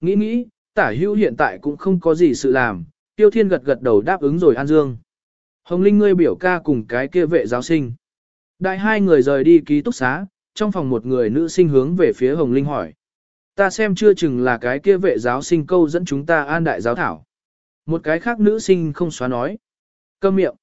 Nghĩ nghĩ, tả hữu hiện tại cũng không có gì sự làm, tiêu thiên gật gật đầu đáp ứng rồi An Dương. Hồng Linh ngươi biểu ca cùng cái kia vệ giáo sinh. Đại hai người rời đi ký túc xá, trong phòng một người nữ sinh hướng về phía Hồng Linh hỏi. Ta xem chưa chừng là cái kia vệ giáo sinh câu dẫn chúng ta an đại giáo thảo. Một cái khác nữ sinh không xóa nói. Câm miệng.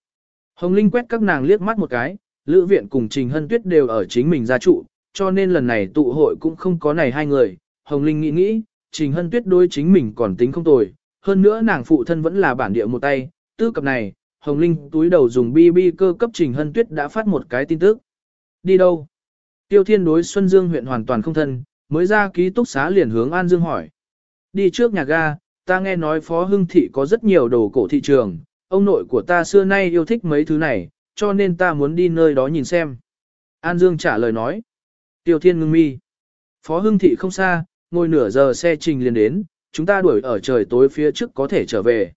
Hồng Linh quét các nàng liếc mắt một cái, Lữ Viện cùng Trình Hân Tuyết đều ở chính mình gia trụ, cho nên lần này tụ hội cũng không có này hai người. Hồng Linh nghĩ nghĩ, Trình Hân Tuyết đối chính mình còn tính không tồi, hơn nữa nàng phụ thân vẫn là bản địa một tay, tư cập này, Hồng Linh túi đầu dùng BB cơ cấp Trình Hân Tuyết đã phát một cái tin tức. Đi đâu? Tiêu Thiên đối Xuân Dương huyện hoàn toàn không thân, mới ra ký túc xá liền hướng An Dương hỏi. Đi trước nhà ga, ta nghe nói Phó Hưng Thị có rất nhiều đồ cổ thị trường, ông nội của ta xưa nay yêu thích mấy thứ này, cho nên ta muốn đi nơi đó nhìn xem. An Dương trả lời nói. Tiêu Thiên ngưng mi. Phó Hưng Thị không xa, ngồi nửa giờ xe trình liền đến, chúng ta đuổi ở trời tối phía trước có thể trở về.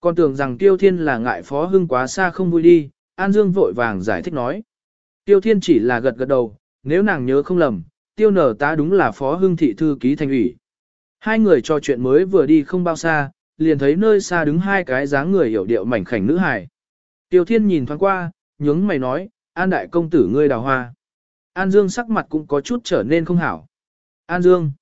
Còn tưởng rằng Tiêu Thiên là ngại Phó Hưng quá xa không vui đi, An Dương vội vàng giải thích nói. Tiêu Thiên chỉ là gật gật đầu, nếu nàng nhớ không lầm, Tiêu Nở ta đúng là Phó Hưng Thị Thư ký thành ủy. Hai người trò chuyện mới vừa đi không bao xa, liền thấy nơi xa đứng hai cái dáng người hiểu điệu mảnh khảnh nữ hài. Tiêu Thiên nhìn thoáng qua, nhướng mày nói, An đại công tử ngươi đào hoa. An Dương sắc mặt cũng có chút trở nên không hảo. An Dương.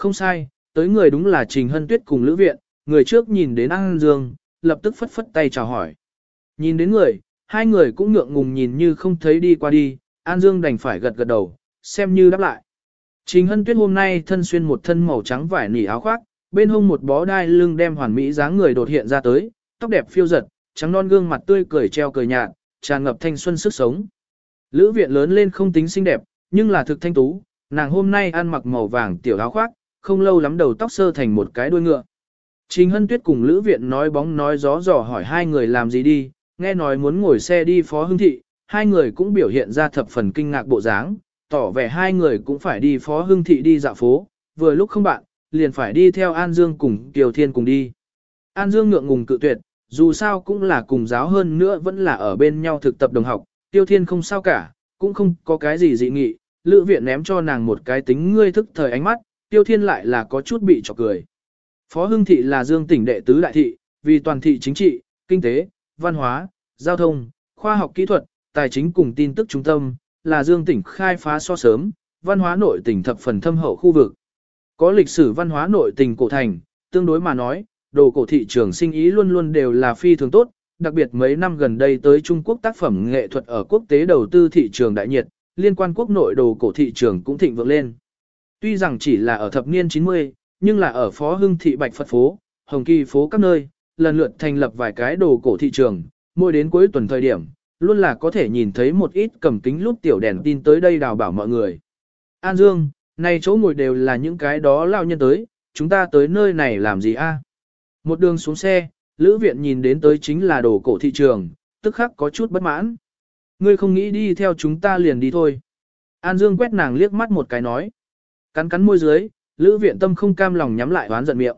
Không sai, tới người đúng là Trình Hân Tuyết cùng Lữ Viện, người trước nhìn đến An Dương, lập tức phất phất tay chào hỏi. Nhìn đến người, hai người cũng ngượng ngùng nhìn như không thấy đi qua đi, An Dương đành phải gật gật đầu, xem như đáp lại. Trình Hân Tuyết hôm nay thân xuyên một thân màu trắng vải nỉ áo khoác, bên hông một bó đai lưng đem hoàn mỹ dáng người đột hiện ra tới, tóc đẹp phiêu giật, trắng non gương mặt tươi cười treo cười nhạt, tràn ngập thanh xuân sức sống. Lữ viện lớn lên không tính xinh đẹp, nhưng là thực thanh tú, nàng hôm nay ăn mặc màu vàng tiểu áo khoác, không lâu lắm đầu tóc sơ thành một cái đuôi ngựa. Trình Hân Tuyết cùng Lữ Viện nói bóng nói gió dò hỏi hai người làm gì đi, nghe nói muốn ngồi xe đi Phó Hưng Thị, hai người cũng biểu hiện ra thập phần kinh ngạc bộ dáng, tỏ vẻ hai người cũng phải đi Phó Hưng Thị đi dạo phố, vừa lúc không bạn, liền phải đi theo An Dương cùng Kiều Thiên cùng đi. An Dương ngượng ngùng cự tuyệt, dù sao cũng là cùng giáo hơn nữa vẫn là ở bên nhau thực tập đồng học, Tiêu Thiên không sao cả, cũng không có cái gì dị nghị, Lữ Viện ném cho nàng một cái tính ngươi thức thời ánh mắt, Tiêu Thiên lại là có chút bị trọc cười. Phó Hưng Thị là Dương tỉnh đệ tứ đại thị, vì toàn thị chính trị, kinh tế, văn hóa, giao thông, khoa học kỹ thuật, tài chính cùng tin tức trung tâm, là Dương tỉnh khai phá so sớm, văn hóa nội tỉnh thập phần thâm hậu khu vực. Có lịch sử văn hóa nội tỉnh cổ thành, tương đối mà nói, đồ cổ thị trường sinh ý luôn luôn đều là phi thường tốt, đặc biệt mấy năm gần đây tới Trung Quốc tác phẩm nghệ thuật ở quốc tế đầu tư thị trường đại nhiệt, liên quan quốc nội đồ cổ thị trường cũng thịnh vượng lên. Tuy rằng chỉ là ở thập niên 90, nhưng là ở Phó Hưng thị Bạch Phật phố, Hồng Kỳ phố các nơi, lần lượt thành lập vài cái đồ cổ thị trường, mỗi đến cuối tuần thời điểm, luôn là có thể nhìn thấy một ít cầm kính lúc tiểu đèn tin tới đây đào bảo mọi người. An Dương, này chỗ ngồi đều là những cái đó lao nhân tới, chúng ta tới nơi này làm gì a? Một đường xuống xe, Lữ Viện nhìn đến tới chính là đồ cổ thị trường, tức khắc có chút bất mãn. Ngươi không nghĩ đi theo chúng ta liền đi thôi. An Dương quét nàng liếc mắt một cái nói. Cắn cắn môi dưới, Lữ Viện tâm không cam lòng nhắm lại oán giận miệng.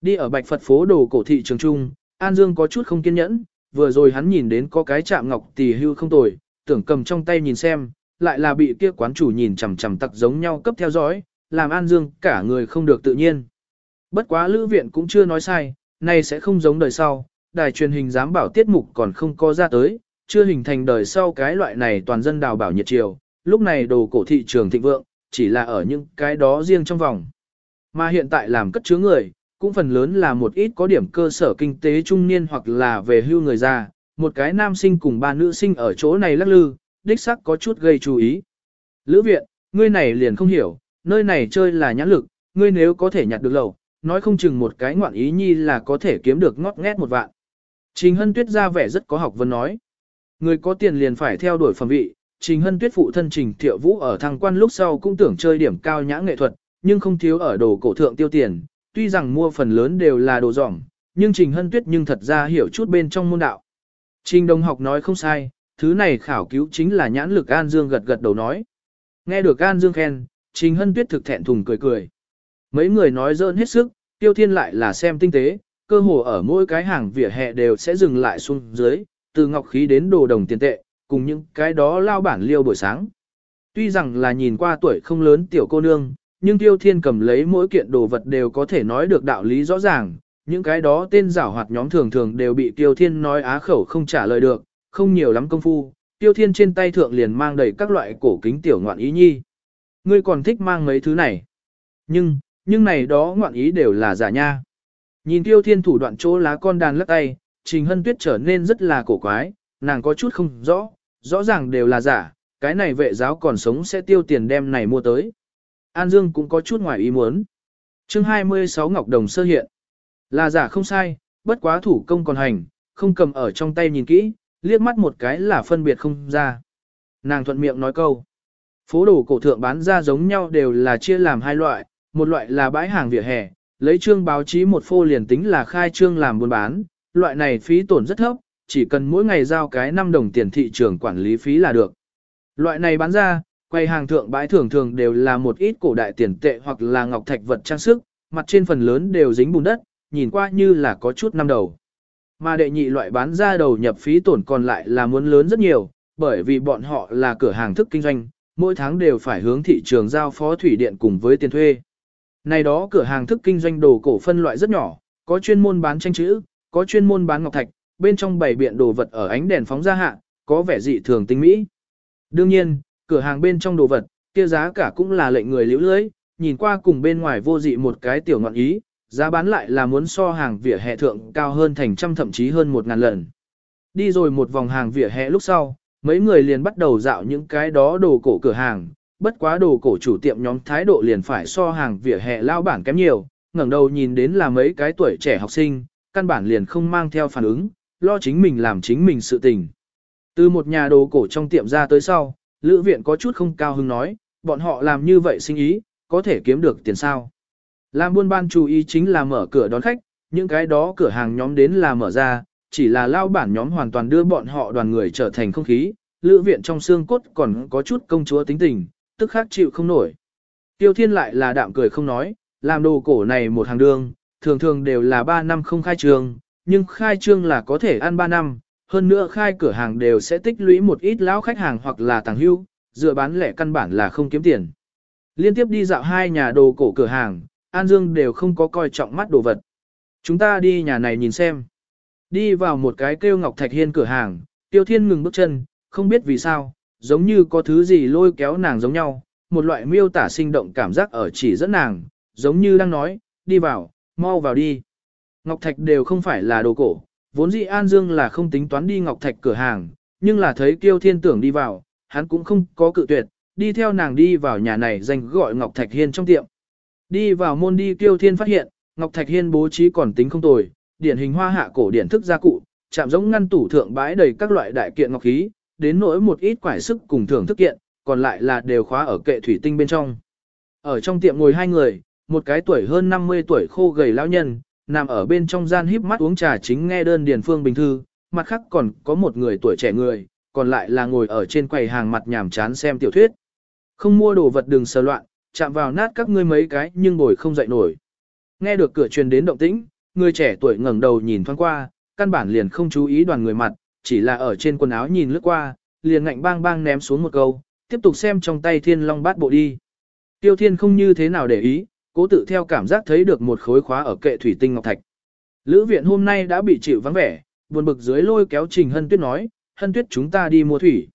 Đi ở Bạch Phật phố đồ cổ thị trường trung, An Dương có chút không kiên nhẫn, vừa rồi hắn nhìn đến có cái chạm ngọc tỷ hưu không tồi, tưởng cầm trong tay nhìn xem, lại là bị kia quán chủ nhìn chằm chằm tặc giống nhau cấp theo dõi, làm An Dương cả người không được tự nhiên. Bất quá Lữ Viện cũng chưa nói sai, nay sẽ không giống đời sau, đài truyền hình dám bảo tiết mục còn không có ra tới, chưa hình thành đời sau cái loại này toàn dân đào bảo nhiệt triều, lúc này đồ cổ thị trường thịnh vượng, chỉ là ở những cái đó riêng trong vòng. Mà hiện tại làm cất chứa người, cũng phần lớn là một ít có điểm cơ sở kinh tế trung niên hoặc là về hưu người già, một cái nam sinh cùng ba nữ sinh ở chỗ này lắc lư, đích sắc có chút gây chú ý. Lữ viện, ngươi này liền không hiểu, nơi này chơi là nhãn lực, ngươi nếu có thể nhặt được lầu, nói không chừng một cái ngoạn ý nhi là có thể kiếm được ngót nghét một vạn. Trình Hân Tuyết ra vẻ rất có học vấn nói. Người có tiền liền phải theo đuổi phẩm vị, Trình Hân Tuyết phụ thân Trình Thiệu Vũ ở thăng quan lúc sau cũng tưởng chơi điểm cao nhã nghệ thuật, nhưng không thiếu ở đồ cổ thượng tiêu tiền, tuy rằng mua phần lớn đều là đồ giỏng, nhưng Trình Hân Tuyết nhưng thật ra hiểu chút bên trong môn đạo. Trình Đồng học nói không sai, thứ này khảo cứu chính là nhãn lực An Dương gật gật đầu nói. Nghe được An Dương khen, Trình Hân Tuyết thực thẹn thùng cười cười. Mấy người nói dỡn hết sức, tiêu thiên lại là xem tinh tế, cơ hồ ở mỗi cái hàng vỉa hè đều sẽ dừng lại xuống dưới, từ ngọc khí đến đồ đồng tiền tệ, cùng những cái đó lao bản liêu buổi sáng. Tuy rằng là nhìn qua tuổi không lớn tiểu cô nương, nhưng Tiêu Thiên cầm lấy mỗi kiện đồ vật đều có thể nói được đạo lý rõ ràng, những cái đó tên giảo hoạt nhóm thường thường đều bị Tiêu Thiên nói á khẩu không trả lời được, không nhiều lắm công phu, Tiêu Thiên trên tay thượng liền mang đầy các loại cổ kính tiểu ngoạn ý nhi. Ngươi còn thích mang mấy thứ này. Nhưng, nhưng này đó ngoạn ý đều là giả nha. Nhìn Tiêu Thiên thủ đoạn chỗ lá con đàn lắc tay, Trình Hân Tuyết trở nên rất là cổ quái, nàng có chút không rõ, rõ ràng đều là giả, cái này vệ giáo còn sống sẽ tiêu tiền đem này mua tới. An Dương cũng có chút ngoài ý muốn. chương 26 Ngọc Đồng sơ hiện. Là giả không sai, bất quá thủ công còn hành, không cầm ở trong tay nhìn kỹ, liếc mắt một cái là phân biệt không ra. Nàng thuận miệng nói câu. Phố đồ cổ thượng bán ra giống nhau đều là chia làm hai loại, một loại là bãi hàng vỉa hè, lấy trương báo chí một phô liền tính là khai trương làm buôn bán, loại này phí tổn rất thấp, chỉ cần mỗi ngày giao cái 5 đồng tiền thị trường quản lý phí là được. Loại này bán ra, quay hàng thượng bãi thường thường đều là một ít cổ đại tiền tệ hoặc là ngọc thạch vật trang sức, mặt trên phần lớn đều dính bùn đất, nhìn qua như là có chút năm đầu. Mà đệ nhị loại bán ra đầu nhập phí tổn còn lại là muốn lớn rất nhiều, bởi vì bọn họ là cửa hàng thức kinh doanh, mỗi tháng đều phải hướng thị trường giao phó thủy điện cùng với tiền thuê. Này đó cửa hàng thức kinh doanh đồ cổ phân loại rất nhỏ, có chuyên môn bán tranh chữ, có chuyên môn bán ngọc thạch, bên trong bảy biện đồ vật ở ánh đèn phóng ra hạ, có vẻ dị thường tinh mỹ. Đương nhiên, cửa hàng bên trong đồ vật, kia giá cả cũng là lệnh người liễu lưới, nhìn qua cùng bên ngoài vô dị một cái tiểu ngọn ý, giá bán lại là muốn so hàng vỉa hè thượng cao hơn thành trăm thậm chí hơn một ngàn lần. Đi rồi một vòng hàng vỉa hè lúc sau, mấy người liền bắt đầu dạo những cái đó đồ cổ cửa hàng, bất quá đồ cổ chủ tiệm nhóm thái độ liền phải so hàng vỉa hè lao bản kém nhiều, ngẩng đầu nhìn đến là mấy cái tuổi trẻ học sinh, căn bản liền không mang theo phản ứng, lo chính mình làm chính mình sự tình. Từ một nhà đồ cổ trong tiệm ra tới sau, lữ viện có chút không cao hứng nói, bọn họ làm như vậy sinh ý, có thể kiếm được tiền sao. Làm buôn ban chú ý chính là mở cửa đón khách, những cái đó cửa hàng nhóm đến là mở ra, chỉ là lao bản nhóm hoàn toàn đưa bọn họ đoàn người trở thành không khí, lữ viện trong xương cốt còn có chút công chúa tính tình, tức khác chịu không nổi. Tiêu thiên lại là đạm cười không nói, làm đồ cổ này một hàng đường thường thường đều là 3 năm không khai trường nhưng khai trương là có thể ăn 3 năm, hơn nữa khai cửa hàng đều sẽ tích lũy một ít lão khách hàng hoặc là tàng hưu, dựa bán lẻ căn bản là không kiếm tiền. Liên tiếp đi dạo hai nhà đồ cổ cửa hàng, An Dương đều không có coi trọng mắt đồ vật. Chúng ta đi nhà này nhìn xem. Đi vào một cái kêu Ngọc Thạch Hiên cửa hàng, Tiêu Thiên ngừng bước chân, không biết vì sao, giống như có thứ gì lôi kéo nàng giống nhau, một loại miêu tả sinh động cảm giác ở chỉ dẫn nàng, giống như đang nói, đi vào, mau vào đi. Ngọc Thạch đều không phải là đồ cổ, vốn dĩ An Dương là không tính toán đi Ngọc Thạch cửa hàng, nhưng là thấy Kiêu Thiên tưởng đi vào, hắn cũng không có cự tuyệt, đi theo nàng đi vào nhà này danh gọi Ngọc Thạch Hiên trong tiệm. Đi vào môn đi Kiêu Thiên phát hiện, Ngọc Thạch Hiên bố trí còn tính không tồi, điển hình hoa hạ cổ điển thức gia cụ, chạm giống ngăn tủ thượng bãi đầy các loại đại kiện ngọc khí, đến nỗi một ít quải sức cùng thưởng thức kiện, còn lại là đều khóa ở kệ thủy tinh bên trong. Ở trong tiệm ngồi hai người, một cái tuổi hơn 50 tuổi khô gầy lão nhân, nằm ở bên trong gian híp mắt uống trà chính nghe đơn điền phương bình thư, mặt khác còn có một người tuổi trẻ người, còn lại là ngồi ở trên quầy hàng mặt nhàm chán xem tiểu thuyết. Không mua đồ vật đừng sờ loạn, chạm vào nát các ngươi mấy cái nhưng ngồi không dậy nổi. Nghe được cửa truyền đến động tĩnh, người trẻ tuổi ngẩng đầu nhìn thoáng qua, căn bản liền không chú ý đoàn người mặt, chỉ là ở trên quần áo nhìn lướt qua, liền ngạnh bang bang ném xuống một câu, tiếp tục xem trong tay thiên long bát bộ đi. Tiêu thiên không như thế nào để ý, cố tự theo cảm giác thấy được một khối khóa ở kệ thủy tinh ngọc thạch. Lữ viện hôm nay đã bị chịu vắng vẻ, buồn bực dưới lôi kéo Trình Hân Tuyết nói, Hân Tuyết chúng ta đi mua thủy.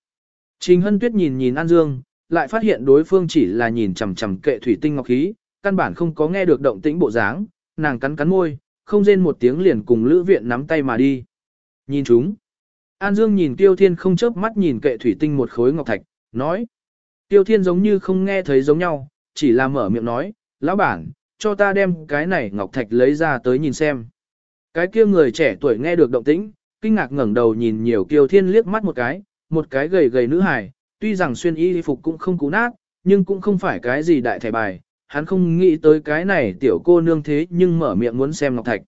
Trình Hân Tuyết nhìn nhìn An Dương, lại phát hiện đối phương chỉ là nhìn chằm chằm kệ thủy tinh ngọc khí, căn bản không có nghe được động tĩnh bộ dáng, nàng cắn cắn môi, không rên một tiếng liền cùng Lữ viện nắm tay mà đi. Nhìn chúng. An Dương nhìn Tiêu Thiên không chớp mắt nhìn kệ thủy tinh một khối ngọc thạch, nói. Tiêu Thiên giống như không nghe thấy giống nhau, chỉ là mở miệng nói, lão bản, cho ta đem cái này ngọc thạch lấy ra tới nhìn xem. Cái kia người trẻ tuổi nghe được động tĩnh, kinh ngạc ngẩng đầu nhìn nhiều kiều thiên liếc mắt một cái, một cái gầy gầy nữ hài, tuy rằng xuyên y phục cũng không cũ nát, nhưng cũng không phải cái gì đại thẻ bài, hắn không nghĩ tới cái này tiểu cô nương thế nhưng mở miệng muốn xem ngọc thạch.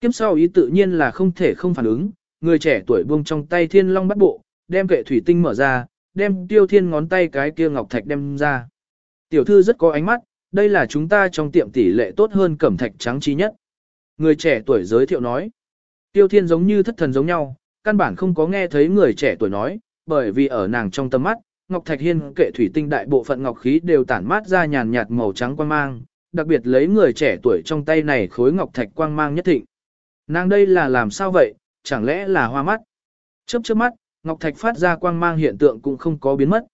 Kiếp sau ý tự nhiên là không thể không phản ứng, người trẻ tuổi buông trong tay thiên long bắt bộ, đem kệ thủy tinh mở ra, đem tiêu thiên ngón tay cái kia ngọc thạch đem ra. Tiểu thư rất có ánh mắt, đây là chúng ta trong tiệm tỷ lệ tốt hơn cẩm thạch trắng trí nhất. Người trẻ tuổi giới thiệu nói. Tiêu thiên giống như thất thần giống nhau, căn bản không có nghe thấy người trẻ tuổi nói, bởi vì ở nàng trong tâm mắt, Ngọc Thạch Hiên kệ thủy tinh đại bộ phận ngọc khí đều tản mát ra nhàn nhạt màu trắng quang mang, đặc biệt lấy người trẻ tuổi trong tay này khối ngọc thạch quang mang nhất thịnh. Nàng đây là làm sao vậy, chẳng lẽ là hoa mắt? Chớp chớp mắt, ngọc thạch phát ra quang mang hiện tượng cũng không có biến mất.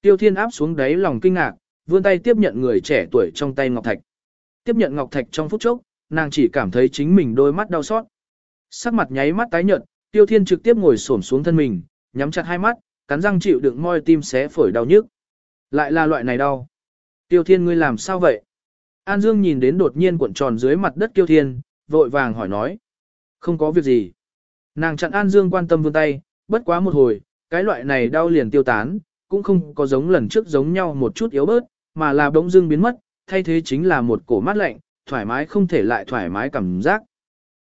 Tiêu Thiên áp xuống đáy lòng kinh ngạc, vươn tay tiếp nhận người trẻ tuổi trong tay ngọc thạch. Tiếp nhận ngọc thạch trong phút chốc, nàng chỉ cảm thấy chính mình đôi mắt đau xót. Sắc mặt nháy mắt tái nhợt, Tiêu Thiên trực tiếp ngồi xổm xuống thân mình, nhắm chặt hai mắt, cắn răng chịu đựng môi tim xé phổi đau nhức. Lại là loại này đau. Tiêu Thiên ngươi làm sao vậy? An Dương nhìn đến đột nhiên cuộn tròn dưới mặt đất Tiêu Thiên, vội vàng hỏi nói. Không có việc gì. Nàng chặn An Dương quan tâm vươn tay, bất quá một hồi, cái loại này đau liền tiêu tán, cũng không có giống lần trước giống nhau một chút yếu bớt, mà là bỗng dưng biến mất, thay thế chính là một cổ mát lạnh, thoải mái không thể lại thoải mái cảm giác.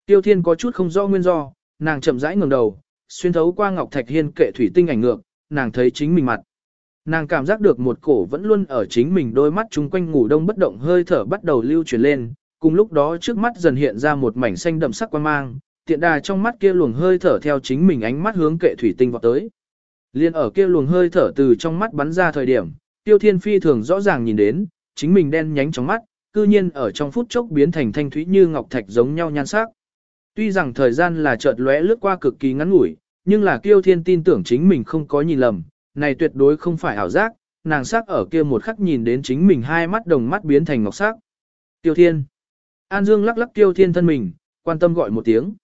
Tiêu Thiên có chút không rõ nguyên do, nàng chậm rãi ngẩng đầu, xuyên thấu qua ngọc thạch hiên kệ thủy tinh ảnh ngược, nàng thấy chính mình mặt. Nàng cảm giác được một cổ vẫn luôn ở chính mình đôi mắt chung quanh ngủ đông bất động hơi thở bắt đầu lưu chuyển lên, cùng lúc đó trước mắt dần hiện ra một mảnh xanh đậm sắc quan mang, tiện đà trong mắt kia luồng hơi thở theo chính mình ánh mắt hướng kệ thủy tinh vọt tới. Liên ở kia luồng hơi thở từ trong mắt bắn ra thời điểm, Tiêu Thiên Phi thường rõ ràng nhìn đến, chính mình đen nhánh trong mắt, cư nhiên ở trong phút chốc biến thành thanh thúy như ngọc thạch giống nhau nhan sắc. Tuy rằng thời gian là chợt lóe lướt qua cực kỳ ngắn ngủi, nhưng là Tiêu Thiên tin tưởng chính mình không có nhìn lầm, này tuyệt đối không phải ảo giác, nàng sắc ở kia một khắc nhìn đến chính mình hai mắt đồng mắt biến thành ngọc sắc. Tiêu Thiên. An Dương lắc lắc Tiêu Thiên thân mình, quan tâm gọi một tiếng.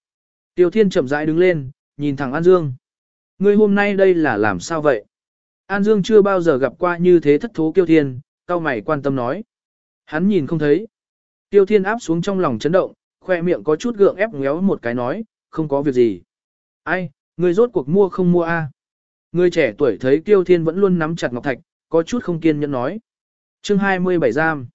Tiêu Thiên chậm rãi đứng lên, nhìn thẳng An Dương. Ngươi hôm nay đây là làm sao vậy? An Dương chưa bao giờ gặp qua như thế thất thố Tiêu Thiên, cao mày quan tâm nói. Hắn nhìn không thấy. Tiêu Thiên áp xuống trong lòng chấn động, khoe miệng có chút gượng ép ngéo một cái nói, không có việc gì. Ai, người rốt cuộc mua không mua a? Người trẻ tuổi thấy Tiêu Thiên vẫn luôn nắm chặt ngọc thạch, có chút không kiên nhẫn nói. Chương 27 giam.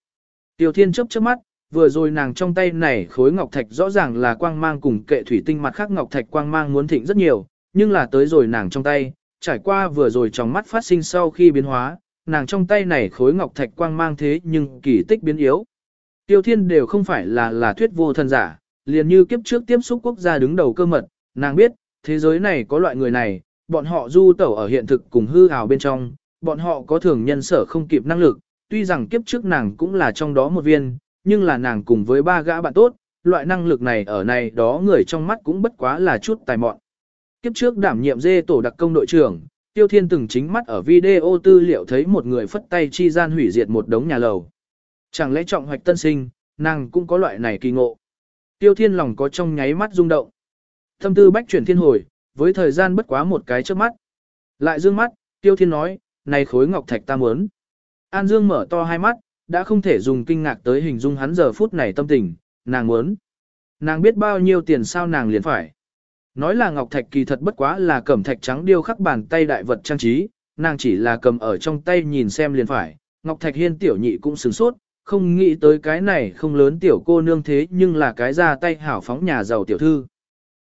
Tiêu Thiên chớp chớp mắt, vừa rồi nàng trong tay này khối ngọc thạch rõ ràng là quang mang cùng kệ thủy tinh mặt khác ngọc thạch quang mang muốn thịnh rất nhiều, nhưng là tới rồi nàng trong tay, trải qua vừa rồi trong mắt phát sinh sau khi biến hóa, nàng trong tay này khối ngọc thạch quang mang thế nhưng kỳ tích biến yếu. Tiêu Thiên đều không phải là là thuyết vô thần giả, liền như kiếp trước tiếp xúc quốc gia đứng đầu cơ mật, nàng biết, thế giới này có loại người này, bọn họ du tẩu ở hiện thực cùng hư ảo bên trong, bọn họ có thường nhân sở không kịp năng lực, tuy rằng kiếp trước nàng cũng là trong đó một viên, nhưng là nàng cùng với ba gã bạn tốt, loại năng lực này ở này đó người trong mắt cũng bất quá là chút tài mọn. Kiếp trước đảm nhiệm dê tổ đặc công đội trưởng, Tiêu Thiên từng chính mắt ở video tư liệu thấy một người phất tay chi gian hủy diệt một đống nhà lầu. Chẳng lẽ trọng hoạch tân sinh, nàng cũng có loại này kỳ ngộ. Tiêu Thiên lòng có trong nháy mắt rung động. Thâm tư bách chuyển thiên hồi, với thời gian bất quá một cái trước mắt. Lại dương mắt, Tiêu Thiên nói, này khối ngọc thạch ta muốn. An Dương mở to hai mắt, đã không thể dùng kinh ngạc tới hình dung hắn giờ phút này tâm tình, nàng muốn. Nàng biết bao nhiêu tiền sao nàng liền phải. Nói là ngọc thạch kỳ thật bất quá là cẩm thạch trắng điêu khắc bàn tay đại vật trang trí, nàng chỉ là cầm ở trong tay nhìn xem liền phải. Ngọc thạch hiên tiểu nhị cũng sửng sốt, không nghĩ tới cái này không lớn tiểu cô nương thế nhưng là cái ra tay hảo phóng nhà giàu tiểu thư.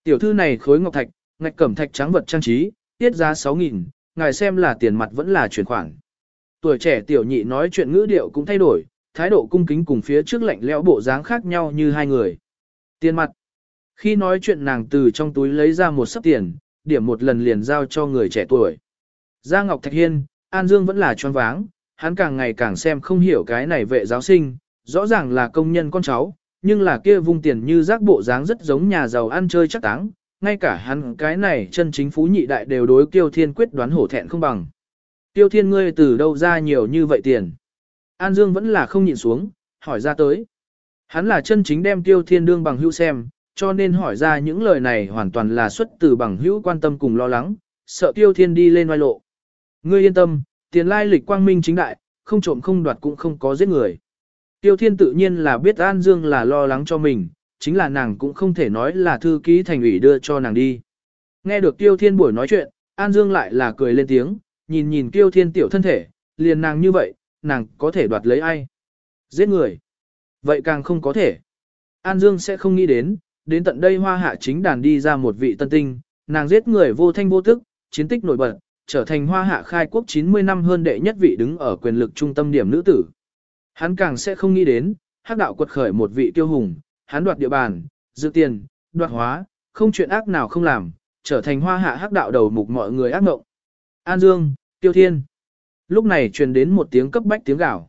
Tiểu thư này khối ngọc thạch, ngạch cẩm thạch trắng vật trang trí, tiết giá 6.000, ngài xem là tiền mặt vẫn là chuyển khoản. Tuổi trẻ tiểu nhị nói chuyện ngữ điệu cũng thay đổi, thái độ cung kính cùng phía trước lạnh lẽo bộ dáng khác nhau như hai người. Tiền mặt. Khi nói chuyện nàng từ trong túi lấy ra một sấp tiền, điểm một lần liền giao cho người trẻ tuổi. Gia Ngọc Thạch Hiên, An Dương vẫn là choáng váng, hắn càng ngày càng xem không hiểu cái này vệ giáo sinh, rõ ràng là công nhân con cháu, nhưng là kia vung tiền như rác bộ dáng rất giống nhà giàu ăn chơi chắc táng, ngay cả hắn cái này chân chính phú nhị đại đều đối Kiêu Thiên quyết đoán hổ thẹn không bằng. Tiêu Thiên ngươi từ đâu ra nhiều như vậy tiền? An Dương vẫn là không nhịn xuống, hỏi ra tới. Hắn là chân chính đem Tiêu Thiên đương bằng hữu xem, cho nên hỏi ra những lời này hoàn toàn là xuất từ bằng hữu quan tâm cùng lo lắng, sợ Tiêu Thiên đi lên oai lộ. Ngươi yên tâm, tiền lai lịch quang minh chính đại, không trộm không đoạt cũng không có giết người. Tiêu Thiên tự nhiên là biết An Dương là lo lắng cho mình, chính là nàng cũng không thể nói là thư ký thành ủy đưa cho nàng đi. Nghe được Tiêu Thiên buổi nói chuyện, An Dương lại là cười lên tiếng, nhìn nhìn Tiêu Thiên tiểu thân thể, liền nàng như vậy, nàng có thể đoạt lấy ai? Giết người. Vậy càng không có thể. An Dương sẽ không nghĩ đến, đến tận đây hoa hạ chính đàn đi ra một vị tân tinh, nàng giết người vô thanh vô tức, chiến tích nổi bật, trở thành hoa hạ khai quốc 90 năm hơn đệ nhất vị đứng ở quyền lực trung tâm điểm nữ tử. Hắn càng sẽ không nghĩ đến, hắc đạo quật khởi một vị tiêu hùng, hắn đoạt địa bàn, dự tiền, đoạt hóa, không chuyện ác nào không làm, trở thành hoa hạ hắc đạo đầu mục mọi người ác ngộng An Dương, Tiêu Thiên. Lúc này truyền đến một tiếng cấp bách tiếng gào.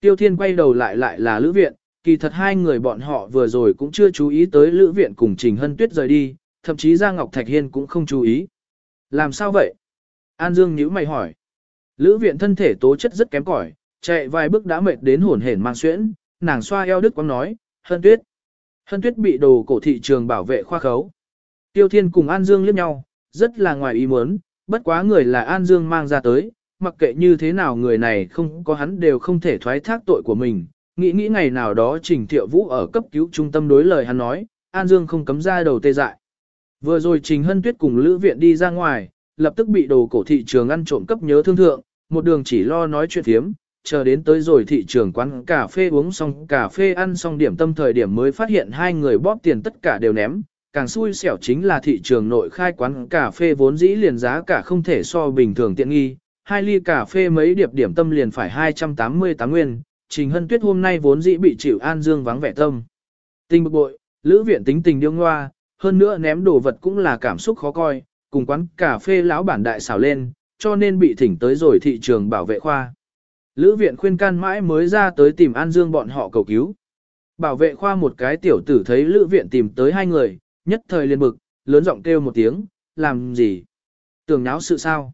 Tiêu Thiên quay đầu lại lại là Lữ Viện, kỳ thật hai người bọn họ vừa rồi cũng chưa chú ý tới Lữ Viện cùng Trình Hân Tuyết rời đi, thậm chí Giang Ngọc Thạch Hiên cũng không chú ý. Làm sao vậy? An Dương nhíu mày hỏi. Lữ Viện thân thể tố chất rất kém cỏi, chạy vài bước đã mệt đến hồn hển mang xuyễn, nàng xoa eo đức quang nói, Hân Tuyết. Hân Tuyết bị đồ cổ thị trường bảo vệ khoa khấu. Tiêu Thiên cùng An Dương liếc nhau, rất là ngoài ý muốn, bất quá người là An Dương mang ra tới, mặc kệ như thế nào người này không có hắn đều không thể thoái thác tội của mình. Nghĩ nghĩ ngày nào đó Trình Thiệu Vũ ở cấp cứu trung tâm đối lời hắn nói, An Dương không cấm ra đầu tê dại. Vừa rồi Trình Hân Tuyết cùng Lữ Viện đi ra ngoài, lập tức bị đồ cổ thị trường ăn trộm cấp nhớ thương thượng, một đường chỉ lo nói chuyện thiếm, chờ đến tới rồi thị trường quán cà phê uống xong cà phê ăn xong điểm tâm thời điểm mới phát hiện hai người bóp tiền tất cả đều ném, càng xui xẻo chính là thị trường nội khai quán cà phê vốn dĩ liền giá cả không thể so bình thường tiện nghi, hai ly cà phê mấy điệp điểm tâm liền phải 288 nguyên, Trình Hân Tuyết hôm nay vốn dĩ bị chịu An Dương vắng vẻ tâm. Tình bực bội, Lữ Viện tính tình điêu ngoa, hơn nữa ném đồ vật cũng là cảm xúc khó coi, cùng quán cà phê lão bản đại xảo lên, cho nên bị thỉnh tới rồi thị trường bảo vệ khoa. Lữ Viện khuyên can mãi mới ra tới tìm An Dương bọn họ cầu cứu. Bảo vệ khoa một cái tiểu tử thấy Lữ Viện tìm tới hai người, nhất thời liền bực, lớn giọng kêu một tiếng, làm gì? Tưởng nháo sự sao?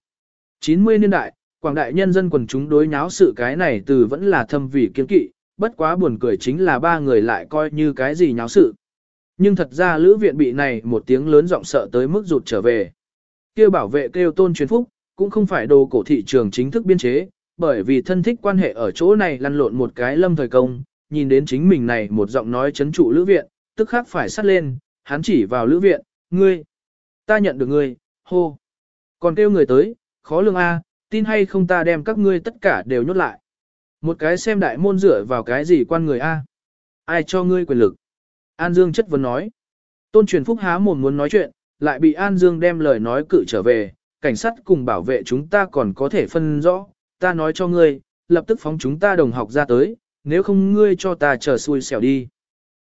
90 niên đại, quảng đại nhân dân quần chúng đối nháo sự cái này từ vẫn là thâm vì kiên kỵ, bất quá buồn cười chính là ba người lại coi như cái gì nháo sự. Nhưng thật ra lữ viện bị này một tiếng lớn giọng sợ tới mức rụt trở về. Kêu bảo vệ kêu tôn truyền phúc, cũng không phải đồ cổ thị trường chính thức biên chế, bởi vì thân thích quan hệ ở chỗ này lăn lộn một cái lâm thời công, nhìn đến chính mình này một giọng nói chấn trụ lữ viện, tức khắc phải sát lên, hắn chỉ vào lữ viện, ngươi, ta nhận được ngươi, hô. Còn kêu người tới, khó lương A, tin hay không ta đem các ngươi tất cả đều nhốt lại. Một cái xem đại môn dựa vào cái gì quan người A. Ai cho ngươi quyền lực? An Dương chất vấn nói. Tôn truyền phúc há mồm muốn nói chuyện, lại bị An Dương đem lời nói cự trở về, cảnh sát cùng bảo vệ chúng ta còn có thể phân rõ, ta nói cho ngươi, lập tức phóng chúng ta đồng học ra tới, nếu không ngươi cho ta chờ xui xẻo đi.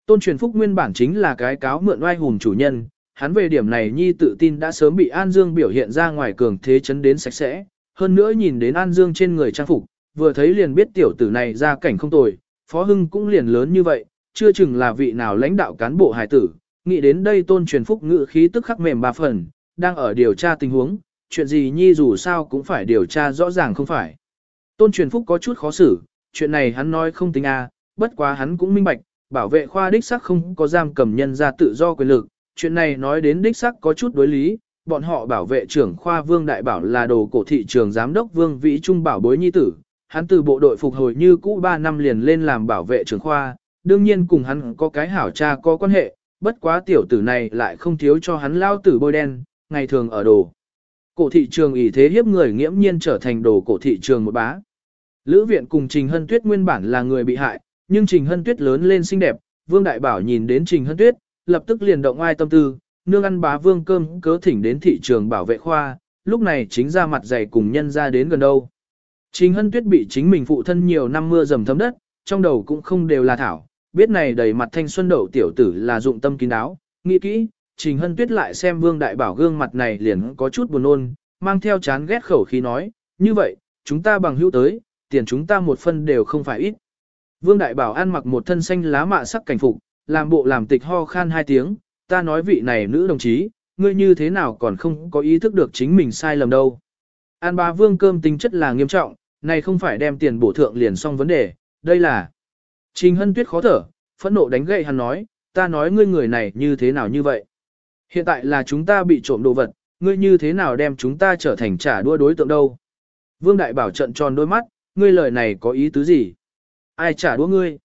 Tôn truyền phúc nguyên bản chính là cái cáo mượn oai hùng chủ nhân, hắn về điểm này nhi tự tin đã sớm bị An Dương biểu hiện ra ngoài cường thế chấn đến sạch sẽ, hơn nữa nhìn đến An Dương trên người trang phục, vừa thấy liền biết tiểu tử này ra cảnh không tồi, Phó Hưng cũng liền lớn như vậy, chưa chừng là vị nào lãnh đạo cán bộ hải tử, nghĩ đến đây tôn truyền phúc ngự khí tức khắc mềm ba phần, đang ở điều tra tình huống, chuyện gì nhi dù sao cũng phải điều tra rõ ràng không phải. Tôn truyền phúc có chút khó xử, chuyện này hắn nói không tính a, bất quá hắn cũng minh bạch, bảo vệ khoa đích sắc không có giam cầm nhân ra tự do quyền lực, chuyện này nói đến đích sắc có chút đối lý, bọn họ bảo vệ trưởng khoa Vương Đại Bảo là đồ cổ thị trường giám đốc Vương Vĩ Trung bảo bối nhi tử, hắn từ bộ đội phục hồi như cũ 3 năm liền lên làm bảo vệ trưởng khoa, đương nhiên cùng hắn có cái hảo cha có quan hệ, bất quá tiểu tử này lại không thiếu cho hắn lao tử bôi đen, ngày thường ở đồ. Cổ thị trường ỷ thế hiếp người nghiễm nhiên trở thành đồ cổ thị trường một bá. Lữ viện cùng Trình Hân Tuyết nguyên bản là người bị hại, nhưng Trình Hân Tuyết lớn lên xinh đẹp, Vương Đại Bảo nhìn đến Trình Hân Tuyết, lập tức liền động ai tâm tư, nương ăn bá vương cơm cớ thỉnh đến thị trường bảo vệ khoa, lúc này chính ra mặt dày cùng nhân ra đến gần đâu. Trình Hân Tuyết bị chính mình phụ thân nhiều năm mưa dầm thấm đất, trong đầu cũng không đều là thảo, biết này đầy mặt thanh xuân đậu tiểu tử là dụng tâm kín đáo, nghĩ kỹ, Trình Hân Tuyết lại xem Vương Đại Bảo gương mặt này liền có chút buồn nôn, mang theo chán ghét khẩu khí nói, như vậy, chúng ta bằng hữu tới, tiền chúng ta một phân đều không phải ít. Vương Đại Bảo ăn mặc một thân xanh lá mạ sắc cảnh phục, làm bộ làm tịch ho khan hai tiếng, ta nói vị này nữ đồng chí, ngươi như thế nào còn không có ý thức được chính mình sai lầm đâu. An bá vương cơm tính chất là nghiêm trọng, này không phải đem tiền bổ thượng liền xong vấn đề, đây là. Trình hân tuyết khó thở, phẫn nộ đánh gậy hắn nói, ta nói ngươi người này như thế nào như vậy. Hiện tại là chúng ta bị trộm đồ vật, ngươi như thế nào đem chúng ta trở thành trả đua đối tượng đâu. Vương Đại Bảo trận tròn đôi mắt, ngươi lời này có ý tứ gì? Ai trả đũa ngươi?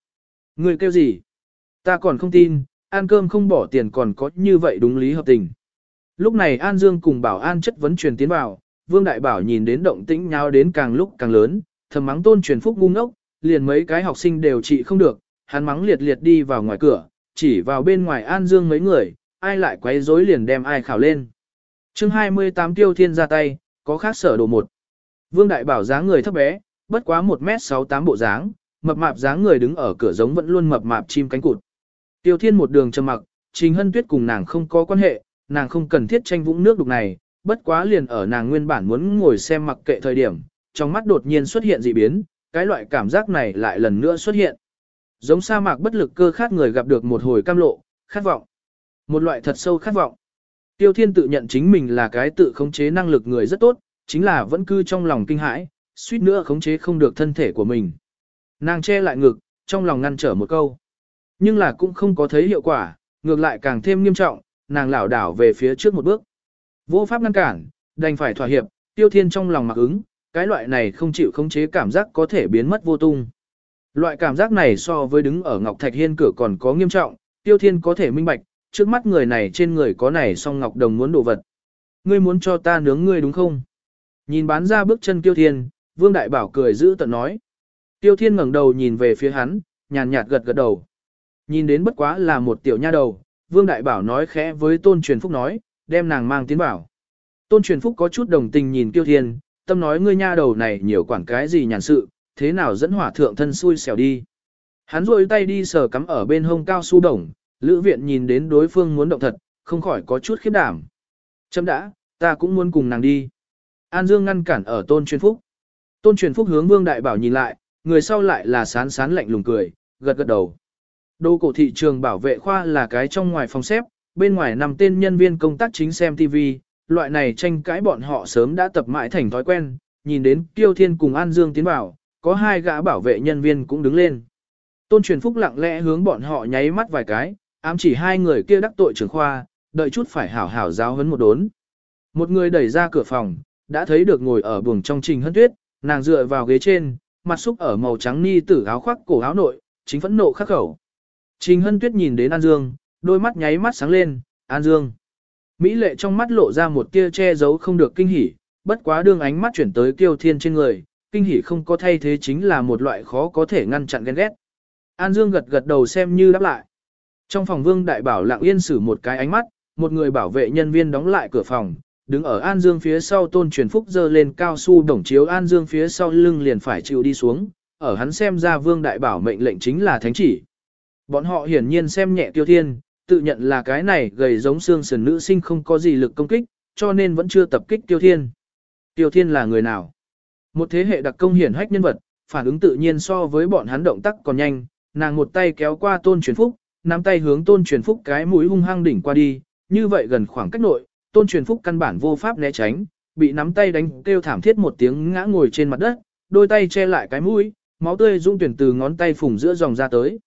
Ngươi kêu gì? Ta còn không tin, ăn cơm không bỏ tiền còn có như vậy đúng lý hợp tình. Lúc này An Dương cùng bảo an chất vấn truyền tiến vào, Vương Đại Bảo nhìn đến động tĩnh nhau đến càng lúc càng lớn, thầm mắng tôn truyền phúc ngu ngốc, liền mấy cái học sinh đều trị không được, hắn mắng liệt liệt đi vào ngoài cửa, chỉ vào bên ngoài An Dương mấy người, ai lại quấy rối liền đem ai khảo lên. chương 28 tiêu thiên ra tay, có khác sở đồ một. Vương Đại Bảo dáng người thấp bé, bất quá 1m68 bộ dáng, mập mạp dáng người đứng ở cửa giống vẫn luôn mập mạp chim cánh cụt. Tiêu Thiên một đường trầm mặc, Trình Hân Tuyết cùng nàng không có quan hệ, nàng không cần thiết tranh vũng nước đục này, bất quá liền ở nàng nguyên bản muốn ngồi xem mặc kệ thời điểm, trong mắt đột nhiên xuất hiện dị biến, cái loại cảm giác này lại lần nữa xuất hiện. Giống sa mạc bất lực cơ khát người gặp được một hồi cam lộ, khát vọng. Một loại thật sâu khát vọng. Tiêu Thiên tự nhận chính mình là cái tự khống chế năng lực người rất tốt, chính là vẫn cư trong lòng kinh hãi, suýt nữa khống chế không được thân thể của mình. Nàng che lại ngực, trong lòng ngăn trở một câu. Nhưng là cũng không có thấy hiệu quả, ngược lại càng thêm nghiêm trọng, nàng lảo đảo về phía trước một bước. Vô pháp ngăn cản, đành phải thỏa hiệp, tiêu thiên trong lòng mặc ứng, cái loại này không chịu khống chế cảm giác có thể biến mất vô tung. Loại cảm giác này so với đứng ở Ngọc Thạch Hiên cửa còn có nghiêm trọng, tiêu thiên có thể minh bạch, trước mắt người này trên người có này song Ngọc Đồng muốn đồ vật. Ngươi muốn cho ta nướng ngươi đúng không? Nhìn bán ra bước chân tiêu thiên, Vương Đại Bảo cười giữ tận nói. Tiêu thiên ngẩng đầu nhìn về phía hắn, nhàn nhạt gật gật đầu. Nhìn đến bất quá là một tiểu nha đầu, Vương Đại Bảo nói khẽ với Tôn Truyền Phúc nói, đem nàng mang tiến bảo. Tôn Truyền Phúc có chút đồng tình nhìn Tiêu Thiên, tâm nói ngươi nha đầu này nhiều quản cái gì nhàn sự, thế nào dẫn hỏa thượng thân xui xẻo đi. Hắn rôi tay đi sờ cắm ở bên hông cao su đồng, lữ viện nhìn đến đối phương muốn động thật, không khỏi có chút khiếp đảm. Chấm đã, ta cũng muốn cùng nàng đi. An Dương ngăn cản ở Tôn Truyền Phúc. Tôn Truyền Phúc hướng Vương Đại Bảo nhìn lại, người sau lại là sán sán lạnh lùng cười, gật gật đầu. Đô cổ thị trường bảo vệ khoa là cái trong ngoài phòng xếp, bên ngoài nằm tên nhân viên công tác chính xem TV, loại này tranh cãi bọn họ sớm đã tập mãi thành thói quen, nhìn đến Tiêu Thiên cùng An Dương tiến vào, có hai gã bảo vệ nhân viên cũng đứng lên. Tôn truyền phúc lặng lẽ hướng bọn họ nháy mắt vài cái, ám chỉ hai người kia đắc tội trưởng khoa, đợi chút phải hảo hảo giáo huấn một đốn. Một người đẩy ra cửa phòng, đã thấy được ngồi ở buồng trong trình hân tuyết, nàng dựa vào ghế trên, mặt xúc ở màu trắng ni tử áo khoác cổ áo nội, chính phẫn nộ khắc khẩu. Trình Hân Tuyết nhìn đến An Dương, đôi mắt nháy mắt sáng lên, An Dương. Mỹ lệ trong mắt lộ ra một tia che giấu không được kinh hỉ, bất quá đương ánh mắt chuyển tới kiêu thiên trên người, kinh hỉ không có thay thế chính là một loại khó có thể ngăn chặn ghen ghét. An Dương gật gật đầu xem như đáp lại. Trong phòng vương đại bảo lặng yên xử một cái ánh mắt, một người bảo vệ nhân viên đóng lại cửa phòng, đứng ở An Dương phía sau tôn truyền phúc dơ lên cao su đồng chiếu An Dương phía sau lưng liền phải chịu đi xuống, ở hắn xem ra vương đại bảo mệnh lệnh chính là thánh chỉ. Bọn họ hiển nhiên xem nhẹ tiêu thiên, tự nhận là cái này gầy giống xương sườn nữ sinh không có gì lực công kích, cho nên vẫn chưa tập kích tiêu thiên. Tiêu thiên là người nào? Một thế hệ đặc công hiển hách nhân vật, phản ứng tự nhiên so với bọn hắn động tác còn nhanh, nàng một tay kéo qua tôn truyền phúc, nắm tay hướng tôn truyền phúc cái mũi hung hăng đỉnh qua đi, như vậy gần khoảng cách nội, tôn truyền phúc căn bản vô pháp né tránh, bị nắm tay đánh kêu thảm thiết một tiếng ngã ngồi trên mặt đất, đôi tay che lại cái mũi, máu tươi dung tuyển từ ngón tay phùng giữa dòng ra tới.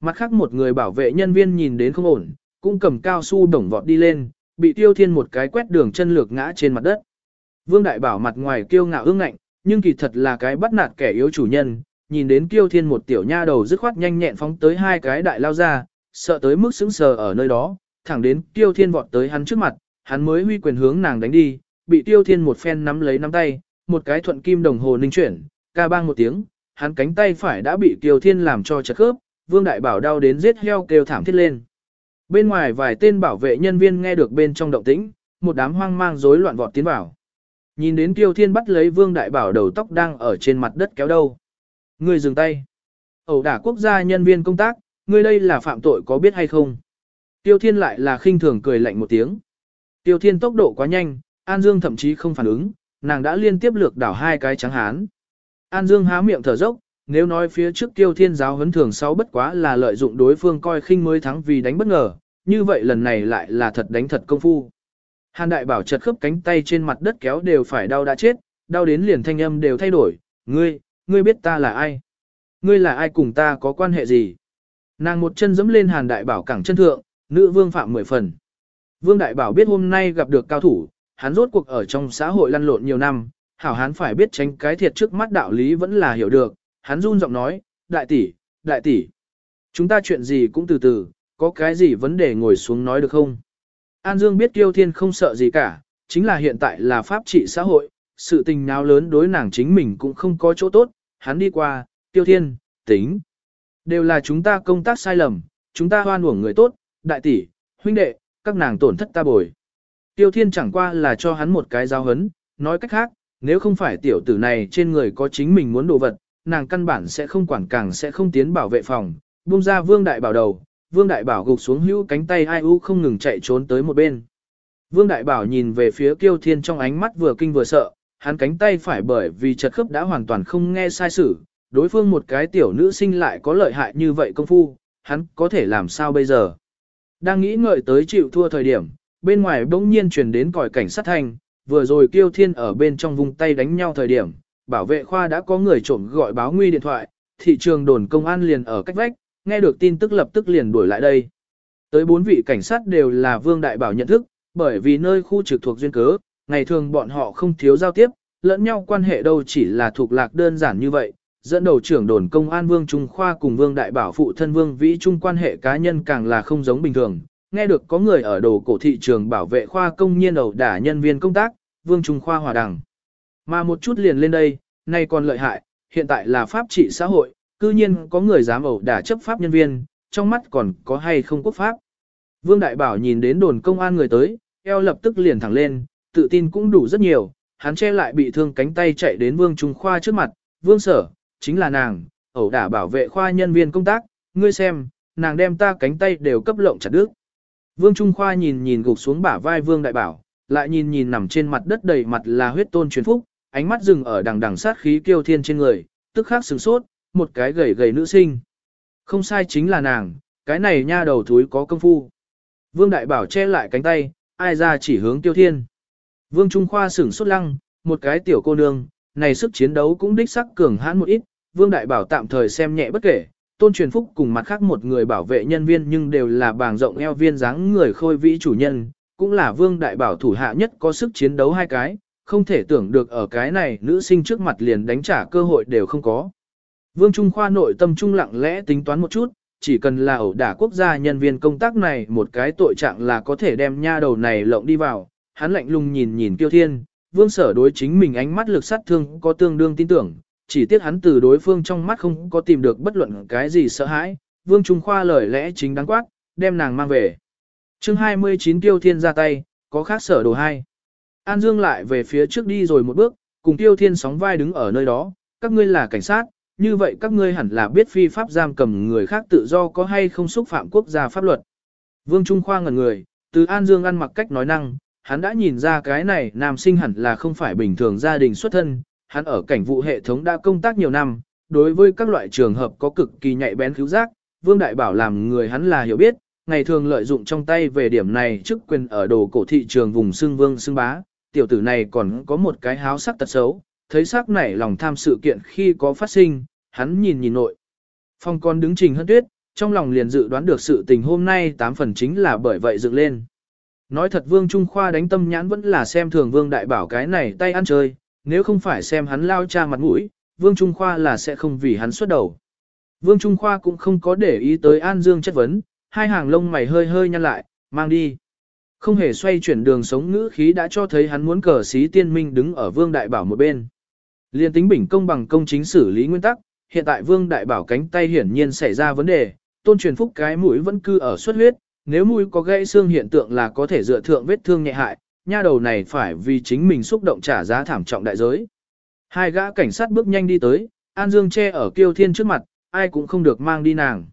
Mặt khác một người bảo vệ nhân viên nhìn đến không ổn, cũng cầm cao su đổng vọt đi lên, bị tiêu thiên một cái quét đường chân lược ngã trên mặt đất. Vương Đại Bảo mặt ngoài kiêu ngạo ương ngạnh, nhưng kỳ thật là cái bắt nạt kẻ yếu chủ nhân, nhìn đến tiêu thiên một tiểu nha đầu dứt khoát nhanh nhẹn phóng tới hai cái đại lao ra, sợ tới mức sững sờ ở nơi đó, thẳng đến tiêu thiên vọt tới hắn trước mặt, hắn mới huy quyền hướng nàng đánh đi, bị tiêu thiên một phen nắm lấy nắm tay, một cái thuận kim đồng hồ ninh chuyển, ca bang một tiếng, hắn cánh tay phải đã bị tiêu thiên làm cho chật khớp, Vương Đại Bảo đau đến giết heo kêu thảm thiết lên. Bên ngoài vài tên bảo vệ nhân viên nghe được bên trong động tĩnh, một đám hoang mang rối loạn vọt tiến vào. Nhìn đến Tiêu Thiên bắt lấy Vương Đại Bảo đầu tóc đang ở trên mặt đất kéo đâu. Người dừng tay. Ẩu đả quốc gia nhân viên công tác, người đây là phạm tội có biết hay không? Tiêu Thiên lại là khinh thường cười lạnh một tiếng. Tiêu Thiên tốc độ quá nhanh, An Dương thậm chí không phản ứng, nàng đã liên tiếp lược đảo hai cái trắng hán. An Dương há miệng thở dốc, nếu nói phía trước tiêu thiên giáo huấn thường sau bất quá là lợi dụng đối phương coi khinh mới thắng vì đánh bất ngờ, như vậy lần này lại là thật đánh thật công phu. Hàn đại bảo chật khớp cánh tay trên mặt đất kéo đều phải đau đã chết, đau đến liền thanh âm đều thay đổi, ngươi, ngươi biết ta là ai? Ngươi là ai cùng ta có quan hệ gì? Nàng một chân dẫm lên hàn đại bảo cẳng chân thượng, nữ vương phạm mười phần. Vương đại bảo biết hôm nay gặp được cao thủ, hắn rốt cuộc ở trong xã hội lăn lộn nhiều năm, hảo hắn phải biết tránh cái thiệt trước mắt đạo lý vẫn là hiểu được, hắn run giọng nói, đại tỷ, đại tỷ, chúng ta chuyện gì cũng từ từ, có cái gì vấn đề ngồi xuống nói được không? An Dương biết Tiêu Thiên không sợ gì cả, chính là hiện tại là pháp trị xã hội, sự tình nào lớn đối nàng chính mình cũng không có chỗ tốt, hắn đi qua, Tiêu Thiên, tính. Đều là chúng ta công tác sai lầm, chúng ta hoan uổng người tốt, đại tỷ, huynh đệ, các nàng tổn thất ta bồi. Tiêu Thiên chẳng qua là cho hắn một cái giao hấn, nói cách khác, nếu không phải tiểu tử này trên người có chính mình muốn đồ vật, nàng căn bản sẽ không quản càng sẽ không tiến bảo vệ phòng, buông ra vương đại bảo đầu, vương đại bảo gục xuống hữu cánh tay ai u không ngừng chạy trốn tới một bên. Vương đại bảo nhìn về phía kiêu thiên trong ánh mắt vừa kinh vừa sợ, hắn cánh tay phải bởi vì chật khớp đã hoàn toàn không nghe sai sử, đối phương một cái tiểu nữ sinh lại có lợi hại như vậy công phu, hắn có thể làm sao bây giờ. Đang nghĩ ngợi tới chịu thua thời điểm, bên ngoài bỗng nhiên truyền đến còi cảnh sát thanh, vừa rồi Kiêu Thiên ở bên trong vùng tay đánh nhau thời điểm, bảo vệ khoa đã có người trộm gọi báo nguy điện thoại, thị trường đồn công an liền ở cách vách, nghe được tin tức lập tức liền đuổi lại đây. Tới bốn vị cảnh sát đều là Vương Đại Bảo nhận thức, bởi vì nơi khu trực thuộc duyên cớ, ngày thường bọn họ không thiếu giao tiếp, lẫn nhau quan hệ đâu chỉ là thuộc lạc đơn giản như vậy. Dẫn đầu trưởng đồn công an Vương Trung Khoa cùng Vương Đại Bảo phụ thân Vương Vĩ Trung quan hệ cá nhân càng là không giống bình thường. Nghe được có người ở đồ cổ thị trường bảo vệ khoa công nhiên ẩu đả nhân viên công tác, Vương Trung Khoa hòa đằng. Mà một chút liền lên đây, nay còn lợi hại, hiện tại là pháp trị xã hội, cư nhiên có người dám ẩu đả chấp pháp nhân viên, trong mắt còn có hay không quốc pháp. Vương Đại Bảo nhìn đến đồn công an người tới, eo lập tức liền thẳng lên, tự tin cũng đủ rất nhiều, hắn che lại bị thương cánh tay chạy đến Vương Trung Khoa trước mặt, Vương Sở, chính là nàng, ẩu đả bảo vệ khoa nhân viên công tác, ngươi xem, nàng đem ta cánh tay đều cấp lộng chặt đứt. Vương Trung Khoa nhìn nhìn gục xuống bả vai Vương Đại Bảo, lại nhìn nhìn nằm trên mặt đất đầy mặt là huyết tôn truyền phúc, ánh mắt dừng ở đằng đằng sát khí kiêu thiên trên người, tức khắc sửng sốt, một cái gầy gầy nữ sinh. Không sai chính là nàng, cái này nha đầu thúi có công phu. Vương Đại Bảo che lại cánh tay, ai ra chỉ hướng tiêu thiên. Vương Trung Khoa sửng sốt lăng, một cái tiểu cô nương, này sức chiến đấu cũng đích sắc cường hãn một ít, Vương Đại Bảo tạm thời xem nhẹ bất kể, Tôn Truyền Phúc cùng mặt khác một người bảo vệ nhân viên nhưng đều là bàng rộng eo viên dáng người khôi vĩ chủ nhân, cũng là Vương Đại Bảo thủ hạ nhất có sức chiến đấu hai cái, không thể tưởng được ở cái này nữ sinh trước mặt liền đánh trả cơ hội đều không có. Vương Trung Khoa nội tâm trung lặng lẽ tính toán một chút, chỉ cần là ẩu đả quốc gia nhân viên công tác này một cái tội trạng là có thể đem nha đầu này lộng đi vào, hắn lạnh lùng nhìn nhìn Tiêu Thiên, Vương Sở đối chính mình ánh mắt lực sát thương có tương đương tin tưởng, chỉ tiếc hắn từ đối phương trong mắt không có tìm được bất luận cái gì sợ hãi, Vương Trung Khoa lời lẽ chính đáng quát, đem nàng mang về. chương 29 Tiêu Thiên ra tay, có khác sở đồ hai. An Dương lại về phía trước đi rồi một bước, cùng Tiêu Thiên sóng vai đứng ở nơi đó, các ngươi là cảnh sát, như vậy các ngươi hẳn là biết phi pháp giam cầm người khác tự do có hay không xúc phạm quốc gia pháp luật. Vương Trung Khoa ngẩn người, từ An Dương ăn mặc cách nói năng, hắn đã nhìn ra cái này nam sinh hẳn là không phải bình thường gia đình xuất thân, hắn ở cảnh vụ hệ thống đã công tác nhiều năm, đối với các loại trường hợp có cực kỳ nhạy bén cứu giác, Vương Đại Bảo làm người hắn là hiểu biết, ngày thường lợi dụng trong tay về điểm này chức quyền ở đồ cổ thị trường vùng xương vương xương bá, tiểu tử này còn có một cái háo sắc tật xấu, thấy sắc nảy lòng tham sự kiện khi có phát sinh, hắn nhìn nhìn nội. Phong con đứng trình hân tuyết, trong lòng liền dự đoán được sự tình hôm nay tám phần chính là bởi vậy dựng lên. Nói thật Vương Trung Khoa đánh tâm nhãn vẫn là xem thường Vương Đại Bảo cái này tay ăn chơi, nếu không phải xem hắn lao cha mặt mũi, Vương Trung Khoa là sẽ không vì hắn xuất đầu. Vương Trung Khoa cũng không có để ý tới An Dương chất vấn, hai hàng lông mày hơi hơi nhăn lại, mang đi. Không hề xoay chuyển đường sống ngữ khí đã cho thấy hắn muốn cờ xí tiên minh đứng ở Vương Đại Bảo một bên. Liên tính bình công bằng công chính xử lý nguyên tắc, hiện tại Vương Đại Bảo cánh tay hiển nhiên xảy ra vấn đề, tôn truyền phúc cái mũi vẫn cư ở xuất huyết, nếu mũi có gãy xương hiện tượng là có thể dựa thượng vết thương nhẹ hại, nha đầu này phải vì chính mình xúc động trả giá thảm trọng đại giới. Hai gã cảnh sát bước nhanh đi tới, An Dương che ở Kiêu Thiên trước mặt, ai cũng không được mang đi nàng.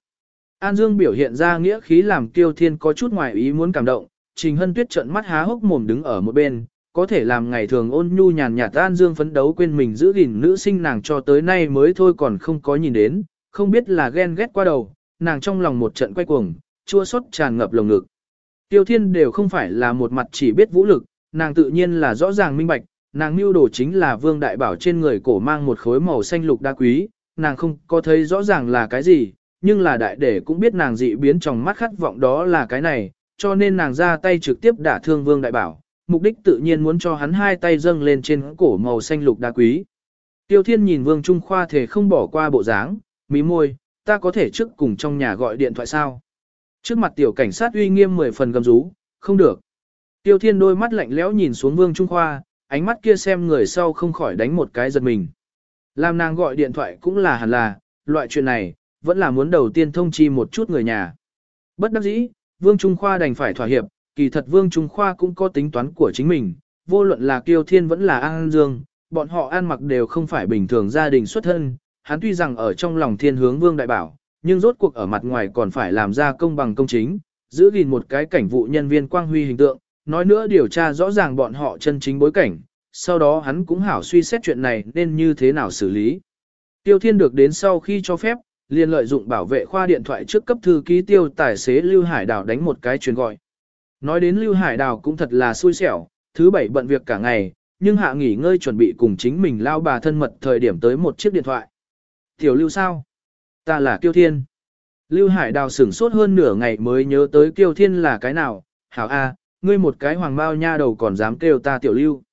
An Dương biểu hiện ra nghĩa khí làm Kiêu Thiên có chút ngoài ý muốn cảm động, Trình Hân Tuyết trợn mắt há hốc mồm đứng ở một bên, có thể làm ngày thường ôn nhu nhàn nhạt An Dương phấn đấu quên mình giữ gìn nữ sinh nàng cho tới nay mới thôi còn không có nhìn đến, không biết là ghen ghét qua đầu, nàng trong lòng một trận quay cuồng, chua xót tràn ngập lồng ngực. Tiêu Thiên đều không phải là một mặt chỉ biết vũ lực, nàng tự nhiên là rõ ràng minh bạch, nàng mưu đồ chính là Vương Đại Bảo trên người cổ mang một khối màu xanh lục đa quý, nàng không có thấy rõ ràng là cái gì, nhưng là đại để cũng biết nàng dị biến trong mắt khát vọng đó là cái này, cho nên nàng ra tay trực tiếp đả thương Vương Đại Bảo, mục đích tự nhiên muốn cho hắn hai tay dâng lên trên cổ màu xanh lục đá quý. Tiêu Thiên nhìn Vương Trung Khoa thể không bỏ qua bộ dáng, mí môi, ta có thể trước cùng trong nhà gọi điện thoại sao? Trước mặt tiểu cảnh sát uy nghiêm mười phần gầm rú, không được. Tiêu Thiên đôi mắt lạnh lẽo nhìn xuống Vương Trung Khoa, ánh mắt kia xem người sau không khỏi đánh một cái giật mình. Làm nàng gọi điện thoại cũng là hẳn là, loại chuyện này, vẫn là muốn đầu tiên thông chi một chút người nhà. Bất đắc dĩ, Vương Trung Khoa đành phải thỏa hiệp, kỳ thật Vương Trung Khoa cũng có tính toán của chính mình, vô luận là Kiêu Thiên vẫn là An Dương, bọn họ ăn mặc đều không phải bình thường gia đình xuất thân, hắn tuy rằng ở trong lòng thiên hướng Vương Đại Bảo, nhưng rốt cuộc ở mặt ngoài còn phải làm ra công bằng công chính, giữ gìn một cái cảnh vụ nhân viên quang huy hình tượng, nói nữa điều tra rõ ràng bọn họ chân chính bối cảnh, sau đó hắn cũng hảo suy xét chuyện này nên như thế nào xử lý. Tiêu Thiên được đến sau khi cho phép, liền lợi dụng bảo vệ khoa điện thoại trước cấp thư ký tiêu tài xế Lưu Hải Đào đánh một cái chuyến gọi. Nói đến Lưu Hải Đào cũng thật là xui xẻo, thứ bảy bận việc cả ngày, nhưng hạ nghỉ ngơi chuẩn bị cùng chính mình lao bà thân mật thời điểm tới một chiếc điện thoại. Tiểu Lưu sao? Ta là Kiêu Thiên. Lưu Hải Đào sửng sốt hơn nửa ngày mới nhớ tới Kiêu Thiên là cái nào. Hảo A, ngươi một cái hoàng bao nha đầu còn dám kêu ta Tiểu Lưu.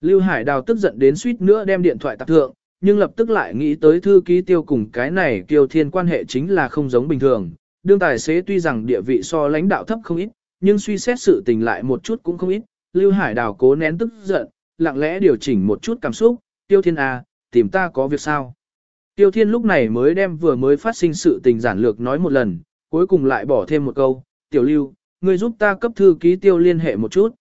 Lưu Hải Đào tức giận đến suýt nữa đem điện thoại tạc thượng, nhưng lập tức lại nghĩ tới thư ký tiêu cùng cái này kiều Thiên quan hệ chính là không giống bình thường. Đương tài xế tuy rằng địa vị so lãnh đạo thấp không ít, nhưng suy xét sự tình lại một chút cũng không ít. Lưu Hải Đào cố nén tức giận, lặng lẽ điều chỉnh một chút cảm xúc, Tiêu Thiên A, tìm ta có việc sao? Tiêu Thiên lúc này mới đem vừa mới phát sinh sự tình giản lược nói một lần, cuối cùng lại bỏ thêm một câu, Tiểu Lưu, ngươi giúp ta cấp thư ký Tiêu liên hệ một chút.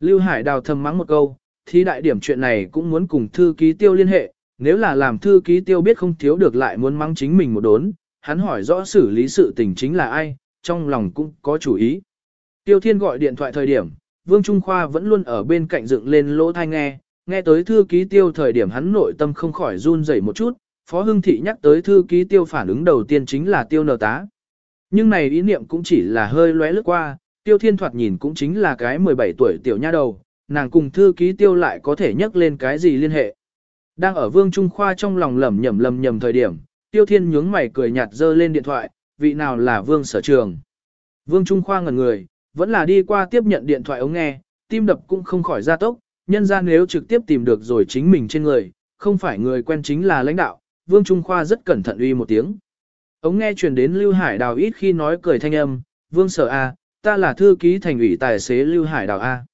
Lưu Hải đào thầm mắng một câu, thì đại điểm chuyện này cũng muốn cùng thư ký Tiêu liên hệ, nếu là làm thư ký Tiêu biết không thiếu được lại muốn mắng chính mình một đốn, hắn hỏi rõ xử lý sự tình chính là ai, trong lòng cũng có chủ ý. Tiêu Thiên gọi điện thoại thời điểm, Vương Trung Khoa vẫn luôn ở bên cạnh dựng lên lỗ thai nghe, nghe tới thư ký Tiêu thời điểm hắn nội tâm không khỏi run rẩy một chút, Phó Hưng Thị nhắc tới thư ký tiêu phản ứng đầu tiên chính là tiêu nờ tá. Nhưng này ý niệm cũng chỉ là hơi lóe lướt qua, tiêu thiên thoạt nhìn cũng chính là cái 17 tuổi tiểu nha đầu, nàng cùng thư ký tiêu lại có thể nhắc lên cái gì liên hệ. Đang ở vương trung khoa trong lòng lẩm nhẩm lầm nhầm thời điểm, tiêu thiên nhướng mày cười nhạt dơ lên điện thoại, vị nào là vương sở trường. Vương trung khoa ngẩn người, vẫn là đi qua tiếp nhận điện thoại ống nghe, tim đập cũng không khỏi ra tốc, nhân ra nếu trực tiếp tìm được rồi chính mình trên người, không phải người quen chính là lãnh đạo, Vương Trung Khoa rất cẩn thận uy một tiếng. Ống nghe truyền đến Lưu Hải Đào ít khi nói cười thanh âm, Vương Sở A, ta là thư ký thành ủy tài xế Lưu Hải Đào A.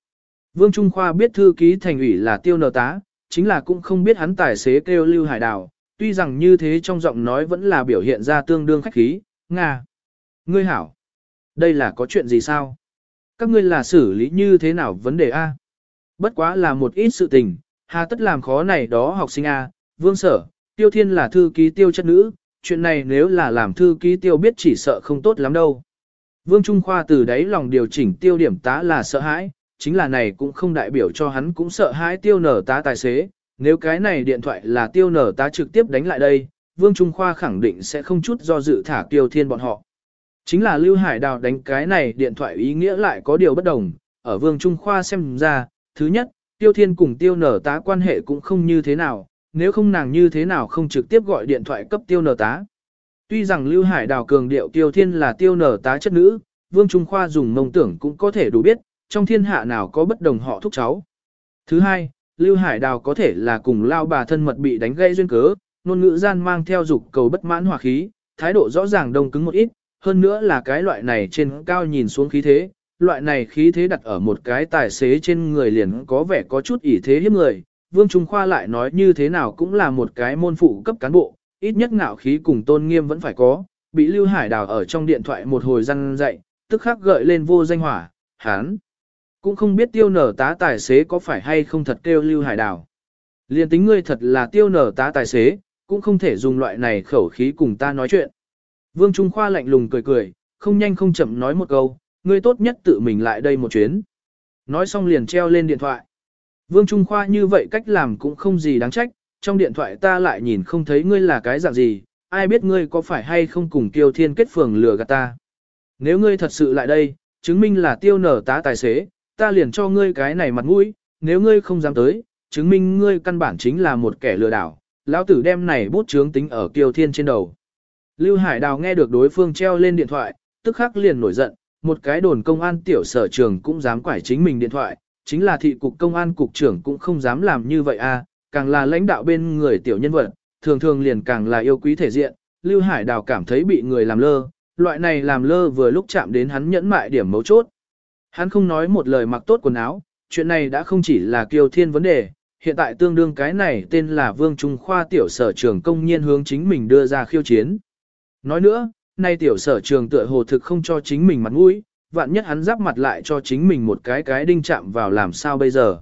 Vương Trung Khoa biết thư ký thành ủy là tiêu nờ tá, chính là cũng không biết hắn tài xế kêu Lưu Hải Đào, tuy rằng như thế trong giọng nói vẫn là biểu hiện ra tương đương khách khí, Nga. Ngươi hảo, đây là có chuyện gì sao? Các ngươi là xử lý như thế nào vấn đề A? Bất quá là một ít sự tình, hà tất làm khó này đó học sinh A, Vương Sở, Tiêu Thiên là thư ký tiêu chất nữ, chuyện này nếu là làm thư ký tiêu biết chỉ sợ không tốt lắm đâu. Vương Trung Khoa từ đấy lòng điều chỉnh tiêu điểm tá là sợ hãi, chính là này cũng không đại biểu cho hắn cũng sợ hãi tiêu nở tá tài xế, nếu cái này điện thoại là tiêu nở tá trực tiếp đánh lại đây, Vương Trung Khoa khẳng định sẽ không chút do dự thả tiêu thiên bọn họ. Chính là Lưu Hải Đào đánh cái này điện thoại ý nghĩa lại có điều bất đồng, ở Vương Trung Khoa xem ra, thứ nhất, tiêu thiên cùng tiêu nở tá quan hệ cũng không như thế nào, nếu không nàng như thế nào không trực tiếp gọi điện thoại cấp tiêu nở tá. Tuy rằng Lưu Hải Đào cường điệu tiêu thiên là tiêu nở tá chất nữ, Vương Trung Khoa dùng mông tưởng cũng có thể đủ biết, trong thiên hạ nào có bất đồng họ thúc cháu. Thứ hai, Lưu Hải Đào có thể là cùng lao bà thân mật bị đánh gây duyên cớ, ngôn ngữ gian mang theo dục cầu bất mãn hòa khí, thái độ rõ ràng đông cứng một ít, hơn nữa là cái loại này trên cao nhìn xuống khí thế, loại này khí thế đặt ở một cái tài xế trên người liền có vẻ có chút ỷ thế hiếp người, Vương Trung Khoa lại nói như thế nào cũng là một cái môn phụ cấp cán bộ, ít nhất ngạo khí cùng tôn nghiêm vẫn phải có, bị Lưu Hải đào ở trong điện thoại một hồi răng dậy, tức khắc gợi lên vô danh hỏa, hán. Cũng không biết tiêu nở tá tài xế có phải hay không thật kêu Lưu Hải đào. Liên tính ngươi thật là tiêu nở tá tài xế, cũng không thể dùng loại này khẩu khí cùng ta nói chuyện. Vương Trung Khoa lạnh lùng cười cười, không nhanh không chậm nói một câu, ngươi tốt nhất tự mình lại đây một chuyến. Nói xong liền treo lên điện thoại. Vương Trung Khoa như vậy cách làm cũng không gì đáng trách, trong điện thoại ta lại nhìn không thấy ngươi là cái dạng gì, ai biết ngươi có phải hay không cùng tiêu thiên kết phường lừa gạt ta. Nếu ngươi thật sự lại đây, chứng minh là tiêu nở tá tài xế, ta liền cho ngươi cái này mặt mũi, nếu ngươi không dám tới, chứng minh ngươi căn bản chính là một kẻ lừa đảo, lão tử đem này bút chướng tính ở tiêu thiên trên đầu. Lưu Hải Đào nghe được đối phương treo lên điện thoại, tức khắc liền nổi giận, một cái đồn công an tiểu sở trường cũng dám quải chính mình điện thoại, chính là thị cục công an cục trưởng cũng không dám làm như vậy a, à, càng là lãnh đạo bên người tiểu nhân vật, thường thường liền càng là yêu quý thể diện, Lưu Hải Đào cảm thấy bị người làm lơ, loại này làm lơ vừa lúc chạm đến hắn nhẫn mại điểm mấu chốt. Hắn không nói một lời mặc tốt quần áo, chuyện này đã không chỉ là kiều thiên vấn đề, hiện tại tương đương cái này tên là Vương Trung Khoa tiểu sở trường công nhiên hướng chính mình đưa ra khiêu chiến. Nói nữa, nay tiểu sở trường tựa hồ thực không cho chính mình mặt mũi, vạn nhất hắn giáp mặt lại cho chính mình một cái cái đinh chạm vào làm sao bây giờ.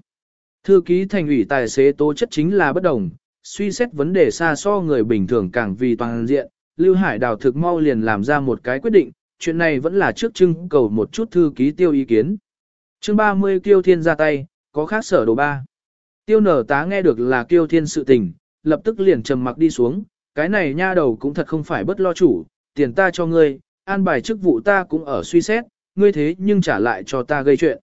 Thư ký thành ủy tài xế tố chất chính là bất đồng, suy xét vấn đề xa so người bình thường càng vì toàn diện, Lưu Hải Đào thực mau liền làm ra một cái quyết định, chuyện này vẫn là trước trưng cầu một chút thư ký tiêu ý kiến. Chương 30 Kiêu Thiên ra tay, có khác sở đồ ba. Tiêu nở tá nghe được là kiêu thiên sự tình, lập tức liền trầm mặc đi xuống, cái này nha đầu cũng thật không phải bất lo chủ, tiền ta cho ngươi, an bài chức vụ ta cũng ở suy xét, ngươi thế nhưng trả lại cho ta gây chuyện.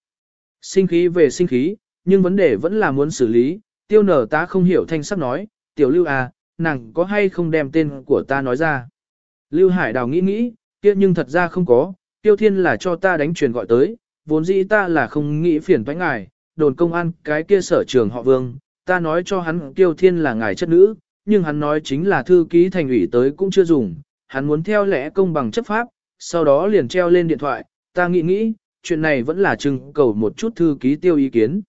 Sinh khí về sinh khí, nhưng vấn đề vẫn là muốn xử lý, tiêu nở tá không hiểu thanh sắc nói, tiểu lưu à, nàng có hay không đem tên của ta nói ra. Lưu Hải Đào nghĩ nghĩ, kia nhưng thật ra không có, tiêu thiên là cho ta đánh truyền gọi tới, vốn dĩ ta là không nghĩ phiền toái ngài, đồn công an cái kia sở trường họ vương, ta nói cho hắn tiêu thiên là ngài chất nữ, nhưng hắn nói chính là thư ký thành ủy tới cũng chưa dùng, hắn muốn theo lẽ công bằng chấp pháp, sau đó liền treo lên điện thoại, ta nghĩ nghĩ, chuyện này vẫn là trưng cầu một chút thư ký tiêu ý kiến.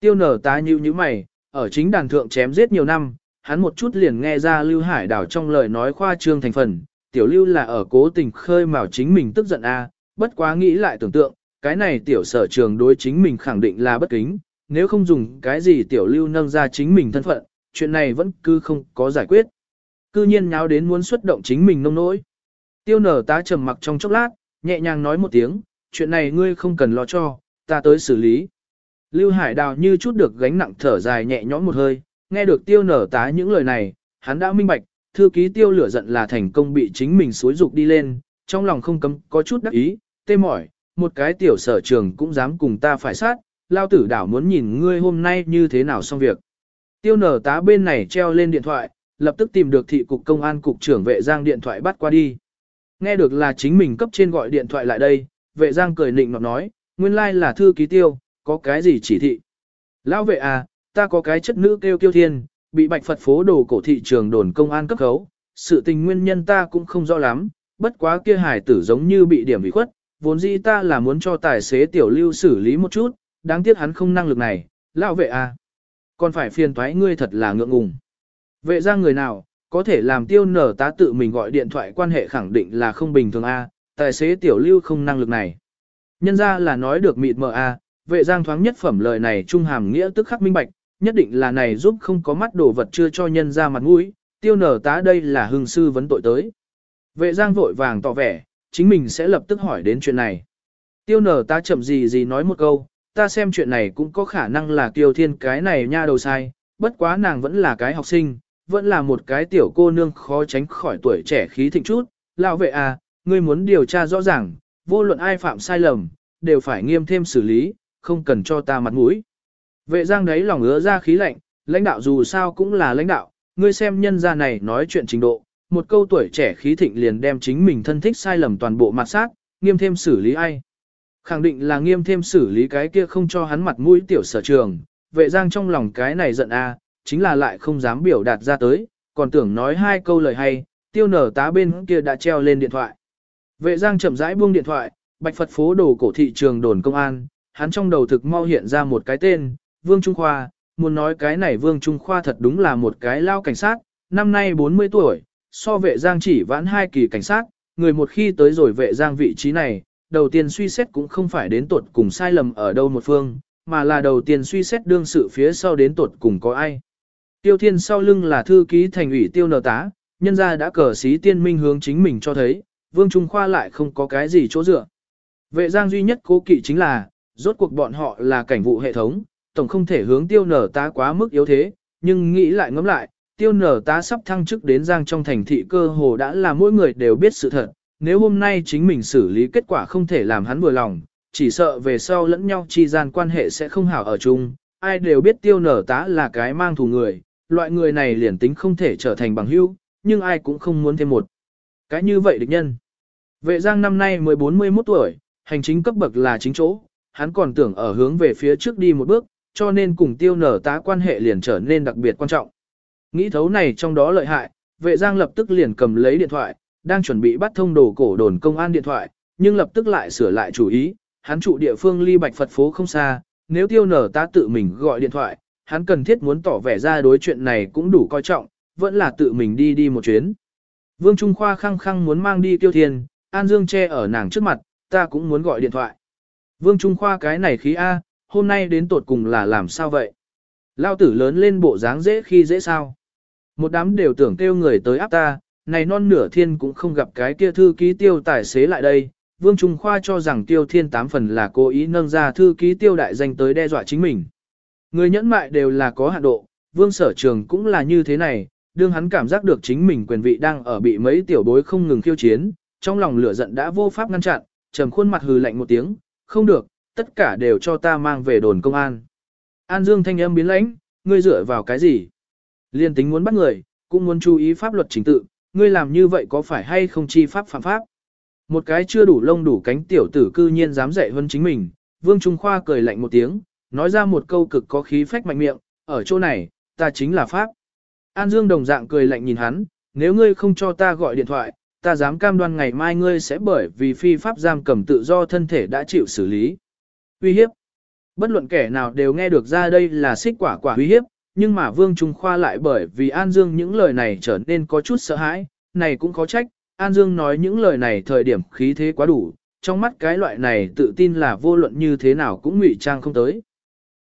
Tiêu nở tá như như mày, ở chính đàn thượng chém giết nhiều năm, hắn một chút liền nghe ra Lưu Hải đảo trong lời nói khoa trương thành phần, tiểu Lưu là ở cố tình khơi mào chính mình tức giận a, bất quá nghĩ lại tưởng tượng, cái này tiểu sở trường đối chính mình khẳng định là bất kính, nếu không dùng cái gì tiểu Lưu nâng ra chính mình thân phận, chuyện này vẫn cứ không có giải quyết. Cư nhiên nháo đến muốn xuất động chính mình nông nỗi. Tiêu nở tá trầm mặc trong chốc lát, nhẹ nhàng nói một tiếng, chuyện này ngươi không cần lo cho, ta tới xử lý. Lưu Hải Đào như chút được gánh nặng thở dài nhẹ nhõm một hơi, nghe được tiêu nở tá những lời này, hắn đã minh bạch, thư ký tiêu lửa giận là thành công bị chính mình xối dục đi lên, trong lòng không cấm có chút đắc ý, tê mỏi, một cái tiểu sở trường cũng dám cùng ta phải sát, lao tử đảo muốn nhìn ngươi hôm nay như thế nào xong việc. Tiêu nở tá bên này treo lên điện thoại, lập tức tìm được thị cục công an cục trưởng vệ giang điện thoại bắt qua đi. Nghe được là chính mình cấp trên gọi điện thoại lại đây, vệ giang cười nịnh nọt nói, nguyên lai like là thư ký tiêu, có cái gì chỉ thị. Lão vệ à, ta có cái chất nữ kêu kiêu thiên, bị bạch Phật phố đồ cổ thị trường đồn công an cấp khấu, sự tình nguyên nhân ta cũng không rõ lắm, bất quá kia hải tử giống như bị điểm bị khuất, vốn dĩ ta là muốn cho tài xế tiểu lưu xử lý một chút, đáng tiếc hắn không năng lực này, lão vệ à. Còn phải phiền thoái ngươi thật là ngượng ngùng. Vệ ra người nào, có thể làm tiêu nở tá tự mình gọi điện thoại quan hệ khẳng định là không bình thường a tài xế tiểu lưu không năng lực này. Nhân ra là nói được mịt mờ a vệ giang thoáng nhất phẩm lời này trung hàm nghĩa tức khắc minh bạch, nhất định là này giúp không có mắt đồ vật chưa cho nhân ra mặt mũi, tiêu nở tá đây là hưng sư vấn tội tới. Vệ giang vội vàng tỏ vẻ, chính mình sẽ lập tức hỏi đến chuyện này. Tiêu nở tá chậm gì gì nói một câu, ta xem chuyện này cũng có khả năng là kiều thiên cái này nha đầu sai, bất quá nàng vẫn là cái học sinh, vẫn là một cái tiểu cô nương khó tránh khỏi tuổi trẻ khí thịnh chút. Lão vệ à, ngươi muốn điều tra rõ ràng, vô luận ai phạm sai lầm, đều phải nghiêm thêm xử lý, không cần cho ta mặt mũi. Vệ giang đấy lòng ứa ra khí lạnh, lãnh đạo dù sao cũng là lãnh đạo, ngươi xem nhân gia này nói chuyện trình độ, một câu tuổi trẻ khí thịnh liền đem chính mình thân thích sai lầm toàn bộ mặt sát, nghiêm thêm xử lý ai. Khẳng định là nghiêm thêm xử lý cái kia không cho hắn mặt mũi tiểu sở trường, vệ giang trong lòng cái này giận a, à, chính là lại không dám biểu đạt ra tới, còn tưởng nói hai câu lời hay, tiêu nở tá bên kia đã treo lên điện thoại. Vệ giang chậm rãi buông điện thoại, bạch Phật phố đồ cổ thị trường đồn công an, hắn trong đầu thực mau hiện ra một cái tên, Vương Trung Khoa, muốn nói cái này Vương Trung Khoa thật đúng là một cái lao cảnh sát, năm nay 40 tuổi, so vệ giang chỉ vãn hai kỳ cảnh sát, người một khi tới rồi vệ giang vị trí này, đầu tiên suy xét cũng không phải đến tuột cùng sai lầm ở đâu một phương, mà là đầu tiên suy xét đương sự phía sau đến tuột cùng có ai. Tiêu Thiên sau lưng là thư ký thành ủy Tiêu Nờ Tá, nhân ra đã cờ xí tiên minh hướng chính mình cho thấy, Vương Trung Khoa lại không có cái gì chỗ dựa. Vệ giang duy nhất cố kỵ chính là, rốt cuộc bọn họ là cảnh vụ hệ thống, tổng không thể hướng Tiêu Nở Tá quá mức yếu thế, nhưng nghĩ lại ngẫm lại, Tiêu Nở Tá sắp thăng chức đến giang trong thành thị cơ hồ đã là mỗi người đều biết sự thật, nếu hôm nay chính mình xử lý kết quả không thể làm hắn vừa lòng, chỉ sợ về sau lẫn nhau chi gian quan hệ sẽ không hảo ở chung, ai đều biết Tiêu Nở Tá là cái mang thù người loại người này liền tính không thể trở thành bằng hữu, nhưng ai cũng không muốn thêm một. Cái như vậy địch nhân. Vệ Giang năm nay 14-11 tuổi, hành chính cấp bậc là chính chỗ, hắn còn tưởng ở hướng về phía trước đi một bước, cho nên cùng tiêu nở tá quan hệ liền trở nên đặc biệt quan trọng. Nghĩ thấu này trong đó lợi hại, vệ Giang lập tức liền cầm lấy điện thoại, đang chuẩn bị bắt thông đồ cổ đồn công an điện thoại, nhưng lập tức lại sửa lại chủ ý, hắn trụ địa phương ly bạch Phật phố không xa, nếu tiêu nở tá tự mình gọi điện thoại, hắn cần thiết muốn tỏ vẻ ra đối chuyện này cũng đủ coi trọng, vẫn là tự mình đi đi một chuyến. Vương Trung Khoa khăng khăng muốn mang đi Tiêu Thiên, An Dương che ở nàng trước mặt, ta cũng muốn gọi điện thoại. Vương Trung Khoa cái này khí A, hôm nay đến tột cùng là làm sao vậy? Lao tử lớn lên bộ dáng dễ khi dễ sao? Một đám đều tưởng kêu người tới áp ta, này non nửa thiên cũng không gặp cái kia thư ký tiêu tài xế lại đây. Vương Trung Khoa cho rằng tiêu thiên tám phần là cố ý nâng ra thư ký tiêu đại danh tới đe dọa chính mình. Người nhẫn mại đều là có hạn độ, vương sở trường cũng là như thế này, đương hắn cảm giác được chính mình quyền vị đang ở bị mấy tiểu bối không ngừng khiêu chiến, trong lòng lửa giận đã vô pháp ngăn chặn, trầm khuôn mặt hừ lạnh một tiếng, không được, tất cả đều cho ta mang về đồn công an. An Dương thanh âm biến lãnh, ngươi dựa vào cái gì? Liên tính muốn bắt người, cũng muốn chú ý pháp luật chính tự, ngươi làm như vậy có phải hay không chi pháp phạm pháp? Một cái chưa đủ lông đủ cánh tiểu tử cư nhiên dám dạy hơn chính mình, Vương Trung Khoa cười lạnh một tiếng, nói ra một câu cực có khí phách mạnh miệng, ở chỗ này, ta chính là pháp. An Dương đồng dạng cười lạnh nhìn hắn, nếu ngươi không cho ta gọi điện thoại, ta dám cam đoan ngày mai ngươi sẽ bởi vì phi pháp giam cầm tự do thân thể đã chịu xử lý. Uy hiếp. Bất luận kẻ nào đều nghe được ra đây là xích quả quả uy hiếp, nhưng mà Vương Trung Khoa lại bởi vì An Dương những lời này trở nên có chút sợ hãi, này cũng khó trách, An Dương nói những lời này thời điểm khí thế quá đủ, trong mắt cái loại này tự tin là vô luận như thế nào cũng ngụy trang không tới.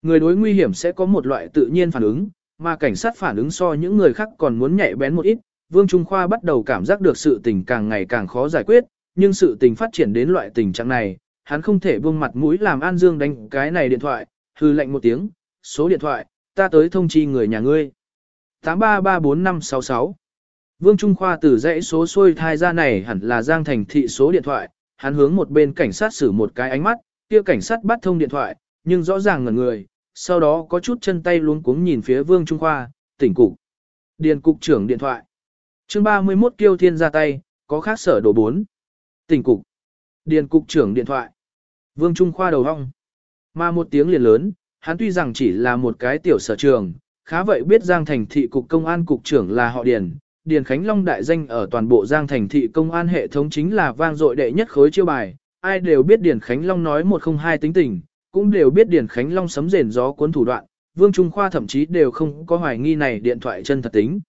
Người đối nguy hiểm sẽ có một loại tự nhiên phản ứng, mà cảnh sát phản ứng so những người khác còn muốn nhạy bén một ít. Vương Trung Khoa bắt đầu cảm giác được sự tình càng ngày càng khó giải quyết, nhưng sự tình phát triển đến loại tình trạng này, hắn không thể buông mặt mũi làm An Dương đánh cái này điện thoại, hư lệnh một tiếng, số điện thoại, ta tới thông chi người nhà ngươi. 8334566 Vương Trung Khoa từ dãy số xuôi thai ra này hẳn là Giang Thành thị số điện thoại, hắn hướng một bên cảnh sát xử một cái ánh mắt, kia cảnh sát bắt thông điện thoại, nhưng rõ ràng ngẩn người, sau đó có chút chân tay luống cuống nhìn phía Vương Trung Khoa, tỉnh cục. Điền cục trưởng điện thoại. chương 31 kiêu thiên ra tay, có khác sở đồ 4. Tỉnh cục. Điền cục trưởng điện thoại. Vương Trung Khoa đầu hong. Mà một tiếng liền lớn, hắn tuy rằng chỉ là một cái tiểu sở trường, khá vậy biết Giang Thành thị cục công an cục trưởng là họ Điền. Điền Khánh Long đại danh ở toàn bộ Giang Thành thị công an hệ thống chính là vang dội đệ nhất khối chiêu bài. Ai đều biết Điền Khánh Long nói một không hai tính tình, cũng đều biết Điền Khánh Long sấm rền gió cuốn thủ đoạn, Vương Trung Khoa thậm chí đều không có hoài nghi này điện thoại chân thật tính.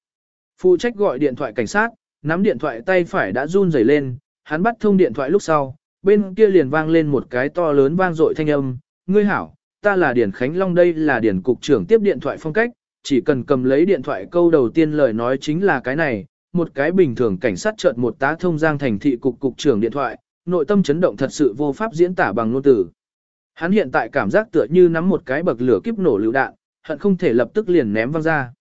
Phụ trách gọi điện thoại cảnh sát, nắm điện thoại tay phải đã run rẩy lên, hắn bắt thông điện thoại lúc sau, bên kia liền vang lên một cái to lớn vang dội thanh âm, ngươi hảo, ta là Điền Khánh Long đây là Điền Cục trưởng tiếp điện thoại phong cách, chỉ cần cầm lấy điện thoại câu đầu tiên lời nói chính là cái này, một cái bình thường cảnh sát chợt một tá thông giang thành thị cục cục trưởng điện thoại, nội tâm chấn động thật sự vô pháp diễn tả bằng ngôn từ. Hắn hiện tại cảm giác tựa như nắm một cái bậc lửa kiếp nổ lựu đạn, hận không thể lập tức liền ném văng ra.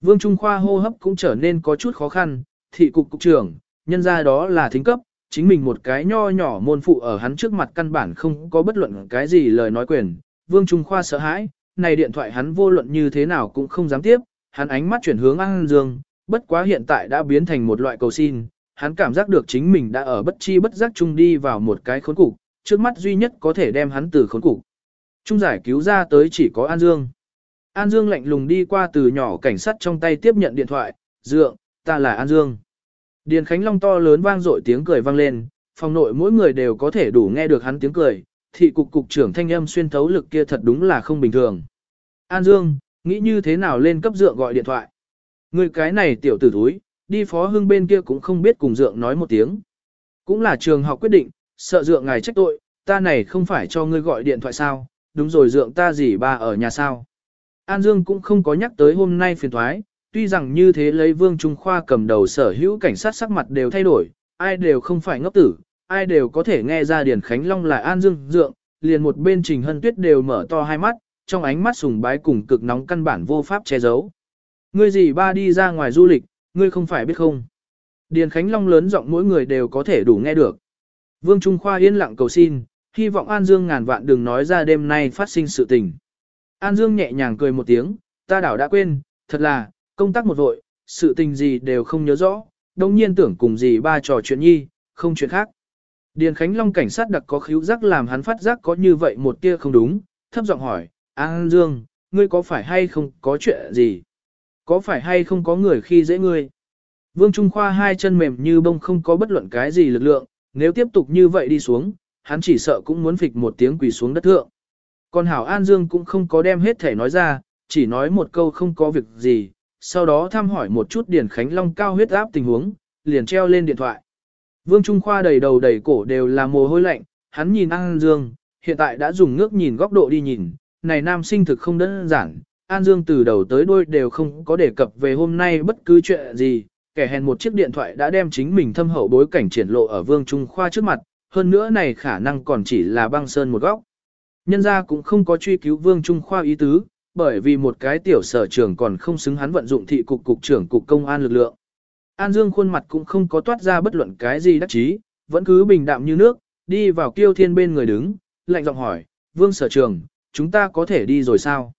Vương Trung Khoa hô hấp cũng trở nên có chút khó khăn, thị cục cục trưởng, nhân ra đó là thính cấp, chính mình một cái nho nhỏ môn phụ ở hắn trước mặt căn bản không có bất luận cái gì lời nói quyền. Vương Trung Khoa sợ hãi, này điện thoại hắn vô luận như thế nào cũng không dám tiếp, hắn ánh mắt chuyển hướng An Dương, bất quá hiện tại đã biến thành một loại cầu xin, hắn cảm giác được chính mình đã ở bất chi bất giác chung đi vào một cái khốn cục, trước mắt duy nhất có thể đem hắn từ khốn cục. Trung giải cứu ra tới chỉ có An Dương. An Dương lạnh lùng đi qua từ nhỏ cảnh sát trong tay tiếp nhận điện thoại, dượng, ta là An Dương. Điền Khánh Long to lớn vang dội tiếng cười vang lên, phòng nội mỗi người đều có thể đủ nghe được hắn tiếng cười, thị cục cục trưởng thanh âm xuyên thấu lực kia thật đúng là không bình thường. An Dương, nghĩ như thế nào lên cấp dượng gọi điện thoại. Người cái này tiểu tử thúi, đi phó hương bên kia cũng không biết cùng dượng nói một tiếng. Cũng là trường học quyết định, sợ dượng ngài trách tội, ta này không phải cho ngươi gọi điện thoại sao, đúng rồi dượng ta gì ba ở nhà sao. An Dương cũng không có nhắc tới hôm nay phiền thoái, tuy rằng như thế lấy Vương Trung Khoa cầm đầu sở hữu cảnh sát sắc mặt đều thay đổi, ai đều không phải ngốc tử, ai đều có thể nghe ra Điền Khánh Long là An Dương dượng, liền một bên Trình Hân Tuyết đều mở to hai mắt, trong ánh mắt sùng bái cùng cực nóng căn bản vô pháp che giấu. Ngươi gì ba đi ra ngoài du lịch, ngươi không phải biết không. Điền Khánh Long lớn giọng mỗi người đều có thể đủ nghe được. Vương Trung Khoa yên lặng cầu xin, hy vọng An Dương ngàn vạn đừng nói ra đêm nay phát sinh sự tình. An Dương nhẹ nhàng cười một tiếng, ta đảo đã quên, thật là, công tác một vội, sự tình gì đều không nhớ rõ, đồng nhiên tưởng cùng gì ba trò chuyện nhi, không chuyện khác. Điền Khánh Long cảnh sát đặc có khíu giác làm hắn phát giác có như vậy một tia không đúng, thấp giọng hỏi, An Dương, ngươi có phải hay không có chuyện gì? Có phải hay không có người khi dễ ngươi? Vương Trung Khoa hai chân mềm như bông không có bất luận cái gì lực lượng, nếu tiếp tục như vậy đi xuống, hắn chỉ sợ cũng muốn phịch một tiếng quỳ xuống đất thượng. Còn Hảo An Dương cũng không có đem hết thể nói ra, chỉ nói một câu không có việc gì, sau đó thăm hỏi một chút Điền Khánh Long cao huyết áp tình huống, liền treo lên điện thoại. Vương Trung Khoa đầy đầu đầy cổ đều là mồ hôi lạnh, hắn nhìn An Dương, hiện tại đã dùng ngước nhìn góc độ đi nhìn, này nam sinh thực không đơn giản, An Dương từ đầu tới đuôi đều không có đề cập về hôm nay bất cứ chuyện gì, kẻ hèn một chiếc điện thoại đã đem chính mình thâm hậu bối cảnh triển lộ ở Vương Trung Khoa trước mặt, hơn nữa này khả năng còn chỉ là băng sơn một góc. Nhân ra cũng không có truy cứu Vương Trung Khoa ý tứ, bởi vì một cái tiểu sở trưởng còn không xứng hắn vận dụng thị cục cục trưởng cục công an lực lượng. An Dương khuôn mặt cũng không có toát ra bất luận cái gì đắc chí, vẫn cứ bình đạm như nước, đi vào kiêu thiên bên người đứng, lạnh giọng hỏi, vương sở trường, chúng ta có thể đi rồi sao?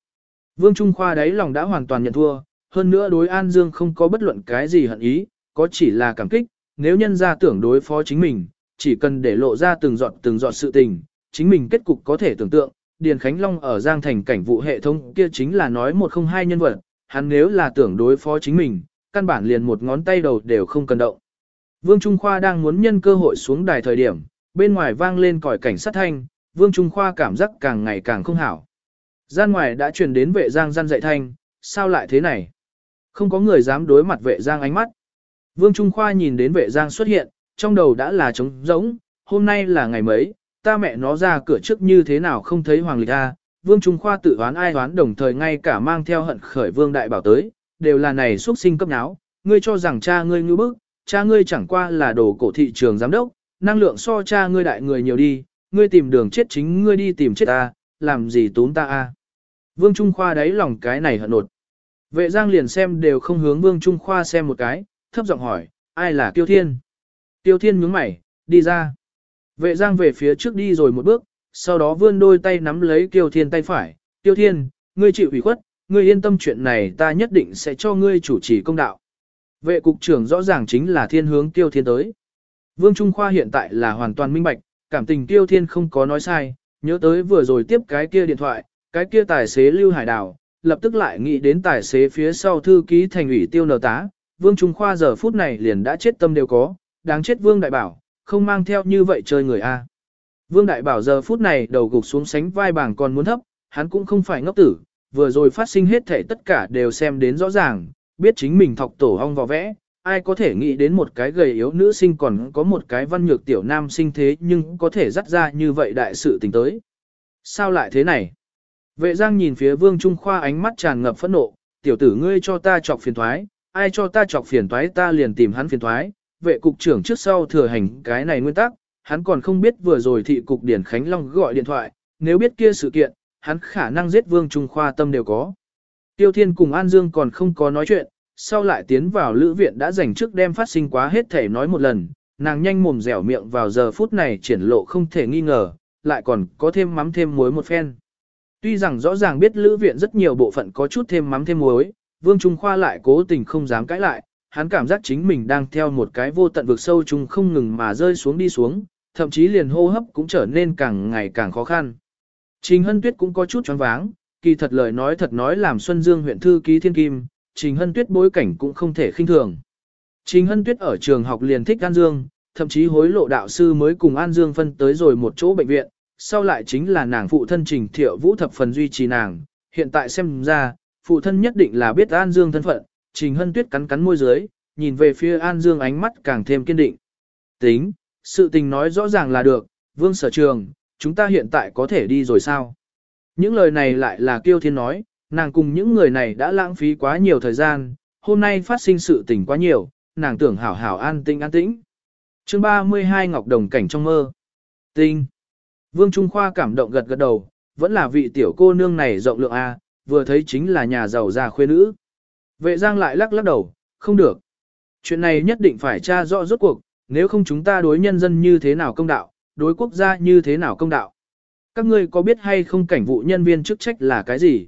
Vương Trung Khoa đấy lòng đã hoàn toàn nhận thua, hơn nữa đối An Dương không có bất luận cái gì hận ý, có chỉ là cảm kích, nếu nhân ra tưởng đối phó chính mình, chỉ cần để lộ ra từng giọt từng giọt sự tình, chính mình kết cục có thể tưởng tượng, Điền Khánh Long ở Giang Thành cảnh vụ hệ thống kia chính là nói một không hai nhân vật, hắn nếu là tưởng đối phó chính mình, căn bản liền một ngón tay đầu đều không cần động. Vương Trung Khoa đang muốn nhân cơ hội xuống đài thời điểm, bên ngoài vang lên còi cảnh sát thanh, Vương Trung Khoa cảm giác càng ngày càng không hảo. Gian ngoài đã truyền đến vệ giang gian dạy thanh, sao lại thế này? Không có người dám đối mặt vệ giang ánh mắt. Vương Trung Khoa nhìn đến vệ giang xuất hiện, trong đầu đã là trống rỗng, hôm nay là ngày mấy, ta mẹ nó ra cửa trước như thế nào không thấy Hoàng Lịch A. Vương Trung Khoa tự oán ai oán đồng thời ngay cả mang theo hận khởi Vương Đại Bảo tới, đều là này xuất sinh cấp náo, ngươi cho rằng cha ngươi ngư bức, cha ngươi chẳng qua là đồ cổ thị trường giám đốc, năng lượng so cha ngươi đại người nhiều đi, ngươi tìm đường chết chính ngươi đi tìm chết ta, làm gì tốn ta a? Vương Trung Khoa đáy lòng cái này hận nột. Vệ Giang liền xem đều không hướng Vương Trung Khoa xem một cái, thấp giọng hỏi, ai là Tiêu Thiên? Tiêu Thiên nhướng mày, đi ra. Vệ Giang về phía trước đi rồi một bước, sau đó vươn đôi tay nắm lấy Tiêu Thiên tay phải. Tiêu Thiên, ngươi chịu ủy khuất, ngươi yên tâm chuyện này ta nhất định sẽ cho ngươi chủ trì công đạo. Vệ cục trưởng rõ ràng chính là thiên hướng Tiêu Thiên tới. Vương Trung Khoa hiện tại là hoàn toàn minh bạch, cảm tình Tiêu Thiên không có nói sai, nhớ tới vừa rồi tiếp cái kia điện thoại, cái kia tài xế Lưu Hải Đào, lập tức lại nghĩ đến tài xế phía sau thư ký thành ủy Tiêu Nờ Tá, Vương Trung Khoa giờ phút này liền đã chết tâm đều có, đáng chết Vương Đại Bảo, không mang theo như vậy chơi người A. Vương Đại Bảo giờ phút này đầu gục xuống sánh vai bảng còn muốn thấp, hắn cũng không phải ngốc tử, vừa rồi phát sinh hết thể tất cả đều xem đến rõ ràng, biết chính mình thọc tổ hong vào vẽ, ai có thể nghĩ đến một cái gầy yếu nữ sinh còn có một cái văn nhược tiểu nam sinh thế nhưng có thể dắt ra như vậy đại sự tình tới. Sao lại thế này? Vệ giang nhìn phía vương trung khoa ánh mắt tràn ngập phẫn nộ, tiểu tử ngươi cho ta chọc phiền thoái, ai cho ta chọc phiền thoái ta liền tìm hắn phiền thoái, vệ cục trưởng trước sau thừa hành cái này nguyên tắc, hắn còn không biết vừa rồi thị cục Điển Khánh Long gọi điện thoại, nếu biết kia sự kiện, hắn khả năng giết vương trung khoa tâm đều có. Tiêu Thiên cùng An Dương còn không có nói chuyện, sau lại tiến vào lữ viện đã dành trước đem phát sinh quá hết thể nói một lần, nàng nhanh mồm dẻo miệng vào giờ phút này triển lộ không thể nghi ngờ, lại còn có thêm mắm thêm muối một phen. Tuy rằng rõ ràng biết lữ viện rất nhiều bộ phận có chút thêm mắm thêm muối, Vương Trung Khoa lại cố tình không dám cãi lại, hắn cảm giác chính mình đang theo một cái vô tận vực sâu chung không ngừng mà rơi xuống đi xuống, thậm chí liền hô hấp cũng trở nên càng ngày càng khó khăn. Trình Hân Tuyết cũng có chút choáng váng, kỳ thật lời nói thật nói làm Xuân Dương huyện thư ký thiên kim, Trình Hân Tuyết bối cảnh cũng không thể khinh thường. Trình Hân Tuyết ở trường học liền thích An Dương, thậm chí hối lộ đạo sư mới cùng An Dương phân tới rồi một chỗ bệnh viện, sau lại chính là nàng phụ thân Trình Thiệu Vũ thập phần duy trì nàng, hiện tại xem ra, phụ thân nhất định là biết An Dương thân phận, Trình Hân Tuyết cắn cắn môi dưới, nhìn về phía An Dương ánh mắt càng thêm kiên định. Tính, sự tình nói rõ ràng là được, Vương Sở Trường, chúng ta hiện tại có thể đi rồi sao? Những lời này lại là Kiêu Thiên nói, nàng cùng những người này đã lãng phí quá nhiều thời gian, hôm nay phát sinh sự tình quá nhiều, nàng tưởng hảo hảo an tĩnh an tĩnh. chương 32 Ngọc Đồng cảnh trong mơ. Tinh. Vương Trung Khoa cảm động gật gật đầu, vẫn là vị tiểu cô nương này rộng lượng A, vừa thấy chính là nhà giàu già khuê nữ. Vệ Giang lại lắc lắc đầu, không được. Chuyện này nhất định phải tra rõ rốt cuộc, nếu không chúng ta đối nhân dân như thế nào công đạo, đối quốc gia như thế nào công đạo. Các ngươi có biết hay không cảnh vụ nhân viên chức trách là cái gì?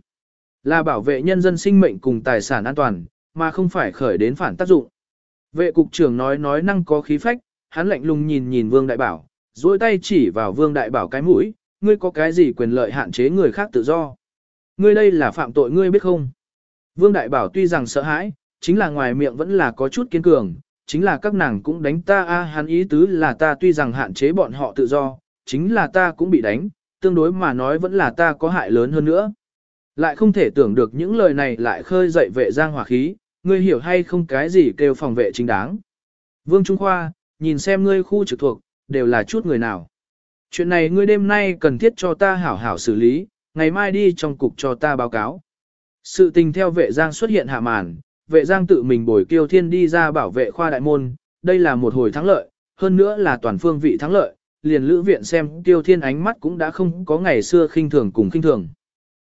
Là bảo vệ nhân dân sinh mệnh cùng tài sản an toàn, mà không phải khởi đến phản tác dụng. Vệ cục trưởng nói nói năng có khí phách, hắn lạnh lùng nhìn nhìn Vương Đại Bảo, duỗi tay chỉ vào Vương Đại Bảo cái mũi, ngươi có cái gì quyền lợi hạn chế người khác tự do? Ngươi đây là phạm tội ngươi biết không? Vương Đại Bảo tuy rằng sợ hãi, chính là ngoài miệng vẫn là có chút kiên cường, chính là các nàng cũng đánh ta a hắn ý tứ là ta tuy rằng hạn chế bọn họ tự do, chính là ta cũng bị đánh, tương đối mà nói vẫn là ta có hại lớn hơn nữa. Lại không thể tưởng được những lời này lại khơi dậy vệ giang hỏa khí, ngươi hiểu hay không cái gì kêu phòng vệ chính đáng. Vương Trung Khoa, nhìn xem ngươi khu trực thuộc, đều là chút người nào. Chuyện này ngươi đêm nay cần thiết cho ta hảo hảo xử lý, ngày mai đi trong cục cho ta báo cáo. Sự tình theo vệ giang xuất hiện hạ màn, vệ giang tự mình bồi kiêu thiên đi ra bảo vệ khoa đại môn, đây là một hồi thắng lợi, hơn nữa là toàn phương vị thắng lợi, liền lữ viện xem kiêu thiên ánh mắt cũng đã không có ngày xưa khinh thường cùng khinh thường.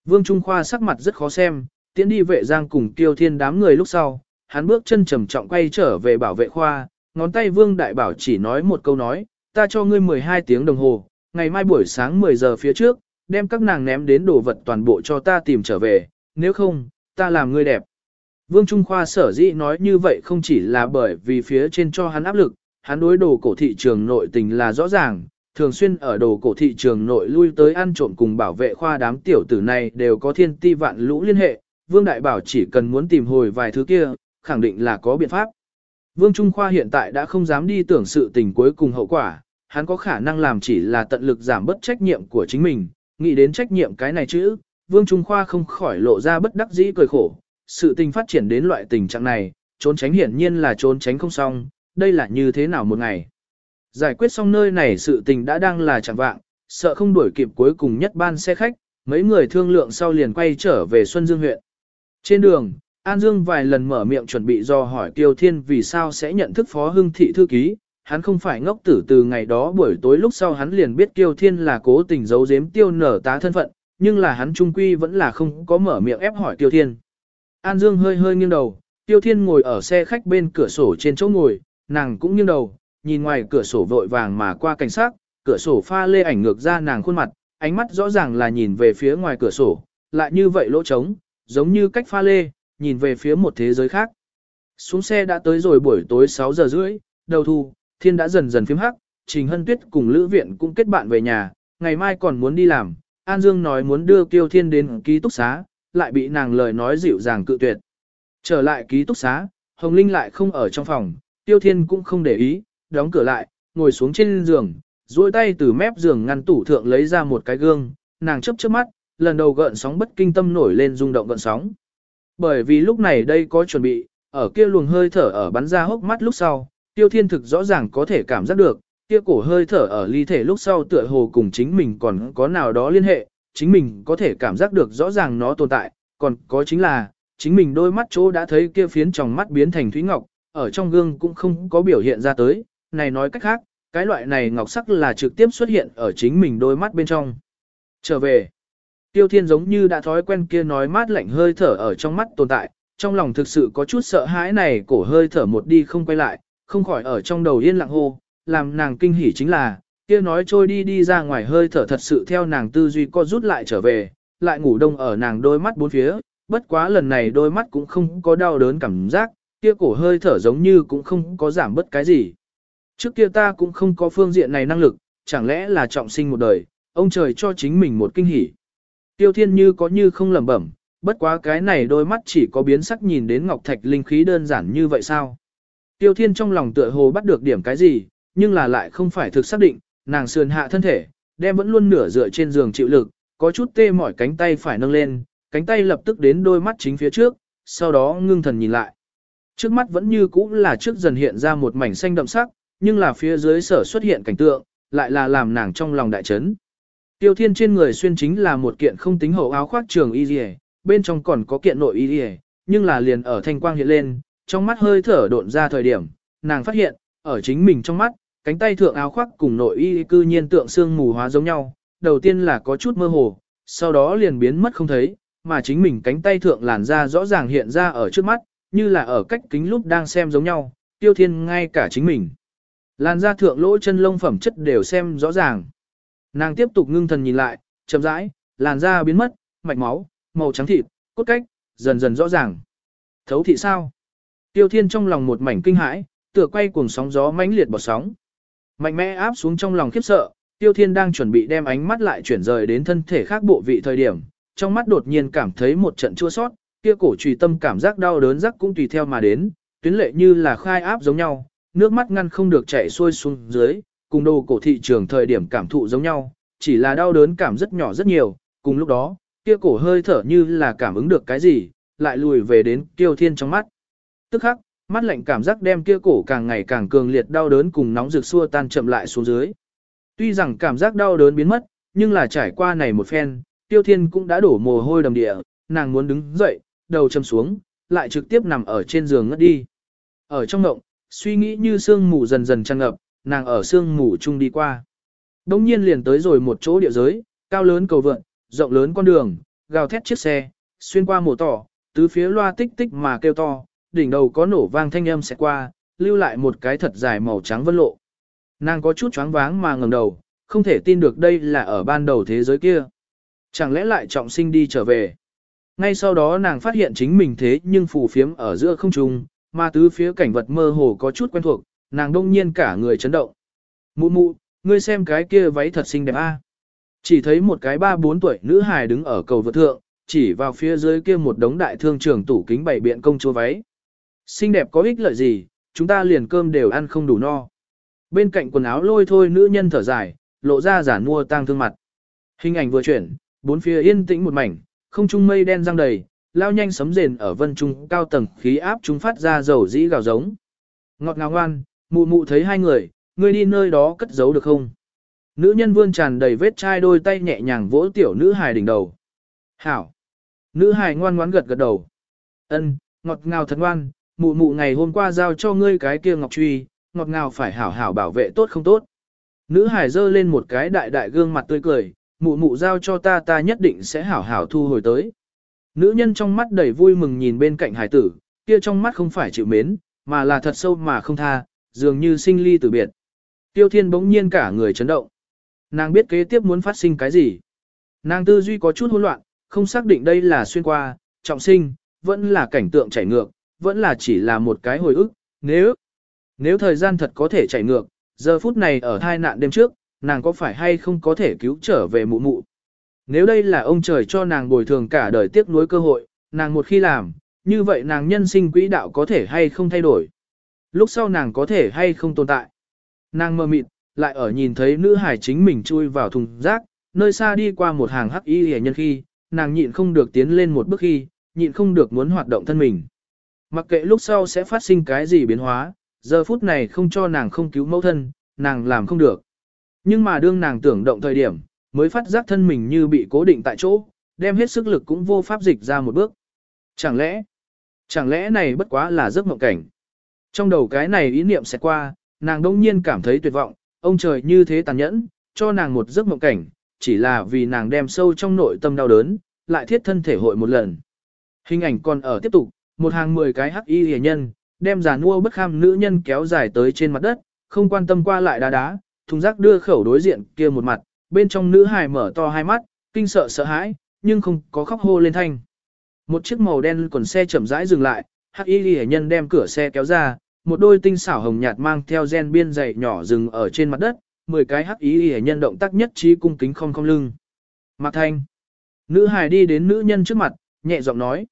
Vương Trung Khoa sắc mặt rất khó xem, tiến đi vệ giang cùng kiêu thiên đám người lúc sau, hắn bước chân trầm trọng quay trở về bảo vệ khoa, ngón tay Vương Đại Bảo chỉ nói một câu nói, ta cho ngươi 12 tiếng đồng hồ, ngày mai buổi sáng 10 giờ phía trước, đem các nàng ném đến đồ vật toàn bộ cho ta tìm trở về, nếu không, ta làm ngươi đẹp. Vương Trung Khoa sở dĩ nói như vậy không chỉ là bởi vì phía trên cho hắn áp lực, hắn đối đồ cổ thị trường nội tình là rõ ràng, thường xuyên ở đồ cổ thị trường nội lui tới ăn trộm cùng bảo vệ khoa đám tiểu tử này đều có thiên ti vạn lũ liên hệ, Vương Đại Bảo chỉ cần muốn tìm hồi vài thứ kia, khẳng định là có biện pháp. Vương Trung Khoa hiện tại đã không dám đi tưởng sự tình cuối cùng hậu quả, hắn có khả năng làm chỉ là tận lực giảm bớt trách nhiệm của chính mình, nghĩ đến trách nhiệm cái này chứ, Vương Trung Khoa không khỏi lộ ra bất đắc dĩ cười khổ, sự tình phát triển đến loại tình trạng này, trốn tránh hiển nhiên là trốn tránh không xong, đây là như thế nào một ngày. Giải quyết xong nơi này sự tình đã đang là chẳng vạng, sợ không đuổi kịp cuối cùng nhất ban xe khách, mấy người thương lượng sau liền quay trở về Xuân Dương huyện. Trên đường, An Dương vài lần mở miệng chuẩn bị do hỏi Tiêu Thiên vì sao sẽ nhận thức Phó Hưng Thị Thư Ký, hắn không phải ngốc tử từ ngày đó buổi tối lúc sau hắn liền biết Tiêu Thiên là cố tình giấu giếm Tiêu nở tá thân phận, nhưng là hắn trung quy vẫn là không có mở miệng ép hỏi Tiêu Thiên. An Dương hơi hơi nghiêng đầu, Tiêu Thiên ngồi ở xe khách bên cửa sổ trên chỗ ngồi, nàng cũng nghiêng đầu, nhìn ngoài cửa sổ vội vàng mà qua cảnh sát, cửa sổ pha lê ảnh ngược ra nàng khuôn mặt, ánh mắt rõ ràng là nhìn về phía ngoài cửa sổ, lại như vậy lỗ trống, giống như cách pha lê, nhìn về phía một thế giới khác. Xuống xe đã tới rồi buổi tối 6 giờ rưỡi, đầu thu, thiên đã dần dần phím hắc, Trình Hân Tuyết cùng Lữ Viện cũng kết bạn về nhà, ngày mai còn muốn đi làm, An Dương nói muốn đưa Kiêu Thiên đến ký túc xá, lại bị nàng lời nói dịu dàng cự tuyệt. Trở lại ký túc xá, Hồng Linh lại không ở trong phòng, Tiêu Thiên cũng không để ý, đóng cửa lại, ngồi xuống trên giường, duỗi tay từ mép giường ngăn tủ thượng lấy ra một cái gương, nàng chớp chớp mắt, lần đầu gợn sóng bất kinh tâm nổi lên rung động gợn sóng. Bởi vì lúc này đây có chuẩn bị, ở kia luồng hơi thở ở bắn ra hốc mắt lúc sau, Tiêu Thiên thực rõ ràng có thể cảm giác được, kia cổ hơi thở ở ly thể lúc sau tựa hồ cùng chính mình còn có nào đó liên hệ, chính mình có thể cảm giác được rõ ràng nó tồn tại, còn có chính là, chính mình đôi mắt chỗ đã thấy kia phiến trong mắt biến thành thúy ngọc, ở trong gương cũng không có biểu hiện ra tới, này nói cách khác, cái loại này ngọc sắc là trực tiếp xuất hiện ở chính mình đôi mắt bên trong. Trở về, tiêu thiên giống như đã thói quen kia nói mát lạnh hơi thở ở trong mắt tồn tại, trong lòng thực sự có chút sợ hãi này cổ hơi thở một đi không quay lại, không khỏi ở trong đầu yên lặng hô, làm nàng kinh hỉ chính là, kia nói trôi đi đi ra ngoài hơi thở thật sự theo nàng tư duy co rút lại trở về, lại ngủ đông ở nàng đôi mắt bốn phía, bất quá lần này đôi mắt cũng không có đau đớn cảm giác, kia cổ hơi thở giống như cũng không có giảm bất cái gì. Trước kia ta cũng không có phương diện này năng lực, chẳng lẽ là trọng sinh một đời, ông trời cho chính mình một kinh hỉ. Tiêu thiên như có như không lẩm bẩm, bất quá cái này đôi mắt chỉ có biến sắc nhìn đến ngọc thạch linh khí đơn giản như vậy sao. Tiêu thiên trong lòng tựa hồ bắt được điểm cái gì, nhưng là lại không phải thực xác định, nàng sườn hạ thân thể, đem vẫn luôn nửa dựa trên giường chịu lực, có chút tê mỏi cánh tay phải nâng lên, cánh tay lập tức đến đôi mắt chính phía trước, sau đó ngưng thần nhìn lại. Trước mắt vẫn như cũ là trước dần hiện ra một mảnh xanh đậm sắc, nhưng là phía dưới sở xuất hiện cảnh tượng, lại là làm nàng trong lòng đại chấn. Tiêu thiên trên người xuyên chính là một kiện không tính hậu áo khoác trường y dì bên trong còn có kiện nội y dì nhưng là liền ở thanh quang hiện lên, trong mắt hơi thở độn ra thời điểm, nàng phát hiện, ở chính mình trong mắt, cánh tay thượng áo khoác cùng nội y cư nhiên tượng xương mù hóa giống nhau, đầu tiên là có chút mơ hồ, sau đó liền biến mất không thấy, mà chính mình cánh tay thượng làn da rõ ràng hiện ra ở trước mắt, như là ở cách kính lúc đang xem giống nhau, tiêu thiên ngay cả chính mình. Làn da thượng lỗ chân lông phẩm chất đều xem rõ ràng. Nàng tiếp tục ngưng thần nhìn lại, chậm rãi, làn da biến mất, mạch máu, màu trắng thịt, cốt cách, dần dần rõ ràng. Thấu thị sao? Tiêu thiên trong lòng một mảnh kinh hãi, tựa quay cuồng sóng gió mãnh liệt bọt sóng. Mạnh mẽ áp xuống trong lòng khiếp sợ, Tiêu Thiên đang chuẩn bị đem ánh mắt lại chuyển rời đến thân thể khác bộ vị thời điểm, trong mắt đột nhiên cảm thấy một trận chua sót, kia cổ trùy tâm cảm giác đau đớn rắc cũng tùy theo mà đến, tuyến lệ như là khai áp giống nhau, nước mắt ngăn không được chảy xuôi xuống dưới, cùng đồ cổ thị trường thời điểm cảm thụ giống nhau, chỉ là đau đớn cảm rất nhỏ rất nhiều, cùng lúc đó, kia cổ hơi thở như là cảm ứng được cái gì, lại lùi về đến Tiêu Thiên trong mắt. Tức khắc, mắt lạnh cảm giác đem kia cổ càng ngày càng cường liệt đau đớn cùng nóng rực xua tan chậm lại xuống dưới. Tuy rằng cảm giác đau đớn biến mất, nhưng là trải qua này một phen, Tiêu Thiên cũng đã đổ mồ hôi đầm địa, nàng muốn đứng dậy, đầu châm xuống, lại trực tiếp nằm ở trên giường ngất đi. Ở trong ngộng, suy nghĩ như sương mù dần dần tràn ngập, nàng ở sương mù chung đi qua. Đông nhiên liền tới rồi một chỗ địa giới, cao lớn cầu vượn, rộng lớn con đường, gào thét chiếc xe, xuyên qua mùa tỏ, tứ phía loa tích tích mà kêu to, đỉnh đầu có nổ vang thanh âm sẽ qua, lưu lại một cái thật dài màu trắng vân lộ. Nàng có chút choáng váng mà ngẩng đầu, không thể tin được đây là ở ban đầu thế giới kia. Chẳng lẽ lại trọng sinh đi trở về. Ngay sau đó nàng phát hiện chính mình thế nhưng phù phiếm ở giữa không trung, mà tứ phía cảnh vật mơ hồ có chút quen thuộc, nàng đông nhiên cả người chấn động. Mụ mụ, ngươi xem cái kia váy thật xinh đẹp a. Chỉ thấy một cái ba bốn tuổi nữ hài đứng ở cầu vượt thượng, chỉ vào phía dưới kia một đống đại thương trường tủ kính bảy biện công chúa váy. Xinh đẹp có ích lợi gì, chúng ta liền cơm đều ăn không đủ no. Bên cạnh quần áo lôi thôi nữ nhân thở dài, lộ ra giả mua tang thương mặt. Hình ảnh vừa chuyển, bốn phía yên tĩnh một mảnh, không trung mây đen răng đầy, lao nhanh sấm rền ở vân trung cao tầng khí áp chúng phát ra dầu dĩ gào giống. Ngọt ngào ngoan, mụ mụ thấy hai người, ngươi đi nơi đó cất giấu được không? Nữ nhân vươn tràn đầy vết chai đôi tay nhẹ nhàng vỗ tiểu nữ hài đỉnh đầu. Hảo! Nữ hài ngoan ngoãn gật gật đầu. Ân, ngọt ngào thật ngoan, mụ mụ ngày hôm qua giao cho ngươi cái kia ngọc truy, ngọt ngào phải hảo hảo bảo vệ tốt không tốt. Nữ Hải dơ lên một cái đại đại gương mặt tươi cười, mụ mụ giao cho ta ta nhất định sẽ hảo hảo thu hồi tới. Nữ nhân trong mắt đầy vui mừng nhìn bên cạnh hải tử, kia trong mắt không phải chịu mến, mà là thật sâu mà không tha, dường như sinh ly tử biệt. Tiêu thiên bỗng nhiên cả người chấn động. Nàng biết kế tiếp muốn phát sinh cái gì. Nàng tư duy có chút hỗn loạn, không xác định đây là xuyên qua, trọng sinh, vẫn là cảnh tượng chảy ngược, vẫn là chỉ là một cái hồi ức. Nếu, nếu thời gian thật có thể chạy ngược, giờ phút này ở thai nạn đêm trước, nàng có phải hay không có thể cứu trở về mụ mụ. Nếu đây là ông trời cho nàng bồi thường cả đời tiếc nuối cơ hội, nàng một khi làm, như vậy nàng nhân sinh quỹ đạo có thể hay không thay đổi. Lúc sau nàng có thể hay không tồn tại. Nàng mơ mịt, lại ở nhìn thấy nữ hải chính mình chui vào thùng rác, nơi xa đi qua một hàng hắc y hề nhân khi, nàng nhịn không được tiến lên một bước khi, nhịn không được muốn hoạt động thân mình. Mặc kệ lúc sau sẽ phát sinh cái gì biến hóa, giờ phút này không cho nàng không cứu mẫu thân, nàng làm không được. Nhưng mà đương nàng tưởng động thời điểm, mới phát giác thân mình như bị cố định tại chỗ, đem hết sức lực cũng vô pháp dịch ra một bước. Chẳng lẽ, chẳng lẽ này bất quá là giấc mộng cảnh. Trong đầu cái này ý niệm sẽ qua, nàng đông nhiên cảm thấy tuyệt vọng, ông trời như thế tàn nhẫn, cho nàng một giấc mộng cảnh, chỉ là vì nàng đem sâu trong nội tâm đau đớn, lại thiết thân thể hội một lần. Hình ảnh còn ở tiếp tục, một hàng mười cái hắc y hề nhân, đem giả nua bất kham nữ nhân kéo dài tới trên mặt đất, không quan tâm qua lại đá đá, thùng rác đưa khẩu đối diện kia một mặt, bên trong nữ hài mở to hai mắt, kinh sợ sợ hãi, nhưng không có khóc hô lên thanh. Một chiếc màu đen còn xe chậm rãi dừng lại, hắc y hề nhân đem cửa xe kéo ra, một đôi tinh xảo hồng nhạt mang theo gen biên dày nhỏ dừng ở trên mặt đất, mười cái hắc y hề nhân động tác nhất trí cung kính không không lưng. Mạc Thanh. Nữ hài đi đến nữ nhân trước mặt, nhẹ giọng nói.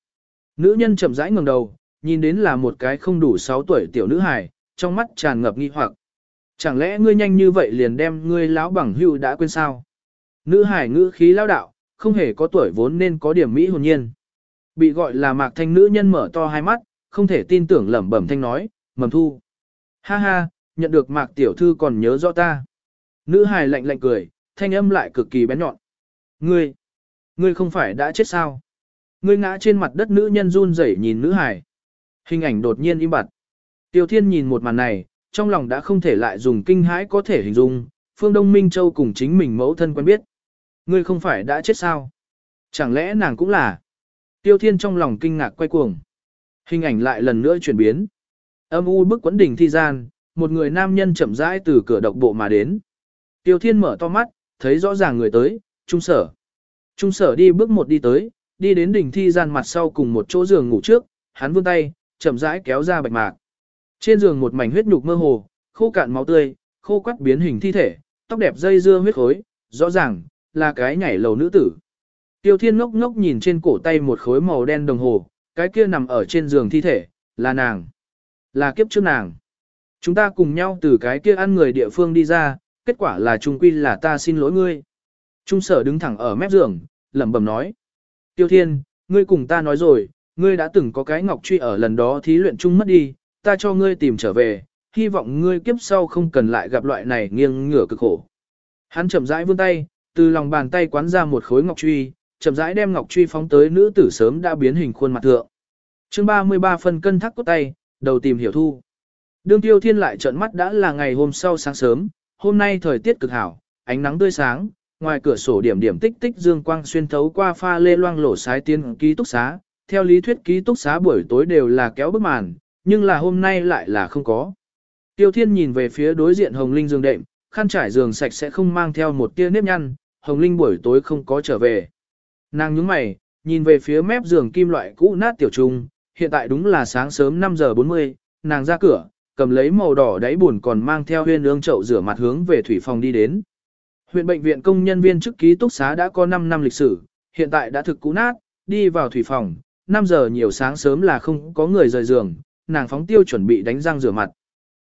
Nữ nhân chậm rãi ngẩng đầu, nhìn đến là một cái không đủ 6 tuổi tiểu nữ hài, trong mắt tràn ngập nghi hoặc. Chẳng lẽ ngươi nhanh như vậy liền đem ngươi lão bằng hưu đã quên sao? Nữ hải ngữ khí lao đạo, không hề có tuổi vốn nên có điểm mỹ hồn nhiên. Bị gọi là mạc thanh nữ nhân mở to hai mắt, không thể tin tưởng lẩm bẩm thanh nói, mầm thu. Ha ha, nhận được mạc tiểu thư còn nhớ rõ ta. Nữ hải lạnh lạnh cười, thanh âm lại cực kỳ bén nhọn. Ngươi, ngươi không phải đã chết sao? Ngươi ngã trên mặt đất nữ nhân run rẩy nhìn nữ hải. Hình ảnh đột nhiên im bặt. Tiêu thiên nhìn một màn này, trong lòng đã không thể lại dùng kinh hãi có thể hình dung, Phương Đông Minh Châu cùng chính mình mẫu thân quen biết. Ngươi không phải đã chết sao? Chẳng lẽ nàng cũng là? Tiêu Thiên trong lòng kinh ngạc quay cuồng. Hình ảnh lại lần nữa chuyển biến. Âm u bức quấn đỉnh thi gian, một người nam nhân chậm rãi từ cửa độc bộ mà đến. Tiêu Thiên mở to mắt, thấy rõ ràng người tới, Trung Sở. Trung Sở đi bước một đi tới, đi đến đỉnh thi gian mặt sau cùng một chỗ giường ngủ trước, hắn vươn tay, chậm rãi kéo ra bạch mạc. Trên giường một mảnh huyết nhục mơ hồ, khô cạn máu tươi, khô quắt biến hình thi thể, tóc đẹp dây dưa huyết khối, rõ ràng, là cái nhảy lầu nữ tử. Tiêu thiên ngốc ngốc nhìn trên cổ tay một khối màu đen đồng hồ, cái kia nằm ở trên giường thi thể, là nàng. Là kiếp trước nàng. Chúng ta cùng nhau từ cái kia ăn người địa phương đi ra, kết quả là trung quy là ta xin lỗi ngươi. Trung sở đứng thẳng ở mép giường, lẩm bẩm nói. Tiêu thiên, ngươi cùng ta nói rồi, ngươi đã từng có cái ngọc truy ở lần đó thí luyện chung mất đi, ta cho ngươi tìm trở về, hy vọng ngươi kiếp sau không cần lại gặp loại này nghiêng ngửa cực khổ. Hắn chậm rãi vươn tay, từ lòng bàn tay quán ra một khối ngọc truy, chậm rãi đem ngọc truy phóng tới nữ tử sớm đã biến hình khuôn mặt thượng. Chương 33 phân cân thắc cốt tay, đầu tìm hiểu thu. Đương Tiêu Thiên lại trợn mắt đã là ngày hôm sau sáng sớm, hôm nay thời tiết cực hảo, ánh nắng tươi sáng, ngoài cửa sổ điểm điểm tích tích dương quang xuyên thấu qua pha lê loang lổ sái tiến ký túc xá, theo lý thuyết ký túc xá buổi tối đều là kéo bức màn, nhưng là hôm nay lại là không có. Tiêu Thiên nhìn về phía đối diện Hồng Linh giường đệm, khăn trải giường sạch sẽ không mang theo một tia nếp nhăn, Hồng Linh buổi tối không có trở về. Nàng nhướng mày, nhìn về phía mép giường kim loại cũ nát tiểu trung, hiện tại đúng là sáng sớm 5 giờ 40, nàng ra cửa, cầm lấy màu đỏ đáy buồn còn mang theo huyên ương chậu rửa mặt hướng về thủy phòng đi đến. Huyện bệnh viện công nhân viên chức ký túc xá đã có 5 năm lịch sử, hiện tại đã thực cũ nát, đi vào thủy phòng, 5 giờ nhiều sáng sớm là không có người rời giường, nàng phóng tiêu chuẩn bị đánh răng rửa mặt.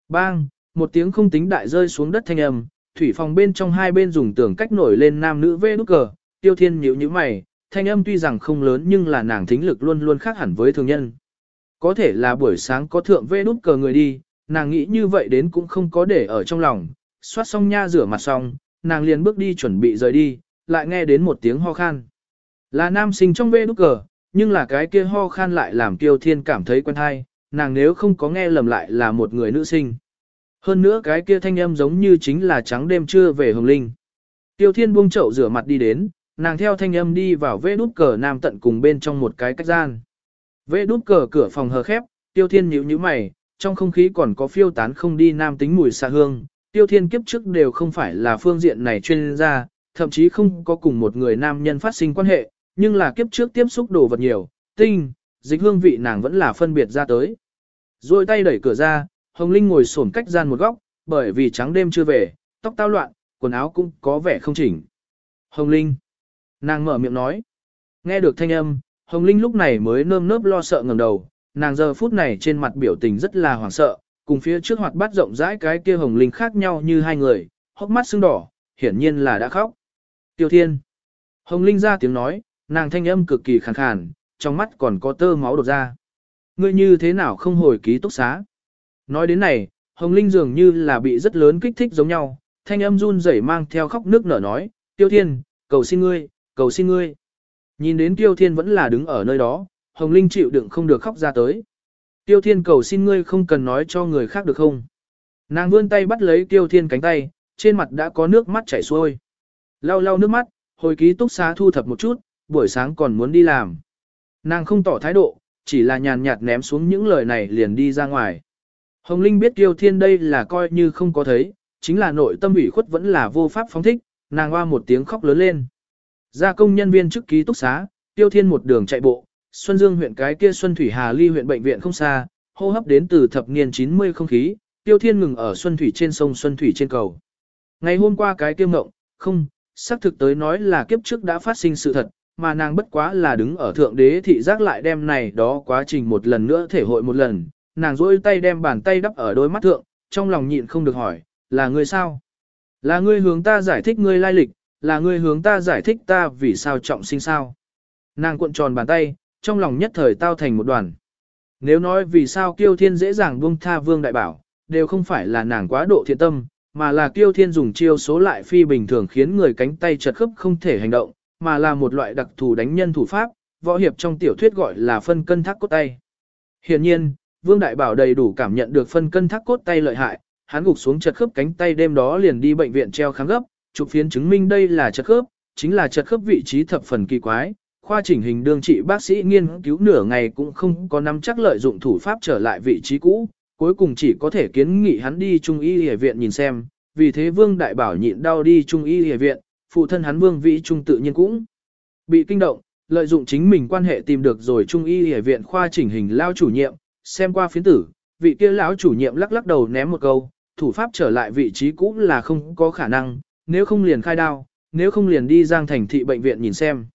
Bang, một tiếng không tính đại rơi xuống đất thanh âm, thủy phòng bên trong hai bên dùng tường cách nổi lên nam nữ vê nút cờ, tiêu thiên nhíu như mày, thanh âm tuy rằng không lớn nhưng là nàng thính lực luôn luôn khác hẳn với thường nhân. Có thể là buổi sáng có thượng vê nút cờ người đi, nàng nghĩ như vậy đến cũng không có để ở trong lòng, xoát xong nha rửa mặt xong, nàng liền bước đi chuẩn bị rời đi, lại nghe đến một tiếng ho khan. Là nam sinh trong vê nút cờ, nhưng là cái kia ho khan lại làm Tiêu Thiên cảm thấy quen hay, nàng nếu không có nghe lầm lại là một người nữ sinh. Hơn nữa cái kia thanh âm giống như chính là trắng đêm trưa về Hồng Linh. Tiêu Thiên buông chậu rửa mặt đi đến, nàng theo thanh âm đi vào vê đút cờ nam tận cùng bên trong một cái cách gian. Vê đút cờ cửa phòng hờ khép, Tiêu Thiên nhíu nhíu mày, trong không khí còn có phiêu tán không đi nam tính mùi xạ hương. Tiêu Thiên kiếp trước đều không phải là phương diện này chuyên gia, thậm chí không có cùng một người nam nhân phát sinh quan hệ, nhưng là kiếp trước tiếp xúc đồ vật nhiều, tinh, dịch hương vị nàng vẫn là phân biệt ra tới. Rồi tay đẩy cửa ra, Hồng Linh ngồi sổn cách gian một góc, bởi vì trắng đêm chưa về, tóc tao loạn, quần áo cũng có vẻ không chỉnh. Hồng Linh. Nàng mở miệng nói. Nghe được thanh âm, Hồng Linh lúc này mới nơm nớp lo sợ ngẩng đầu, nàng giờ phút này trên mặt biểu tình rất là hoảng sợ, cùng phía trước hoạt bát rộng rãi cái kia Hồng Linh khác nhau như hai người, hốc mắt sưng đỏ, hiển nhiên là đã khóc. Tiêu Thiên. Hồng Linh ra tiếng nói, nàng thanh âm cực kỳ khàn khàn, trong mắt còn có tơ máu đột ra. Ngươi như thế nào không hồi ký túc xá? Nói đến này, Hồng Linh dường như là bị rất lớn kích thích giống nhau, thanh âm run rẩy mang theo khóc nước nở nói, Tiêu Thiên, cầu xin ngươi, cầu xin ngươi. Nhìn đến Tiêu Thiên vẫn là đứng ở nơi đó, Hồng Linh chịu đựng không được khóc ra tới. Tiêu Thiên cầu xin ngươi không cần nói cho người khác được không? Nàng vươn tay bắt lấy Tiêu Thiên cánh tay, trên mặt đã có nước mắt chảy xuôi. Lau lau nước mắt, hồi ký túc xá thu thập một chút, buổi sáng còn muốn đi làm. Nàng không tỏ thái độ, chỉ là nhàn nhạt ném xuống những lời này liền đi ra ngoài. Hồng Linh biết Tiêu Thiên đây là coi như không có thấy, chính là nội tâm ủy khuất vẫn là vô pháp phóng thích, nàng hoa một tiếng khóc lớn lên. Ra công nhân viên trước ký túc xá, Tiêu Thiên một đường chạy bộ, Xuân Dương huyện cái kia Xuân Thủy Hà Ly huyện bệnh viện không xa, hô hấp đến từ thập niên 90 không khí, Tiêu Thiên ngừng ở Xuân Thủy trên sông Xuân Thủy trên cầu. Ngày hôm qua cái kia ngộng, không, xác thực tới nói là kiếp trước đã phát sinh sự thật, mà nàng bất quá là đứng ở thượng đế thị giác lại đem này đó quá trình một lần nữa thể hội một lần, nàng rỗi tay đem bàn tay đắp ở đôi mắt thượng, trong lòng nhịn không được hỏi, là ngươi sao? Là ngươi hướng ta giải thích ngươi lai lịch, là ngươi hướng ta giải thích ta vì sao trọng sinh sao? Nàng cuộn tròn bàn tay, trong lòng nhất thời tao thành một đoàn. Nếu nói vì sao kiêu thiên dễ dàng buông tha vương đại bảo, đều không phải là nàng quá độ thiện tâm, mà là kiêu thiên dùng chiêu số lại phi bình thường khiến người cánh tay chật khớp không thể hành động, mà là một loại đặc thù đánh nhân thủ pháp, võ hiệp trong tiểu thuyết gọi là phân cân thác cốt tay. hiển nhiên, Vương Đại Bảo đầy đủ cảm nhận được phân cân thác cốt tay lợi hại, hắn gục xuống chật khớp cánh tay đêm đó liền đi bệnh viện treo kháng gấp, chụp phiến chứng minh đây là chật khớp, chính là chật khớp vị trí thập phần kỳ quái. Khoa chỉnh hình đương trị bác sĩ nghiên cứu nửa ngày cũng không có nắm chắc lợi dụng thủ pháp trở lại vị trí cũ, cuối cùng chỉ có thể kiến nghị hắn đi trung y y viện nhìn xem, vì thế Vương Đại Bảo nhịn đau đi trung y y viện, phụ thân hắn Vương Vĩ Trung tự nhiên cũng bị kinh động, lợi dụng chính mình quan hệ tìm được rồi trung y y viện khoa chỉnh hình lao chủ nhiệm, xem qua phiến tử, vị kia lão chủ nhiệm lắc lắc đầu ném một câu, thủ pháp trở lại vị trí cũ là không có khả năng, nếu không liền khai đao, nếu không liền đi giang thành thị bệnh viện nhìn xem.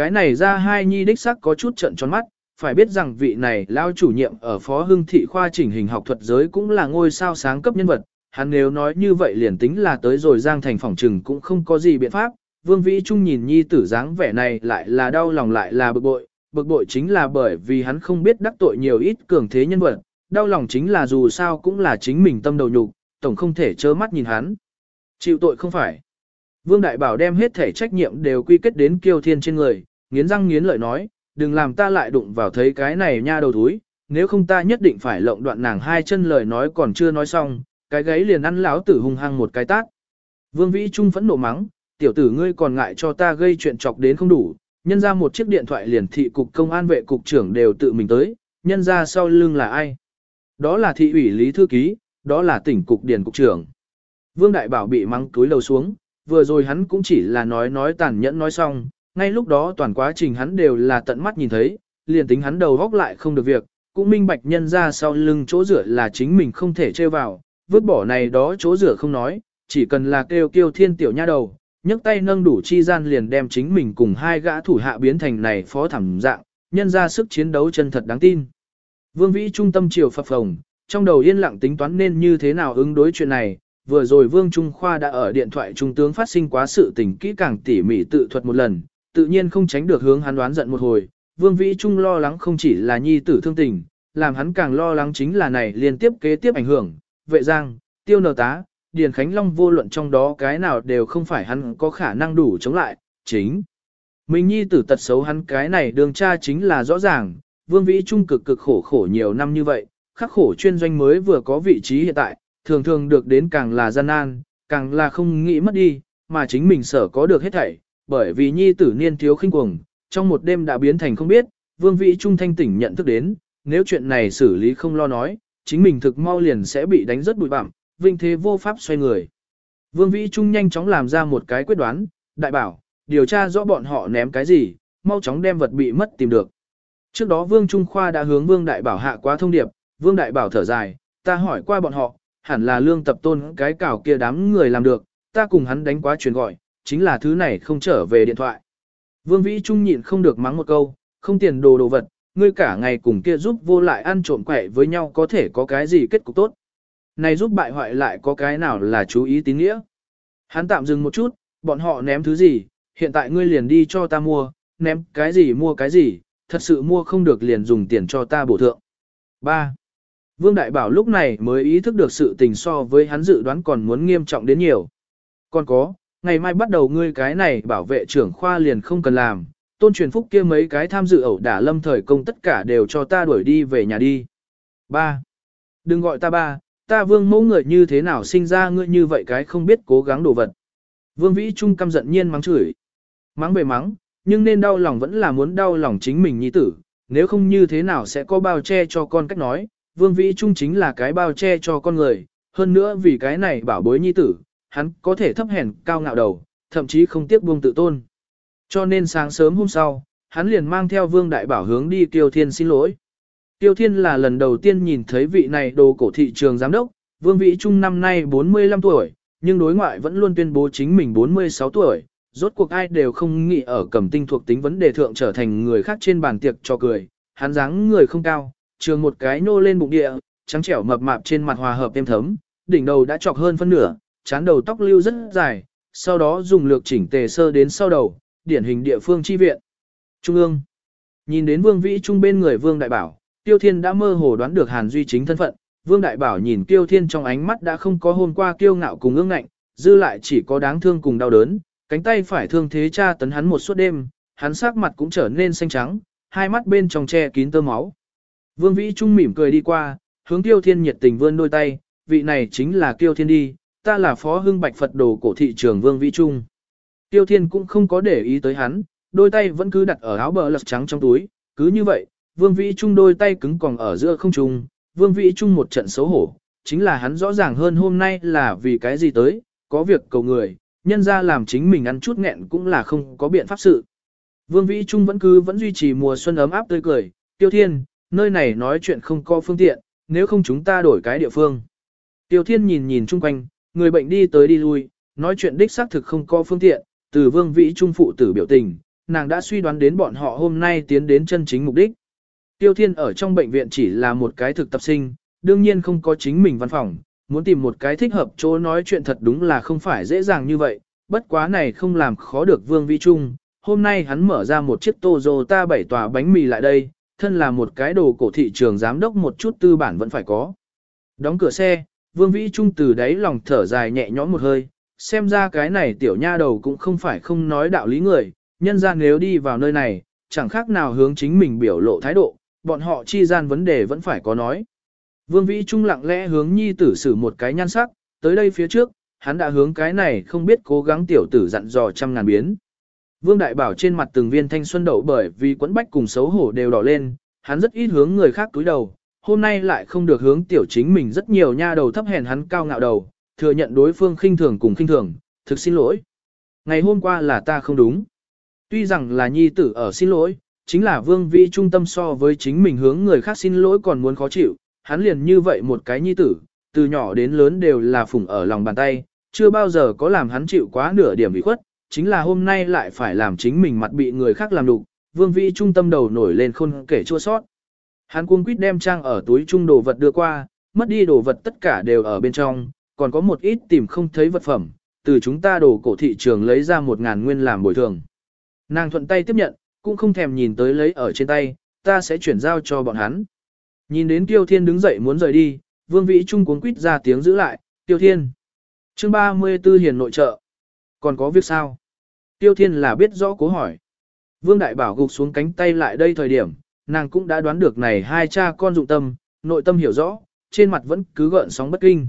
Cái này ra hai nhi đích sắc có chút trận tròn mắt, phải biết rằng vị này lao chủ nhiệm ở phó hưng thị khoa chỉnh hình học thuật giới cũng là ngôi sao sáng cấp nhân vật, hắn nếu nói như vậy liền tính là tới rồi giang thành phòng trừng cũng không có gì biện pháp, vương vĩ trung nhìn nhi tử dáng vẻ này lại là đau lòng lại là bực bội, bực bội chính là bởi vì hắn không biết đắc tội nhiều ít cường thế nhân vật, đau lòng chính là dù sao cũng là chính mình tâm đầu nhục, tổng không thể trơ mắt nhìn hắn. Chịu tội không phải. Vương Đại Bảo đem hết thể trách nhiệm đều quy kết đến kiêu thiên trên người, nghiến răng nghiến lợi nói, đừng làm ta lại đụng vào thấy cái này nha đầu thúi, nếu không ta nhất định phải lộng đoạn nàng hai chân lời nói còn chưa nói xong, cái gáy liền ăn lão tử hung hăng một cái tát. Vương Vĩ Trung phẫn nộ mắng, tiểu tử ngươi còn ngại cho ta gây chuyện chọc đến không đủ, nhân ra một chiếc điện thoại liền thị cục công an vệ cục trưởng đều tự mình tới, nhân ra sau lưng là ai? Đó là thị ủy lý thư ký, đó là tỉnh cục điền cục trưởng. Vương Đại Bảo bị mắng túi lầu xuống, vừa rồi hắn cũng chỉ là nói nói tàn nhẫn nói xong, ngay lúc đó toàn quá trình hắn đều là tận mắt nhìn thấy, liền tính hắn đầu góc lại không được việc, cũng minh bạch nhân ra sau lưng chỗ rửa là chính mình không thể trêu vào, vứt bỏ này đó chỗ rửa không nói, chỉ cần là kêu kêu thiên tiểu nha đầu, nhấc tay nâng đủ chi gian liền đem chính mình cùng hai gã thủ hạ biến thành này phó thẩm dạng, nhân ra sức chiến đấu chân thật đáng tin. Vương Vĩ trung tâm chiều phập phồng, trong đầu yên lặng tính toán nên như thế nào ứng đối chuyện này, vừa rồi Vương Trung Khoa đã ở điện thoại trung tướng phát sinh quá sự tình kỹ càng tỉ mỉ tự thuật một lần, tự nhiên không tránh được hướng hắn đoán giận một hồi. Vương Vĩ Trung lo lắng không chỉ là nhi tử thương tình, làm hắn càng lo lắng chính là này liên tiếp kế tiếp ảnh hưởng, vệ giang, tiêu nờ tá, Điền Khánh Long vô luận trong đó cái nào đều không phải hắn có khả năng đủ chống lại, chính. Mình nhi tử tật xấu hắn cái này đường cha chính là rõ ràng, Vương Vĩ Trung cực cực khổ khổ nhiều năm như vậy, khắc khổ chuyên doanh mới vừa có vị trí hiện tại, thường thường được đến càng là gian nan, càng là không nghĩ mất đi, mà chính mình sở có được hết thảy, bởi vì nhi tử niên thiếu khinh cuồng, trong một đêm đã biến thành không biết, Vương Vĩ Trung thanh tỉnh nhận thức đến, nếu chuyện này xử lý không lo nói, chính mình thực mau liền sẽ bị đánh rất bụi bặm, vinh thế vô pháp xoay người. Vương Vĩ Trung nhanh chóng làm ra một cái quyết đoán, đại bảo, điều tra rõ bọn họ ném cái gì, mau chóng đem vật bị mất tìm được. Trước đó Vương Trung Khoa đã hướng Vương Đại Bảo hạ quá thông điệp, Vương Đại Bảo thở dài, ta hỏi qua bọn họ, hẳn là lương tập tôn cái cảo kia đám người làm được, ta cùng hắn đánh quá truyền gọi, chính là thứ này không trở về điện thoại. Vương Vĩ Trung nhịn không được mắng một câu, không tiền đồ đồ vật, ngươi cả ngày cùng kia giúp vô lại ăn trộm quẻ với nhau có thể có cái gì kết cục tốt. Này giúp bại hoại lại có cái nào là chú ý tín nghĩa. Hắn tạm dừng một chút, bọn họ ném thứ gì, hiện tại ngươi liền đi cho ta mua, ném cái gì mua cái gì, thật sự mua không được liền dùng tiền cho ta bổ thượng. 3. Vương Đại Bảo lúc này mới ý thức được sự tình so với hắn dự đoán còn muốn nghiêm trọng đến nhiều. Còn có, ngày mai bắt đầu ngươi cái này bảo vệ trưởng khoa liền không cần làm, tôn truyền phúc kia mấy cái tham dự ẩu đả lâm thời công tất cả đều cho ta đuổi đi về nhà đi. Ba, Đừng gọi ta ba, ta vương mẫu người như thế nào sinh ra ngươi như vậy cái không biết cố gắng đồ vật. Vương Vĩ Trung căm giận nhiên mắng chửi. Mắng bề mắng, nhưng nên đau lòng vẫn là muốn đau lòng chính mình nhi tử, nếu không như thế nào sẽ có bao che cho con cách nói, Vương Vĩ Trung chính là cái bao che cho con người, hơn nữa vì cái này bảo bối nhi tử, hắn có thể thấp hèn cao ngạo đầu, thậm chí không tiếc buông tự tôn. Cho nên sáng sớm hôm sau, hắn liền mang theo Vương Đại Bảo hướng đi tiêu Thiên xin lỗi. Tiêu Thiên là lần đầu tiên nhìn thấy vị này đồ cổ thị trường giám đốc, Vương Vĩ Trung năm nay 45 tuổi, nhưng đối ngoại vẫn luôn tuyên bố chính mình 46 tuổi, rốt cuộc ai đều không nghĩ ở cầm tinh thuộc tính vấn đề thượng trở thành người khác trên bàn tiệc cho cười, hắn dáng người không cao, trường một cái nô lên bụng địa, trắng trẻo mập mạp trên mặt hòa hợp êm thấm, đỉnh đầu đã chọc hơn phân nửa, chán đầu tóc lưu rất dài, sau đó dùng lược chỉnh tề sơ đến sau đầu, điển hình địa phương chi viện. Trung ương. Nhìn đến Vương Vĩ Trung bên người Vương Đại Bảo, Tiêu Thiên đã mơ hồ đoán được Hàn Duy chính thân phận, Vương Đại Bảo nhìn Tiêu Thiên trong ánh mắt đã không có hôm qua kiêu ngạo cùng ương ngạnh, dư lại chỉ có đáng thương cùng đau đớn, cánh tay phải thương thế cha tấn hắn một suốt đêm, hắn sắc mặt cũng trở nên xanh trắng, hai mắt bên trong che kín tơ máu. Vương Vĩ Trung mỉm cười đi qua, hướng Tiêu Thiên nhiệt tình vươn đôi tay, vị này chính là Tiêu Thiên đi, ta là phó hưng bạch Phật đồ cổ thị trường Vương Vĩ Trung. Tiêu Thiên cũng không có để ý tới hắn, đôi tay vẫn cứ đặt ở áo bờ lật trắng trong túi, cứ như vậy, Vương Vĩ Trung đôi tay cứng còn ở giữa không trung, Vương Vĩ Trung một trận xấu hổ, chính là hắn rõ ràng hơn hôm nay là vì cái gì tới, có việc cầu người, nhân ra làm chính mình ăn chút nghẹn cũng là không có biện pháp sự. Vương Vĩ Trung vẫn cứ vẫn duy trì mùa xuân ấm áp tươi cười, Tiêu Thiên, nơi này nói chuyện không có phương tiện, nếu không chúng ta đổi cái địa phương. Tiêu Thiên nhìn nhìn chung quanh, người bệnh đi tới đi lui, nói chuyện đích xác thực không có phương tiện, từ Vương Vĩ Trung phụ tử biểu tình, nàng đã suy đoán đến bọn họ hôm nay tiến đến chân chính mục đích. Tiêu Thiên ở trong bệnh viện chỉ là một cái thực tập sinh, đương nhiên không có chính mình văn phòng, muốn tìm một cái thích hợp chỗ nói chuyện thật đúng là không phải dễ dàng như vậy, bất quá này không làm khó được Vương Vĩ Trung. Hôm nay hắn mở ra một chiếc Toyota bảy tòa bánh mì lại đây, thân là một cái đồ cổ thị trường giám đốc một chút tư bản vẫn phải có. Đóng cửa xe, Vương Vĩ Trung từ đáy lòng thở dài nhẹ nhõm một hơi, xem ra cái này tiểu nha đầu cũng không phải không nói đạo lý người, nhân ra nếu đi vào nơi này, chẳng khác nào hướng chính mình biểu lộ thái độ, bọn họ chi gian vấn đề vẫn phải có nói. Vương Vĩ Trung lặng lẽ hướng nhi tử xử một cái nhan sắc, tới đây phía trước, hắn đã hướng cái này không biết cố gắng tiểu tử dặn dò trăm ngàn biến. Vương Đại Bảo trên mặt từng viên thanh xuân đậu bởi vì quẫn bách cùng xấu hổ đều đỏ lên, hắn rất ít hướng người khác túi đầu, hôm nay lại không được hướng tiểu chính mình rất nhiều nha đầu thấp hèn hắn cao ngạo đầu, thừa nhận đối phương khinh thường cùng khinh thường, thực xin lỗi. Ngày hôm qua là ta không đúng. Tuy rằng là nhi tử ở xin lỗi, chính là vương Vi trung tâm so với chính mình hướng người khác xin lỗi còn muốn khó chịu, hắn liền như vậy một cái nhi tử, từ nhỏ đến lớn đều là phụng ở lòng bàn tay, chưa bao giờ có làm hắn chịu quá nửa điểm bị khuất, chính là hôm nay lại phải làm chính mình mặt bị người khác làm đục, vương Vi trung tâm đầu nổi lên khôn kể chua sót. Hắn cuống quýt đem trang ở túi trung đồ vật đưa qua, mất đi đồ vật tất cả đều ở bên trong, còn có một ít tìm không thấy vật phẩm, từ chúng ta đồ cổ thị trường lấy ra một ngàn nguyên làm bồi thường. Nàng thuận tay tiếp nhận, cũng không thèm nhìn tới lấy ở trên tay, ta sẽ chuyển giao cho bọn hắn. Nhìn đến Tiêu Thiên đứng dậy muốn rời đi, Vương Vĩ Trung cuống quýt ra tiếng giữ lại, Tiêu Thiên. chương 34 hiền nội trợ. Còn có việc sao? Tiêu Thiên là biết rõ cố hỏi. Vương Đại Bảo gục xuống cánh tay lại đây thời điểm, nàng cũng đã đoán được này hai cha con dụng tâm, nội tâm hiểu rõ, trên mặt vẫn cứ gợn sóng bất kinh.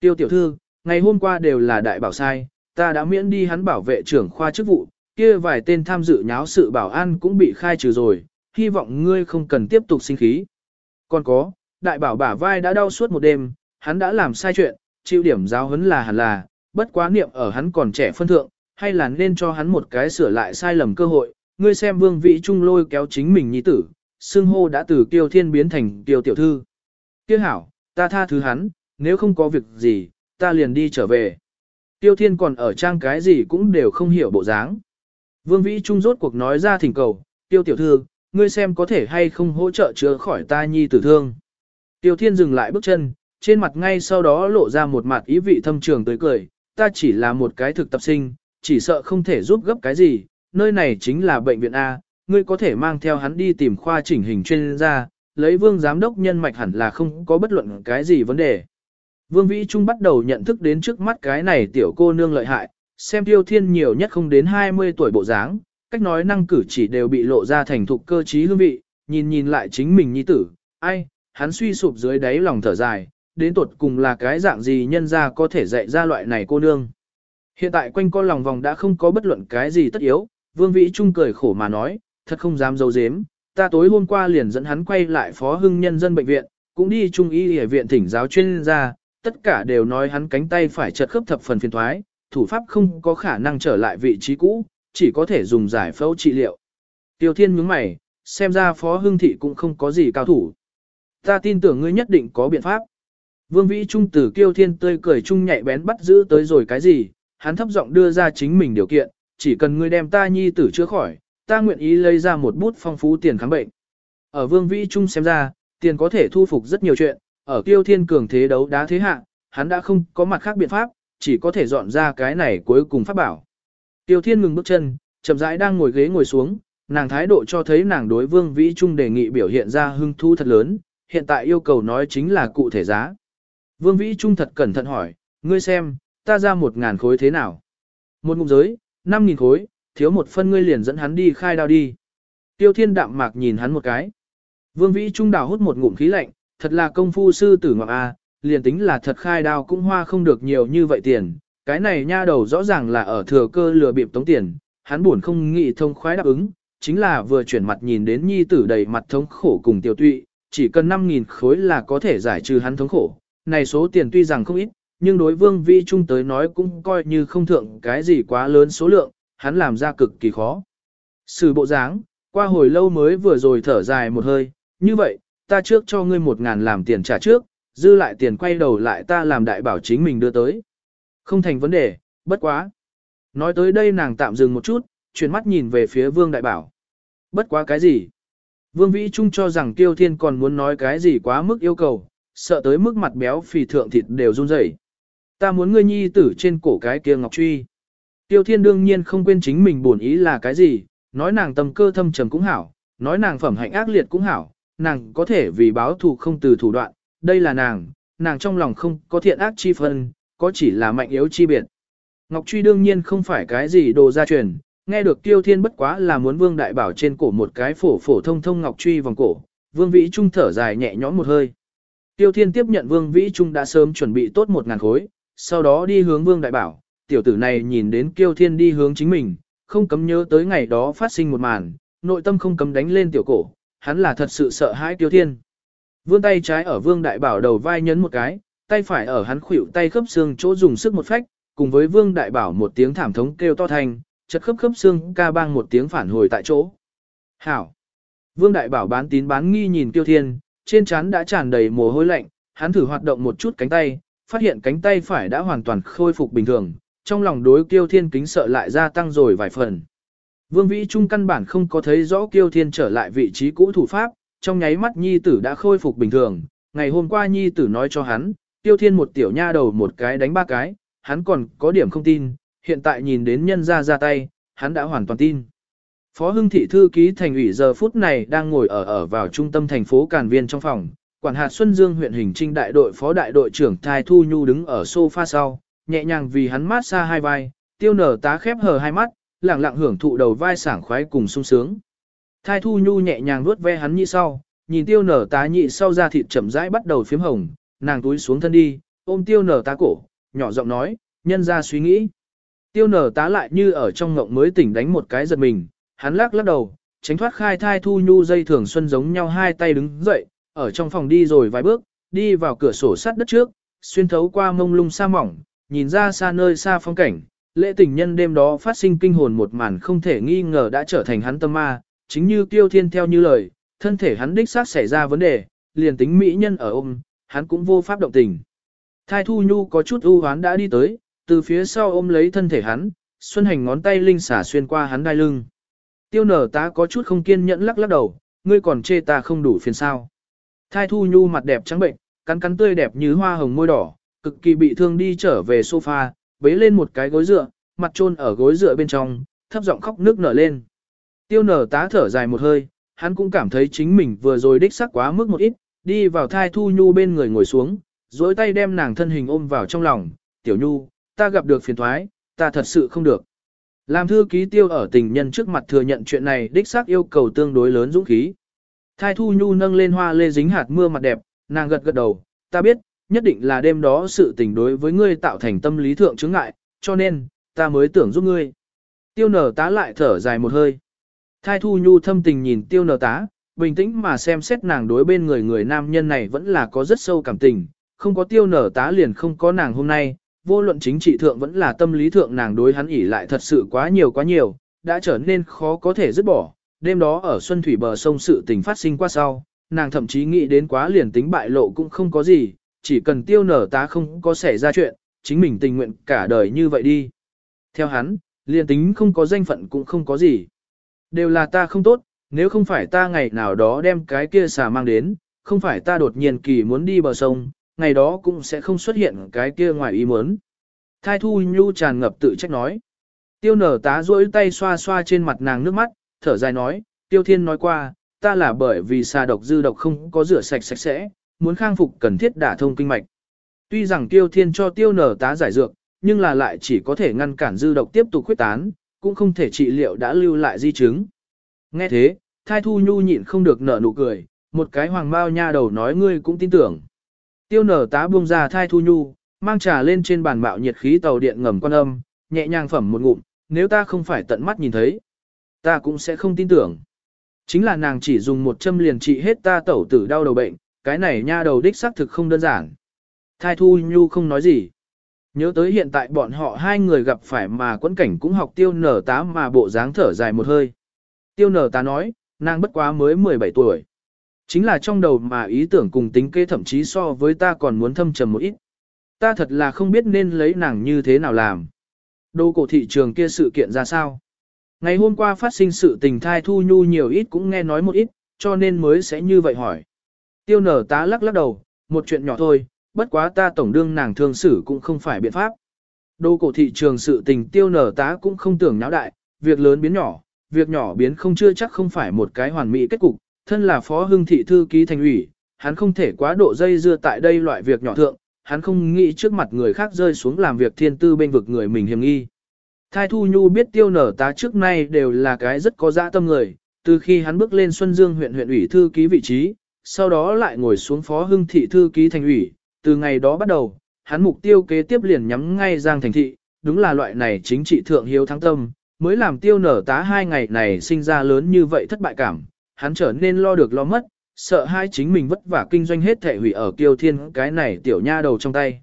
Tiêu tiểu thư, ngày hôm qua đều là đại bảo sai, ta đã miễn đi hắn bảo vệ trưởng khoa chức vụ, kia vài tên tham dự nháo sự bảo an cũng bị khai trừ rồi, hy vọng ngươi không cần tiếp tục sinh khí. Còn có, đại bảo bả vai đã đau suốt một đêm, hắn đã làm sai chuyện, chịu điểm giáo huấn là hẳn là, bất quá niệm ở hắn còn trẻ phân thượng, hay là nên cho hắn một cái sửa lại sai lầm cơ hội, ngươi xem vương vị trung lôi kéo chính mình nhi tử, xưng hô đã từ kiêu thiên biến thành kiêu tiểu thư. Kiêu hảo, ta tha thứ hắn, nếu không có việc gì, ta liền đi trở về. Tiêu thiên còn ở trang cái gì cũng đều không hiểu bộ dáng. Vương Vĩ Trung rốt cuộc nói ra thỉnh cầu, tiêu tiểu thư, ngươi xem có thể hay không hỗ trợ chữa khỏi ta nhi tử thương. Tiêu thiên dừng lại bước chân, trên mặt ngay sau đó lộ ra một mặt ý vị thâm trường tới cười, ta chỉ là một cái thực tập sinh, chỉ sợ không thể giúp gấp cái gì, nơi này chính là bệnh viện A, ngươi có thể mang theo hắn đi tìm khoa chỉnh hình chuyên gia, lấy vương giám đốc nhân mạch hẳn là không có bất luận cái gì vấn đề. Vương Vĩ Trung bắt đầu nhận thức đến trước mắt cái này tiểu cô nương lợi hại, xem tiêu thiên nhiều nhất không đến 20 tuổi bộ dáng, cách nói năng cử chỉ đều bị lộ ra thành thục cơ trí hương vị, nhìn nhìn lại chính mình nhi tử, ai, hắn suy sụp dưới đáy lòng thở dài, đến tuột cùng là cái dạng gì nhân ra có thể dạy ra loại này cô nương. Hiện tại quanh con lòng vòng đã không có bất luận cái gì tất yếu, Vương Vĩ Trung cười khổ mà nói, thật không dám dấu dếm, ta tối hôm qua liền dẫn hắn quay lại phó hưng nhân dân bệnh viện, cũng đi trung y y viện thỉnh giáo chuyên gia, tất cả đều nói hắn cánh tay phải chật khớp thập phần phiền thoái, thủ pháp không có khả năng trở lại vị trí cũ, chỉ có thể dùng giải phẫu trị liệu. Tiêu Thiên nhướng mày, xem ra phó hưng thị cũng không có gì cao thủ. Ta tin tưởng ngươi nhất định có biện pháp. Vương Vĩ Trung tử Kiêu Thiên tươi cười chung nhạy bén bắt giữ tới rồi cái gì, hắn thấp giọng đưa ra chính mình điều kiện, chỉ cần ngươi đem ta nhi tử chữa khỏi, ta nguyện ý lấy ra một bút phong phú tiền khám bệnh. Ở Vương Vĩ Trung xem ra, tiền có thể thu phục rất nhiều chuyện, ở Tiêu Thiên cường thế đấu đá thế hạ, hắn đã không có mặt khác biện pháp, chỉ có thể dọn ra cái này cuối cùng phát bảo. Tiêu Thiên ngừng bước chân, chậm rãi đang ngồi ghế ngồi xuống, nàng thái độ cho thấy nàng đối Vương Vĩ Trung đề nghị biểu hiện ra hưng thu thật lớn, hiện tại yêu cầu nói chính là cụ thể giá. Vương Vĩ Trung thật cẩn thận hỏi, ngươi xem, ta ra một ngàn khối thế nào? Một ngụm giới, năm nghìn khối, thiếu một phân ngươi liền dẫn hắn đi khai đao đi. Tiêu Thiên đạm mạc nhìn hắn một cái. Vương Vĩ Trung đào hút một ngụm khí lạnh, thật là công phu sư tử ngọc A, liền tính là thật khai đao cũng hoa không được nhiều như vậy tiền, cái này nha đầu rõ ràng là ở thừa cơ lừa bịp tống tiền, hắn buồn không nghĩ thông khoái đáp ứng, chính là vừa chuyển mặt nhìn đến nhi tử đầy mặt thống khổ cùng tiêu tụy, chỉ cần 5.000 khối là có thể giải trừ hắn thống khổ, này số tiền tuy rằng không ít, nhưng đối vương vi trung tới nói cũng coi như không thượng cái gì quá lớn số lượng, hắn làm ra cực kỳ khó. Sử bộ dáng, qua hồi lâu mới vừa rồi thở dài một hơi, như vậy, ta trước cho ngươi một ngàn làm tiền trả trước, dư lại tiền quay đầu lại ta làm đại bảo chính mình đưa tới. Không thành vấn đề, bất quá. Nói tới đây nàng tạm dừng một chút, chuyển mắt nhìn về phía vương đại bảo. Bất quá cái gì? Vương Vĩ Trung cho rằng Tiêu Thiên còn muốn nói cái gì quá mức yêu cầu, sợ tới mức mặt béo phì thượng thịt đều run rẩy. Ta muốn ngươi nhi tử trên cổ cái kia ngọc truy. Tiêu Thiên đương nhiên không quên chính mình buồn ý là cái gì, nói nàng tâm cơ thâm trầm cũng hảo, nói nàng phẩm hạnh ác liệt cũng hảo, nàng có thể vì báo thù không từ thủ đoạn, đây là nàng, nàng trong lòng không có thiện ác chi phân, có chỉ là mạnh yếu chi biệt. Ngọc Truy đương nhiên không phải cái gì đồ gia truyền, nghe được Tiêu Thiên bất quá là muốn Vương Đại Bảo trên cổ một cái phổ phổ thông thông Ngọc Truy vòng cổ, Vương Vĩ Trung thở dài nhẹ nhõm một hơi. Tiêu Thiên tiếp nhận Vương Vĩ Trung đã sớm chuẩn bị tốt một ngàn khối, sau đó đi hướng Vương Đại Bảo, tiểu tử này nhìn đến Kiêu Thiên đi hướng chính mình, không cấm nhớ tới ngày đó phát sinh một màn, nội tâm không cấm đánh lên tiểu cổ, hắn là thật sự sợ hãi Kiêu Thiên. Vươn tay trái ở Vương Đại Bảo đầu vai nhấn một cái, tay phải ở hắn khuỷu tay khớp xương chỗ dùng sức một phách, cùng với Vương Đại Bảo một tiếng thảm thống kêu to thành, chật khớp khớp xương ca bang một tiếng phản hồi tại chỗ. Hảo! Vương Đại Bảo bán tín bán nghi nhìn Tiêu Thiên, trên trán đã tràn đầy mồ hôi lạnh, hắn thử hoạt động một chút cánh tay, phát hiện cánh tay phải đã hoàn toàn khôi phục bình thường, trong lòng đối Tiêu Thiên kính sợ lại gia tăng rồi vài phần. Vương Vĩ Trung căn bản không có thấy rõ Tiêu Thiên trở lại vị trí cũ thủ pháp, trong nháy mắt nhi tử đã khôi phục bình thường, ngày hôm qua nhi tử nói cho hắn, Tiêu Thiên một tiểu nha đầu một cái đánh ba cái, hắn còn có điểm không tin, hiện tại nhìn đến nhân ra ra tay, hắn đã hoàn toàn tin. Phó Hưng Thị Thư ký thành ủy giờ phút này đang ngồi ở ở vào trung tâm thành phố Càn Viên trong phòng, quản hạt Xuân Dương huyện hình trinh đại đội phó đại đội trưởng Thai Thu Nhu đứng ở sofa sau, nhẹ nhàng vì hắn mát xa hai vai, tiêu nở tá khép hờ hai mắt, lặng lặng hưởng thụ đầu vai sảng khoái cùng sung sướng. Thai Thu Nhu nhẹ nhàng vuốt ve hắn như sau, nhìn tiêu nở tá nhị sau ra thịt chậm rãi bắt đầu phiếm hồng, nàng túi xuống thân đi, ôm tiêu nở tá cổ, nhỏ giọng nói, nhân ra suy nghĩ. Tiêu nở tá lại như ở trong ngộng mới tỉnh đánh một cái giật mình, hắn lắc lắc đầu, tránh thoát khai thai thu nhu dây thường xuân giống nhau hai tay đứng dậy, ở trong phòng đi rồi vài bước, đi vào cửa sổ sắt đất trước, xuyên thấu qua mông lung sa mỏng, nhìn ra xa nơi xa phong cảnh, lễ tình nhân đêm đó phát sinh kinh hồn một màn không thể nghi ngờ đã trở thành hắn tâm ma, chính như tiêu thiên theo như lời, thân thể hắn đích xác xảy ra vấn đề, liền tính mỹ nhân ở ôm, hắn cũng vô pháp động tình. Thai thu nhu có chút ưu hoán đã đi tới, từ phía sau ôm lấy thân thể hắn, xuân hành ngón tay linh xả xuyên qua hắn đai lưng. Tiêu nở tá có chút không kiên nhẫn lắc lắc đầu, ngươi còn chê ta không đủ phiền sao. Thai thu nhu mặt đẹp trắng bệnh, cắn cắn tươi đẹp như hoa hồng môi đỏ, cực kỳ bị thương đi trở về sofa, bế lên một cái gối dựa, mặt trôn ở gối dựa bên trong, thấp giọng khóc nước nở lên. Tiêu nở tá thở dài một hơi, hắn cũng cảm thấy chính mình vừa rồi đích sắc quá mức một ít, đi vào thai thu nhu bên người ngồi xuống, dối tay đem nàng thân hình ôm vào trong lòng, tiểu nhu, ta gặp được phiền thoái, ta thật sự không được. Làm thư ký tiêu ở tình nhân trước mặt thừa nhận chuyện này đích xác yêu cầu tương đối lớn dũng khí. Thai thu nhu nâng lên hoa lê dính hạt mưa mặt đẹp, nàng gật gật đầu, ta biết, nhất định là đêm đó sự tình đối với ngươi tạo thành tâm lý thượng chứng ngại, cho nên, ta mới tưởng giúp ngươi. Tiêu nở tá lại thở dài một hơi. Thai thu nhu thâm tình nhìn tiêu nở tá, bình tĩnh mà xem xét nàng đối bên người người nam nhân này vẫn là có rất sâu cảm tình, không có tiêu nở tá liền không có nàng hôm nay, vô luận chính trị thượng vẫn là tâm lý thượng nàng đối hắn ỉ lại thật sự quá nhiều quá nhiều, đã trở nên khó có thể dứt bỏ. Đêm đó ở Xuân Thủy bờ sông sự tình phát sinh qua sau, nàng thậm chí nghĩ đến quá liền tính bại lộ cũng không có gì, chỉ cần tiêu nở tá không có xảy ra chuyện, chính mình tình nguyện cả đời như vậy đi. Theo hắn, liền tính không có danh phận cũng không có gì. Đều là ta không tốt, nếu không phải ta ngày nào đó đem cái kia xà mang đến, không phải ta đột nhiên kỳ muốn đi bờ sông, ngày đó cũng sẽ không xuất hiện cái kia ngoài ý muốn. Thai thu nhu tràn ngập tự trách nói. Tiêu nở tá duỗi tay xoa xoa trên mặt nàng nước mắt, thở dài nói, tiêu thiên nói qua, ta là bởi vì xà độc dư độc không có rửa sạch sạch sẽ, muốn khang phục cần thiết đả thông kinh mạch. Tuy rằng tiêu thiên cho tiêu nở tá giải dược, nhưng là lại chỉ có thể ngăn cản dư độc tiếp tục khuyết tán, cũng không thể trị liệu đã lưu lại di chứng. Nghe thế, thai thu nhu nhịn không được nở nụ cười, một cái hoàng bao nha đầu nói ngươi cũng tin tưởng. Tiêu nở tá buông ra thai thu nhu, mang trà lên trên bàn mạo nhiệt khí tàu điện ngầm quan âm, nhẹ nhàng phẩm một ngụm, nếu ta không phải tận mắt nhìn thấy, ta cũng sẽ không tin tưởng. Chính là nàng chỉ dùng một châm liền trị hết ta tẩu tử đau đầu bệnh, cái này nha đầu đích xác thực không đơn giản. Thai thu nhu không nói gì. Nhớ tới hiện tại bọn họ hai người gặp phải mà quẫn cảnh cũng học tiêu nở tá mà bộ dáng thở dài một hơi. Tiêu nở tá nói, nàng bất quá mới 17 tuổi. Chính là trong đầu mà ý tưởng cùng tính kế thậm chí so với ta còn muốn thâm trầm một ít. Ta thật là không biết nên lấy nàng như thế nào làm. Đô cổ thị trường kia sự kiện ra sao? Ngày hôm qua phát sinh sự tình thai thu nhu nhiều ít cũng nghe nói một ít, cho nên mới sẽ như vậy hỏi. Tiêu nở tá lắc lắc đầu, một chuyện nhỏ thôi, bất quá ta tổng đương nàng thương xử cũng không phải biện pháp. Đô cổ thị trường sự tình tiêu nở tá cũng không tưởng náo đại, việc lớn biến nhỏ, việc nhỏ biến không chưa chắc không phải một cái hoàn mỹ kết cục, thân là phó hưng thị thư ký thành ủy, hắn không thể quá độ dây dưa tại đây loại việc nhỏ thượng, hắn không nghĩ trước mặt người khác rơi xuống làm việc thiên tư bên vực người mình hiểm nghi. Thai Thu Nhu biết tiêu nở tá trước nay đều là cái rất có dã tâm người, từ khi hắn bước lên Xuân Dương huyện huyện ủy thư ký vị trí, sau đó lại ngồi xuống phó hưng thị thư ký thành ủy, từ ngày đó bắt đầu, hắn mục tiêu kế tiếp liền nhắm ngay Giang Thành Thị, đúng là loại này chính trị thượng hiếu thắng tâm, mới làm tiêu nở tá hai ngày này sinh ra lớn như vậy thất bại cảm, hắn trở nên lo được lo mất, sợ hai chính mình vất vả kinh doanh hết thể hủy ở kiêu thiên cái này tiểu nha đầu trong tay.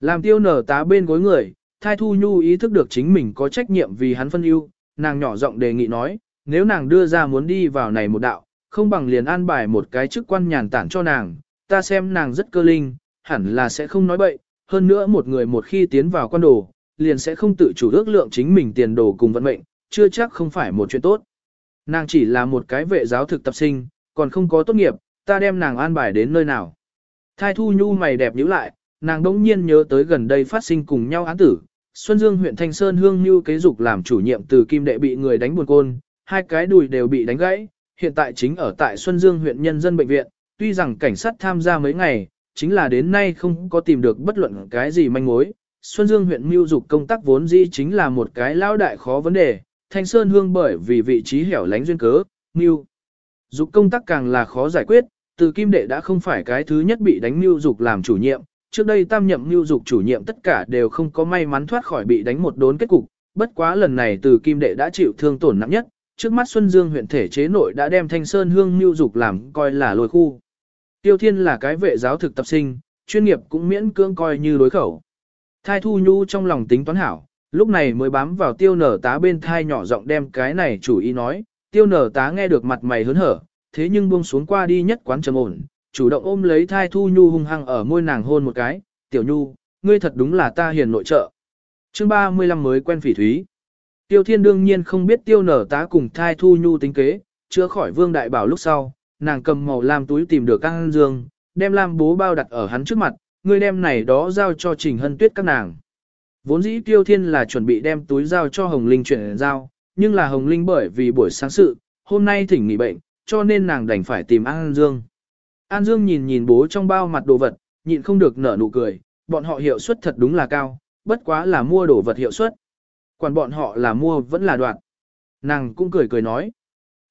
Làm tiêu nở tá bên gối người, thai thu nhu ý thức được chính mình có trách nhiệm vì hắn phân ưu, nàng nhỏ giọng đề nghị nói, nếu nàng đưa ra muốn đi vào này một đạo, không bằng liền an bài một cái chức quan nhàn tản cho nàng, ta xem nàng rất cơ linh, hẳn là sẽ không nói bậy, hơn nữa một người một khi tiến vào quan đồ, liền sẽ không tự chủ ước lượng chính mình tiền đồ cùng vận mệnh, chưa chắc không phải một chuyện tốt. Nàng chỉ là một cái vệ giáo thực tập sinh, còn không có tốt nghiệp, ta đem nàng an bài đến nơi nào. Thai thu nhu mày đẹp nhíu lại, nàng đỗng nhiên nhớ tới gần đây phát sinh cùng nhau án tử. Xuân Dương huyện Thanh Sơn Hương Như kế dục làm chủ nhiệm từ Kim Đệ bị người đánh buồn côn, hai cái đùi đều bị đánh gãy, hiện tại chính ở tại Xuân Dương huyện Nhân dân Bệnh viện, tuy rằng cảnh sát tham gia mấy ngày, chính là đến nay không có tìm được bất luận cái gì manh mối. Xuân Dương huyện mưu dục công tác vốn dĩ chính là một cái lao đại khó vấn đề, Thanh Sơn Hương bởi vì vị trí hẻo lánh duyên cớ, mưu dục công tác càng là khó giải quyết, từ Kim Đệ đã không phải cái thứ nhất bị đánh mưu dục làm chủ nhiệm, trước đây tam nhậm mưu dục chủ nhiệm tất cả đều không có may mắn thoát khỏi bị đánh một đốn kết cục, bất quá lần này từ Kim Đệ đã chịu thương tổn nặng nhất, trước mắt Xuân Dương huyện thể chế nội đã đem Thanh Sơn Hương mưu dục làm coi là lôi khu. Tiêu Thiên là cái vệ giáo thực tập sinh, chuyên nghiệp cũng miễn cưỡng coi như đối khẩu. Thai Thu Nhu trong lòng tính toán hảo, lúc này mới bám vào tiêu nở tá bên thai nhỏ giọng đem cái này chủ ý nói, tiêu nở tá nghe được mặt mày hớn hở, thế nhưng buông xuống qua đi nhất quán trầm ổn, chủ động ôm lấy thai Thu Nhu hung hăng ở môi nàng hôn một cái, tiểu Nhu, ngươi thật đúng là ta hiền nội trợ. chương 35 mới quen phỉ thúy. Tiêu Thiên đương nhiên không biết tiêu nở tá cùng thai Thu Nhu tính kế, chữa khỏi vương đại bảo lúc sau, nàng cầm màu lam túi tìm được An Dương, đem lam bố bao đặt ở hắn trước mặt, Người đem này đó giao cho Trình Hân Tuyết các nàng. Vốn dĩ Tiêu Thiên là chuẩn bị đem túi giao cho Hồng Linh chuyển giao, nhưng là Hồng Linh bởi vì buổi sáng sự, hôm nay thỉnh nghỉ bệnh, cho nên nàng đành phải tìm An Dương. An Dương nhìn nhìn bố trong bao mặt đồ vật, nhịn không được nở nụ cười, bọn họ hiệu suất thật đúng là cao, bất quá là mua đồ vật hiệu suất. Quản bọn họ là mua vẫn là đoạn. Nàng cũng cười cười nói.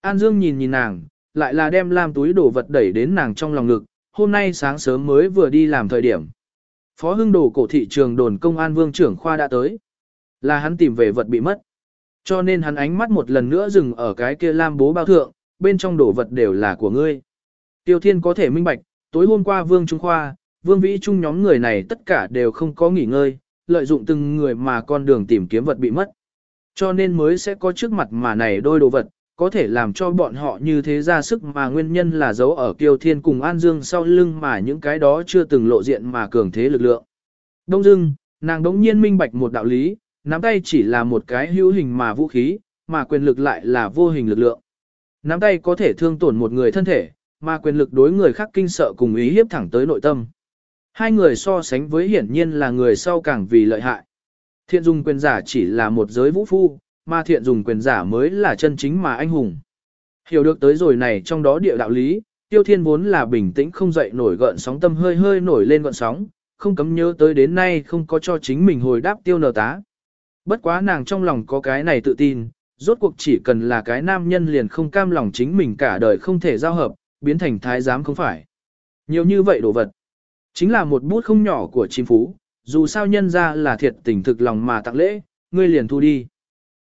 An Dương nhìn nhìn nàng, lại là đem lam túi đồ vật đẩy đến nàng trong lòng ngực, hôm nay sáng sớm mới vừa đi làm thời điểm. Phó hưng đồ cổ thị trường đồn công an vương trưởng khoa đã tới. Là hắn tìm về vật bị mất. Cho nên hắn ánh mắt một lần nữa dừng ở cái kia lam bố bao thượng, bên trong đồ vật đều là của ngươi. Tiêu thiên có thể minh bạch, tối hôm qua vương trung khoa, vương vĩ trung nhóm người này tất cả đều không có nghỉ ngơi, lợi dụng từng người mà con đường tìm kiếm vật bị mất. Cho nên mới sẽ có trước mặt mà này đôi đồ vật, có thể làm cho bọn họ như thế ra sức mà nguyên nhân là giấu ở Kiều Thiên cùng An Dương sau lưng mà những cái đó chưa từng lộ diện mà cường thế lực lượng. Đông Dương nàng đống nhiên minh bạch một đạo lý, nắm tay chỉ là một cái hữu hình mà vũ khí, mà quyền lực lại là vô hình lực lượng. Nắm tay có thể thương tổn một người thân thể, mà quyền lực đối người khác kinh sợ cùng ý hiếp thẳng tới nội tâm. Hai người so sánh với hiển nhiên là người sau càng vì lợi hại. Thiện dùng quyền giả chỉ là một giới vũ phu, mà thiện dùng quyền giả mới là chân chính mà anh hùng. Hiểu được tới rồi này trong đó địa đạo lý, tiêu thiên vốn là bình tĩnh không dậy nổi gợn sóng tâm hơi hơi nổi lên gợn sóng, không cấm nhớ tới đến nay không có cho chính mình hồi đáp tiêu nờ tá. Bất quá nàng trong lòng có cái này tự tin, rốt cuộc chỉ cần là cái nam nhân liền không cam lòng chính mình cả đời không thể giao hợp, biến thành thái giám không phải. Nhiều như vậy đồ vật, chính là một bút không nhỏ của chim phú, dù sao nhân ra là thiệt tình thực lòng mà tặng lễ, ngươi liền thu đi.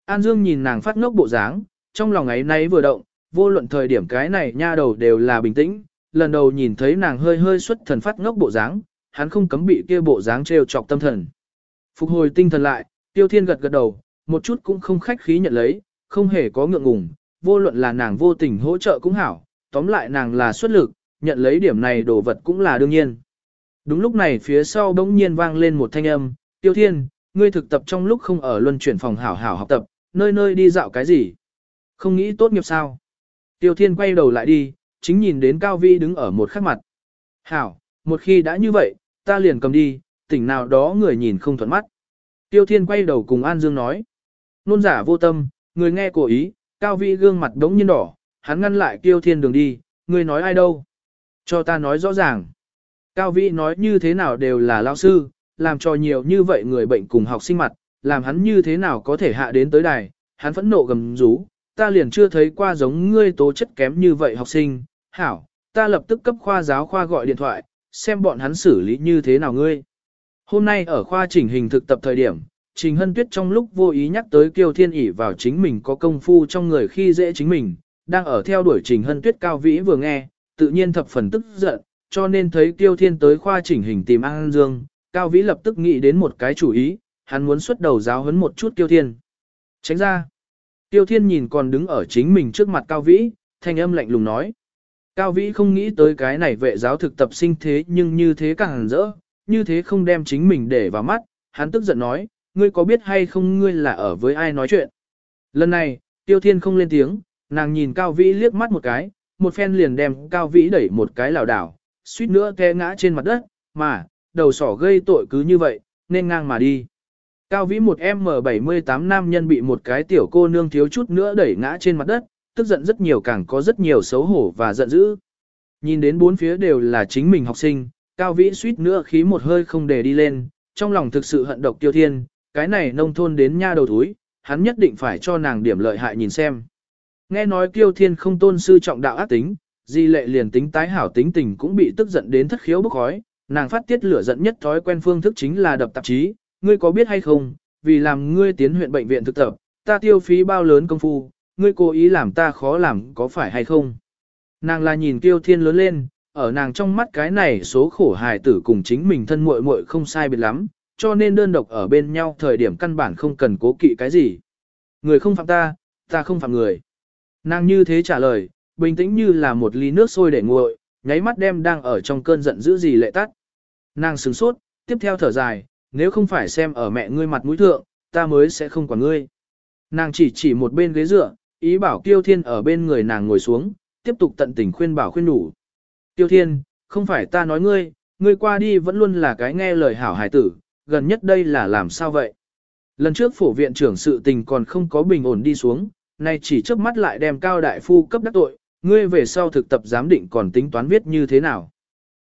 An Dương nhìn nàng phát ngốc bộ dáng, trong lòng ấy nay vừa động, vô luận thời điểm cái này nha đầu đều là bình tĩnh, lần đầu nhìn thấy nàng hơi hơi xuất thần phát ngốc bộ dáng, hắn không cấm bị kia bộ dáng trêu chọc tâm thần. Phục hồi tinh thần lại, Tiêu Thiên gật gật đầu, một chút cũng không khách khí nhận lấy, không hề có ngượng ngùng, vô luận là nàng vô tình hỗ trợ cũng hảo, tóm lại nàng là xuất lực, nhận lấy điểm này đồ vật cũng là đương nhiên. Đúng lúc này phía sau bỗng nhiên vang lên một thanh âm, Tiêu Thiên, ngươi thực tập trong lúc không ở luân chuyển phòng hảo hảo học tập, nơi nơi đi dạo cái gì? Không nghĩ tốt nghiệp sao? Tiêu Thiên quay đầu lại đi, chính nhìn đến Cao Vi đứng ở một khắc mặt. Hảo, một khi đã như vậy, ta liền cầm đi, tỉnh nào đó người nhìn không thuận mắt. Tiêu Thiên quay đầu cùng An Dương nói. Nôn giả vô tâm, người nghe cổ ý, Cao Vi gương mặt đống nhiên đỏ, hắn ngăn lại Tiêu Thiên đường đi, người nói ai đâu? Cho ta nói rõ ràng. Cao vĩ nói như thế nào đều là lao sư, làm cho nhiều như vậy người bệnh cùng học sinh mặt, làm hắn như thế nào có thể hạ đến tới đài, hắn phẫn nộ gầm rú, ta liền chưa thấy qua giống ngươi tố chất kém như vậy học sinh, hảo, ta lập tức cấp khoa giáo khoa gọi điện thoại, xem bọn hắn xử lý như thế nào ngươi. Hôm nay ở khoa chỉnh hình thực tập thời điểm, Trình Hân Tuyết trong lúc vô ý nhắc tới Kiều Thiên ỉ vào chính mình có công phu trong người khi dễ chính mình, đang ở theo đuổi Trình Hân Tuyết cao vĩ vừa nghe, tự nhiên thập phần tức giận, cho nên thấy tiêu Thiên tới khoa chỉnh hình tìm An Dương, cao vĩ lập tức nghĩ đến một cái chủ ý, hắn muốn xuất đầu giáo huấn một chút tiêu Thiên. Tránh ra. Tiêu Thiên nhìn còn đứng ở chính mình trước mặt Cao Vĩ, thanh âm lạnh lùng nói. Cao Vĩ không nghĩ tới cái này vệ giáo thực tập sinh thế nhưng như thế càng rỡ, như thế không đem chính mình để vào mắt, hắn tức giận nói, ngươi có biết hay không ngươi là ở với ai nói chuyện. Lần này, Tiêu Thiên không lên tiếng, nàng nhìn Cao Vĩ liếc mắt một cái, một phen liền đem Cao Vĩ đẩy một cái lảo đảo, suýt nữa té ngã trên mặt đất, mà, đầu sỏ gây tội cứ như vậy, nên ngang mà đi. Cao Vĩ một M78 nam nhân bị một cái tiểu cô nương thiếu chút nữa đẩy ngã trên mặt đất, tức giận rất nhiều càng có rất nhiều xấu hổ và giận dữ. Nhìn đến bốn phía đều là chính mình học sinh, Cao Vĩ suýt nữa khí một hơi không để đi lên, trong lòng thực sự hận độc tiêu thiên, cái này nông thôn đến nha đầu túi, hắn nhất định phải cho nàng điểm lợi hại nhìn xem. Nghe nói Kiêu Thiên không tôn sư trọng đạo ác tính, Di Lệ liền tính tái hảo tính tình cũng bị tức giận đến thất khiếu bốc khói, nàng phát tiết lửa giận nhất thói quen phương thức chính là đập tạp chí, ngươi có biết hay không, vì làm ngươi tiến huyện bệnh viện thực tập, ta tiêu phí bao lớn công phu, ngươi cố ý làm ta khó làm có phải hay không. Nàng là nhìn Kiêu Thiên lớn lên, ở nàng trong mắt cái này số khổ hài tử cùng chính mình thân muội muội không sai biệt lắm, cho nên đơn độc ở bên nhau thời điểm căn bản không cần cố kỵ cái gì. Người không phạm ta, ta không phạm người. Nàng như thế trả lời, bình tĩnh như là một ly nước sôi để nguội, nháy mắt đem đang ở trong cơn giận dữ gì lệ tắt. Nàng sửng sốt, tiếp theo thở dài, nếu không phải xem ở mẹ ngươi mặt mũi thượng, ta mới sẽ không quản ngươi. Nàng chỉ chỉ một bên ghế dựa, ý bảo Tiêu Thiên ở bên người nàng ngồi xuống, tiếp tục tận tình khuyên bảo khuyên đủ. Tiêu Thiên, không phải ta nói ngươi, ngươi qua đi vẫn luôn là cái nghe lời hảo hài tử, gần nhất đây là làm sao vậy? Lần trước phổ viện trưởng sự tình còn không có bình ổn đi xuống, nay chỉ trước mắt lại đem cao đại phu cấp đắc tội, ngươi về sau thực tập giám định còn tính toán viết như thế nào?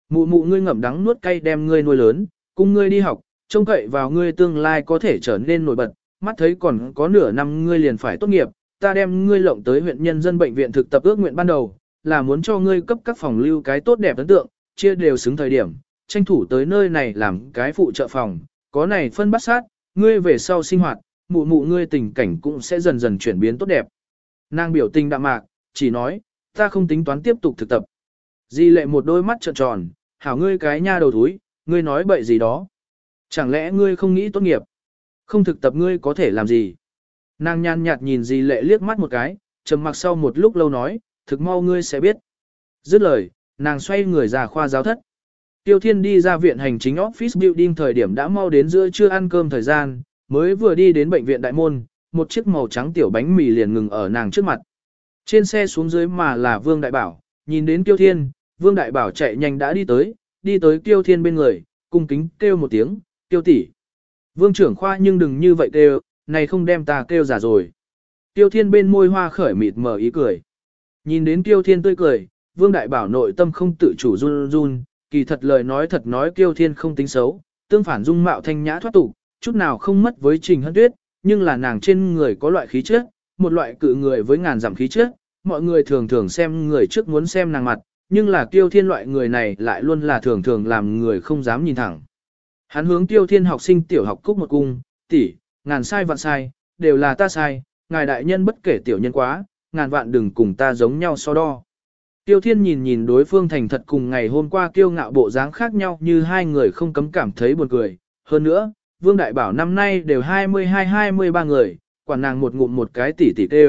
Mụ mụ ngươi ngậm đắng nuốt cay đem ngươi nuôi lớn, cùng ngươi đi học, trông cậy vào ngươi tương lai có thể trở nên nổi bật, mắt thấy còn có nửa năm ngươi liền phải tốt nghiệp, ta đem ngươi lộng tới huyện nhân dân bệnh viện thực tập ước nguyện ban đầu, là muốn cho ngươi cấp các phòng lưu cái tốt đẹp ấn tượng, chia đều xứng thời điểm, tranh thủ tới nơi này làm cái phụ trợ phòng, có này phân bắt sát, ngươi về sau sinh hoạt, mụ mụ ngươi tình cảnh cũng sẽ dần dần chuyển biến tốt đẹp. Nàng biểu tình đạm mạc, chỉ nói, ta không tính toán tiếp tục thực tập. Di lệ một đôi mắt trợn tròn, hảo ngươi cái nha đầu thúi, ngươi nói bậy gì đó. Chẳng lẽ ngươi không nghĩ tốt nghiệp? Không thực tập ngươi có thể làm gì? Nàng nhàn nhạt nhìn di lệ liếc mắt một cái, trầm mặc sau một lúc lâu nói, thực mau ngươi sẽ biết. Dứt lời, nàng xoay người ra khoa giáo thất. Tiêu Thiên đi ra viện hành chính office building thời điểm đã mau đến giữa trưa ăn cơm thời gian, mới vừa đi đến bệnh viện đại môn, một chiếc màu trắng tiểu bánh mì liền ngừng ở nàng trước mặt. Trên xe xuống dưới mà là Vương Đại Bảo, nhìn đến Tiêu Thiên, Vương Đại Bảo chạy nhanh đã đi tới, đi tới Tiêu Thiên bên người, cung kính kêu một tiếng, Tiêu tỷ. Vương trưởng khoa nhưng đừng như vậy kêu, này không đem ta kêu giả rồi. Tiêu Thiên bên môi hoa khởi mịt mở ý cười. Nhìn đến Tiêu Thiên tươi cười, Vương Đại Bảo nội tâm không tự chủ run run, kỳ thật lời nói thật nói Tiêu Thiên không tính xấu, tương phản dung mạo thanh nhã thoát tục, chút nào không mất với Trình Hân Tuyết, nhưng là nàng trên người có loại khí chất, một loại cự người với ngàn dặm khí trước, mọi người thường thường xem người trước muốn xem nàng mặt, nhưng là Tiêu Thiên loại người này lại luôn là thường thường làm người không dám nhìn thẳng. Hắn hướng Tiêu Thiên học sinh tiểu học cúc một cung, tỷ, ngàn sai vạn sai, đều là ta sai, ngài đại nhân bất kể tiểu nhân quá, ngàn vạn đừng cùng ta giống nhau so đo. Tiêu Thiên nhìn nhìn đối phương thành thật cùng ngày hôm qua kiêu ngạo bộ dáng khác nhau như hai người không cấm cảm thấy buồn cười. Hơn nữa, Vương Đại Bảo năm nay đều 22-23 người, quản nàng một ngụm một cái tỉ tỉ tê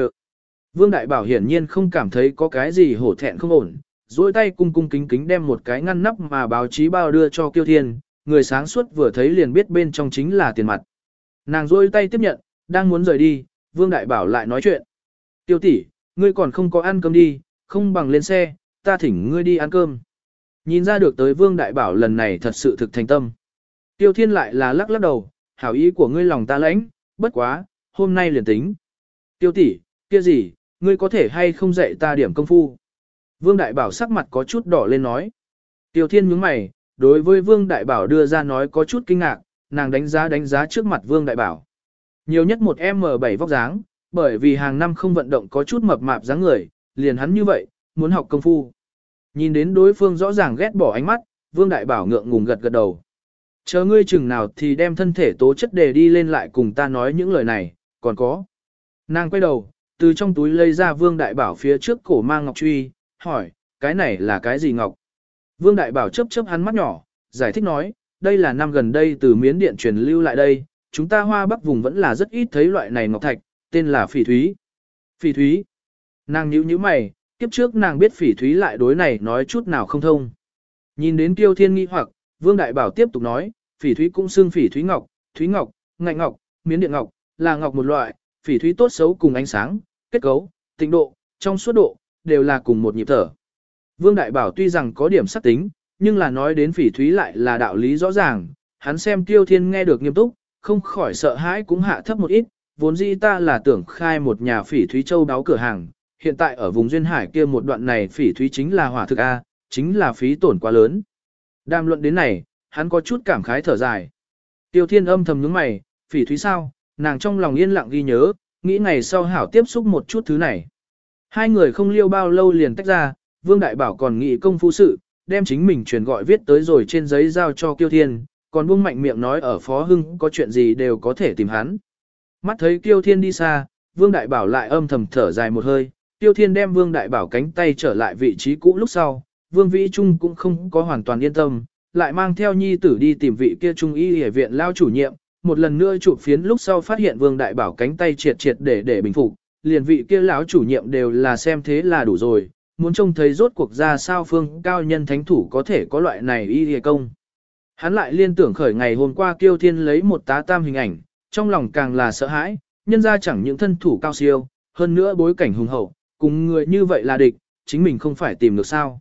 Vương Đại Bảo hiển nhiên không cảm thấy có cái gì hổ thẹn không ổn, duỗi tay cung cung kính kính đem một cái ngăn nắp mà báo chí bao đưa cho Kiêu Thiên, người sáng suốt vừa thấy liền biết bên trong chính là tiền mặt. Nàng duỗi tay tiếp nhận, đang muốn rời đi, Vương Đại Bảo lại nói chuyện. Tiêu tỷ, ngươi còn không có ăn cơm đi, không bằng lên xe, ta thỉnh ngươi đi ăn cơm. Nhìn ra được tới Vương Đại Bảo lần này thật sự thực thành tâm. Tiêu Thiên lại là lắc lắc đầu, hảo ý của ngươi lòng ta lãnh, bất quá, hôm nay liền tính. Tiêu tỷ, kia gì, ngươi có thể hay không dạy ta điểm công phu. Vương Đại Bảo sắc mặt có chút đỏ lên nói. Tiêu Thiên nhướng mày, đối với Vương Đại Bảo đưa ra nói có chút kinh ngạc, nàng đánh giá đánh giá trước mặt Vương Đại Bảo. Nhiều nhất một M7 vóc dáng, bởi vì hàng năm không vận động có chút mập mạp dáng người, liền hắn như vậy, muốn học công phu. Nhìn đến đối phương rõ ràng ghét bỏ ánh mắt, Vương Đại Bảo ngượng ngùng gật gật đầu. Chờ ngươi chừng nào thì đem thân thể tố chất để đi lên lại cùng ta nói những lời này, còn có. Nàng quay đầu, từ trong túi lấy ra Vương Đại Bảo phía trước cổ mang ngọc truy, hỏi, cái này là cái gì ngọc? Vương Đại Bảo chớp chớp hắn mắt nhỏ, giải thích nói, đây là năm gần đây từ miến điện truyền lưu lại đây, chúng ta hoa bắc vùng vẫn là rất ít thấy loại này ngọc thạch, tên là phỉ thúy. Phỉ thúy. Nàng nhíu nhíu mày, kiếp trước nàng biết phỉ thúy lại đối này nói chút nào không thông. Nhìn đến Tiêu Thiên nghi hoặc, Vương Đại Bảo tiếp tục nói, phỉ thúy cũng xưng phỉ thúy ngọc, thúy ngọc, ngạnh ngọc, miến điện ngọc, là ngọc một loại, phỉ thúy tốt xấu cùng ánh sáng, kết cấu, tịnh độ, trong suốt độ, đều là cùng một nhịp thở. Vương Đại Bảo tuy rằng có điểm sắc tính, nhưng là nói đến phỉ thúy lại là đạo lý rõ ràng, hắn xem Tiêu Thiên nghe được nghiêm túc, không khỏi sợ hãi cũng hạ thấp một ít, vốn dĩ ta là tưởng khai một nhà phỉ thúy châu đáo cửa hàng, hiện tại ở vùng duyên hải kia một đoạn này phỉ thúy chính là hỏa thực A, chính là phí tổn quá lớn. Đàm luận đến này, hắn có chút cảm khái thở dài. Tiêu Thiên âm thầm nhướng mày, phỉ thúy sao, nàng trong lòng yên lặng ghi nhớ, nghĩ ngày sau hảo tiếp xúc một chút thứ này. Hai người không liêu bao lâu liền tách ra, Vương Đại Bảo còn nghĩ công phu sự, đem chính mình truyền gọi viết tới rồi trên giấy giao cho Kiêu Thiên, còn buông mạnh miệng nói ở Phó Hưng có chuyện gì đều có thể tìm hắn. Mắt thấy Kiêu Thiên đi xa, Vương Đại Bảo lại âm thầm thở dài một hơi, Kiêu Thiên đem Vương Đại Bảo cánh tay trở lại vị trí cũ lúc sau, Vương Vĩ Trung cũng không có hoàn toàn yên tâm, lại mang theo nhi tử đi tìm vị kia trung y y viện lao chủ nhiệm, một lần nữa chụp phiến lúc sau phát hiện Vương Đại Bảo cánh tay triệt triệt để để bình phục, liền vị kia lão chủ nhiệm đều là xem thế là đủ rồi, muốn trông thấy rốt cuộc ra sao phương cao nhân thánh thủ có thể có loại này y y công. Hắn lại liên tưởng khởi ngày hôm qua Kiêu Thiên lấy một tá tam hình ảnh, trong lòng càng là sợ hãi, nhân ra chẳng những thân thủ cao siêu, hơn nữa bối cảnh hùng hậu, cùng người như vậy là địch, chính mình không phải tìm được sao.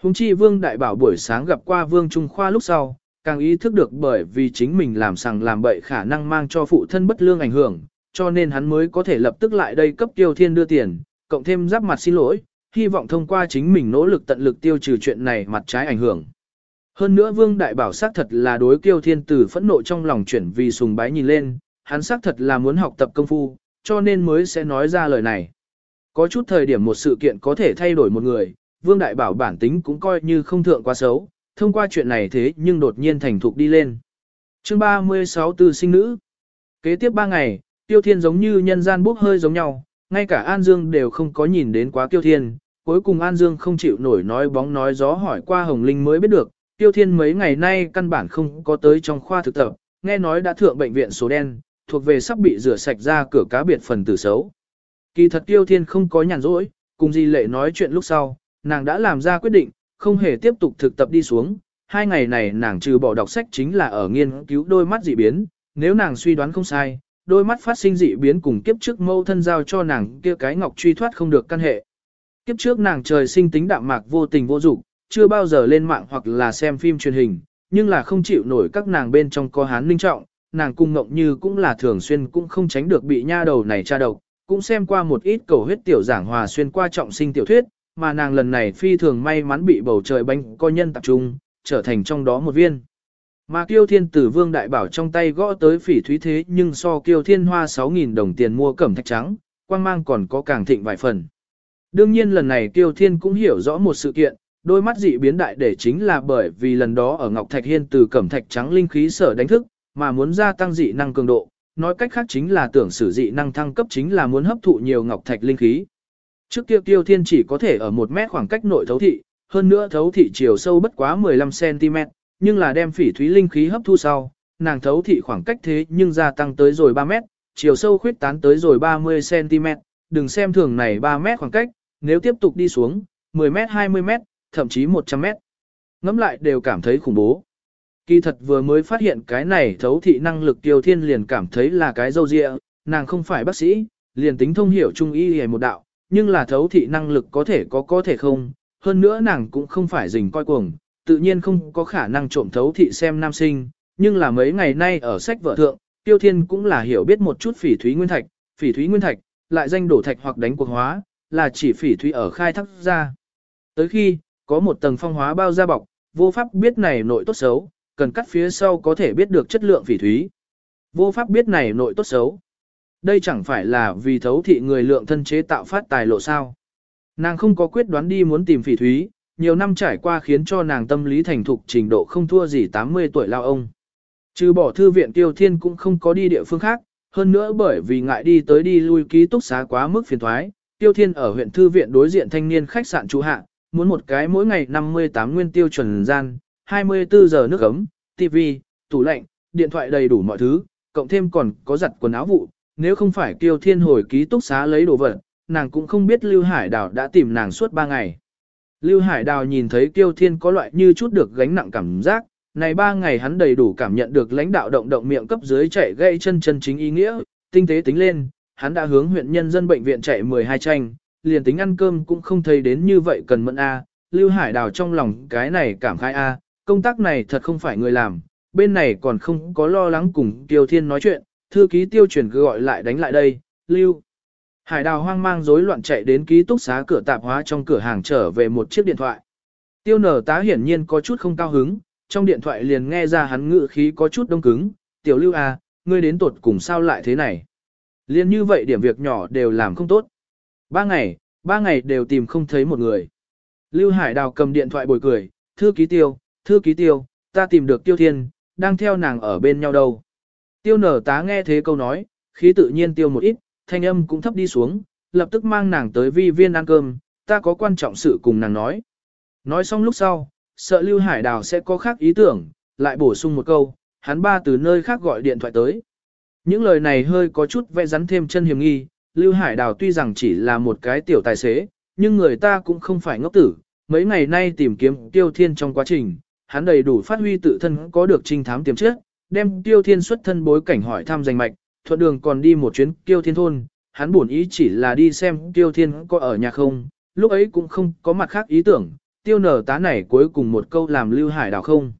Hùng chi Vương Đại Bảo buổi sáng gặp qua Vương Trung Khoa lúc sau, càng ý thức được bởi vì chính mình làm sằng làm bậy khả năng mang cho phụ thân bất lương ảnh hưởng, cho nên hắn mới có thể lập tức lại đây cấp Tiêu Thiên đưa tiền, cộng thêm giáp mặt xin lỗi, hy vọng thông qua chính mình nỗ lực tận lực tiêu trừ chuyện này mặt trái ảnh hưởng. Hơn nữa Vương Đại Bảo xác thật là đối Kiêu Thiên từ phẫn nộ trong lòng chuyển vì sùng bái nhìn lên, hắn xác thật là muốn học tập công phu, cho nên mới sẽ nói ra lời này. Có chút thời điểm một sự kiện có thể thay đổi một người, Vương Đại Bảo bản tính cũng coi như không thượng quá xấu, thông qua chuyện này thế nhưng đột nhiên thành thục đi lên. chương 36 từ sinh nữ. Kế tiếp 3 ngày, Tiêu Thiên giống như nhân gian bốc hơi giống nhau, ngay cả An Dương đều không có nhìn đến quá Tiêu Thiên. Cuối cùng An Dương không chịu nổi nói bóng nói gió hỏi qua Hồng Linh mới biết được, Tiêu Thiên mấy ngày nay căn bản không có tới trong khoa thực tập, nghe nói đã thượng bệnh viện số đen, thuộc về sắp bị rửa sạch ra cửa cá biệt phần tử xấu. Kỳ thật Tiêu Thiên không có nhàn rỗi, cùng Di Lệ nói chuyện lúc sau, nàng đã làm ra quyết định, không hề tiếp tục thực tập đi xuống. Hai ngày này nàng trừ bỏ đọc sách chính là ở nghiên cứu đôi mắt dị biến, nếu nàng suy đoán không sai, đôi mắt phát sinh dị biến cùng kiếp trước mâu thân giao cho nàng kia cái ngọc truy thoát không được căn hệ. Kiếp trước nàng trời sinh tính đạm mạc vô tình vô dụng, chưa bao giờ lên mạng hoặc là xem phim truyền hình, nhưng là không chịu nổi các nàng bên trong có hán linh trọng, nàng cung ngộng như cũng là thường xuyên cũng không tránh được bị nha đầu này tra độc, cũng xem qua một ít cầu huyết tiểu giảng hòa xuyên qua trọng sinh tiểu thuyết, mà nàng lần này phi thường may mắn bị bầu trời bánh co nhân tập trung, trở thành trong đó một viên. Mà kiêu thiên tử vương đại bảo trong tay gõ tới phỉ thúy thế nhưng so kiêu thiên hoa 6.000 đồng tiền mua cẩm thạch trắng, quang mang còn có càng thịnh vài phần. Đương nhiên lần này kiêu thiên cũng hiểu rõ một sự kiện, đôi mắt dị biến đại để chính là bởi vì lần đó ở Ngọc Thạch Hiên từ cẩm thạch trắng linh khí sở đánh thức, mà muốn gia tăng dị năng cường độ, nói cách khác chính là tưởng sử dị năng thăng cấp chính là muốn hấp thụ nhiều ngọc thạch linh khí. Trước kia Tiêu Thiên chỉ có thể ở một mét khoảng cách nội thấu thị, hơn nữa thấu thị chiều sâu bất quá 15cm, nhưng là đem phỉ thúy linh khí hấp thu sau, nàng thấu thị khoảng cách thế nhưng gia tăng tới rồi 3 mét, chiều sâu khuyết tán tới rồi 30cm, đừng xem thường này 3 mét khoảng cách, nếu tiếp tục đi xuống, 10 mét 20 mét, thậm chí 100 mét. Ngắm lại đều cảm thấy khủng bố. Kỳ thật vừa mới phát hiện cái này thấu thị năng lực tiêu thiên liền cảm thấy là cái dâu dịa, nàng không phải bác sĩ, liền tính thông hiểu trung y hề một đạo, nhưng là thấu thị năng lực có thể có có thể không, hơn nữa nàng cũng không phải rình coi cuồng, tự nhiên không có khả năng trộm thấu thị xem nam sinh, nhưng là mấy ngày nay ở sách vợ thượng, tiêu thiên cũng là hiểu biết một chút phỉ thúy nguyên thạch, phỉ thúy nguyên thạch, lại danh đổ thạch hoặc đánh cuộc hóa, là chỉ phỉ thúy ở khai thác ra. Tới khi, có một tầng phong hóa bao da bọc, vô pháp biết này nội tốt xấu, cần cắt phía sau có thể biết được chất lượng phỉ thúy. Vô pháp biết này nội tốt xấu. Đây chẳng phải là vì thấu thị người lượng thân chế tạo phát tài lộ sao. Nàng không có quyết đoán đi muốn tìm phỉ thúy, nhiều năm trải qua khiến cho nàng tâm lý thành thục trình độ không thua gì 80 tuổi lao ông. Trừ bỏ thư viện Tiêu Thiên cũng không có đi địa phương khác, hơn nữa bởi vì ngại đi tới đi lui ký túc xá quá mức phiền thoái, Tiêu Thiên ở huyện thư viện đối diện thanh niên khách sạn trụ hạ, muốn một cái mỗi ngày 58 nguyên tiêu chuẩn gian, 24 giờ nước ấm, TV, tủ lạnh, điện thoại đầy đủ mọi thứ, cộng thêm còn có giặt quần áo vụ, nếu không phải Tiêu Thiên hồi ký túc xá lấy đồ vật, nàng cũng không biết Lưu Hải Đào đã tìm nàng suốt 3 ngày. Lưu Hải Đào nhìn thấy Tiêu Thiên có loại như chút được gánh nặng cảm giác, này 3 ngày hắn đầy đủ cảm nhận được lãnh đạo động động miệng cấp dưới chạy gây chân chân chính ý nghĩa, tinh tế tính lên, hắn đã hướng huyện nhân dân bệnh viện chạy 12 tranh, liền tính ăn cơm cũng không thấy đến như vậy cần mẫn A. Lưu Hải Đào trong lòng cái này cảm khai A, công tác này thật không phải người làm, bên này còn không có lo lắng cùng Tiêu Thiên nói chuyện, thư ký tiêu chuyển gọi lại đánh lại đây, Lưu. Hải Đào hoang mang rối loạn chạy đến ký túc xá cửa tạp hóa trong cửa hàng trở về một chiếc điện thoại. Tiêu nở tá hiển nhiên có chút không cao hứng, trong điện thoại liền nghe ra hắn ngự khí có chút đông cứng, tiểu lưu à, ngươi đến tột cùng sao lại thế này. Liên như vậy điểm việc nhỏ đều làm không tốt. Ba ngày, ba ngày đều tìm không thấy một người. Lưu Hải Đào cầm điện thoại bồi cười, thư ký tiêu, thư ký tiêu, ta tìm được tiêu thiên, đang theo nàng ở bên nhau đâu. Tiêu nở tá nghe thế câu nói, khí tự nhiên tiêu một ít, thanh âm cũng thấp đi xuống, lập tức mang nàng tới vi viên ăn cơm, ta có quan trọng sự cùng nàng nói. Nói xong lúc sau, sợ Lưu Hải Đào sẽ có khác ý tưởng, lại bổ sung một câu, hắn ba từ nơi khác gọi điện thoại tới. Những lời này hơi có chút vẽ rắn thêm chân hiểm nghi, Lưu Hải Đào tuy rằng chỉ là một cái tiểu tài xế, nhưng người ta cũng không phải ngốc tử, mấy ngày nay tìm kiếm Tiêu Thiên trong quá trình, hắn đầy đủ phát huy tự thân có được trinh thám tiềm chất, đem Tiêu Thiên xuất thân bối cảnh hỏi thăm danh mạch, thuận đường còn đi một chuyến Tiêu Thiên thôn, hắn buồn ý chỉ là đi xem Tiêu Thiên có ở nhà không, lúc ấy cũng không có mặt khác ý tưởng, tiêu nở tá này cuối cùng một câu làm Lưu Hải đào không.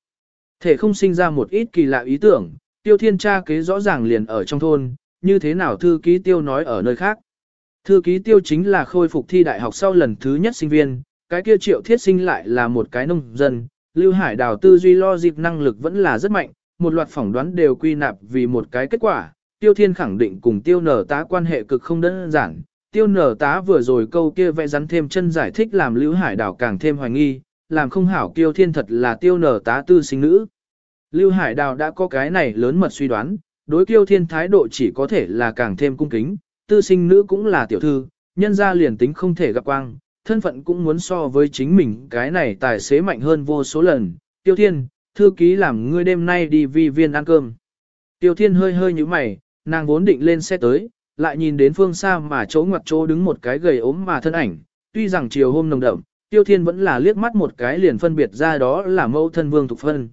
Thể không sinh ra một ít kỳ lạ ý tưởng, tiêu thiên tra kế rõ ràng liền ở trong thôn, như thế nào thư ký tiêu nói ở nơi khác. Thư ký tiêu chính là khôi phục thi đại học sau lần thứ nhất sinh viên, cái kia triệu thiết sinh lại là một cái nông dân, Lưu Hải đào tư duy lo dịp năng lực vẫn là rất mạnh, một loạt phỏng đoán đều quy nạp vì một cái kết quả, tiêu thiên khẳng định cùng tiêu nở tá quan hệ cực không đơn giản, tiêu nở tá vừa rồi câu kia vẽ rắn thêm chân giải thích làm Lưu Hải Đảo càng thêm hoài nghi, làm không hảo Tiêu thiên thật là tiêu nở tá tư sinh nữ. Lưu Hải Đào đã có cái này lớn mật suy đoán, đối Tiêu thiên thái độ chỉ có thể là càng thêm cung kính, tư sinh nữ cũng là tiểu thư, nhân ra liền tính không thể gặp quang, thân phận cũng muốn so với chính mình cái này tài xế mạnh hơn vô số lần. Tiêu thiên, thư ký làm ngươi đêm nay đi vi viên ăn cơm. Tiêu thiên hơi hơi như mày, nàng vốn định lên xe tới, lại nhìn đến phương xa mà chỗ ngoặt chỗ đứng một cái gầy ốm mà thân ảnh, tuy rằng chiều hôm nồng đậm, Tiêu Thiên vẫn là liếc mắt một cái liền phân biệt ra đó là mẫu thân Vương Thục Phân.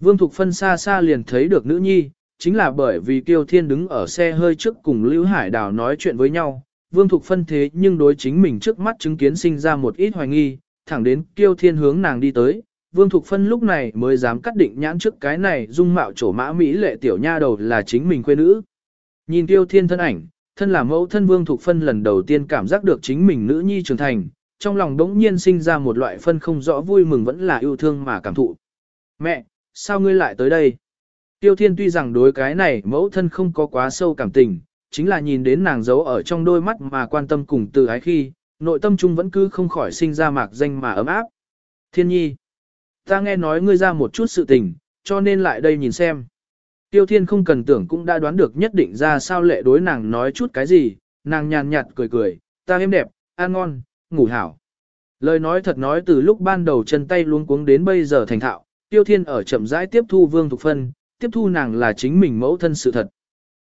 Vương Thục Phân xa xa liền thấy được nữ nhi, chính là bởi vì Tiêu Thiên đứng ở xe hơi trước cùng Lưu Hải Đào nói chuyện với nhau, Vương Thục Phân thế nhưng đối chính mình trước mắt chứng kiến sinh ra một ít hoài nghi, thẳng đến Tiêu Thiên hướng nàng đi tới. Vương Thục Phân lúc này mới dám cắt định nhãn trước cái này dung mạo trổ mã Mỹ lệ tiểu nha đầu là chính mình quê nữ. Nhìn Tiêu Thiên thân ảnh, thân là mẫu thân Vương Thục Phân lần đầu tiên cảm giác được chính mình nữ nhi trưởng thành, trong lòng đống nhiên sinh ra một loại phân không rõ vui mừng vẫn là yêu thương mà cảm thụ. Mẹ, sao ngươi lại tới đây? Tiêu Thiên tuy rằng đối cái này mẫu thân không có quá sâu cảm tình, chính là nhìn đến nàng giấu ở trong đôi mắt mà quan tâm cùng từ ái khi, nội tâm chung vẫn cứ không khỏi sinh ra mạc danh mà ấm áp. Thiên nhi, ta nghe nói ngươi ra một chút sự tình, cho nên lại đây nhìn xem. Tiêu Thiên không cần tưởng cũng đã đoán được nhất định ra sao lệ đối nàng nói chút cái gì, nàng nhàn nhạt cười cười, ta êm đẹp, ăn ngon, ngủ hảo. Lời nói thật nói từ lúc ban đầu chân tay luống cuống đến bây giờ thành thạo, Tiêu Thiên ở chậm rãi tiếp thu Vương Thục Phân, tiếp thu nàng là chính mình mẫu thân sự thật.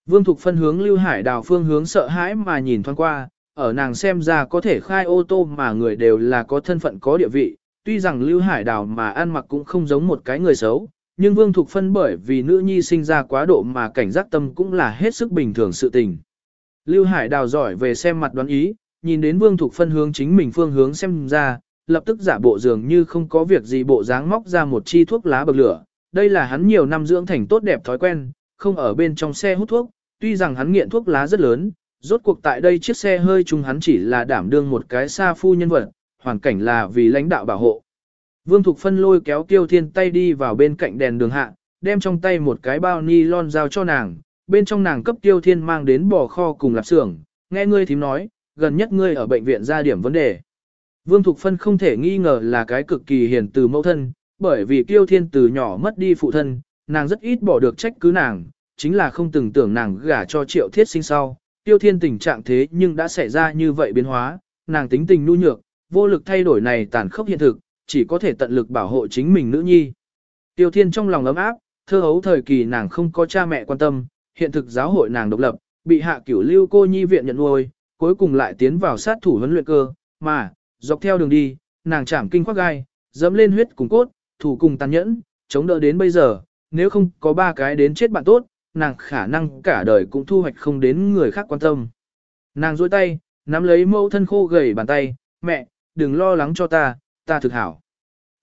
Vương Thục Phân hướng Lưu Hải Đào phương hướng sợ hãi mà nhìn thoáng qua, ở nàng xem ra có thể khai ô tô mà người đều là có thân phận có địa vị, tuy rằng Lưu Hải Đào mà ăn mặc cũng không giống một cái người xấu, nhưng Vương Thục Phân bởi vì nữ nhi sinh ra quá độ mà cảnh giác tâm cũng là hết sức bình thường sự tình. Lưu Hải đào giỏi về xem mặt đoán ý, nhìn đến Vương Thục Phân hướng chính mình phương hướng xem ra, lập tức giả bộ dường như không có việc gì bộ dáng móc ra một chi thuốc lá bậc lửa. Đây là hắn nhiều năm dưỡng thành tốt đẹp thói quen, không ở bên trong xe hút thuốc, tuy rằng hắn nghiện thuốc lá rất lớn, rốt cuộc tại đây chiếc xe hơi chung hắn chỉ là đảm đương một cái xa phu nhân vật, hoàn cảnh là vì lãnh đạo bảo hộ. Vương Thục Phân lôi kéo Tiêu Thiên tay đi vào bên cạnh đèn đường hạ, đem trong tay một cái bao ni lon giao cho nàng, bên trong nàng cấp Tiêu Thiên mang đến bò kho cùng lạp xưởng, nghe ngươi thím nói, gần nhất ngươi ở bệnh viện ra điểm vấn đề. Vương Thục Phân không thể nghi ngờ là cái cực kỳ hiền từ mẫu thân, bởi vì Tiêu Thiên từ nhỏ mất đi phụ thân, nàng rất ít bỏ được trách cứ nàng, chính là không từng tưởng nàng gả cho triệu thiết sinh sau. Tiêu thiên tình trạng thế nhưng đã xảy ra như vậy biến hóa, nàng tính tình nhu nhược, vô lực thay đổi này tàn khốc hiện thực, chỉ có thể tận lực bảo hộ chính mình nữ nhi. Tiêu thiên trong lòng ấm áp, thơ hấu thời kỳ nàng không có cha mẹ quan tâm, hiện thực giáo hội nàng độc lập, bị hạ cửu lưu cô nhi viện nhận nuôi, cuối cùng lại tiến vào sát thủ huấn luyện cơ, mà, dọc theo đường đi, nàng chảm kinh khoác gai, dẫm lên huyết cùng cốt, thủ cùng tàn nhẫn, chống đỡ đến bây giờ, nếu không có ba cái đến chết bạn tốt, nàng khả năng cả đời cũng thu hoạch không đến người khác quan tâm. Nàng duỗi tay, nắm lấy mẫu thân khô gầy bàn tay, mẹ, đừng lo lắng cho ta, ta thực hảo.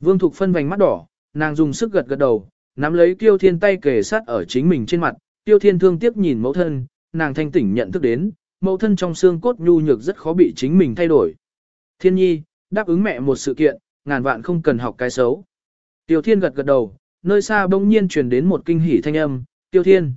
Vương Thục phân vành mắt đỏ, nàng dùng sức gật gật đầu, nắm lấy Tiêu Thiên tay kề sát ở chính mình trên mặt, Tiêu Thiên thương tiếc nhìn mẫu thân, nàng thanh tỉnh nhận thức đến, mẫu thân trong xương cốt nhu nhược rất khó bị chính mình thay đổi. Thiên nhi, đáp ứng mẹ một sự kiện, ngàn vạn không cần học cái xấu. Tiêu Thiên gật gật đầu, nơi xa bỗng nhiên truyền đến một kinh hỉ thanh âm, Tiêu Thiên.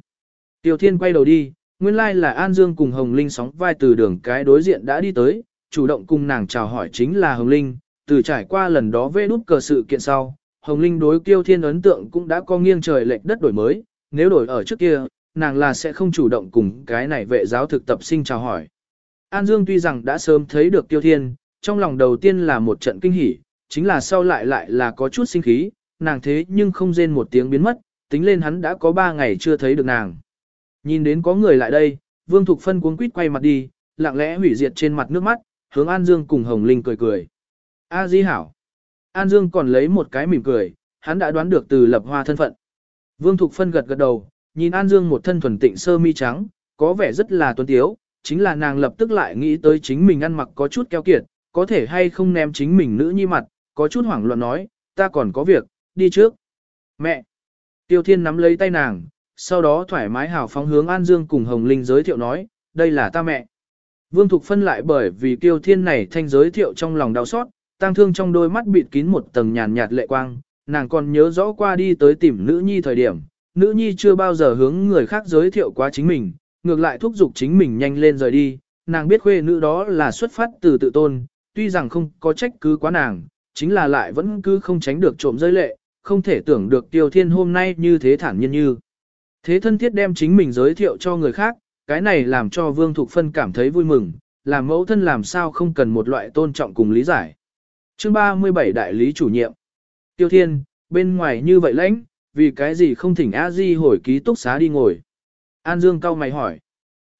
Tiêu Thiên quay đầu đi, nguyên lai là An Dương cùng Hồng Linh sóng vai từ đường cái đối diện đã đi tới, chủ động cùng nàng chào hỏi chính là Hồng Linh, từ trải qua lần đó vê nút cờ sự kiện sau, Hồng Linh đối Tiêu Thiên ấn tượng cũng đã có nghiêng trời lệch đất đổi mới, nếu đổi ở trước kia, nàng là sẽ không chủ động cùng cái này vệ giáo thực tập sinh chào hỏi. An Dương tuy rằng đã sớm thấy được Tiêu Thiên, trong lòng đầu tiên là một trận kinh hỉ, chính là sau lại lại là có chút sinh khí, nàng thế nhưng không rên một tiếng biến mất, tính lên hắn đã có ba ngày chưa thấy được nàng. Nhìn đến có người lại đây, Vương Thục Phân cuống quýt quay mặt đi, lặng lẽ hủy diệt trên mặt nước mắt, hướng An Dương cùng Hồng Linh cười cười. A Di hảo. An Dương còn lấy một cái mỉm cười, hắn đã đoán được từ lập hoa thân phận. Vương Thục Phân gật gật đầu, nhìn An Dương một thân thuần tịnh sơ mi trắng, có vẻ rất là tuấn tiếu, chính là nàng lập tức lại nghĩ tới chính mình ăn mặc có chút keo kiệt, có thể hay không ném chính mình nữ nhi mặt, có chút hoảng loạn nói, ta còn có việc, đi trước. Mẹ! Tiêu Thiên nắm lấy tay nàng, sau đó thoải mái hào phóng hướng An Dương cùng Hồng Linh giới thiệu nói, đây là ta mẹ. Vương Thục Phân lại bởi vì Tiêu Thiên này thanh giới thiệu trong lòng đau xót, tăng thương trong đôi mắt bịt kín một tầng nhàn nhạt lệ quang, nàng còn nhớ rõ qua đi tới tìm nữ nhi thời điểm, nữ nhi chưa bao giờ hướng người khác giới thiệu quá chính mình, ngược lại thúc giục chính mình nhanh lên rời đi, nàng biết khuê nữ đó là xuất phát từ tự tôn, tuy rằng không có trách cứ quá nàng, chính là lại vẫn cứ không tránh được trộm rơi lệ, không thể tưởng được tiêu thiên hôm nay như thế thản nhiên như. Thế thân thiết đem chính mình giới thiệu cho người khác, cái này làm cho Vương Thục Phân cảm thấy vui mừng, làm mẫu thân làm sao không cần một loại tôn trọng cùng lý giải. Chương 37 Đại lý chủ nhiệm Tiêu Thiên, bên ngoài như vậy lãnh, vì cái gì không thỉnh A Di hồi ký túc xá đi ngồi. An Dương cao mày hỏi.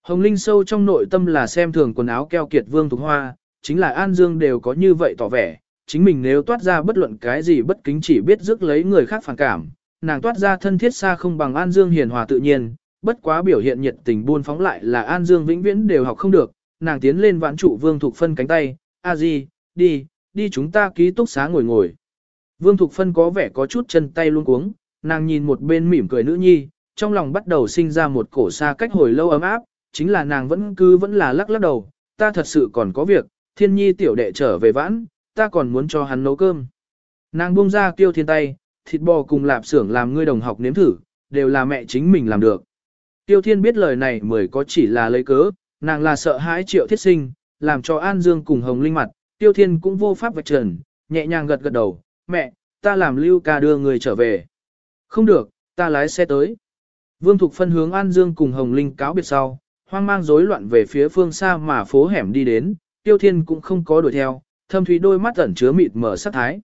Hồng Linh sâu trong nội tâm là xem thường quần áo keo kiệt Vương Thục Hoa, chính là An Dương đều có như vậy tỏ vẻ, chính mình nếu toát ra bất luận cái gì bất kính chỉ biết rước lấy người khác phản cảm, nàng toát ra thân thiết xa không bằng An Dương hiền hòa tự nhiên, bất quá biểu hiện nhiệt tình buôn phóng lại là An Dương vĩnh viễn đều học không được, nàng tiến lên vãn trụ Vương Thục Phân cánh tay, a di, đi, đi chúng ta ký túc xá ngồi ngồi. Vương Thục Phân có vẻ có chút chân tay luôn cuống, nàng nhìn một bên mỉm cười nữ nhi, trong lòng bắt đầu sinh ra một cổ xa cách hồi lâu ấm áp, chính là nàng vẫn cứ vẫn là lắc lắc đầu, ta thật sự còn có việc, thiên nhi tiểu đệ trở về vãn, ta còn muốn cho hắn nấu cơm. Nàng buông ra kêu thiên tay, thịt bò cùng lạp xưởng làm ngươi đồng học nếm thử, đều là mẹ chính mình làm được. Tiêu thiên biết lời này mới có chỉ là lấy cớ, nàng là sợ hãi triệu thiết sinh, làm cho An Dương cùng Hồng Linh mặt, tiêu thiên cũng vô pháp vạch trần, nhẹ nhàng gật gật đầu, mẹ, ta làm lưu ca đưa người trở về. Không được, ta lái xe tới. Vương Thục phân hướng An Dương cùng Hồng Linh cáo biệt sau, hoang mang rối loạn về phía phương xa mà phố hẻm đi đến, tiêu thiên cũng không có đuổi theo, thâm thúy đôi mắt ẩn chứa mịt mở sắc thái.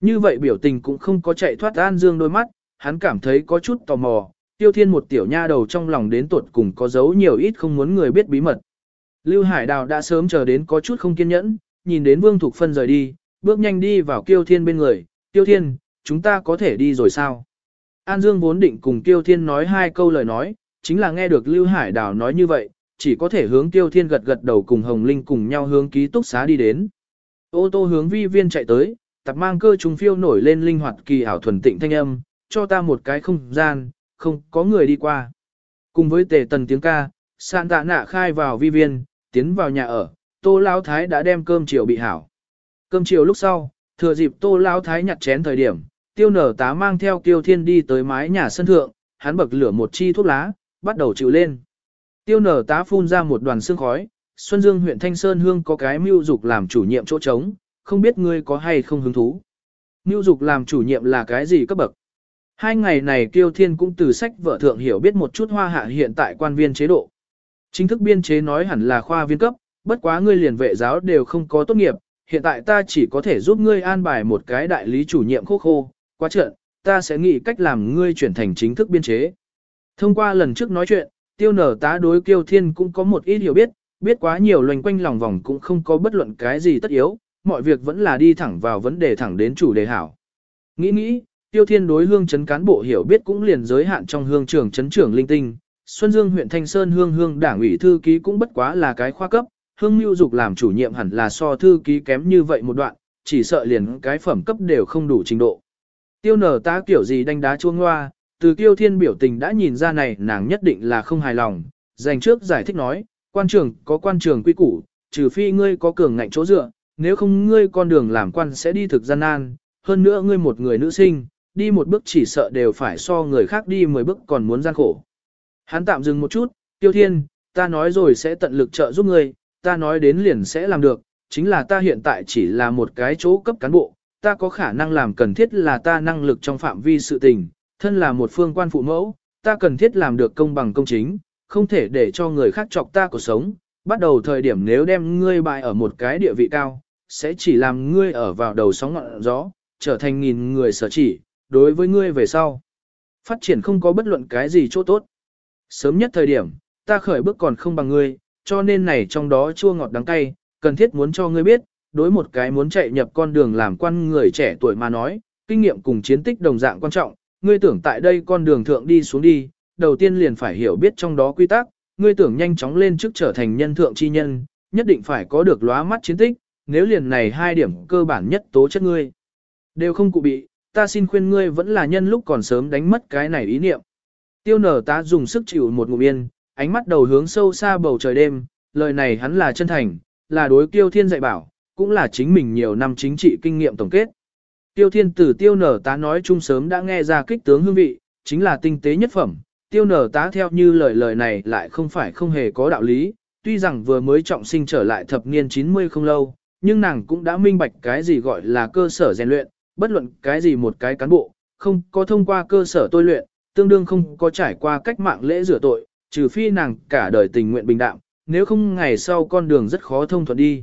Như vậy biểu tình cũng không có chạy thoát An Dương đôi mắt, hắn cảm thấy có chút tò mò, tiêu thiên một tiểu nha đầu trong lòng đến tuột cùng có giấu nhiều ít không muốn người biết bí mật. Lưu Hải Đào đã sớm chờ đến có chút không kiên nhẫn, nhìn đến Vương Thục Phân rời đi, bước nhanh đi vào Kiêu Thiên bên người, Tiêu Thiên, chúng ta có thể đi rồi sao? An Dương vốn định cùng Kiêu Thiên nói hai câu lời nói, chính là nghe được Lưu Hải Đào nói như vậy, chỉ có thể hướng Kiêu Thiên gật gật đầu cùng Hồng Linh cùng nhau hướng ký túc xá đi đến. Ô tô hướng vi viên chạy tới, tập mang cơ trùng phiêu nổi lên linh hoạt kỳ ảo thuần tịnh thanh âm, cho ta một cái không gian, không có người đi qua. Cùng với tề tần tiếng ca, sàn tạ nạ khai vào vi viên, tiến vào nhà ở, tô lão thái đã đem cơm chiều bị hảo. Cơm chiều lúc sau, thừa dịp tô lão thái nhặt chén thời điểm, tiêu nở tá mang theo kiêu thiên đi tới mái nhà sân thượng, hắn bậc lửa một chi thuốc lá, bắt đầu chịu lên. Tiêu nở tá phun ra một đoàn sương khói, Xuân Dương huyện Thanh Sơn Hương có cái mưu dục làm chủ nhiệm chỗ trống, không biết ngươi có hay không hứng thú. Mưu dục làm chủ nhiệm là cái gì cấp bậc? Hai ngày này Kiêu Thiên cũng từ sách vợ thượng hiểu biết một chút hoa hạ hiện tại quan viên chế độ. Chính thức biên chế nói hẳn là khoa viên cấp, bất quá ngươi liền vệ giáo đều không có tốt nghiệp, hiện tại ta chỉ có thể giúp ngươi an bài một cái đại lý chủ nhiệm khô khô, quá trận, ta sẽ nghĩ cách làm ngươi chuyển thành chính thức biên chế. Thông qua lần trước nói chuyện, tiêu nở tá đối kiêu thiên cũng có một ít hiểu biết, biết quá nhiều loành quanh lòng vòng cũng không có bất luận cái gì tất yếu, mọi việc vẫn là đi thẳng vào vấn đề thẳng đến chủ đề hảo. Nghĩ nghĩ, tiêu thiên đối hương chấn cán bộ hiểu biết cũng liền giới hạn trong hương trưởng chấn trưởng linh tinh. Xuân Dương huyện Thanh Sơn hương hương đảng ủy thư ký cũng bất quá là cái khoa cấp, hương mưu dục làm chủ nhiệm hẳn là so thư ký kém như vậy một đoạn, chỉ sợ liền cái phẩm cấp đều không đủ trình độ. Tiêu nở tá kiểu gì đánh đá chuông hoa, từ tiêu thiên biểu tình đã nhìn ra này nàng nhất định là không hài lòng, dành trước giải thích nói, quan trường có quan trường quy củ, trừ phi ngươi có cường ngạnh chỗ dựa, nếu không ngươi con đường làm quan sẽ đi thực gian nan, hơn nữa ngươi một người nữ sinh, đi một bước chỉ sợ đều phải so người khác đi 10 bước còn muốn gian khổ. Hắn tạm dừng một chút, tiêu thiên, ta nói rồi sẽ tận lực trợ giúp ngươi, ta nói đến liền sẽ làm được, chính là ta hiện tại chỉ là một cái chỗ cấp cán bộ, ta có khả năng làm cần thiết là ta năng lực trong phạm vi sự tình, thân là một phương quan phụ mẫu, ta cần thiết làm được công bằng công chính, không thể để cho người khác chọc ta cuộc sống, bắt đầu thời điểm nếu đem ngươi bại ở một cái địa vị cao, sẽ chỉ làm ngươi ở vào đầu sóng ngọn gió, trở thành nghìn người sở chỉ, đối với ngươi về sau. Phát triển không có bất luận cái gì chỗ tốt. Sớm nhất thời điểm, ta khởi bước còn không bằng ngươi, cho nên này trong đó chua ngọt đắng cay, cần thiết muốn cho ngươi biết, đối một cái muốn chạy nhập con đường làm quan người trẻ tuổi mà nói, kinh nghiệm cùng chiến tích đồng dạng quan trọng, ngươi tưởng tại đây con đường thượng đi xuống đi, đầu tiên liền phải hiểu biết trong đó quy tắc, ngươi tưởng nhanh chóng lên trước trở thành nhân thượng chi nhân, nhất định phải có được lóa mắt chiến tích, nếu liền này hai điểm cơ bản nhất tố chất ngươi. Đều không cụ bị, ta xin khuyên ngươi vẫn là nhân lúc còn sớm đánh mất cái này ý niệm. Tiêu nở ta dùng sức chịu một ngụm yên, ánh mắt đầu hướng sâu xa bầu trời đêm, lời này hắn là chân thành, là đối tiêu thiên dạy bảo, cũng là chính mình nhiều năm chính trị kinh nghiệm tổng kết. Tiêu thiên tử tiêu nở tá nói chung sớm đã nghe ra kích tướng hương vị, chính là tinh tế nhất phẩm, tiêu nở tá theo như lời lời này lại không phải không hề có đạo lý, tuy rằng vừa mới trọng sinh trở lại thập niên 90 không lâu, nhưng nàng cũng đã minh bạch cái gì gọi là cơ sở rèn luyện, bất luận cái gì một cái cán bộ, không có thông qua cơ sở tôi luyện, tương đương không có trải qua cách mạng lễ rửa tội, trừ phi nàng cả đời tình nguyện bình đạm, nếu không ngày sau con đường rất khó thông thuận đi.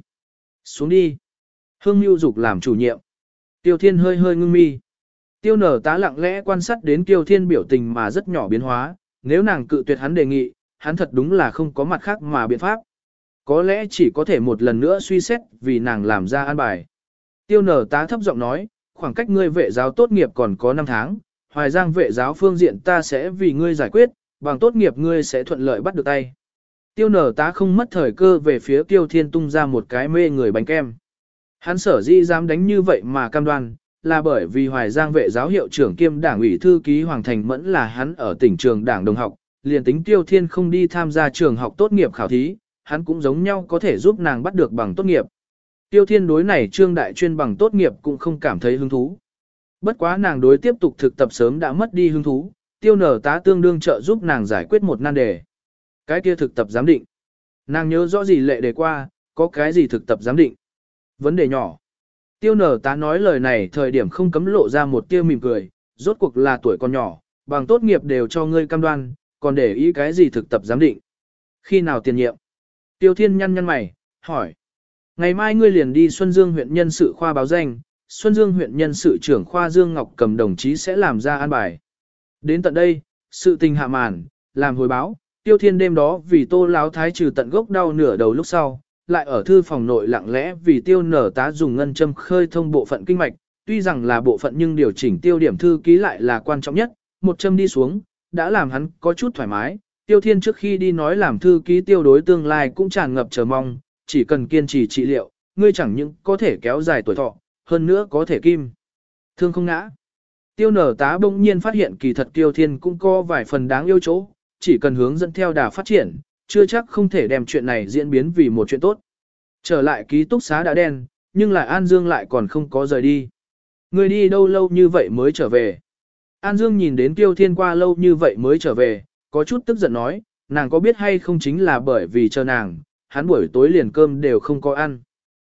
Xuống đi. Hương Mưu Dục làm chủ nhiệm. Tiêu Thiên hơi hơi ngưng mi. Tiêu nở tá lặng lẽ quan sát đến Tiêu Thiên biểu tình mà rất nhỏ biến hóa, nếu nàng cự tuyệt hắn đề nghị, hắn thật đúng là không có mặt khác mà biện pháp. Có lẽ chỉ có thể một lần nữa suy xét vì nàng làm ra an bài. Tiêu nở tá thấp giọng nói, khoảng cách ngươi vệ giáo tốt nghiệp còn có 5 tháng, hoài giang vệ giáo phương diện ta sẽ vì ngươi giải quyết, bằng tốt nghiệp ngươi sẽ thuận lợi bắt được tay. Tiêu nở tá không mất thời cơ về phía tiêu thiên tung ra một cái mê người bánh kem. Hắn sở di dám đánh như vậy mà cam đoan, là bởi vì hoài giang vệ giáo hiệu trưởng kiêm đảng ủy thư ký Hoàng Thành Mẫn là hắn ở tỉnh trường đảng đồng học, liền tính tiêu thiên không đi tham gia trường học tốt nghiệp khảo thí, hắn cũng giống nhau có thể giúp nàng bắt được bằng tốt nghiệp. Tiêu thiên đối này trương đại chuyên bằng tốt nghiệp cũng không cảm thấy hứng thú. Bất quá nàng đối tiếp tục thực tập sớm đã mất đi hứng thú, tiêu nở tá tương đương trợ giúp nàng giải quyết một nan đề. Cái kia thực tập giám định. Nàng nhớ rõ gì lệ đề qua, có cái gì thực tập giám định. Vấn đề nhỏ. Tiêu nở tá nói lời này thời điểm không cấm lộ ra một tiêu mỉm cười, rốt cuộc là tuổi còn nhỏ, bằng tốt nghiệp đều cho ngươi cam đoan, còn để ý cái gì thực tập giám định. Khi nào tiền nhiệm? Tiêu thiên nhăn nhăn mày, hỏi. Ngày mai ngươi liền đi Xuân Dương huyện nhân sự khoa báo danh, Xuân Dương huyện nhân sự trưởng khoa Dương Ngọc cầm đồng chí sẽ làm ra an bài. Đến tận đây, sự tình hạ màn, làm hồi báo, tiêu thiên đêm đó vì tô láo thái trừ tận gốc đau nửa đầu lúc sau, lại ở thư phòng nội lặng lẽ vì tiêu nở tá dùng ngân châm khơi thông bộ phận kinh mạch, tuy rằng là bộ phận nhưng điều chỉnh tiêu điểm thư ký lại là quan trọng nhất, một châm đi xuống, đã làm hắn có chút thoải mái, tiêu thiên trước khi đi nói làm thư ký tiêu đối tương lai cũng tràn ngập chờ mong, chỉ cần kiên trì trị liệu, ngươi chẳng những có thể kéo dài tuổi thọ, hơn nữa có thể kim. Thương không ngã. Tiêu nở tá bỗng nhiên phát hiện kỳ thật tiêu thiên cũng có vài phần đáng yêu chỗ, chỉ cần hướng dẫn theo đà phát triển, chưa chắc không thể đem chuyện này diễn biến vì một chuyện tốt. Trở lại ký túc xá đã đen, nhưng lại An Dương lại còn không có rời đi. Người đi đâu lâu như vậy mới trở về. An Dương nhìn đến Tiêu Thiên qua lâu như vậy mới trở về, có chút tức giận nói, nàng có biết hay không chính là bởi vì chờ nàng, hắn buổi tối liền cơm đều không có ăn.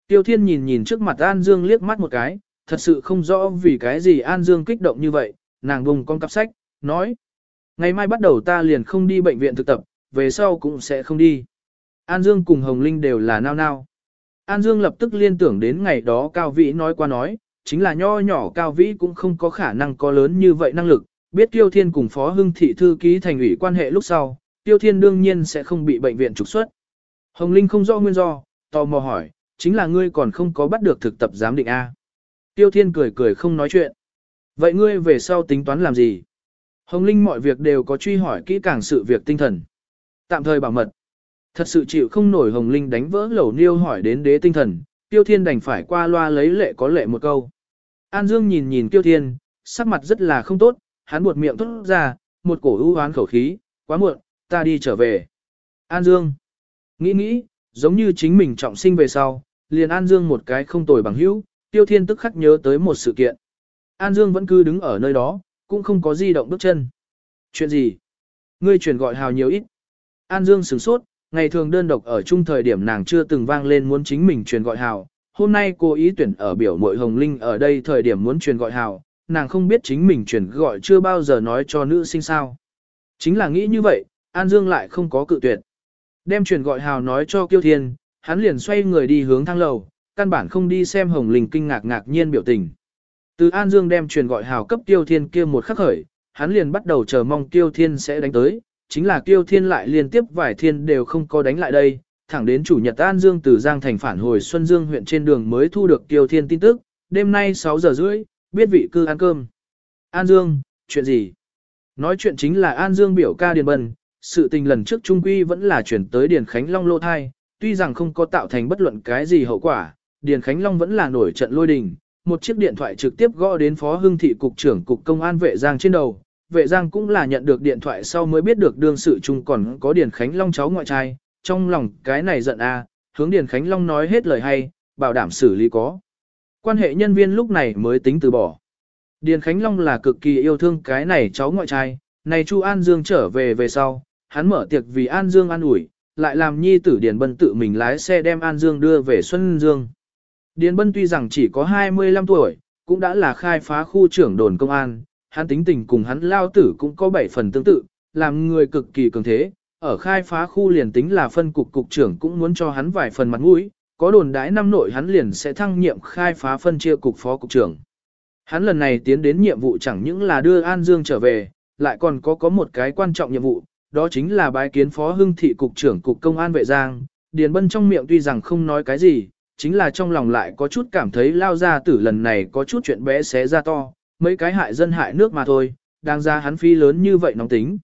Tiêu Thiên nhìn nhìn trước mặt An Dương liếc mắt một cái, thật sự không rõ vì cái gì An Dương kích động như vậy, nàng vùng con cặp sách, nói. Ngày mai bắt đầu ta liền không đi bệnh viện thực tập, về sau cũng sẽ không đi. An Dương cùng Hồng Linh đều là nao nao. An Dương lập tức liên tưởng đến ngày đó Cao Vĩ nói qua nói, chính là nho nhỏ Cao Vĩ cũng không có khả năng có lớn như vậy năng lực, biết Tiêu Thiên cùng Phó Hưng Thị Thư ký thành ủy quan hệ lúc sau, Tiêu Thiên đương nhiên sẽ không bị bệnh viện trục xuất. Hồng Linh không rõ nguyên do, tò mò hỏi, chính là ngươi còn không có bắt được thực tập giám định A. Tiêu Thiên cười cười không nói chuyện. Vậy ngươi về sau tính toán làm gì? Hồng Linh mọi việc đều có truy hỏi kỹ càng sự việc tinh thần. Tạm thời bảo mật. Thật sự chịu không nổi Hồng Linh đánh vỡ lẩu niêu hỏi đến đế tinh thần, Tiêu Thiên đành phải qua loa lấy lệ có lệ một câu. An Dương nhìn nhìn Tiêu Thiên, sắc mặt rất là không tốt, hắn buột miệng thốt ra, một cổ ưu hoán khẩu khí, quá muộn, ta đi trở về. An Dương, nghĩ nghĩ, giống như chính mình trọng sinh về sau, liền An Dương một cái không tồi bằng hữu, Tiêu Thiên tức khắc nhớ tới một sự kiện. An Dương vẫn cứ đứng ở nơi đó, cũng không có di động bước chân. Chuyện gì? Ngươi chuyển gọi hào nhiều ít. An Dương sửng sốt, ngày thường đơn độc ở chung thời điểm nàng chưa từng vang lên muốn chính mình truyền gọi hào. Hôm nay cô ý tuyển ở biểu mội Hồng Linh ở đây thời điểm muốn truyền gọi hào, nàng không biết chính mình truyền gọi chưa bao giờ nói cho nữ sinh sao. Chính là nghĩ như vậy, An Dương lại không có cự tuyệt. Đem truyền gọi hào nói cho Kiêu Thiên, hắn liền xoay người đi hướng thang lầu, căn bản không đi xem Hồng Linh kinh ngạc ngạc nhiên biểu tình. Từ An Dương đem truyền gọi hào cấp Kiêu Thiên kia một khắc khởi, hắn liền bắt đầu chờ mong Kiêu Thiên sẽ đánh tới, chính là Kiêu Thiên lại liên tiếp vài thiên đều không có đánh lại đây, thẳng đến chủ nhật An Dương từ Giang thành phản hồi Xuân Dương huyện trên đường mới thu được Kiêu Thiên tin tức, đêm nay 6 giờ rưỡi, biết vị cư ăn cơm. An Dương, chuyện gì? Nói chuyện chính là An Dương biểu ca Điền Bân, sự tình lần trước Trung Quy vẫn là chuyển tới Điền Khánh Long lô thai, tuy rằng không có tạo thành bất luận cái gì hậu quả, Điền Khánh Long vẫn là nổi trận lôi đình, một chiếc điện thoại trực tiếp gõ đến Phó Hưng Thị Cục trưởng Cục Công an Vệ Giang trên đầu. Vệ Giang cũng là nhận được điện thoại sau mới biết được đương sự chung còn có Điền Khánh Long cháu ngoại trai, trong lòng cái này giận a, hướng Điền Khánh Long nói hết lời hay, bảo đảm xử lý có. Quan hệ nhân viên lúc này mới tính từ bỏ. Điền Khánh Long là cực kỳ yêu thương cái này cháu ngoại trai, này Chu An Dương trở về về sau, hắn mở tiệc vì An Dương an ủi, lại làm nhi tử Điền Bân tự mình lái xe đem An Dương đưa về Xuân Dương. Điền Bân tuy rằng chỉ có 25 tuổi, cũng đã là khai phá khu trưởng đồn công an, hắn tính tình cùng hắn lao tử cũng có 7 phần tương tự, làm người cực kỳ cường thế, ở khai phá khu liền tính là phân cục cục trưởng cũng muốn cho hắn vài phần mặt mũi, có đồn đãi năm nội hắn liền sẽ thăng nhiệm khai phá phân chia cục phó cục trưởng. Hắn lần này tiến đến nhiệm vụ chẳng những là đưa An Dương trở về, lại còn có có một cái quan trọng nhiệm vụ, đó chính là bái kiến phó hưng thị cục trưởng cục công an vệ giang. Điền Bân trong miệng tuy rằng không nói cái gì, chính là trong lòng lại có chút cảm thấy lao ra tử lần này có chút chuyện bé xé ra to, mấy cái hại dân hại nước mà thôi, đang ra hắn phi lớn như vậy nóng tính.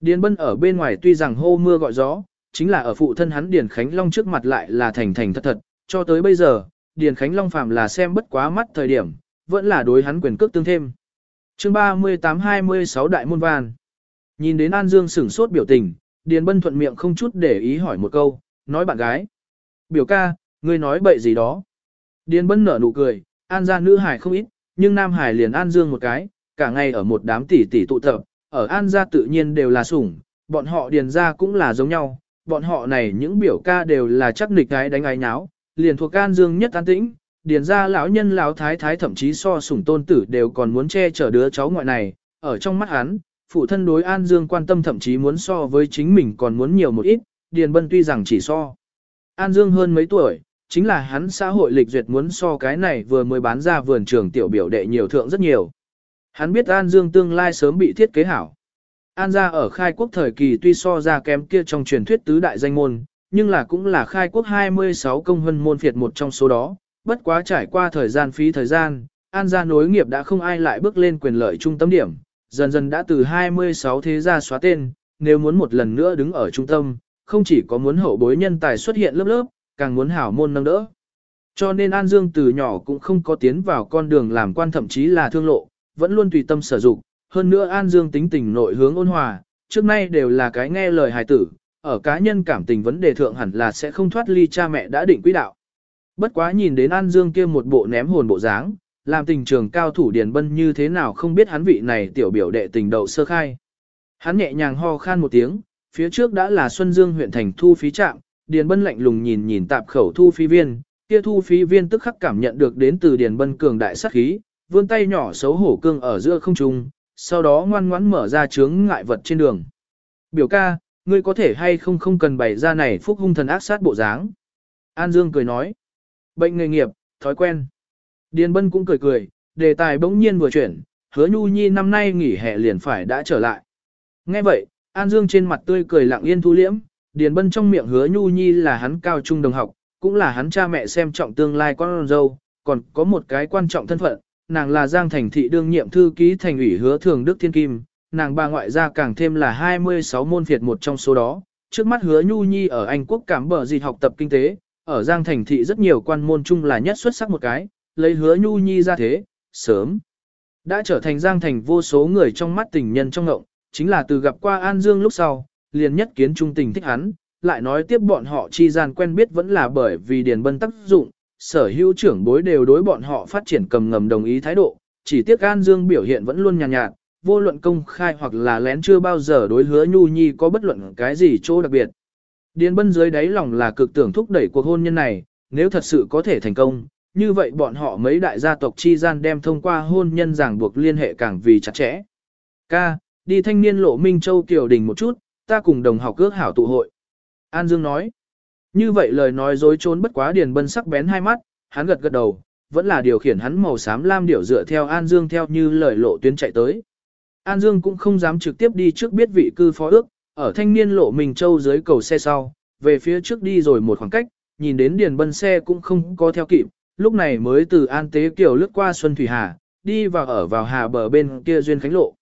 Điền Bân ở bên ngoài tuy rằng hô mưa gọi gió, chính là ở phụ thân hắn Điền Khánh Long trước mặt lại là thành thành thật thật, cho tới bây giờ, Điền Khánh Long phạm là xem bất quá mắt thời điểm, vẫn là đối hắn quyền cước tương thêm. chương 38-26 Đại Môn Vàn Nhìn đến An Dương sửng sốt biểu tình, Điền Bân thuận miệng không chút để ý hỏi một câu, nói bạn gái. Biểu ca, ngươi nói bậy gì đó. Điền Bân nở nụ cười, An gia nữ hải không ít, nhưng Nam Hải liền An Dương một cái, cả ngày ở một đám tỷ tỷ tụ tập, ở An gia tự nhiên đều là sủng, bọn họ Điền gia cũng là giống nhau, bọn họ này những biểu ca đều là chắc nịch gái đánh ái nháo, liền thuộc An Dương nhất an tĩnh, Điền gia lão nhân lão thái thái thậm chí so sủng tôn tử đều còn muốn che chở đứa cháu ngoại này, ở trong mắt hắn, phụ thân đối An Dương quan tâm thậm chí muốn so với chính mình còn muốn nhiều một ít, Điền Bân tuy rằng chỉ so. An Dương hơn mấy tuổi, chính là hắn xã hội lịch duyệt muốn so cái này vừa mới bán ra vườn trường tiểu biểu đệ nhiều thượng rất nhiều. Hắn biết An Dương tương lai sớm bị thiết kế hảo. An gia ở khai quốc thời kỳ tuy so ra kém kia trong truyền thuyết tứ đại danh môn, nhưng là cũng là khai quốc 26 công hân môn phiệt một trong số đó, bất quá trải qua thời gian phí thời gian, An gia nối nghiệp đã không ai lại bước lên quyền lợi trung tâm điểm, dần dần đã từ 26 thế gia xóa tên, nếu muốn một lần nữa đứng ở trung tâm, không chỉ có muốn hậu bối nhân tài xuất hiện lớp lớp, càng muốn hảo môn nâng đỡ. Cho nên An Dương từ nhỏ cũng không có tiến vào con đường làm quan thậm chí là thương lộ, vẫn luôn tùy tâm sở dụng. Hơn nữa An Dương tính tình nội hướng ôn hòa, trước nay đều là cái nghe lời hài tử, ở cá nhân cảm tình vấn đề thượng hẳn là sẽ không thoát ly cha mẹ đã định quỹ đạo. Bất quá nhìn đến An Dương kia một bộ ném hồn bộ dáng, làm tình trường cao thủ Điền Bân như thế nào không biết hắn vị này tiểu biểu đệ tình đầu sơ khai. Hắn nhẹ nhàng ho khan một tiếng, phía trước đã là Xuân Dương huyện thành thu phí trạm, Điền Bân lạnh lùng nhìn nhìn tạp khẩu thu phí viên, kia thu phí viên tức khắc cảm nhận được đến từ Điền Bân cường đại sát khí, vươn tay nhỏ xấu hổ cương ở giữa không trung, sau đó ngoan ngoãn mở ra chướng ngại vật trên đường. Biểu ca, ngươi có thể hay không không cần bày ra này phúc hung thần ác sát bộ dáng. An Dương cười nói. Bệnh nghề nghiệp, thói quen. Điền Bân cũng cười cười, đề tài bỗng nhiên vừa chuyển, hứa Nhu Nhi năm nay nghỉ hè liền phải đã trở lại. Nghe vậy, An Dương trên mặt tươi cười lặng yên thu liễm, Điền Bân trong miệng hứa Nhu Nhi là hắn cao trung đồng học, cũng là hắn cha mẹ xem trọng tương lai con dâu, còn có một cái quan trọng thân phận, nàng là Giang Thành Thị đương nhiệm thư ký thành ủy hứa thường Đức Thiên Kim, nàng bà ngoại gia càng thêm là 26 môn phiệt một trong số đó. Trước mắt hứa Nhu Nhi ở Anh Quốc cảm bờ gì học tập kinh tế, ở Giang Thành Thị rất nhiều quan môn chung là nhất xuất sắc một cái, lấy hứa Nhu Nhi ra thế, sớm. Đã trở thành Giang Thành vô số người trong mắt tình nhân trong ngộng, chính là từ gặp qua An Dương lúc sau, liền nhất kiến trung tình thích hắn, lại nói tiếp bọn họ chi gian quen biết vẫn là bởi vì điền bân tác dụng, sở hữu trưởng bối đều đối bọn họ phát triển cầm ngầm đồng ý thái độ, chỉ tiếc An Dương biểu hiện vẫn luôn nhàn nhạt, nhạt, vô luận công khai hoặc là lén chưa bao giờ đối hứa Nhu Nhi có bất luận cái gì chỗ đặc biệt. Điền bân dưới đáy lòng là cực tưởng thúc đẩy cuộc hôn nhân này, nếu thật sự có thể thành công, như vậy bọn họ mấy đại gia tộc chi gian đem thông qua hôn nhân ràng buộc liên hệ càng vì chặt chẽ. Ca, đi thanh niên lộ Minh Châu Kiều Đình một chút, ta cùng đồng học cước hảo tụ hội. An Dương nói, như vậy lời nói dối trốn bất quá Điền Bân sắc bén hai mắt, hắn gật gật đầu, vẫn là điều khiển hắn màu xám lam điểu dựa theo An Dương theo như lời lộ tuyến chạy tới. An Dương cũng không dám trực tiếp đi trước biết vị cư phó ước, ở thanh niên lộ Minh Châu dưới cầu xe sau, về phía trước đi rồi một khoảng cách, nhìn đến Điền Bân xe cũng không có theo kịp, lúc này mới từ An Tế Kiều lướt qua Xuân Thủy Hà, đi vào ở vào hà bờ bên kia Duyên Khánh Lộ.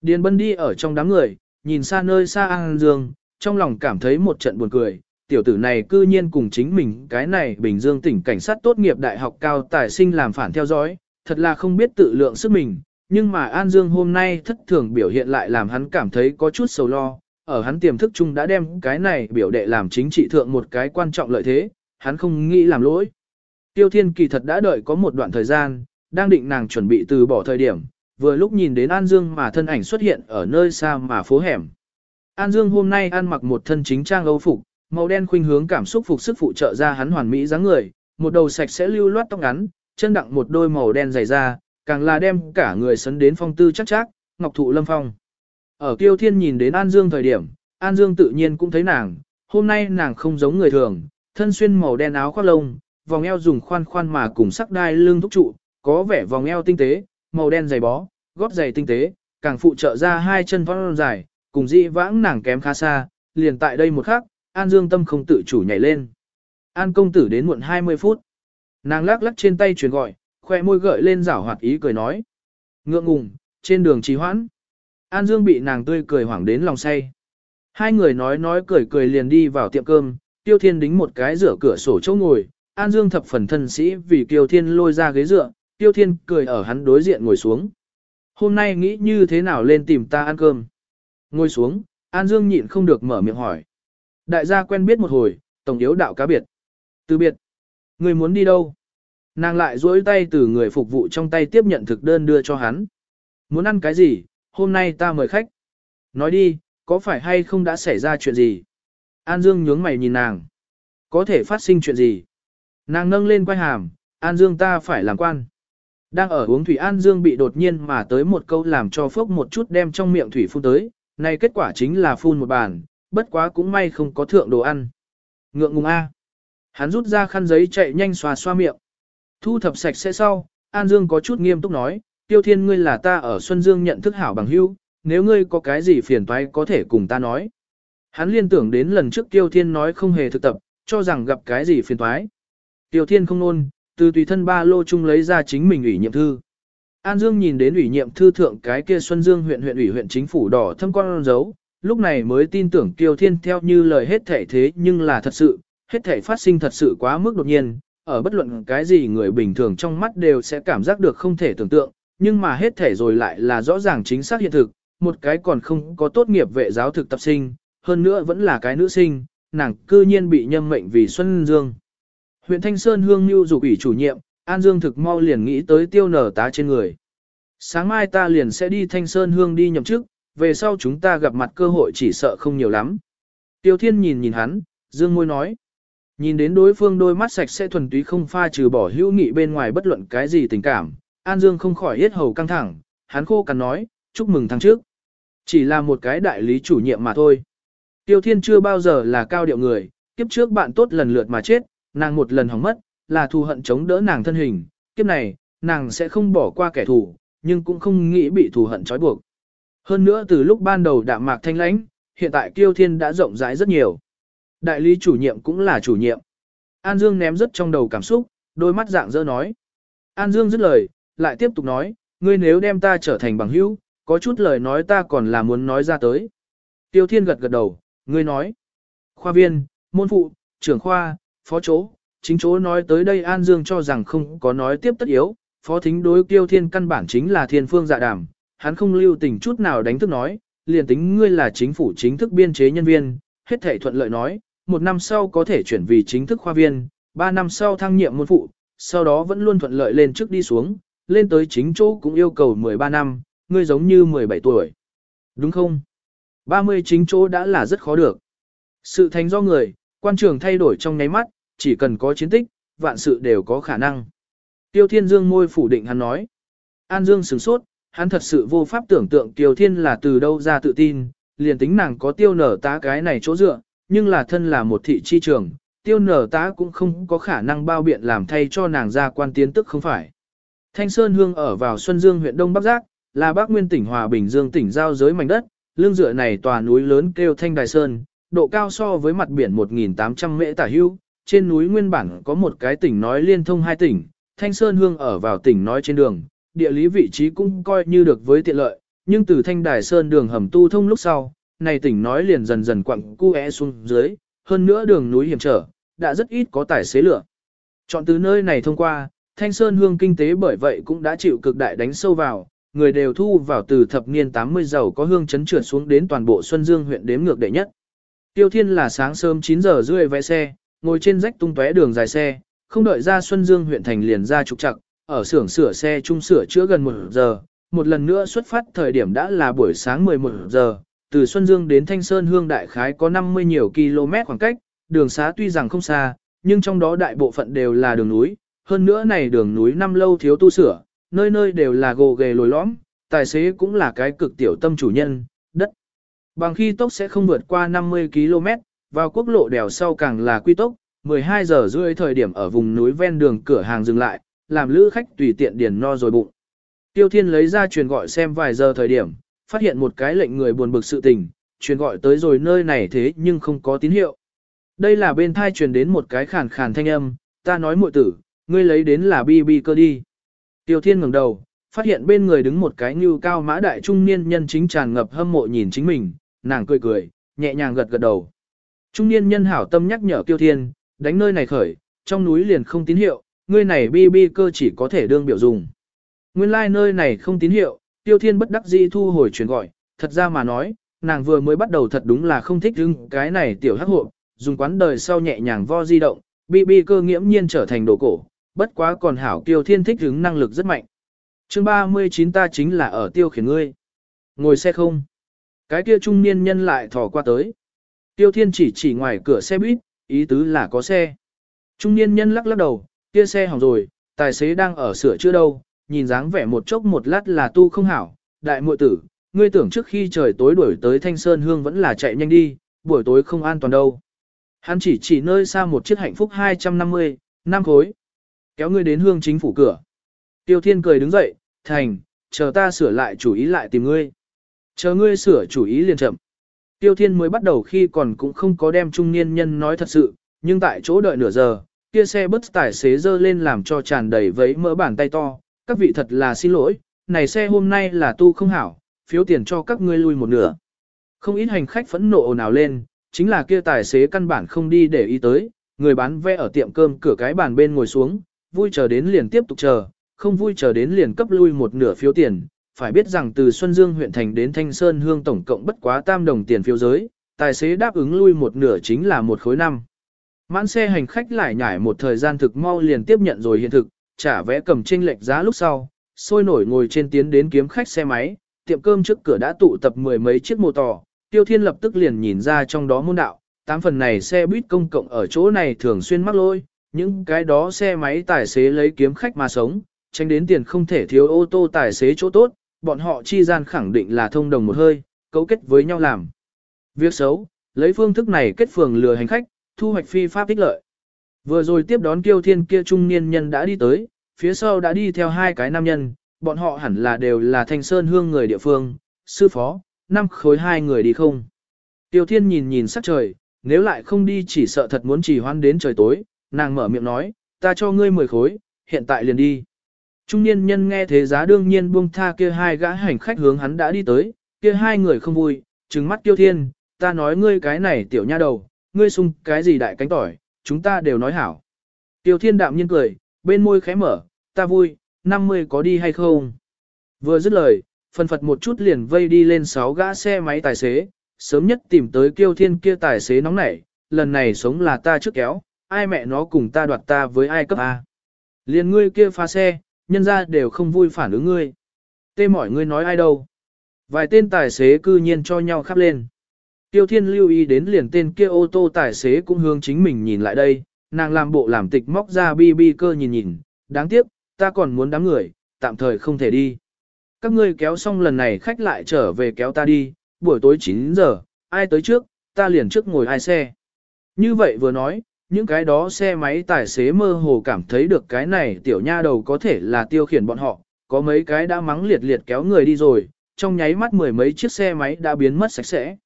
Điền Bân đi ở trong đám người, nhìn xa nơi xa An Dương, trong lòng cảm thấy một trận buồn cười, tiểu tử này cư nhiên cùng chính mình cái này Bình Dương tỉnh cảnh sát tốt nghiệp đại học cao tài sinh làm phản theo dõi, thật là không biết tự lượng sức mình, nhưng mà An Dương hôm nay thất thường biểu hiện lại làm hắn cảm thấy có chút sầu lo, ở hắn tiềm thức chung đã đem cái này biểu đệ làm chính trị thượng một cái quan trọng lợi thế, hắn không nghĩ làm lỗi. Tiêu Thiên kỳ thật đã đợi có một đoạn thời gian, đang định nàng chuẩn bị từ bỏ thời điểm, vừa lúc nhìn đến An Dương mà thân ảnh xuất hiện ở nơi xa mà phố hẻm. An Dương hôm nay ăn mặc một thân chính trang âu phục, màu đen khuynh hướng cảm xúc phục sức phụ trợ ra hắn hoàn mỹ dáng người, một đầu sạch sẽ lưu loát tóc ngắn, chân đặng một đôi màu đen dày da, càng là đem cả người sấn đến phong tư chắc chắc, ngọc thụ lâm phong. Ở Kiêu Thiên nhìn đến An Dương thời điểm, An Dương tự nhiên cũng thấy nàng, hôm nay nàng không giống người thường, thân xuyên màu đen áo khoác lông, vòng eo dùng khoan khoan mà cùng sắc đai lưng thúc trụ, có vẻ vòng eo tinh tế, màu đen dày bó, gót giày tinh tế, càng phụ trợ ra hai chân vón dài, cùng dị vãng nàng kém khá xa, liền tại đây một khắc, An Dương tâm không tự chủ nhảy lên. An công tử đến muộn 20 phút. Nàng lắc lắc trên tay truyền gọi, khoe môi gợi lên rảo hoạt ý cười nói. Ngượng ngùng, trên đường trì hoãn. An Dương bị nàng tươi cười hoảng đến lòng say. Hai người nói nói cười cười liền đi vào tiệm cơm, Tiêu Thiên đính một cái rửa cửa sổ chỗ ngồi, An Dương thập phần thân sĩ vì Tiêu Thiên lôi ra ghế dựa, Tiêu Thiên cười ở hắn đối diện ngồi xuống. Hôm nay nghĩ như thế nào lên tìm ta ăn cơm? Ngồi xuống, An Dương nhịn không được mở miệng hỏi. Đại gia quen biết một hồi, tổng yếu đạo cá biệt. Từ biệt. Người muốn đi đâu? Nàng lại duỗi tay từ người phục vụ trong tay tiếp nhận thực đơn đưa cho hắn. Muốn ăn cái gì, hôm nay ta mời khách. Nói đi, có phải hay không đã xảy ra chuyện gì? An Dương nhướng mày nhìn nàng. Có thể phát sinh chuyện gì? Nàng nâng lên quay hàm, An Dương ta phải làm quan. Đang ở uống thủy An Dương bị đột nhiên mà tới một câu làm cho phốc một chút đem trong miệng thủy phun tới, này kết quả chính là phun một bàn, bất quá cũng may không có thượng đồ ăn. Ngượng ngùng A. Hắn rút ra khăn giấy chạy nhanh xoa xoa miệng. Thu thập sạch sẽ sau, An Dương có chút nghiêm túc nói, Tiêu Thiên ngươi là ta ở Xuân Dương nhận thức hảo bằng hữu, nếu ngươi có cái gì phiền toái có thể cùng ta nói. Hắn liên tưởng đến lần trước Tiêu Thiên nói không hề thực tập, cho rằng gặp cái gì phiền toái. Tiêu Thiên không nôn, từ tùy thân ba lô chung lấy ra chính mình ủy nhiệm thư. An Dương nhìn đến ủy nhiệm thư thượng cái kia Xuân Dương huyện huyện ủy huyện chính phủ đỏ thâm con dấu, lúc này mới tin tưởng Tiêu Thiên theo như lời hết thể thế nhưng là thật sự, hết thể phát sinh thật sự quá mức đột nhiên, ở bất luận cái gì người bình thường trong mắt đều sẽ cảm giác được không thể tưởng tượng, nhưng mà hết thể rồi lại là rõ ràng chính xác hiện thực, một cái còn không có tốt nghiệp vệ giáo thực tập sinh, hơn nữa vẫn là cái nữ sinh, nàng cư nhiên bị nhâm mệnh vì Xuân Dương. Huyện Thanh Sơn Hương Nhu dục ủy chủ nhiệm, An Dương thực mau liền nghĩ tới tiêu nở tá trên người. Sáng mai ta liền sẽ đi Thanh Sơn Hương đi nhậm chức, về sau chúng ta gặp mặt cơ hội chỉ sợ không nhiều lắm. Tiêu Thiên nhìn nhìn hắn, Dương môi nói. Nhìn đến đối phương đôi mắt sạch sẽ thuần túy không pha trừ bỏ hữu nghị bên ngoài bất luận cái gì tình cảm, An Dương không khỏi hết hầu căng thẳng, hắn khô cằn nói, chúc mừng tháng trước. Chỉ là một cái đại lý chủ nhiệm mà thôi. Tiêu Thiên chưa bao giờ là cao điệu người, kiếp trước bạn tốt lần lượt mà chết, nàng một lần hỏng mất, là thù hận chống đỡ nàng thân hình, kiếp này, nàng sẽ không bỏ qua kẻ thù, nhưng cũng không nghĩ bị thù hận trói buộc. Hơn nữa từ lúc ban đầu đạm mạc thanh lãnh, hiện tại Kiêu Thiên đã rộng rãi rất nhiều. Đại lý chủ nhiệm cũng là chủ nhiệm. An Dương ném rất trong đầu cảm xúc, đôi mắt dạng dỡ nói. An Dương dứt lời, lại tiếp tục nói, ngươi nếu đem ta trở thành bằng hữu, có chút lời nói ta còn là muốn nói ra tới. Tiêu Thiên gật gật đầu, ngươi nói. Khoa viên, môn phụ, trưởng khoa, phó chỗ, chính chỗ nói tới đây An Dương cho rằng không có nói tiếp tất yếu, phó thính đối Tiêu Thiên căn bản chính là thiên phương dạ đàm, hắn không lưu tình chút nào đánh thức nói, liền tính ngươi là chính phủ chính thức biên chế nhân viên, hết thể thuận lợi nói, một năm sau có thể chuyển vì chính thức khoa viên, ba năm sau thăng nhiệm môn phụ, sau đó vẫn luôn thuận lợi lên trước đi xuống, lên tới chính chỗ cũng yêu cầu 13 năm, ngươi giống như 17 tuổi. Đúng không? 30 chính chỗ đã là rất khó được. Sự thành do người, quan trường thay đổi trong nháy mắt, chỉ cần có chiến tích, vạn sự đều có khả năng. Tiêu Thiên Dương môi phủ định hắn nói. An Dương sửng sốt, hắn thật sự vô pháp tưởng tượng Tiêu Thiên là từ đâu ra tự tin, liền tính nàng có tiêu nở tá cái này chỗ dựa, nhưng là thân là một thị chi trường, tiêu nở tá cũng không có khả năng bao biện làm thay cho nàng ra quan tiến tức không phải. Thanh Sơn Hương ở vào Xuân Dương huyện Đông Bắc Giác, là Bắc Nguyên tỉnh Hòa Bình Dương tỉnh giao giới mảnh đất, lương dựa này tòa núi lớn kêu Thanh Đài Sơn, độ cao so với mặt biển 1.800 mễ tả hưu, trên núi nguyên bản có một cái tỉnh nói liên thông hai tỉnh, Thanh Sơn Hương ở vào tỉnh nói trên đường, địa lý vị trí cũng coi như được với tiện lợi, nhưng từ Thanh Đài Sơn đường hầm tu thông lúc sau, này tỉnh nói liền dần dần quặng cu é xuống dưới, hơn nữa đường núi hiểm trở, đã rất ít có tài xế lửa. Chọn từ nơi này thông qua, Thanh Sơn Hương kinh tế bởi vậy cũng đã chịu cực đại đánh sâu vào, người đều thu vào từ thập niên 80 giàu có hương chấn trượt xuống đến toàn bộ Xuân Dương huyện đếm ngược đệ nhất. Tiêu Thiên là sáng sớm 9 giờ rưỡi vẽ xe, ngồi trên rách tung tóe đường dài xe, không đợi ra Xuân Dương huyện thành liền ra trục trặc, ở xưởng sửa xe trung sửa chữa gần 1 giờ, một lần nữa xuất phát thời điểm đã là buổi sáng 11 giờ, từ Xuân Dương đến Thanh Sơn Hương đại khái có 50 nhiều km khoảng cách, đường xá tuy rằng không xa, nhưng trong đó đại bộ phận đều là đường núi, hơn nữa này đường núi năm lâu thiếu tu sửa, nơi nơi đều là gồ ghề lồi lõm, tài xế cũng là cái cực tiểu tâm chủ nhân. Bằng khi tốc sẽ không vượt qua 50 km, vào quốc lộ đèo sau càng là quy tốc, 12 giờ rưỡi thời điểm ở vùng núi ven đường cửa hàng dừng lại, làm lữ khách tùy tiện điền no rồi bụng. Tiêu Thiên lấy ra truyền gọi xem vài giờ thời điểm, phát hiện một cái lệnh người buồn bực sự tình, truyền gọi tới rồi nơi này thế nhưng không có tín hiệu. Đây là bên thai truyền đến một cái khàn khàn thanh âm, ta nói muội tử, ngươi lấy đến là bi bi cơ đi. Tiêu Thiên ngẩng đầu, phát hiện bên người đứng một cái như cao mã đại trung niên nhân chính tràn ngập hâm mộ nhìn chính mình, nàng cười cười, nhẹ nhàng gật gật đầu. Trung niên nhân hảo tâm nhắc nhở Tiêu Thiên, đánh nơi này khởi, trong núi liền không tín hiệu, ngươi này bi bi cơ chỉ có thể đương biểu dùng. Nguyên lai like nơi này không tín hiệu, Tiêu Thiên bất đắc dĩ thu hồi truyền gọi, thật ra mà nói, nàng vừa mới bắt đầu thật đúng là không thích đứng cái này tiểu hắc hộ, dùng quán đời sau nhẹ nhàng vo di động, bi bi cơ nghiễm nhiên trở thành đồ cổ, bất quá còn hảo Tiêu Thiên thích hứng năng lực rất mạnh. chương 39 ta chính là ở tiêu khiển ngươi. Ngồi xe không? Cái kia trung niên nhân lại thò qua tới. Tiêu Thiên chỉ chỉ ngoài cửa xe buýt, ý tứ là có xe. Trung niên nhân lắc lắc đầu, kia xe hỏng rồi, tài xế đang ở sửa chữa đâu, nhìn dáng vẻ một chốc một lát là tu không hảo. Đại muội tử, ngươi tưởng trước khi trời tối đuổi tới Thanh Sơn Hương vẫn là chạy nhanh đi, buổi tối không an toàn đâu. Hắn chỉ chỉ nơi xa một chiếc hạnh phúc 250, năm khối. Kéo ngươi đến hương chính phủ cửa. Tiêu Thiên cười đứng dậy, thành, chờ ta sửa lại chủ ý lại tìm ngươi. Chờ ngươi sửa chủ ý liền chậm. Tiêu Thiên mới bắt đầu khi còn cũng không có đem trung niên nhân nói thật sự, nhưng tại chỗ đợi nửa giờ, kia xe bus tài xế dơ lên làm cho tràn đầy vấy mỡ bàn tay to. Các vị thật là xin lỗi, này xe hôm nay là tu không hảo, phiếu tiền cho các ngươi lui một nửa. Không ít hành khách phẫn nộ nào lên, chính là kia tài xế căn bản không đi để ý tới, người bán vé ở tiệm cơm cửa cái bàn bên ngồi xuống, vui chờ đến liền tiếp tục chờ, không vui chờ đến liền cấp lui một nửa phiếu tiền. Phải biết rằng từ Xuân Dương huyện thành đến Thanh Sơn Hương tổng cộng bất quá tam đồng tiền phiếu giới, tài xế đáp ứng lui một nửa chính là một khối năm. Mãn xe hành khách lại nhảy một thời gian thực mau liền tiếp nhận rồi hiện thực, trả vé cầm chênh lệch giá lúc sau, sôi nổi ngồi trên tiến đến kiếm khách xe máy, tiệm cơm trước cửa đã tụ tập mười mấy chiếc mô tò, Tiêu Thiên lập tức liền nhìn ra trong đó môn đạo, tám phần này xe buýt công cộng ở chỗ này thường xuyên mắc lôi, những cái đó xe máy tài xế lấy kiếm khách mà sống, tránh đến tiền không thể thiếu ô tô tài xế chỗ tốt, bọn họ chi gian khẳng định là thông đồng một hơi, cấu kết với nhau làm. Việc xấu, lấy phương thức này kết phường lừa hành khách, thu hoạch phi pháp ích lợi. Vừa rồi tiếp đón kiêu thiên kia trung niên nhân đã đi tới, phía sau đã đi theo hai cái nam nhân, bọn họ hẳn là đều là thanh sơn hương người địa phương, sư phó, năm khối hai người đi không. Tiêu thiên nhìn nhìn sắc trời, nếu lại không đi chỉ sợ thật muốn chỉ hoan đến trời tối, nàng mở miệng nói, ta cho ngươi mười khối, hiện tại liền đi. Trung niên nhân nghe thế giá đương nhiên buông tha kia hai gã hành khách hướng hắn đã đi tới, kia hai người không vui, trừng mắt tiêu thiên, ta nói ngươi cái này tiểu nha đầu, ngươi sung cái gì đại cánh tỏi, chúng ta đều nói hảo. Tiêu thiên đạm nhiên cười, bên môi khẽ mở, ta vui, 50 có đi hay không? Vừa dứt lời, phân phật một chút liền vây đi lên sáu gã xe máy tài xế, sớm nhất tìm tới kiêu thiên kia tài xế nóng nảy, lần này sống là ta trước kéo, ai mẹ nó cùng ta đoạt ta với ai cấp A. Liền ngươi kia phá xe, nhân ra đều không vui phản ứng ngươi. Tê mỏi ngươi nói ai đâu. Vài tên tài xế cư nhiên cho nhau khắp lên. Tiêu Thiên lưu ý đến liền tên kia ô tô tài xế cũng hướng chính mình nhìn lại đây, nàng làm bộ làm tịch móc ra bi bi cơ nhìn nhìn, đáng tiếc, ta còn muốn đám người, tạm thời không thể đi. Các ngươi kéo xong lần này khách lại trở về kéo ta đi, buổi tối 9 giờ, ai tới trước, ta liền trước ngồi ai xe. Như vậy vừa nói, những cái đó xe máy tài xế mơ hồ cảm thấy được cái này tiểu nha đầu có thể là tiêu khiển bọn họ, có mấy cái đã mắng liệt liệt kéo người đi rồi, trong nháy mắt mười mấy chiếc xe máy đã biến mất sạch sẽ.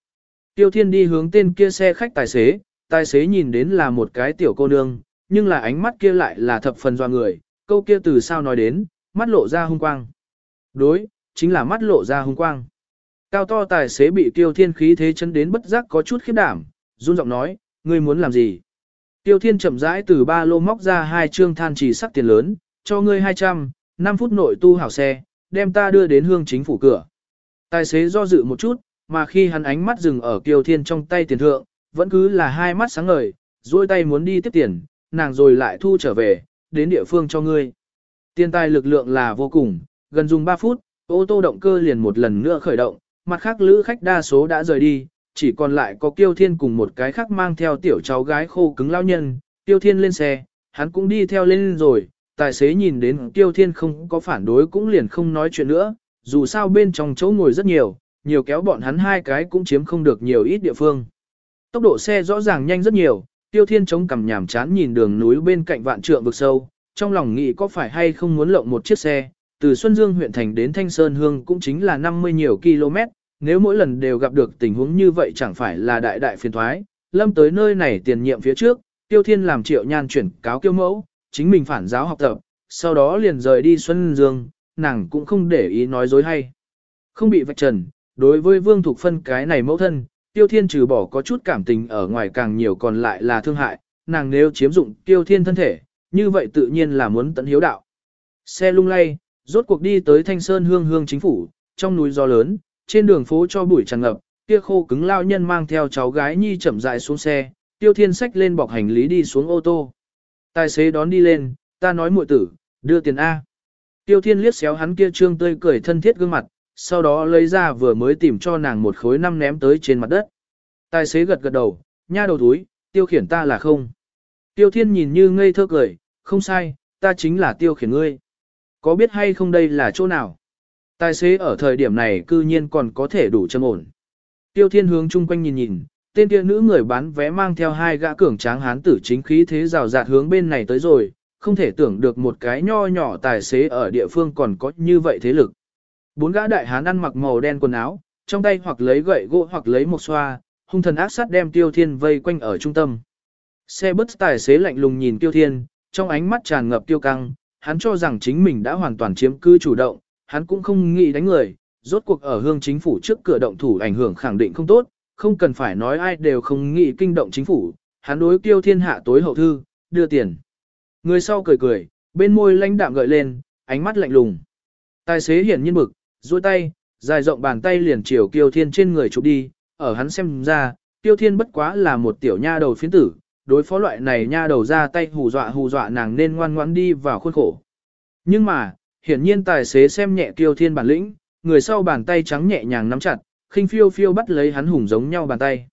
Tiêu Thiên đi hướng tên kia xe khách tài xế, tài xế nhìn đến là một cái tiểu cô nương, nhưng là ánh mắt kia lại là thập phần doa người, câu kia từ sao nói đến, mắt lộ ra hung quang. Đối, chính là mắt lộ ra hung quang. Cao to tài xế bị Tiêu Thiên khí thế chân đến bất giác có chút khiếp đảm, run giọng nói, ngươi muốn làm gì? Tiêu Thiên chậm rãi từ ba lô móc ra hai trương than chỉ sắc tiền lớn, cho ngươi 200, 5 phút nội tu hảo xe, đem ta đưa đến hương chính phủ cửa. Tài xế do dự một chút, mà khi hắn ánh mắt dừng ở Tiêu Thiên trong tay tiền thượng, vẫn cứ là hai mắt sáng ngời, duỗi tay muốn đi tiếp tiền, nàng rồi lại thu trở về, đến địa phương cho ngươi. Tiền tài lực lượng là vô cùng, gần dùng 3 phút, ô tô động cơ liền một lần nữa khởi động, mặt khác lữ khách đa số đã rời đi, chỉ còn lại có Tiêu Thiên cùng một cái khác mang theo tiểu cháu gái khô cứng lao nhân, Tiêu Thiên lên xe, hắn cũng đi theo lên rồi, tài xế nhìn đến Tiêu Thiên không có phản đối cũng liền không nói chuyện nữa, dù sao bên trong chỗ ngồi rất nhiều, nhiều kéo bọn hắn hai cái cũng chiếm không được nhiều ít địa phương. Tốc độ xe rõ ràng nhanh rất nhiều, Tiêu Thiên chống cằm nhảm chán nhìn đường núi bên cạnh vạn trượng vực sâu, trong lòng nghĩ có phải hay không muốn lộng một chiếc xe, từ Xuân Dương huyện thành đến Thanh Sơn Hương cũng chính là 50 nhiều km, nếu mỗi lần đều gặp được tình huống như vậy chẳng phải là đại đại phiền thoái, lâm tới nơi này tiền nhiệm phía trước, Tiêu Thiên làm triệu nhan chuyển cáo kiêu mẫu, chính mình phản giáo học tập, sau đó liền rời đi Xuân Dương, nàng cũng không để ý nói dối hay. Không bị vạch trần, đối với Vương Thục Phân cái này mẫu thân, Tiêu Thiên trừ bỏ có chút cảm tình ở ngoài càng nhiều còn lại là thương hại, nàng nếu chiếm dụng Tiêu Thiên thân thể, như vậy tự nhiên là muốn tận hiếu đạo. Xe lung lay, rốt cuộc đi tới Thanh Sơn hương hương chính phủ, trong núi gió lớn, trên đường phố cho bụi tràn ngập, kia khô cứng lao nhân mang theo cháu gái nhi chậm rãi xuống xe, Tiêu Thiên sách lên bọc hành lý đi xuống ô tô. Tài xế đón đi lên, ta nói muội tử, đưa tiền A. Tiêu Thiên liếc xéo hắn kia trương tươi cười thân thiết gương mặt, sau đó lấy ra vừa mới tìm cho nàng một khối năm ném tới trên mặt đất. Tài xế gật gật đầu, nha đầu túi, tiêu khiển ta là không. Tiêu Thiên nhìn như ngây thơ cười, không sai, ta chính là tiêu khiển ngươi. Có biết hay không đây là chỗ nào? Tài xế ở thời điểm này cư nhiên còn có thể đủ châm ổn. Tiêu Thiên hướng chung quanh nhìn nhìn, tên kia nữ người bán vé mang theo hai gã cường tráng hán tử chính khí thế rào rạt hướng bên này tới rồi, không thể tưởng được một cái nho nhỏ tài xế ở địa phương còn có như vậy thế lực. Bốn gã đại hán ăn mặc màu đen quần áo, trong tay hoặc lấy gậy gỗ hoặc lấy một xoa, hung thần ác sát đem Tiêu Thiên vây quanh ở trung tâm. Xe bus tài xế lạnh lùng nhìn Tiêu Thiên, trong ánh mắt tràn ngập tiêu căng, hắn cho rằng chính mình đã hoàn toàn chiếm cứ chủ động, hắn cũng không nghĩ đánh người, rốt cuộc ở hương chính phủ trước cửa động thủ ảnh hưởng khẳng định không tốt, không cần phải nói ai đều không nghĩ kinh động chính phủ, hắn đối Tiêu Thiên hạ tối hậu thư, đưa tiền. Người sau cười cười, bên môi lãnh đạm gợi lên, ánh mắt lạnh lùng. Tài xế hiển nhiên bực, duỗi tay, dài rộng bàn tay liền chiều Kiêu Thiên trên người chụp đi, ở hắn xem ra, Kiêu Thiên bất quá là một tiểu nha đầu phiến tử, đối phó loại này nha đầu ra tay hù dọa hù dọa nàng nên ngoan ngoãn đi vào khuôn khổ. Nhưng mà, hiển nhiên tài xế xem nhẹ Kiêu Thiên bản lĩnh, người sau bàn tay trắng nhẹ nhàng nắm chặt, khinh phiêu phiêu bắt lấy hắn hùng giống nhau bàn tay.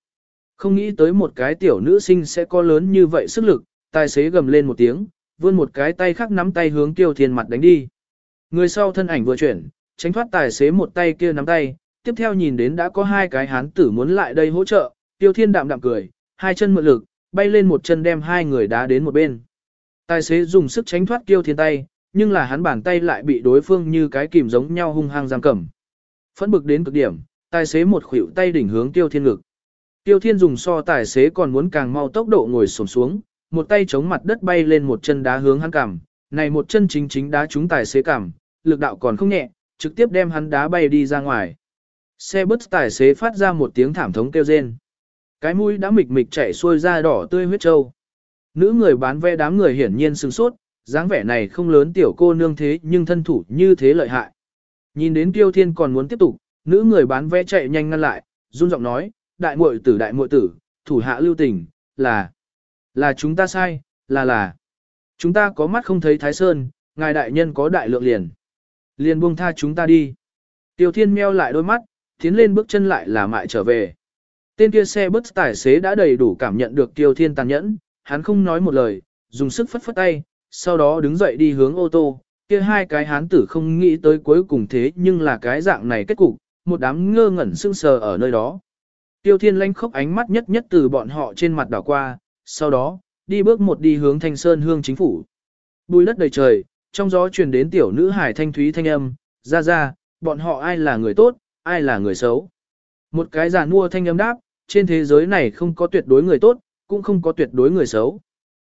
Không nghĩ tới một cái tiểu nữ sinh sẽ có lớn như vậy sức lực, tài xế gầm lên một tiếng, vươn một cái tay khác nắm tay hướng Tiêu Thiên mặt đánh đi. Người sau thân ảnh vừa chuyển, tránh thoát tài xế một tay kia nắm tay, tiếp theo nhìn đến đã có hai cái hán tử muốn lại đây hỗ trợ, tiêu thiên đạm đạm cười, hai chân mượn lực, bay lên một chân đem hai người đá đến một bên. Tài xế dùng sức tránh thoát tiêu thiên tay, nhưng là hắn bàn tay lại bị đối phương như cái kìm giống nhau hung hăng giam cầm. Phẫn bực đến cực điểm, tài xế một khuỷu tay đỉnh hướng tiêu thiên ngực. Tiêu thiên dùng so tài xế còn muốn càng mau tốc độ ngồi xổm xuống, một tay chống mặt đất bay lên một chân đá hướng hắn cằm, này một chân chính chính đá trúng tài xế cằm, lực đạo còn không nhẹ, trực tiếp đem hắn đá bay đi ra ngoài. Xe bus tài xế phát ra một tiếng thảm thống kêu rên. Cái mũi đã mịch mịch chảy xuôi ra đỏ tươi huyết trâu. Nữ người bán vé đám người hiển nhiên sừng sốt, dáng vẻ này không lớn tiểu cô nương thế nhưng thân thủ như thế lợi hại. Nhìn đến Tiêu Thiên còn muốn tiếp tục, nữ người bán vé chạy nhanh ngăn lại, run giọng nói, đại muội tử đại muội tử, thủ hạ lưu tình, là, là chúng ta sai, là là, chúng ta có mắt không thấy Thái Sơn, ngài đại nhân có đại lượng liền. Liền buông tha chúng ta đi. Tiêu Thiên meo lại đôi mắt, tiến lên bước chân lại là mại trở về. Tên kia xe bus tài xế đã đầy đủ cảm nhận được Tiêu Thiên tàn nhẫn, hắn không nói một lời, dùng sức phất phất tay, sau đó đứng dậy đi hướng ô tô, kia hai cái hán tử không nghĩ tới cuối cùng thế nhưng là cái dạng này kết cục, một đám ngơ ngẩn sưng sờ ở nơi đó. Tiêu Thiên lanh khóc ánh mắt nhất nhất từ bọn họ trên mặt đảo qua, sau đó, đi bước một đi hướng thanh sơn hương chính phủ. Bùi đất đầy trời, trong gió truyền đến tiểu nữ hải thanh thúy thanh âm, ra ra, bọn họ ai là người tốt, ai là người xấu. Một cái giàn mua thanh âm đáp, trên thế giới này không có tuyệt đối người tốt, cũng không có tuyệt đối người xấu.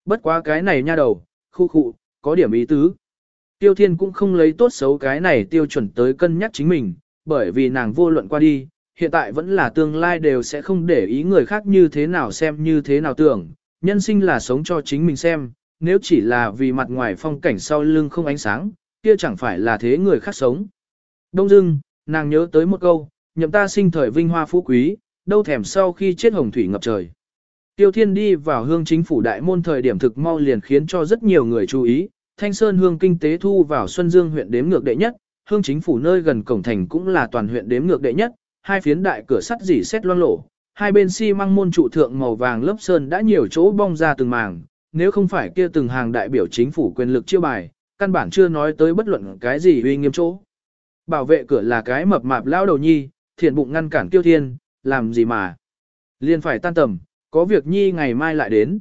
Bất quá cái này nha đầu, khu khu, có điểm ý tứ. Tiêu Thiên cũng không lấy tốt xấu cái này tiêu chuẩn tới cân nhắc chính mình, bởi vì nàng vô luận qua đi, hiện tại vẫn là tương lai đều sẽ không để ý người khác như thế nào xem như thế nào tưởng, nhân sinh là sống cho chính mình xem, nếu chỉ là vì mặt ngoài phong cảnh sau lưng không ánh sáng, kia chẳng phải là thế người khác sống. Đông dưng, nàng nhớ tới một câu, nhậm ta sinh thời vinh hoa phú quý, đâu thèm sau khi chết hồng thủy ngập trời. Tiêu Thiên đi vào hương chính phủ đại môn thời điểm thực mau liền khiến cho rất nhiều người chú ý, Thanh Sơn hương kinh tế thu vào Xuân Dương huyện đếm ngược đệ nhất, hương chính phủ nơi gần cổng thành cũng là toàn huyện đếm ngược đệ nhất, hai phiến đại cửa sắt dỉ xét loang lổ, hai bên xi si măng môn trụ thượng màu vàng lớp sơn đã nhiều chỗ bong ra từng màng, nếu không phải kia từng hàng đại biểu chính phủ quyền lực chiêu bài, căn bản chưa nói tới bất luận cái gì uy nghiêm chỗ. Bảo vệ cửa là cái mập mạp lao đầu nhi, thiện bụng ngăn cản Tiêu Thiên, làm gì mà. Liên phải tan tầm, có việc nhi ngày mai lại đến.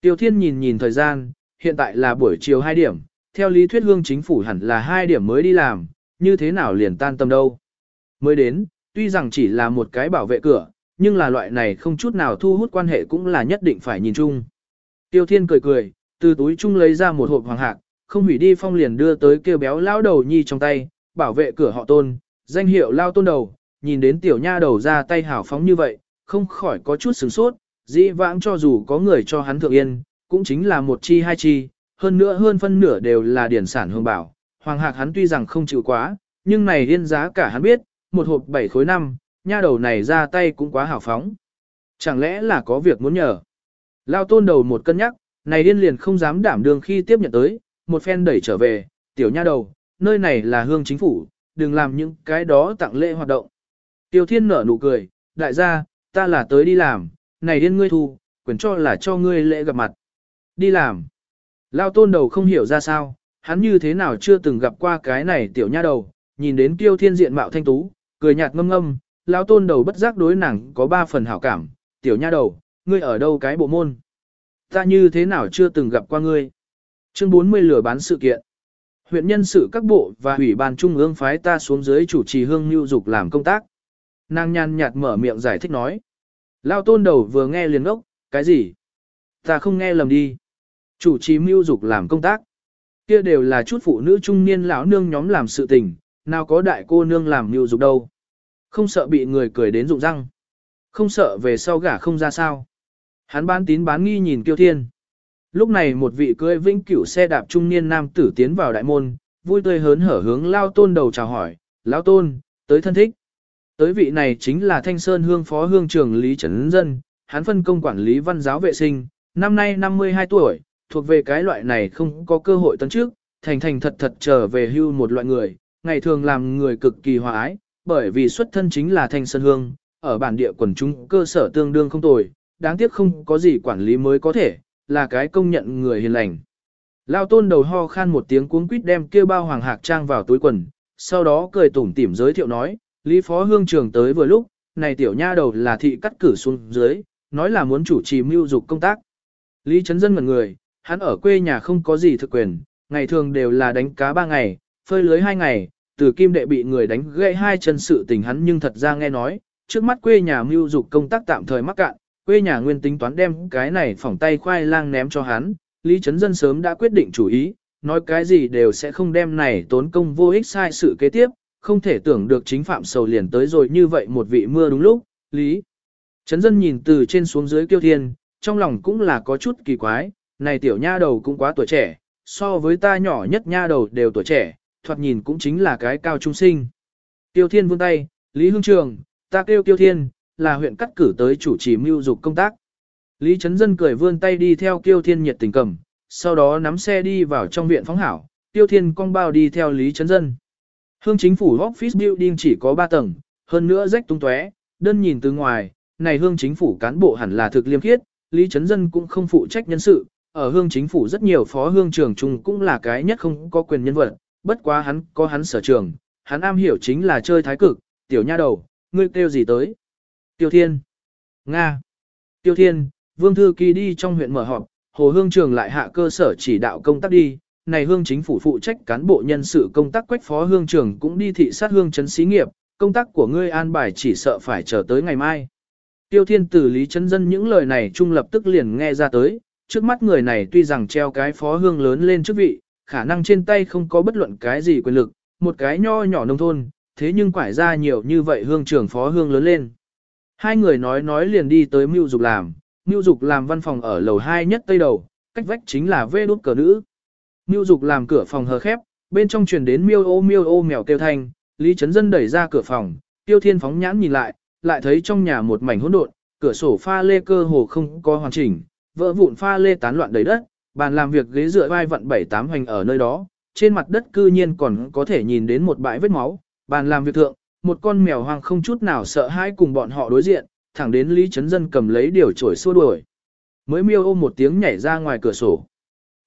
Tiêu Thiên nhìn nhìn thời gian, hiện tại là buổi chiều 2 điểm, theo lý thuyết hương chính phủ hẳn là 2 điểm mới đi làm, như thế nào liền tan tâm đâu. Mới đến, tuy rằng chỉ là một cái bảo vệ cửa, nhưng là loại này không chút nào thu hút quan hệ cũng là nhất định phải nhìn chung. Tiêu Thiên cười cười, từ túi chung lấy ra một hộp hoàng hạc, không hủy đi phong liền đưa tới kêu béo lao đầu nhi trong tay, bảo vệ cửa họ tôn, danh hiệu lao tôn đầu, nhìn đến tiểu nha đầu ra tay hảo phóng như vậy, không khỏi có chút sửng sốt, dĩ vãng cho dù có người cho hắn thượng yên, cũng chính là một chi hai chi, hơn nữa hơn phân nửa đều là điển sản hương bảo. Hoàng hạc hắn tuy rằng không chịu quá, nhưng này yên giá cả hắn biết, một hộp bảy khối năm, nha đầu này ra tay cũng quá hào phóng. Chẳng lẽ là có việc muốn nhờ? Lao tôn đầu một cân nhắc, này điên liền không dám đảm đương khi tiếp nhận tới, một phen đẩy trở về, tiểu nha đầu, nơi này là hương chính phủ, đừng làm những cái đó tặng lễ hoạt động. Tiêu thiên nở nụ cười, đại gia, ta là tới đi làm, này điên ngươi thu, quyền cho là cho ngươi lễ gặp mặt. Đi làm. Lao tôn đầu không hiểu ra sao, hắn như thế nào chưa từng gặp qua cái này tiểu nha đầu, nhìn đến kiêu thiên diện mạo thanh tú, cười nhạt ngâm ngâm, lao tôn đầu bất giác đối nàng có ba phần hảo cảm, tiểu nha đầu, ngươi ở đâu cái bộ môn? Ta như thế nào chưa từng gặp qua ngươi? Chương 40 lửa bán sự kiện. Huyện nhân sự các bộ và ủy ban trung ương phái ta xuống dưới chủ trì hương lưu dục làm công tác. Nàng nhàn nhạt mở miệng giải thích nói. Lao tôn đầu vừa nghe liền ốc, cái gì? Ta không nghe lầm đi. Chủ trì mưu dục làm công tác. Kia đều là chút phụ nữ trung niên lão nương nhóm làm sự tình, nào có đại cô nương làm mưu dục đâu. Không sợ bị người cười đến rụng răng. Không sợ về sau gả không ra sao. Hắn bán tín bán nghi nhìn kiêu thiên. Lúc này một vị cưỡi vĩnh cửu xe đạp trung niên nam tử tiến vào đại môn, vui tươi hớn hở hướng lao tôn đầu chào hỏi, lao tôn, tới thân thích. Tới vị này chính là Thanh Sơn Hương Phó Hương trưởng Lý Trấn Dân, hắn phân công quản lý văn giáo vệ sinh, năm nay 52 tuổi, thuộc về cái loại này không có cơ hội tấn trước, thành thành thật thật trở về hưu một loại người, ngày thường làm người cực kỳ hòa ái, bởi vì xuất thân chính là Thanh Sơn Hương, ở bản địa quần chúng cơ sở tương đương không tồi, đáng tiếc không có gì quản lý mới có thể, là cái công nhận người hiền lành. Lao tôn đầu ho khan một tiếng cuống quýt đem kia bao hoàng hạc trang vào túi quần, sau đó cười tủm tỉm giới thiệu nói, Lý Phó Hương Trường tới vừa lúc, này tiểu nha đầu là thị cắt cử xuống dưới, nói là muốn chủ trì mưu dục công tác. Lý Trấn Dân ngẩn người, hắn ở quê nhà không có gì thực quyền, ngày thường đều là đánh cá ba ngày, phơi lưới hai ngày, từ kim đệ bị người đánh gãy hai chân sự tình hắn nhưng thật ra nghe nói, trước mắt quê nhà mưu dục công tác tạm thời mắc cạn, quê nhà nguyên tính toán đem cái này phỏng tay khoai lang ném cho hắn, Lý Trấn Dân sớm đã quyết định chủ ý, nói cái gì đều sẽ không đem này tốn công vô ích sai sự kế tiếp, không thể tưởng được chính phạm sầu liền tới rồi như vậy một vị mưa đúng lúc, Lý. Trấn Dân nhìn từ trên xuống dưới kiêu thiên, trong lòng cũng là có chút kỳ quái, này tiểu nha đầu cũng quá tuổi trẻ, so với ta nhỏ nhất nha đầu đều tuổi trẻ, thoạt nhìn cũng chính là cái cao trung sinh. Tiêu Thiên vươn tay, Lý Hương Trường, ta kêu Tiêu Thiên, là huyện cắt cử tới chủ trì mưu dục công tác. Lý Trấn Dân cười vươn tay đi theo Tiêu Thiên nhiệt tình cầm, sau đó nắm xe đi vào trong viện phóng hảo, Tiêu Thiên cong bao đi theo Lý Trấn Dân. Hương chính phủ office building chỉ có 3 tầng, hơn nữa rách tung tóe, đơn nhìn từ ngoài, này hương chính phủ cán bộ hẳn là thực liêm khiết, Lý Trấn Dân cũng không phụ trách nhân sự, ở hương chính phủ rất nhiều phó hương trường trung cũng là cái nhất không có quyền nhân vật, bất quá hắn có hắn sở trường, hắn am hiểu chính là chơi thái cực, tiểu nha đầu, ngươi kêu gì tới? Tiêu Thiên. Nga. Tiêu Thiên, Vương Thư Kỳ đi trong huyện mở họp, Hồ Hương Trường lại hạ cơ sở chỉ đạo công tác đi, này hương chính phủ phụ trách cán bộ nhân sự công tác quách phó hương trưởng cũng đi thị sát hương chấn xí nghiệp, công tác của ngươi an bài chỉ sợ phải chờ tới ngày mai. Tiêu Thiên tử Lý chân Dân những lời này trung lập tức liền nghe ra tới, trước mắt người này tuy rằng treo cái phó hương lớn lên chức vị, khả năng trên tay không có bất luận cái gì quyền lực, một cái nho nhỏ nông thôn, thế nhưng quải ra nhiều như vậy hương trưởng phó hương lớn lên. Hai người nói nói liền đi tới mưu dục làm, mưu dục làm văn phòng ở lầu 2 nhất tây đầu, cách vách chính là vê đốt cờ nữ. Mưu dục làm cửa phòng hờ khép, bên trong truyền đến miêu ô miêu ô mèo kêu thanh, Lý Trấn Dân đẩy ra cửa phòng, tiêu thiên phóng nhãn nhìn lại, lại thấy trong nhà một mảnh hỗn độn, cửa sổ pha lê cơ hồ không có hoàn chỉnh, vỡ vụn pha lê tán loạn đầy đất, bàn làm việc ghế dựa vai vận bảy tám hoành ở nơi đó, trên mặt đất cư nhiên còn có thể nhìn đến một bãi vết máu, bàn làm việc thượng, một con mèo hoang không chút nào sợ hãi cùng bọn họ đối diện, thẳng đến Lý Trấn Dân cầm lấy điều chổi xua đuổi. Mới miêu ôm một tiếng nhảy ra ngoài cửa sổ.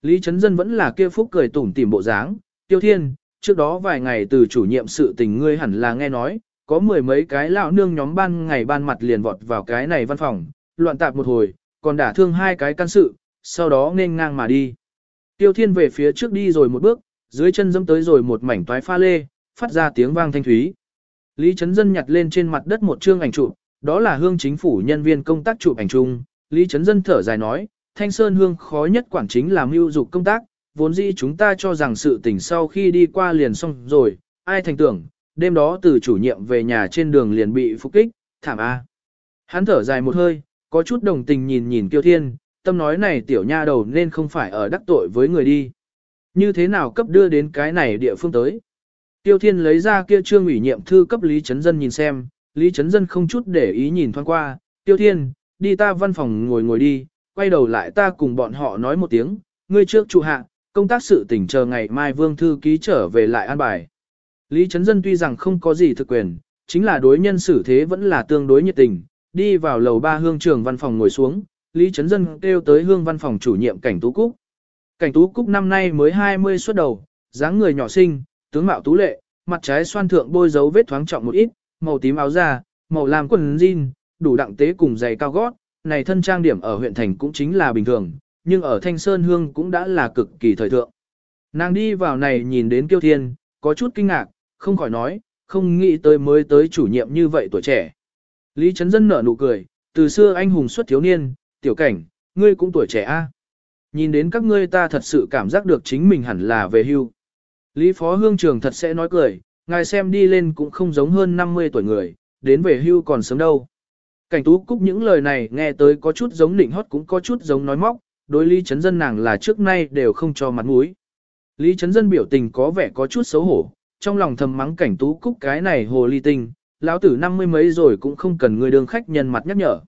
Lý Trấn Dân vẫn là kia phúc cười tủm tỉm bộ dáng, tiêu thiên, trước đó vài ngày từ chủ nhiệm sự tình ngươi hẳn là nghe nói, có mười mấy cái lão nương nhóm ban ngày ban mặt liền vọt vào cái này văn phòng, loạn tạp một hồi, còn đả thương hai cái căn sự, sau đó nên ngang mà đi. Tiêu thiên về phía trước đi rồi một bước, dưới chân dẫm tới rồi một mảnh toái pha lê, phát ra tiếng vang thanh thúy. Lý Trấn Dân nhặt lên trên mặt đất một chương ảnh chụp, đó là hương chính phủ nhân viên công tác chụp ảnh chung. Lý Trấn Dân thở dài nói, Thanh Sơn Hương khó nhất quản chính là mưu dục công tác, vốn dĩ chúng ta cho rằng sự tình sau khi đi qua liền xong rồi, ai thành tưởng, đêm đó từ chủ nhiệm về nhà trên đường liền bị phục kích, thảm a. Hắn thở dài một hơi, có chút đồng tình nhìn nhìn Kiêu Thiên, tâm nói này tiểu nha đầu nên không phải ở đắc tội với người đi. Như thế nào cấp đưa đến cái này địa phương tới? Tiêu Thiên lấy ra kia trương ủy nhiệm thư cấp Lý Trấn Dân nhìn xem, Lý Trấn Dân không chút để ý nhìn thoáng qua, Tiêu Thiên, đi ta văn phòng ngồi ngồi đi, quay đầu lại ta cùng bọn họ nói một tiếng, ngươi trước trụ hạ, công tác sự tỉnh chờ ngày mai Vương Thư Ký trở về lại an bài. Lý Trấn Dân tuy rằng không có gì thực quyền, chính là đối nhân xử thế vẫn là tương đối nhiệt tình, đi vào lầu ba hương trường văn phòng ngồi xuống, Lý Trấn Dân kêu tới hương văn phòng chủ nhiệm Cảnh Tú Cúc. Cảnh Tú Cúc năm nay mới 20 xuất đầu, dáng người nhỏ xinh, tướng mạo tú lệ, mặt trái xoan thượng bôi dấu vết thoáng trọng một ít, màu tím áo da, màu lam quần jean, đủ đặng tế cùng giày cao gót, này thân trang điểm ở huyện thành cũng chính là bình thường, nhưng ở Thanh Sơn Hương cũng đã là cực kỳ thời thượng. Nàng đi vào này nhìn đến Kiêu Thiên, có chút kinh ngạc, không khỏi nói, không nghĩ tới mới tới chủ nhiệm như vậy tuổi trẻ. Lý Trấn Dân nở nụ cười, từ xưa anh hùng xuất thiếu niên, tiểu cảnh, ngươi cũng tuổi trẻ a. Nhìn đến các ngươi ta thật sự cảm giác được chính mình hẳn là về hưu. Lý Phó Hương Trường thật sẽ nói cười, ngài xem đi lên cũng không giống hơn 50 tuổi người, đến về hưu còn sớm đâu. Cảnh tú cúc những lời này nghe tới có chút giống nịnh hót cũng có chút giống nói móc, đối Lý Trấn Dân nàng là trước nay đều không cho mặt mũi. Lý Trấn Dân biểu tình có vẻ có chút xấu hổ, trong lòng thầm mắng cảnh tú cúc cái này hồ ly tinh, lão tử năm mươi mấy rồi cũng không cần người đường khách nhân mặt nhắc nhở.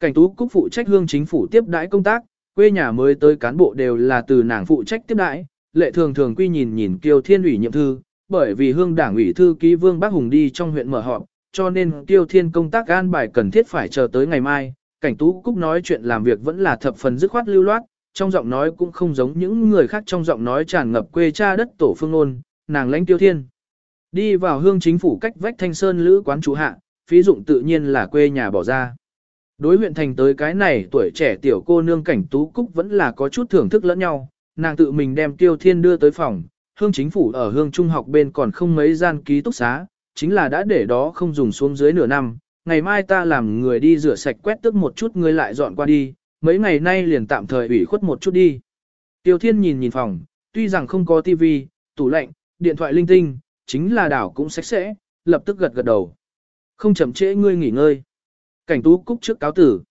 Cảnh tú cúc phụ trách hương chính phủ tiếp đãi công tác, quê nhà mới tới cán bộ đều là từ nàng phụ trách tiếp đãi, lệ thường thường quy nhìn nhìn kiều thiên ủy nhiệm thư, bởi vì hương đảng ủy thư ký vương bác hùng đi trong huyện mở họp, cho nên tiêu thiên công tác an bài cần thiết phải chờ tới ngày mai. Cảnh tú cúc nói chuyện làm việc vẫn là thập phần dứt khoát lưu loát, trong giọng nói cũng không giống những người khác trong giọng nói tràn ngập quê cha đất tổ phương ôn, nàng lãnh tiêu thiên. Đi vào hương chính phủ cách vách thanh sơn lữ quán chủ hạ, phí dụng tự nhiên là quê nhà bỏ ra. Đối huyện thành tới cái này tuổi trẻ tiểu cô nương cảnh tú cúc vẫn là có chút thưởng thức lẫn nhau, nàng tự mình đem tiêu thiên đưa tới phòng, hương chính phủ ở hương trung học bên còn không mấy gian ký túc xá, chính là đã để đó không dùng xuống dưới nửa năm, ngày mai ta làm người đi rửa sạch quét tức một chút ngươi lại dọn qua đi, mấy ngày nay liền tạm thời ủy khuất một chút đi. Tiêu thiên nhìn nhìn phòng, tuy rằng không có tivi, tủ lạnh, điện thoại linh tinh, chính là đảo cũng sạch sẽ, lập tức gật gật đầu. Không chậm trễ ngươi nghỉ ngơi. Cảnh tú cúc trước cáo tử.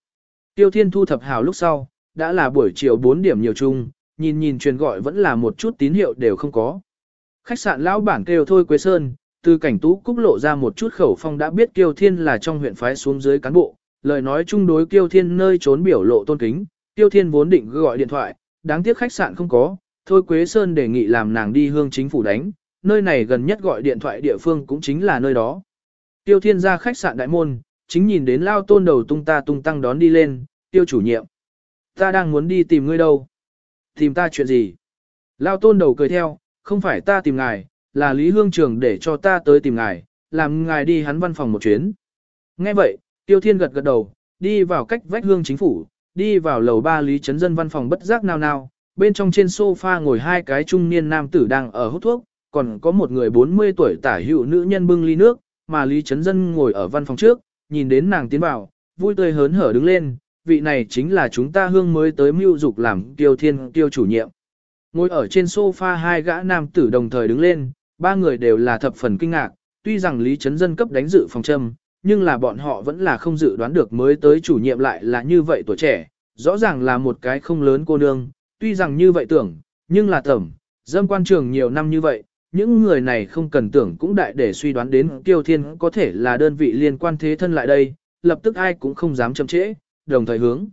Tiêu thiên thu thập hào lúc sau, đã là buổi chiều 4 điểm nhiều chung, nhìn nhìn truyền gọi vẫn là một chút tín hiệu đều không có. Khách sạn lão bản kêu thôi Quế Sơn, từ cảnh tú cúc lộ ra một chút khẩu phong đã biết Kiêu Thiên là trong huyện phái xuống dưới cán bộ, lời nói chung đối Kiêu Thiên nơi trốn biểu lộ tôn kính, Kiêu Thiên vốn định gọi điện thoại, đáng tiếc khách sạn không có, thôi Quế Sơn đề nghị làm nàng đi hương chính phủ đánh, nơi này gần nhất gọi điện thoại địa phương cũng chính là nơi đó. Tiêu Thiên ra khách sạn đại môn, chính nhìn đến lao tôn đầu tung ta tung tăng đón đi lên, tiêu chủ nhiệm. Ta đang muốn đi tìm ngươi đâu? Tìm ta chuyện gì? Lao tôn đầu cười theo, không phải ta tìm ngài, là Lý Hương Trường để cho ta tới tìm ngài, làm ngài đi hắn văn phòng một chuyến. Nghe vậy, Tiêu Thiên gật gật đầu, đi vào cách vách hương chính phủ, đi vào lầu ba Lý Trấn Dân văn phòng bất giác nào nào, bên trong trên sofa ngồi hai cái trung niên nam tử đang ở hút thuốc, còn có một người 40 tuổi tả hữu nữ nhân bưng ly nước, mà Lý Trấn Dân ngồi ở văn phòng trước, nhìn đến nàng tiến vào, vui tươi hớn hở đứng lên, vị này chính là chúng ta hương mới tới mưu dục làm tiêu thiên tiêu chủ nhiệm. Ngồi ở trên sofa hai gã nam tử đồng thời đứng lên, ba người đều là thập phần kinh ngạc, tuy rằng Lý Trấn Dân cấp đánh dự phòng châm, nhưng là bọn họ vẫn là không dự đoán được mới tới chủ nhiệm lại là như vậy tuổi trẻ, rõ ràng là một cái không lớn cô nương, tuy rằng như vậy tưởng, nhưng là tẩm, dâm quan trường nhiều năm như vậy, những người này không cần tưởng cũng đại để suy đoán đến Tiêu Thiên có thể là đơn vị liên quan thế thân lại đây, lập tức ai cũng không dám chậm trễ, đồng thời hướng.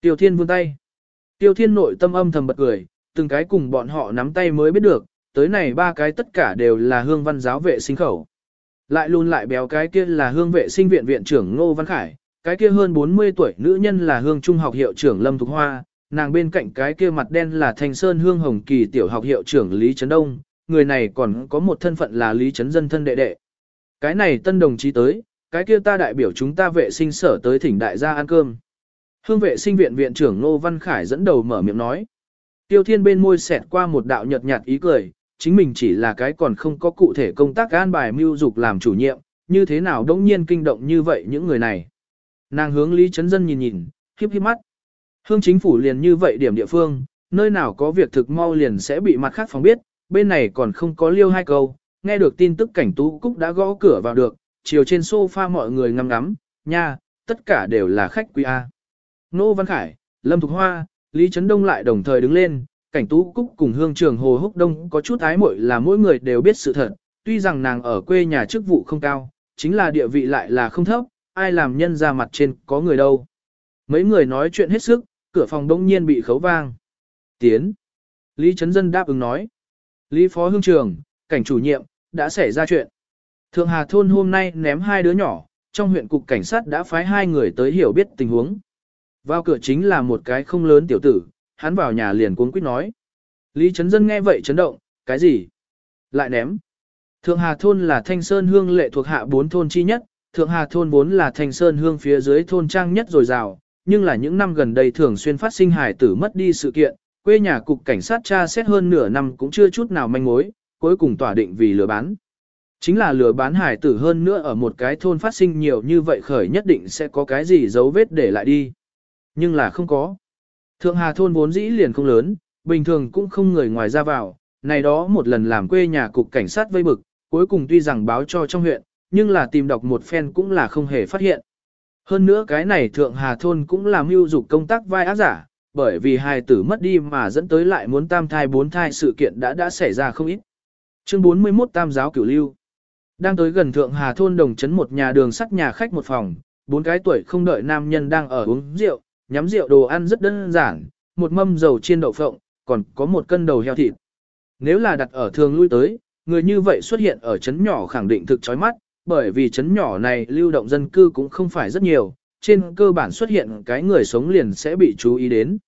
Tiêu Thiên vươn tay. Tiêu Thiên nội tâm âm thầm bật cười, từng cái cùng bọn họ nắm tay mới biết được, tới này ba cái tất cả đều là hương văn giáo vệ sinh khẩu. Lại luôn lại béo cái kia là hương vệ sinh viện viện trưởng Ngô Văn Khải, cái kia hơn 40 tuổi nữ nhân là hương trung học hiệu trưởng Lâm Thục Hoa, nàng bên cạnh cái kia mặt đen là Thanh Sơn Hương Hồng Kỳ tiểu học hiệu trưởng Lý Trấn Đông, người này còn có một thân phận là Lý Trấn Dân thân đệ đệ. Cái này tân đồng chí tới, cái kia ta đại biểu chúng ta vệ sinh sở tới thỉnh đại gia ăn cơm. Hương vệ sinh viện viện trưởng Ngô Văn Khải dẫn đầu mở miệng nói. Tiêu Thiên bên môi xẹt qua một đạo nhợt nhạt ý cười, chính mình chỉ là cái còn không có cụ thể công tác an bài mưu dục làm chủ nhiệm, như thế nào đống nhiên kinh động như vậy những người này. Nàng hướng Lý Trấn Dân nhìn nhìn, khiếp khiếp mắt. Hương chính phủ liền như vậy điểm địa phương, nơi nào có việc thực mau liền sẽ bị mặt khác phóng biết, bên này còn không có liêu hai câu, nghe được tin tức cảnh tú cúc đã gõ cửa vào được, chiều trên sofa mọi người ngắm ngắm, nha, tất cả đều là khách quý A. Nô Văn Khải, Lâm Thục Hoa, Lý Trấn Đông lại đồng thời đứng lên, cảnh tú cúc cùng hương trường Hồ Húc Đông có chút ái muội là mỗi người đều biết sự thật, tuy rằng nàng ở quê nhà chức vụ không cao, chính là địa vị lại là không thấp, ai làm nhân ra mặt trên có người đâu. Mấy người nói chuyện hết sức, cửa phòng đông nhiên bị khấu vang. Tiến. Lý Trấn Dân đáp ứng nói. Lý Phó Hương Trường, cảnh chủ nhiệm, đã xảy ra chuyện. Thượng Hà Thôn hôm nay ném hai đứa nhỏ, trong huyện cục cảnh sát đã phái hai người tới hiểu biết tình huống. Vào cửa chính là một cái không lớn tiểu tử, hắn vào nhà liền cuống quýt nói. Lý Trấn Dân nghe vậy chấn động, cái gì? Lại ném. Thượng Hà Thôn là Thanh Sơn Hương lệ thuộc hạ bốn thôn chi nhất, Thượng Hà Thôn vốn là Thanh Sơn Hương phía dưới thôn trang nhất rồi rào, nhưng là những năm gần đây thường xuyên phát sinh hải tử mất đi sự kiện, quê nhà cục cảnh sát tra xét hơn nửa năm cũng chưa chút nào manh mối, cuối cùng tỏa định vì lừa bán. Chính là lừa bán hải tử hơn nữa ở một cái thôn phát sinh nhiều như vậy khởi nhất định sẽ có cái gì dấu vết để lại đi. Nhưng là không có. Thượng Hà thôn vốn dĩ liền không lớn, bình thường cũng không người ngoài ra vào, này đó một lần làm quê nhà cục cảnh sát vây bực, cuối cùng tuy rằng báo cho trong huyện, nhưng là tìm đọc một phen cũng là không hề phát hiện. Hơn nữa cái này Thượng Hà thôn cũng làm mưu dục công tác vai ác giả, bởi vì hài tử mất đi mà dẫn tới lại muốn tam thai bốn thai sự kiện đã đã xảy ra không ít. Chương 41 Tam giáo cửu lưu Đang tới gần Thượng Hà thôn đồng chấn một nhà đường sắt nhà khách một phòng, bốn cái tuổi không đợi nam nhân đang ở uống rượu, nhắm rượu đồ ăn rất đơn giản, một mâm dầu chiên đậu phộng, còn có một cân đầu heo thịt. Nếu là đặt ở thường lui tới, người như vậy xuất hiện ở chấn nhỏ khẳng định thực chói mắt, bởi vì chấn nhỏ này lưu động dân cư cũng không phải rất nhiều, trên cơ bản xuất hiện cái người sống liền sẽ bị chú ý đến.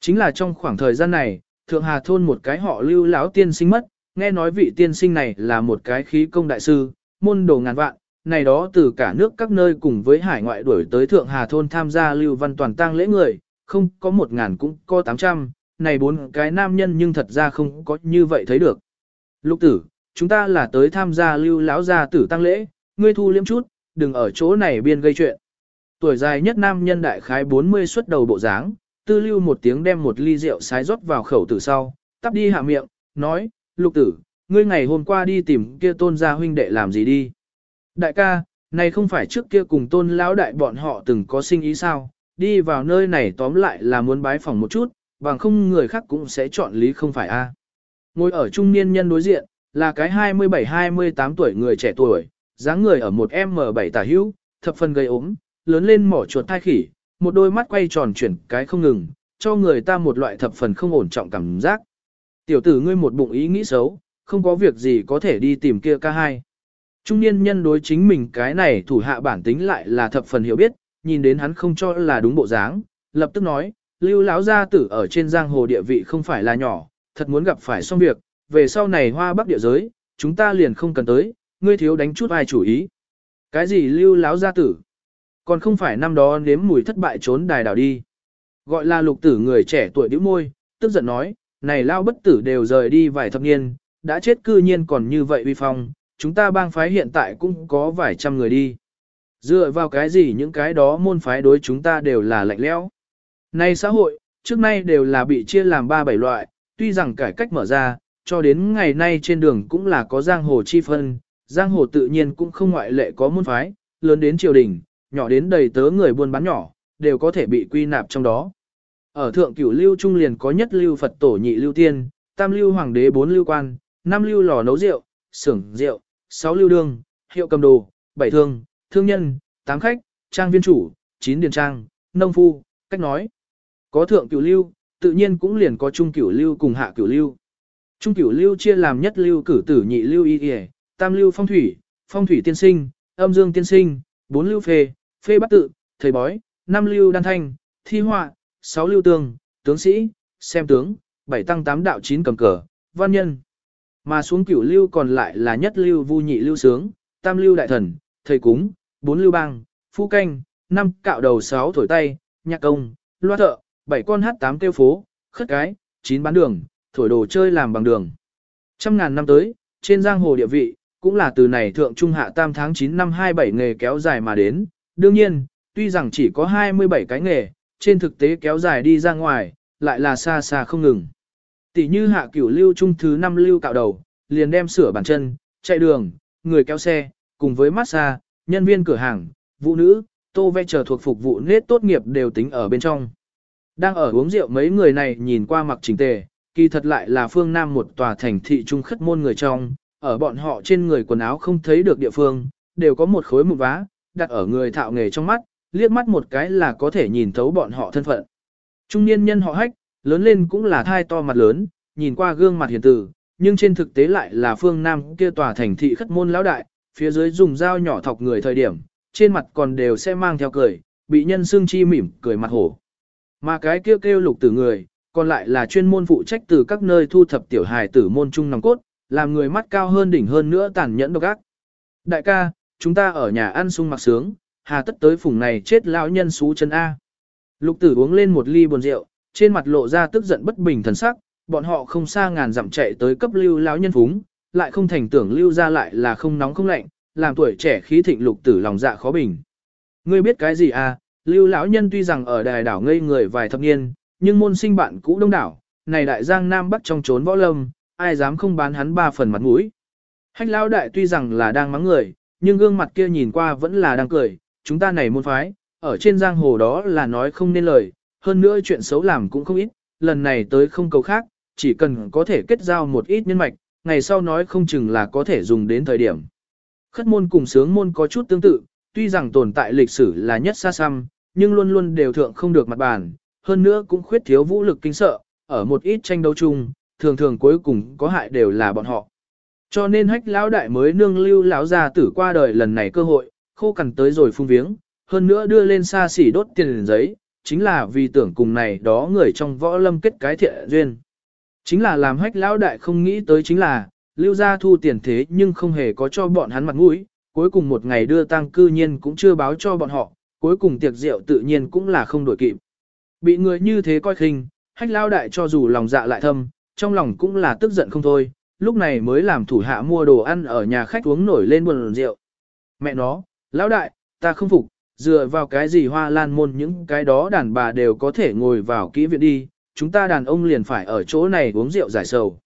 Chính là trong khoảng thời gian này, Thượng Hà thôn một cái họ lưu lão tiên sinh mất, nghe nói vị tiên sinh này là một cái khí công đại sư, môn đồ ngàn vạn, này đó từ cả nước các nơi cùng với hải ngoại đuổi tới Thượng Hà Thôn tham gia lưu văn toàn tang lễ người, không có một ngàn cũng có tám trăm, này bốn cái nam nhân nhưng thật ra không có như vậy thấy được. Lục tử, chúng ta là tới tham gia lưu lão gia tử tăng lễ, ngươi thu liếm chút, đừng ở chỗ này biên gây chuyện. Tuổi dài nhất nam nhân đại khái 40 xuất đầu bộ dáng, tư lưu một tiếng đem một ly rượu sái rót vào khẩu tử sau, tắp đi hạ miệng, nói, lục tử, ngươi ngày hôm qua đi tìm kia tôn gia huynh đệ làm gì đi. Đại ca, này không phải trước kia cùng tôn lão đại bọn họ từng có sinh ý sao, đi vào nơi này tóm lại là muốn bái phòng một chút, bằng không người khác cũng sẽ chọn lý không phải a. Ngồi ở trung niên nhân đối diện, là cái 27-28 tuổi người trẻ tuổi, dáng người ở một M7 tả hữu, thập phần gây ốm, lớn lên mỏ chuột thai khỉ, một đôi mắt quay tròn chuyển cái không ngừng, cho người ta một loại thập phần không ổn trọng cảm giác. Tiểu tử ngươi một bụng ý nghĩ xấu, không có việc gì có thể đi tìm kia ca hai. Trung niên nhân đối chính mình cái này thủ hạ bản tính lại là thập phần hiểu biết, nhìn đến hắn không cho là đúng bộ dáng, lập tức nói, lưu lão gia tử ở trên giang hồ địa vị không phải là nhỏ, thật muốn gặp phải xong việc, về sau này hoa bắc địa giới, chúng ta liền không cần tới, ngươi thiếu đánh chút ai chủ ý. Cái gì lưu lão gia tử? Còn không phải năm đó nếm mùi thất bại trốn đài đảo đi. Gọi là lục tử người trẻ tuổi đĩu môi, tức giận nói, này lao bất tử đều rời đi vài thập niên, đã chết cư nhiên còn như vậy uy phong, chúng ta bang phái hiện tại cũng có vài trăm người đi. Dựa vào cái gì những cái đó môn phái đối chúng ta đều là lạnh lẽo. nay xã hội, trước nay đều là bị chia làm ba bảy loại, tuy rằng cải cách mở ra, cho đến ngày nay trên đường cũng là có giang hồ chi phân, giang hồ tự nhiên cũng không ngoại lệ có môn phái, lớn đến triều đình, nhỏ đến đầy tớ người buôn bán nhỏ, đều có thể bị quy nạp trong đó. Ở thượng cửu lưu trung liền có nhất lưu Phật tổ nhị lưu tiên, tam lưu hoàng đế bốn lưu quan, năm lưu lò nấu rượu, xưởng rượu, sáu lưu đương, hiệu cầm đồ, bảy thương, thương nhân, tám khách, trang viên chủ, chín điền trang, nông phu, cách nói. Có thượng cửu lưu, tự nhiên cũng liền có trung cửu lưu cùng hạ cửu lưu. Trung cửu lưu chia làm nhất lưu cử tử nhị lưu y y, tam lưu phong thủy, phong thủy tiên sinh, âm dương tiên sinh, bốn lưu phê, phê bắt tự, thầy bói, năm lưu đan thanh, thi họa, sáu lưu tường, tướng sĩ, xem tướng, bảy tăng tám đạo chín cầm cờ, văn nhân. Mà xuống cửu lưu còn lại là nhất lưu vu nhị lưu sướng, tam lưu đại thần, thầy cúng, bốn lưu bang, phu canh, năm cạo đầu sáu thổi tay, nhạc công, loa thợ, bảy con hát tám kêu phố, khất cái, chín bán đường, thổi đồ chơi làm bằng đường. Trăm ngàn năm tới, trên giang hồ địa vị, cũng là từ này thượng trung hạ tam tháng 9 năm 27 nghề kéo dài mà đến. Đương nhiên, tuy rằng chỉ có 27 cái nghề, trên thực tế kéo dài đi ra ngoài, lại là xa xa không ngừng. Tỷ như hạ cửu lưu trung thứ 5 lưu cạo đầu, liền đem sửa bàn chân, chạy đường, người kéo xe, cùng với massage, nhân viên cửa hàng, vũ nữ, tô vẽ chờ thuộc phục vụ nết tốt nghiệp đều tính ở bên trong. Đang ở uống rượu mấy người này nhìn qua mặc chỉnh tề, kỳ thật lại là phương Nam một tòa thành thị trung khất môn người trong, ở bọn họ trên người quần áo không thấy được địa phương, đều có một khối mụn vá, đặt ở người thạo nghề trong mắt, liếc mắt một cái là có thể nhìn thấu bọn họ thân phận. Trung niên nhân họ hách, lớn lên cũng là thai to mặt lớn, nhìn qua gương mặt hiền tử, nhưng trên thực tế lại là phương Nam kia tòa thành thị khất môn lão đại, phía dưới dùng dao nhỏ thọc người thời điểm, trên mặt còn đều sẽ mang theo cười, bị nhân xương chi mỉm, cười mặt hổ. Mà cái kêu kêu lục tử người, còn lại là chuyên môn phụ trách từ các nơi thu thập tiểu hài tử môn trung nòng cốt, làm người mắt cao hơn đỉnh hơn nữa tàn nhẫn độc ác. Đại ca, chúng ta ở nhà ăn sung mặc sướng, hà tất tới phùng này chết lão nhân xú chân A. Lục tử uống lên một ly buồn rượu, trên mặt lộ ra tức giận bất bình thần sắc, bọn họ không xa ngàn dặm chạy tới cấp lưu lão nhân phúng, lại không thành tưởng lưu ra lại là không nóng không lạnh, làm tuổi trẻ khí thịnh lục tử lòng dạ khó bình. Ngươi biết cái gì à, lưu lão nhân tuy rằng ở đài đảo ngây người vài thập niên, nhưng môn sinh bạn cũ đông đảo, này đại giang nam bắc trong trốn võ lâm, ai dám không bán hắn ba phần mặt mũi. Hách lão đại tuy rằng là đang mắng người, nhưng gương mặt kia nhìn qua vẫn là đang cười, chúng ta này môn phái, ở trên giang hồ đó là nói không nên lời, hơn nữa chuyện xấu làm cũng không ít, lần này tới không cầu khác, chỉ cần có thể kết giao một ít nhân mạch, ngày sau nói không chừng là có thể dùng đến thời điểm. Khất môn cùng sướng môn có chút tương tự, tuy rằng tồn tại lịch sử là nhất xa xăm, nhưng luôn luôn đều thượng không được mặt bàn, hơn nữa cũng khuyết thiếu vũ lực kinh sợ, ở một ít tranh đấu chung, thường thường cuối cùng có hại đều là bọn họ. Cho nên hách lão đại mới nương lưu lão gia tử qua đời lần này cơ hội, khô cằn tới rồi phung viếng, hơn nữa đưa lên xa xỉ đốt tiền giấy, chính là vì tưởng cùng này đó người trong võ lâm kết cái thiện duyên. Chính là làm hách lão đại không nghĩ tới chính là, lưu gia thu tiền thế nhưng không hề có cho bọn hắn mặt mũi, cuối cùng một ngày đưa tang cư nhiên cũng chưa báo cho bọn họ, cuối cùng tiệc rượu tự nhiên cũng là không đổi kịp. Bị người như thế coi khinh, hách lão đại cho dù lòng dạ lại thâm, trong lòng cũng là tức giận không thôi, lúc này mới làm thủ hạ mua đồ ăn ở nhà khách uống nổi lên buồn rượu. Mẹ nó, lão đại, ta không phục, dựa vào cái gì hoa lan môn những cái đó đàn bà đều có thể ngồi vào kỹ viện đi, chúng ta đàn ông liền phải ở chỗ này uống rượu giải sầu.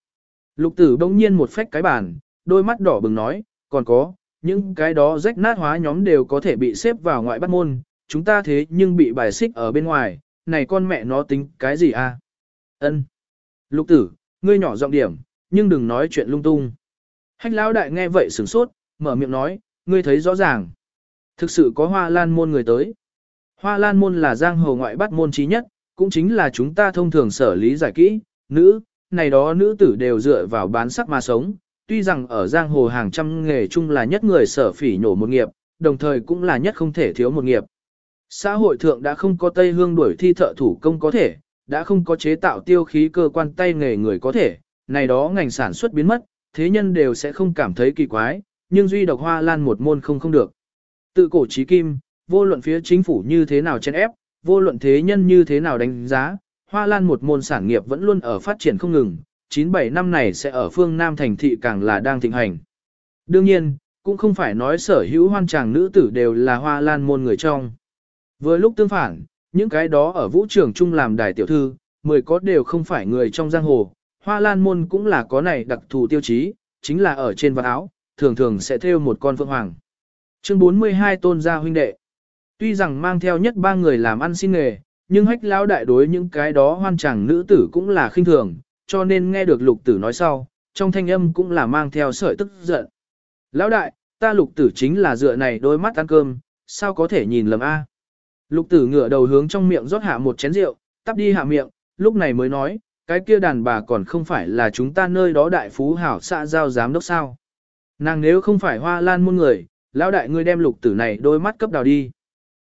Lục tử bỗng nhiên một phách cái bàn, đôi mắt đỏ bừng nói, còn có, những cái đó rách nát hóa nhóm đều có thể bị xếp vào ngoại bắt môn, chúng ta thế nhưng bị bài xích ở bên ngoài, này con mẹ nó tính cái gì a? À? Ân. Lục tử, ngươi nhỏ giọng điểm, nhưng đừng nói chuyện lung tung. Hách lão đại nghe vậy sửng sốt, mở miệng nói, ngươi thấy rõ ràng. Thực sự có hoa lan môn người tới. Hoa lan môn là giang hồ ngoại bắt môn trí nhất, cũng chính là chúng ta thông thường xử lý giải kỹ, nữ, này đó nữ tử đều dựa vào bán sắc mà sống, tuy rằng ở giang hồ hàng trăm nghề chung là nhất người sở phỉ nhổ một nghiệp, đồng thời cũng là nhất không thể thiếu một nghiệp. Xã hội thượng đã không có Tây Hương đuổi thi thợ thủ công có thể, đã không có chế tạo tiêu khí cơ quan tay nghề người có thể, này đó ngành sản xuất biến mất, thế nhân đều sẽ không cảm thấy kỳ quái, nhưng duy độc hoa lan một môn không không được. Tự cổ trí kim, vô luận phía chính phủ như thế nào chen ép, vô luận thế nhân như thế nào đánh giá, hoa lan một môn sản nghiệp vẫn luôn ở phát triển không ngừng, 97 năm này sẽ ở phương Nam thành thị càng là đang thịnh hành. Đương nhiên, cũng không phải nói sở hữu hoan chàng nữ tử đều là hoa lan môn người trong. Vừa lúc tương phản, những cái đó ở vũ trường chung làm đài tiểu thư, mười có đều không phải người trong giang hồ, hoa lan môn cũng là có này đặc thù tiêu chí, chính là ở trên vạt áo, thường thường sẽ thêu một con phượng hoàng. Chương 42 tôn gia huynh đệ. Tuy rằng mang theo nhất ba người làm ăn xin nghề, nhưng hách lão đại đối những cái đó hoan chẳng nữ tử cũng là khinh thường, cho nên nghe được lục tử nói sau, trong thanh âm cũng là mang theo sợi tức giận. Lão đại, ta lục tử chính là dựa này đôi mắt ăn cơm, sao có thể nhìn lầm a? Lục tử ngửa đầu hướng trong miệng rót hạ một chén rượu, tắp đi hạ miệng, lúc này mới nói, cái kia đàn bà còn không phải là chúng ta nơi đó đại phú hảo xã giao giám đốc sao. Nàng nếu không phải hoa lan muôn người, lão đại ngươi đem lục tử này đôi mắt cấp đào đi.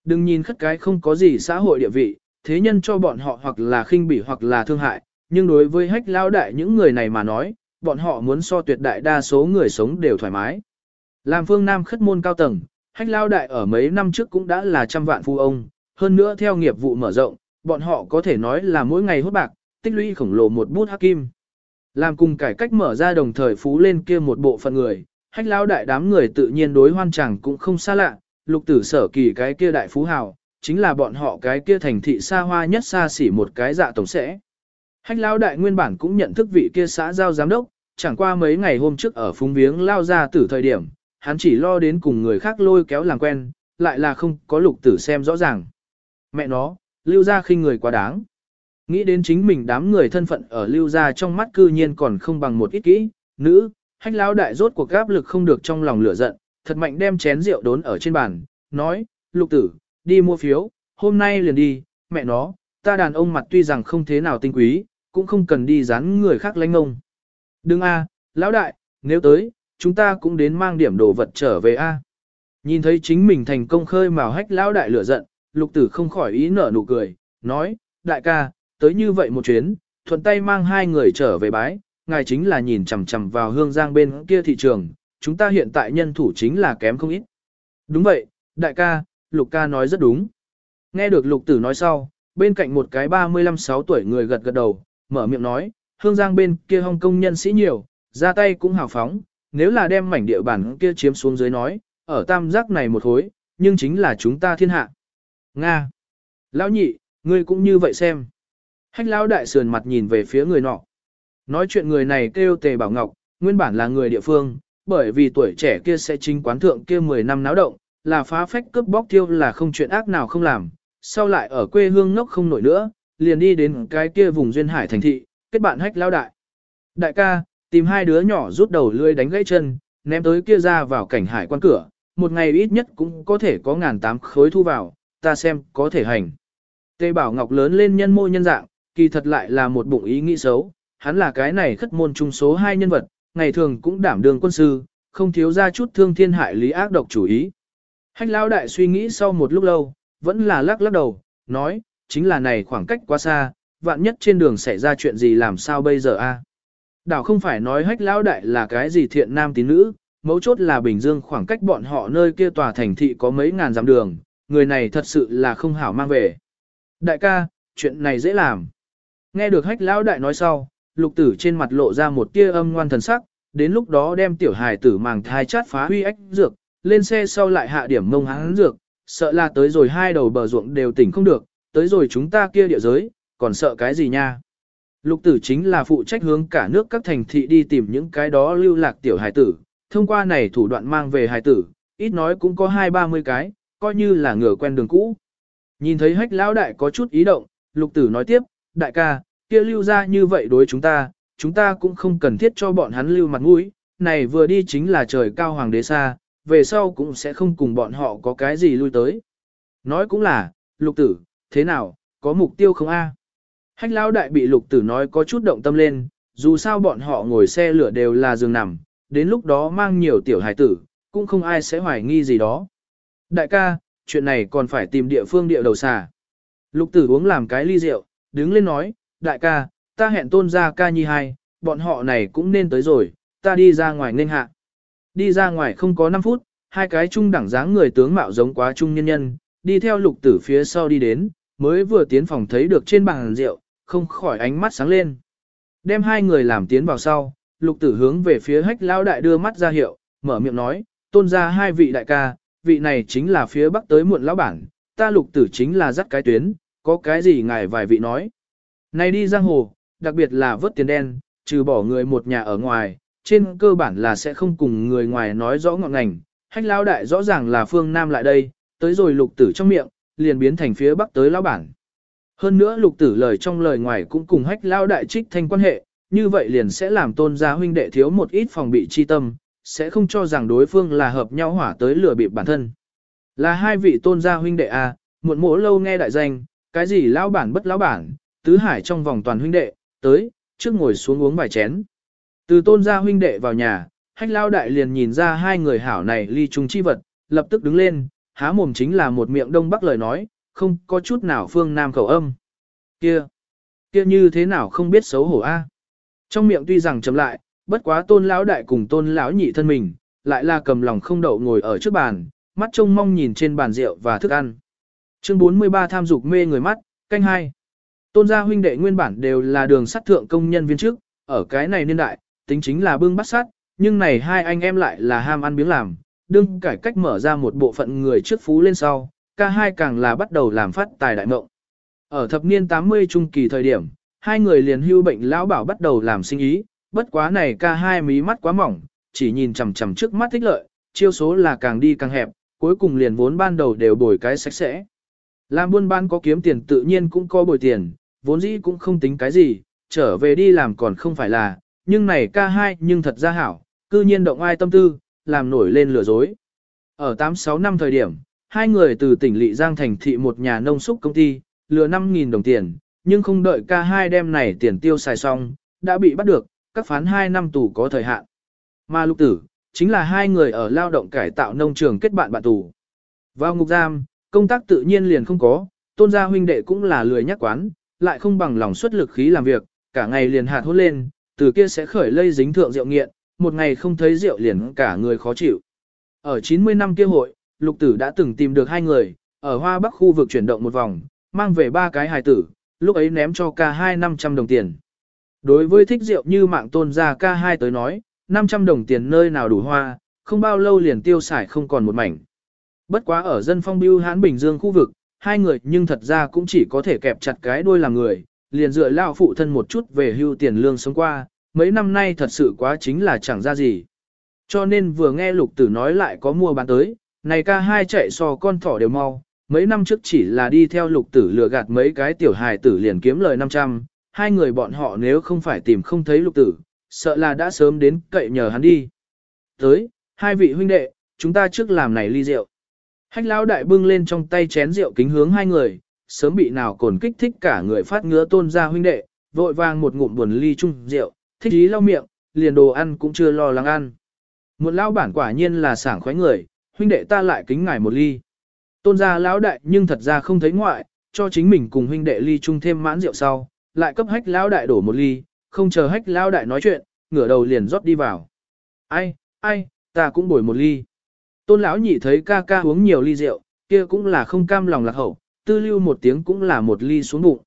Đừng nhìn khất cái không có gì xã hội địa vị, thế nhân cho bọn họ hoặc là khinh bỉ hoặc là thương hại, nhưng đối với hách lão đại những người này mà nói, bọn họ muốn so tuyệt đại đa số người sống đều thoải mái. Làm phương Nam khất môn cao tầng, hách lão đại ở mấy năm trước cũng đã là trăm vạn phu ông, hơn nữa theo nghiệp vụ mở rộng, bọn họ có thể nói là mỗi ngày hốt bạc, tích lũy khổng lồ một bút hắc kim. Làm cùng cải cách mở ra đồng thời phú lên kia một bộ phận người, hách lao đại đám người tự nhiên đối hoan chẳng cũng không xa lạ, lục tử sở kỳ cái kia đại phú hào, chính là bọn họ cái kia thành thị xa hoa nhất xa xỉ một cái dạ tổng sẽ. Hách lao đại nguyên bản cũng nhận thức vị kia xã giao giám đốc, chẳng qua mấy ngày hôm trước ở phúng viếng lao ra từ thời điểm, hắn chỉ lo đến cùng người khác lôi kéo làm quen, lại là không có lục tử xem rõ ràng. Mẹ nó, lưu ra khinh người quá đáng. Nghĩ đến chính mình đám người thân phận ở lưu ra trong mắt cư nhiên còn không bằng một ít kỹ, nữ, hách lão đại rốt cuộc áp lực không được trong lòng lửa giận, thật mạnh đem chén rượu đốn ở trên bàn, nói, lục tử, đi mua phiếu, hôm nay liền đi, mẹ nó, ta đàn ông mặt tuy rằng không thế nào tinh quý, cũng không cần đi dán người khác lanh ông. Đừng a, lão đại, nếu tới, chúng ta cũng đến mang điểm đồ vật trở về a. Nhìn thấy chính mình thành công khơi mào hách lão đại lửa giận, lục tử không khỏi ý nở nụ cười, nói, đại ca, tới như vậy một chuyến, thuận tay mang hai người trở về bái, ngài chính là nhìn chằm chằm vào hương giang bên kia thị trường, chúng ta hiện tại nhân thủ chính là kém không ít. Đúng vậy, đại ca, lục ca nói rất đúng. Nghe được lục tử nói sau, bên cạnh một cái 35-6 tuổi người gật gật đầu, mở miệng nói, hương giang bên kia Hồng Công nhân sĩ nhiều, ra tay cũng hào phóng, nếu là đem mảnh địa bản kia chiếm xuống dưới nói, ở tam giác này một hối, nhưng chính là chúng ta thiên hạ. Nga. Lão nhị, ngươi cũng như vậy xem. Hách lão đại sườn mặt nhìn về phía người nọ. Nói chuyện người này kêu Tề Bảo Ngọc, nguyên bản là người địa phương, bởi vì tuổi trẻ kia sẽ chính quán thượng kia 10 năm náo động, là phá phách cướp bóc tiêu là không chuyện ác nào không làm, sau lại ở quê hương ngốc không nổi nữa, liền đi đến cái kia vùng duyên hải thành thị, kết bạn hách lao đại. Đại ca, tìm hai đứa nhỏ rút đầu lưỡi đánh gãy chân, ném tới kia ra vào cảnh hải quan cửa, một ngày ít nhất cũng có thể có ngàn tám khối thu vào, ta xem có thể hành. Tề Bảo Ngọc lớn lên nhân mô nhân dạng, kỳ thật lại là một bụng ý nghĩ xấu, hắn là cái này khất môn trung số hai nhân vật, ngày thường cũng đảm đương quân sư, không thiếu ra chút thương thiên hại lý ác độc chủ ý. Hách lao đại suy nghĩ sau một lúc lâu, vẫn là lắc lắc đầu, nói, chính là này khoảng cách quá xa, vạn nhất trên đường xảy ra chuyện gì làm sao bây giờ a? Đảo không phải nói hách lão đại là cái gì thiện nam tín nữ, mấu chốt là Bình Dương khoảng cách bọn họ nơi kia tòa thành thị có mấy ngàn dặm đường, người này thật sự là không hảo mang về. Đại ca, chuyện này dễ làm. Nghe được hách lão đại nói sau, lục tử trên mặt lộ ra một tia âm ngoan thần sắc, đến lúc đó đem tiểu hài tử màng thai chát phá huy ách dược, lên xe sau lại hạ điểm mông hắn dược, sợ là tới rồi hai đầu bờ ruộng đều tỉnh không được, tới rồi chúng ta kia địa giới, còn sợ cái gì nha. Lục tử chính là phụ trách hướng cả nước các thành thị đi tìm những cái đó lưu lạc tiểu hài tử, thông qua này thủ đoạn mang về hài tử, ít nói cũng có hai ba mươi cái, coi như là ngửa quen đường cũ. Nhìn thấy hách lão đại có chút ý động, lục tử nói tiếp, đại ca, kia lưu ra như vậy đối chúng ta, chúng ta cũng không cần thiết cho bọn hắn lưu mặt mũi, này vừa đi chính là trời cao hoàng đế xa, về sau cũng sẽ không cùng bọn họ có cái gì lui tới. Nói cũng là, lục tử, thế nào, có mục tiêu không a? Hách lão đại bị lục tử nói có chút động tâm lên, dù sao bọn họ ngồi xe lửa đều là giường nằm, đến lúc đó mang nhiều tiểu hải tử, cũng không ai sẽ hoài nghi gì đó. Đại ca, chuyện này còn phải tìm địa phương địa đầu xà. Lục tử uống làm cái ly rượu, đứng lên nói, đại ca, ta hẹn tôn ra ca nhi hai, bọn họ này cũng nên tới rồi, ta đi ra ngoài nên hạ. Đi ra ngoài không có 5 phút, hai cái trung đẳng dáng người tướng mạo giống quá trung nhân nhân, đi theo lục tử phía sau đi đến, mới vừa tiến phòng thấy được trên bàn rượu, không khỏi ánh mắt sáng lên. Đem hai người làm tiến vào sau, lục tử hướng về phía hách lão đại đưa mắt ra hiệu, mở miệng nói, tôn ra hai vị đại ca, vị này chính là phía bắc tới muộn lão bản, ta lục tử chính là dắt cái tuyến, có cái gì ngài vài vị nói. Này đi giang hồ, đặc biệt là vớt tiền đen, trừ bỏ người một nhà ở ngoài, trên cơ bản là sẽ không cùng người ngoài nói rõ ngọn ngành. Hách lão đại rõ ràng là phương Nam lại đây, tới rồi lục tử trong miệng, liền biến thành phía bắc tới lão bản. Hơn nữa lục tử lời trong lời ngoài cũng cùng hách lão đại trích thanh quan hệ, như vậy liền sẽ làm tôn gia huynh đệ thiếu một ít phòng bị chi tâm, sẽ không cho rằng đối phương là hợp nhau hỏa tới lừa bịp bản thân. Là hai vị tôn gia huynh đệ à, muộn mỗ lâu nghe đại danh, cái gì lão bản bất lão bản, tứ hải trong vòng toàn huynh đệ, tới, trước ngồi xuống uống vài chén. Từ tôn gia huynh đệ vào nhà, hách lao đại liền nhìn ra hai người hảo này ly chung chi vật, lập tức đứng lên, há mồm chính là một miệng đông bắc lời nói, không có chút nào phương nam khẩu âm. Kia, kia như thế nào không biết xấu hổ a? Trong miệng tuy rằng chấm lại, bất quá tôn lão đại cùng tôn lão nhị thân mình, lại là cầm lòng không đậu ngồi ở trước bàn, mắt trông mong nhìn trên bàn rượu và thức ăn. Chương 43 tham dục mê người mắt, canh hai. Tôn gia huynh đệ nguyên bản đều là đường sắt thượng công nhân viên chức, ở cái này niên đại, tính chính là bưng bắt sắt, nhưng này hai anh em lại là ham ăn biếng làm, đương cải cách mở ra một bộ phận người trước phú lên sau, ca hai càng là bắt đầu làm phát tài đại mộng. Ở thập niên 80 trung kỳ thời điểm, hai người liền hưu bệnh lão bảo bắt đầu làm sinh ý, bất quá này ca hai mí mắt quá mỏng, chỉ nhìn chằm chằm trước mắt thích lợi, chiêu số là càng đi càng hẹp, cuối cùng liền vốn ban đầu đều bồi cái sạch sẽ. Làm buôn bán có kiếm tiền tự nhiên cũng có bồi tiền, vốn dĩ cũng không tính cái gì, trở về đi làm còn không phải là, nhưng này ca hai nhưng thật ra hảo, cư nhiên động ai tâm tư, làm nổi lên lừa dối. Ở 86 năm thời điểm, hai người từ tỉnh Lị Giang thành thị một nhà nông súc công ty, lừa 5.000 đồng tiền, nhưng không đợi ca hai đem này tiền tiêu xài xong, đã bị bắt được, các phán 2 năm tù có thời hạn. Mà lục tử, chính là hai người ở lao động cải tạo nông trường kết bạn bạn tù. Vào ngục giam, công tác tự nhiên liền không có, tôn gia huynh đệ cũng là lười nhắc quán, lại không bằng lòng xuất lực khí làm việc, cả ngày liền hạt hốt lên, từ kia sẽ khởi lây dính thượng rượu nghiện, một ngày không thấy rượu liền cả người khó chịu. Ở 90 năm kia hội, lục tử đã từng tìm được hai người, ở Hoa Bắc khu vực chuyển động một vòng, mang về ba cái hài tử, lúc ấy ném cho ca 2 500 đồng tiền. Đối với thích rượu như mạng tôn gia ca 2 tới nói, 500 đồng tiền nơi nào đủ hoa, không bao lâu liền tiêu xài không còn một mảnh. Bất quá ở dân phong biêu hán Bình Dương khu vực, hai người nhưng thật ra cũng chỉ có thể kẹp chặt cái đuôi làm người, liền dựa lao phụ thân một chút về hưu tiền lương sống qua, mấy năm nay thật sự quá chính là chẳng ra gì. Cho nên vừa nghe lục tử nói lại có mua bán tới, này ca hai chạy so con thỏ đều mau, mấy năm trước chỉ là đi theo lục tử lừa gạt mấy cái tiểu hài tử liền kiếm lời 500, hai người bọn họ nếu không phải tìm không thấy lục tử, sợ là đã sớm đến cậy nhờ hắn đi. Tới, hai vị huynh đệ, chúng ta trước làm này ly rượu. Hách lão đại bưng lên trong tay chén rượu kính hướng hai người, sớm bị nào cồn kích thích cả người phát ngứa tôn ra huynh đệ, vội vàng một ngụm buồn ly chung rượu, thích ý lau miệng, liền đồ ăn cũng chưa lo lắng ăn. Một lão bản quả nhiên là sảng khoái người, huynh đệ ta lại kính ngài một ly. Tôn gia lão đại nhưng thật ra không thấy ngoại, cho chính mình cùng huynh đệ ly chung thêm mãn rượu sau, lại cấp hách lão đại đổ một ly, không chờ hách lão đại nói chuyện, ngửa đầu liền rót đi vào. Ai, ai, ta cũng bồi một ly. Tôn lão nhị thấy ca ca uống nhiều ly rượu, kia cũng là không cam lòng lạc hậu, tư lưu một tiếng cũng là một ly xuống bụng.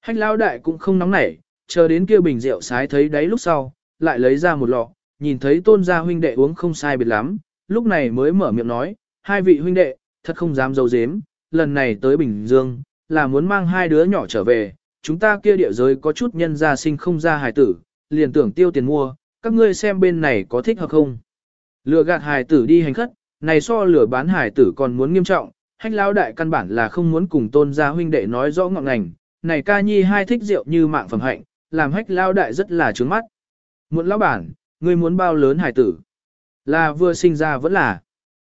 Hách lão đại cũng không nóng nảy, chờ đến kia bình rượu sái thấy đáy lúc sau, lại lấy ra một lọ, nhìn thấy tôn gia huynh đệ uống không sai biệt lắm, lúc này mới mở miệng nói, hai vị huynh đệ, thật không dám dấu dếm, lần này tới Bình Dương, là muốn mang hai đứa nhỏ trở về, chúng ta kia địa giới có chút nhân gia sinh không ra hài tử, liền tưởng tiêu tiền mua, các ngươi xem bên này có thích hợp không. Lừa gạt hài tử đi hành khất, này so lừa bán hải tử còn muốn nghiêm trọng, hách lao đại căn bản là không muốn cùng tôn gia huynh đệ nói rõ ngọn ngành, này ca nhi hai thích rượu như mạng phẩm hạnh, làm hách lao đại rất là trướng mắt. Muốn lão bản, ngươi muốn bao lớn hải tử? Là vừa sinh ra vẫn là.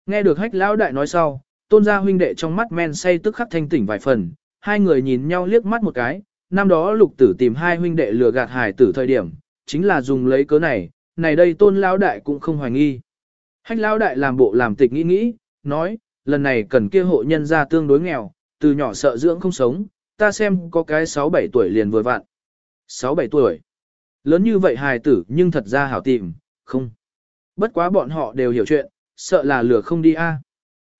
Nghe được hách lão đại nói sau, tôn gia huynh đệ trong mắt men say tức khắc thanh tỉnh vài phần, hai người nhìn nhau liếc mắt một cái, năm đó lục tử tìm hai huynh đệ lừa gạt hải tử thời điểm, chính là dùng lấy cớ này, này đây tôn lão đại cũng không hoài nghi. Hách lao đại làm bộ làm tịch nghĩ nghĩ, nói, lần này cần kia hộ nhân gia tương đối nghèo, từ nhỏ sợ dưỡng không sống, ta xem có cái 6-7 tuổi liền vừa vặn. 6-7 tuổi. Lớn như vậy hài tử nhưng thật ra hảo tìm, không. Bất quá bọn họ đều hiểu chuyện, sợ là lửa không đi a. À.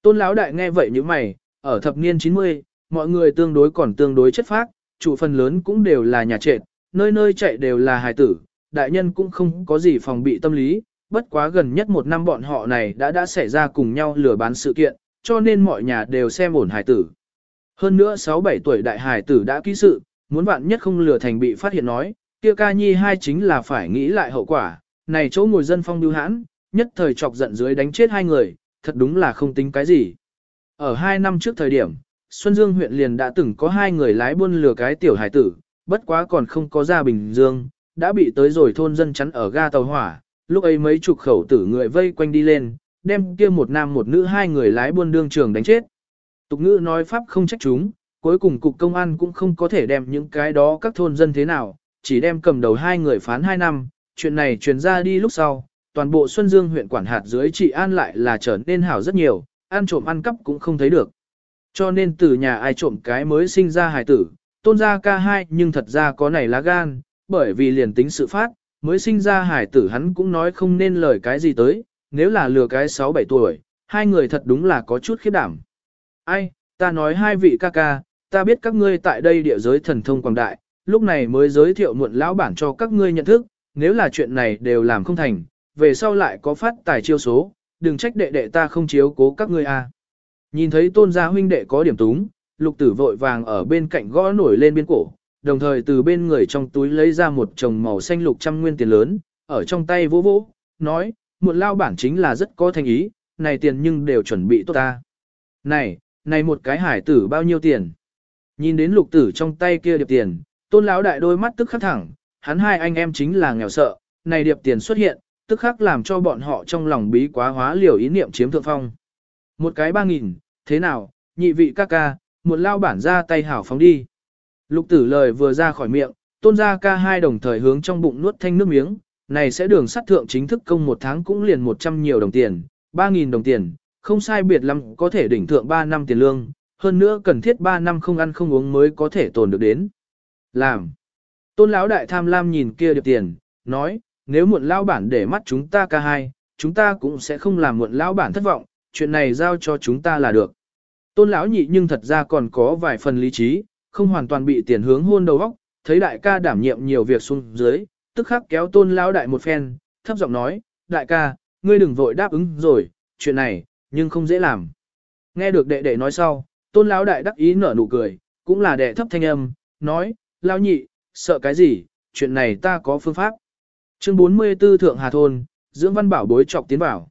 Tôn lão đại nghe vậy như mày, ở thập niên 90, mọi người tương đối còn tương đối chất phác, chủ phần lớn cũng đều là nhà trệt, nơi nơi chạy đều là hài tử, đại nhân cũng không có gì phòng bị tâm lý, bất quá gần nhất một năm bọn họ này đã đã xảy ra cùng nhau lừa bán sự kiện, cho nên mọi nhà đều xem ổn hài tử. Hơn nữa 6-7 tuổi đại hài tử đã ký sự, muốn bạn nhất không lừa thành bị phát hiện nói, kia ca nhi hai chính là phải nghĩ lại hậu quả, này chỗ ngồi dân phong điêu hãn, nhất thời chọc giận dưới đánh chết hai người, thật đúng là không tính cái gì. Ở hai năm trước thời điểm, Xuân Dương huyện liền đã từng có hai người lái buôn lừa cái tiểu hải tử, bất quá còn không có ra Bình Dương, đã bị tới rồi thôn dân chắn ở ga tàu hỏa, lúc ấy mấy chục khẩu tử người vây quanh đi lên, đem kia một nam một nữ hai người lái buôn đương trường đánh chết. Tục ngữ nói pháp không trách chúng, cuối cùng cục công an cũng không có thể đem những cái đó các thôn dân thế nào, chỉ đem cầm đầu hai người phán hai năm, chuyện này truyền ra đi lúc sau, toàn bộ Xuân Dương huyện quản hạt dưới trị an lại là trở nên hảo rất nhiều, ăn trộm ăn cắp cũng không thấy được. Cho nên từ nhà ai trộm cái mới sinh ra hài tử, tôn gia ca hai nhưng thật ra có này lá gan, bởi vì liền tính sự phát, mới sinh ra hải tử hắn cũng nói không nên lời cái gì tới, nếu là lừa cái 6-7 tuổi, hai người thật đúng là có chút khiếp đảm. Ai, ta nói hai vị ca ca, ta biết các ngươi tại đây địa giới thần thông quảng đại, lúc này mới giới thiệu muộn lão bản cho các ngươi nhận thức, nếu là chuyện này đều làm không thành, về sau lại có phát tài chiêu số, đừng trách đệ đệ ta không chiếu cố các ngươi a. À. Nhìn thấy tôn gia huynh đệ có điểm túng, lục tử vội vàng ở bên cạnh gõ nổi lên biên cổ, đồng thời từ bên người trong túi lấy ra một chồng màu xanh lục trăm nguyên tiền lớn, ở trong tay vỗ vỗ, nói, muộn lao bản chính là rất có thành ý, này tiền nhưng đều chuẩn bị tốt ta. Này, này một cái hải tử bao nhiêu tiền? Nhìn đến lục tử trong tay kia điệp tiền, tôn lão đại đôi mắt tức khắc thẳng, hắn hai anh em chính là nghèo sợ, này điệp tiền xuất hiện, tức khắc làm cho bọn họ trong lòng bí quá hóa liều ý niệm chiếm thượng phong. Một cái ba nghìn, thế nào, nhị vị ca ca, một lao bản ra tay hảo phóng đi. Lục tử lời vừa ra khỏi miệng, tôn gia ca hai đồng thời hướng trong bụng nuốt thanh nước miếng, này sẽ đường sắt thượng chính thức công một tháng cũng liền 100 nhiều đồng tiền, 3.000 đồng tiền, không sai biệt lắm có thể đỉnh thượng 3 năm tiền lương, hơn nữa cần thiết 3 năm không ăn không uống mới có thể tồn được đến. Làm. Tôn lão đại tham lam nhìn kia điệp tiền, nói, nếu muộn lão bản để mắt chúng ta ca hai, chúng ta cũng sẽ không làm muộn lão bản thất vọng, chuyện này giao cho chúng ta là được. Tôn lão nhị nhưng thật ra còn có vài phần lý trí, không hoàn toàn bị tiền hướng hôn đầu góc, thấy đại ca đảm nhiệm nhiều việc xuống dưới, tức khắc kéo tôn lão đại một phen, thấp giọng nói, đại ca, ngươi đừng vội đáp ứng rồi, chuyện này, nhưng không dễ làm. Nghe được đệ đệ nói sau, tôn lão đại đắc ý nở nụ cười, cũng là đệ thấp thanh âm, nói, lão nhị, sợ cái gì, chuyện này ta có phương pháp. Chương 44 Thượng Hà Thôn, dưỡng văn bảo bối trọc tiến vào.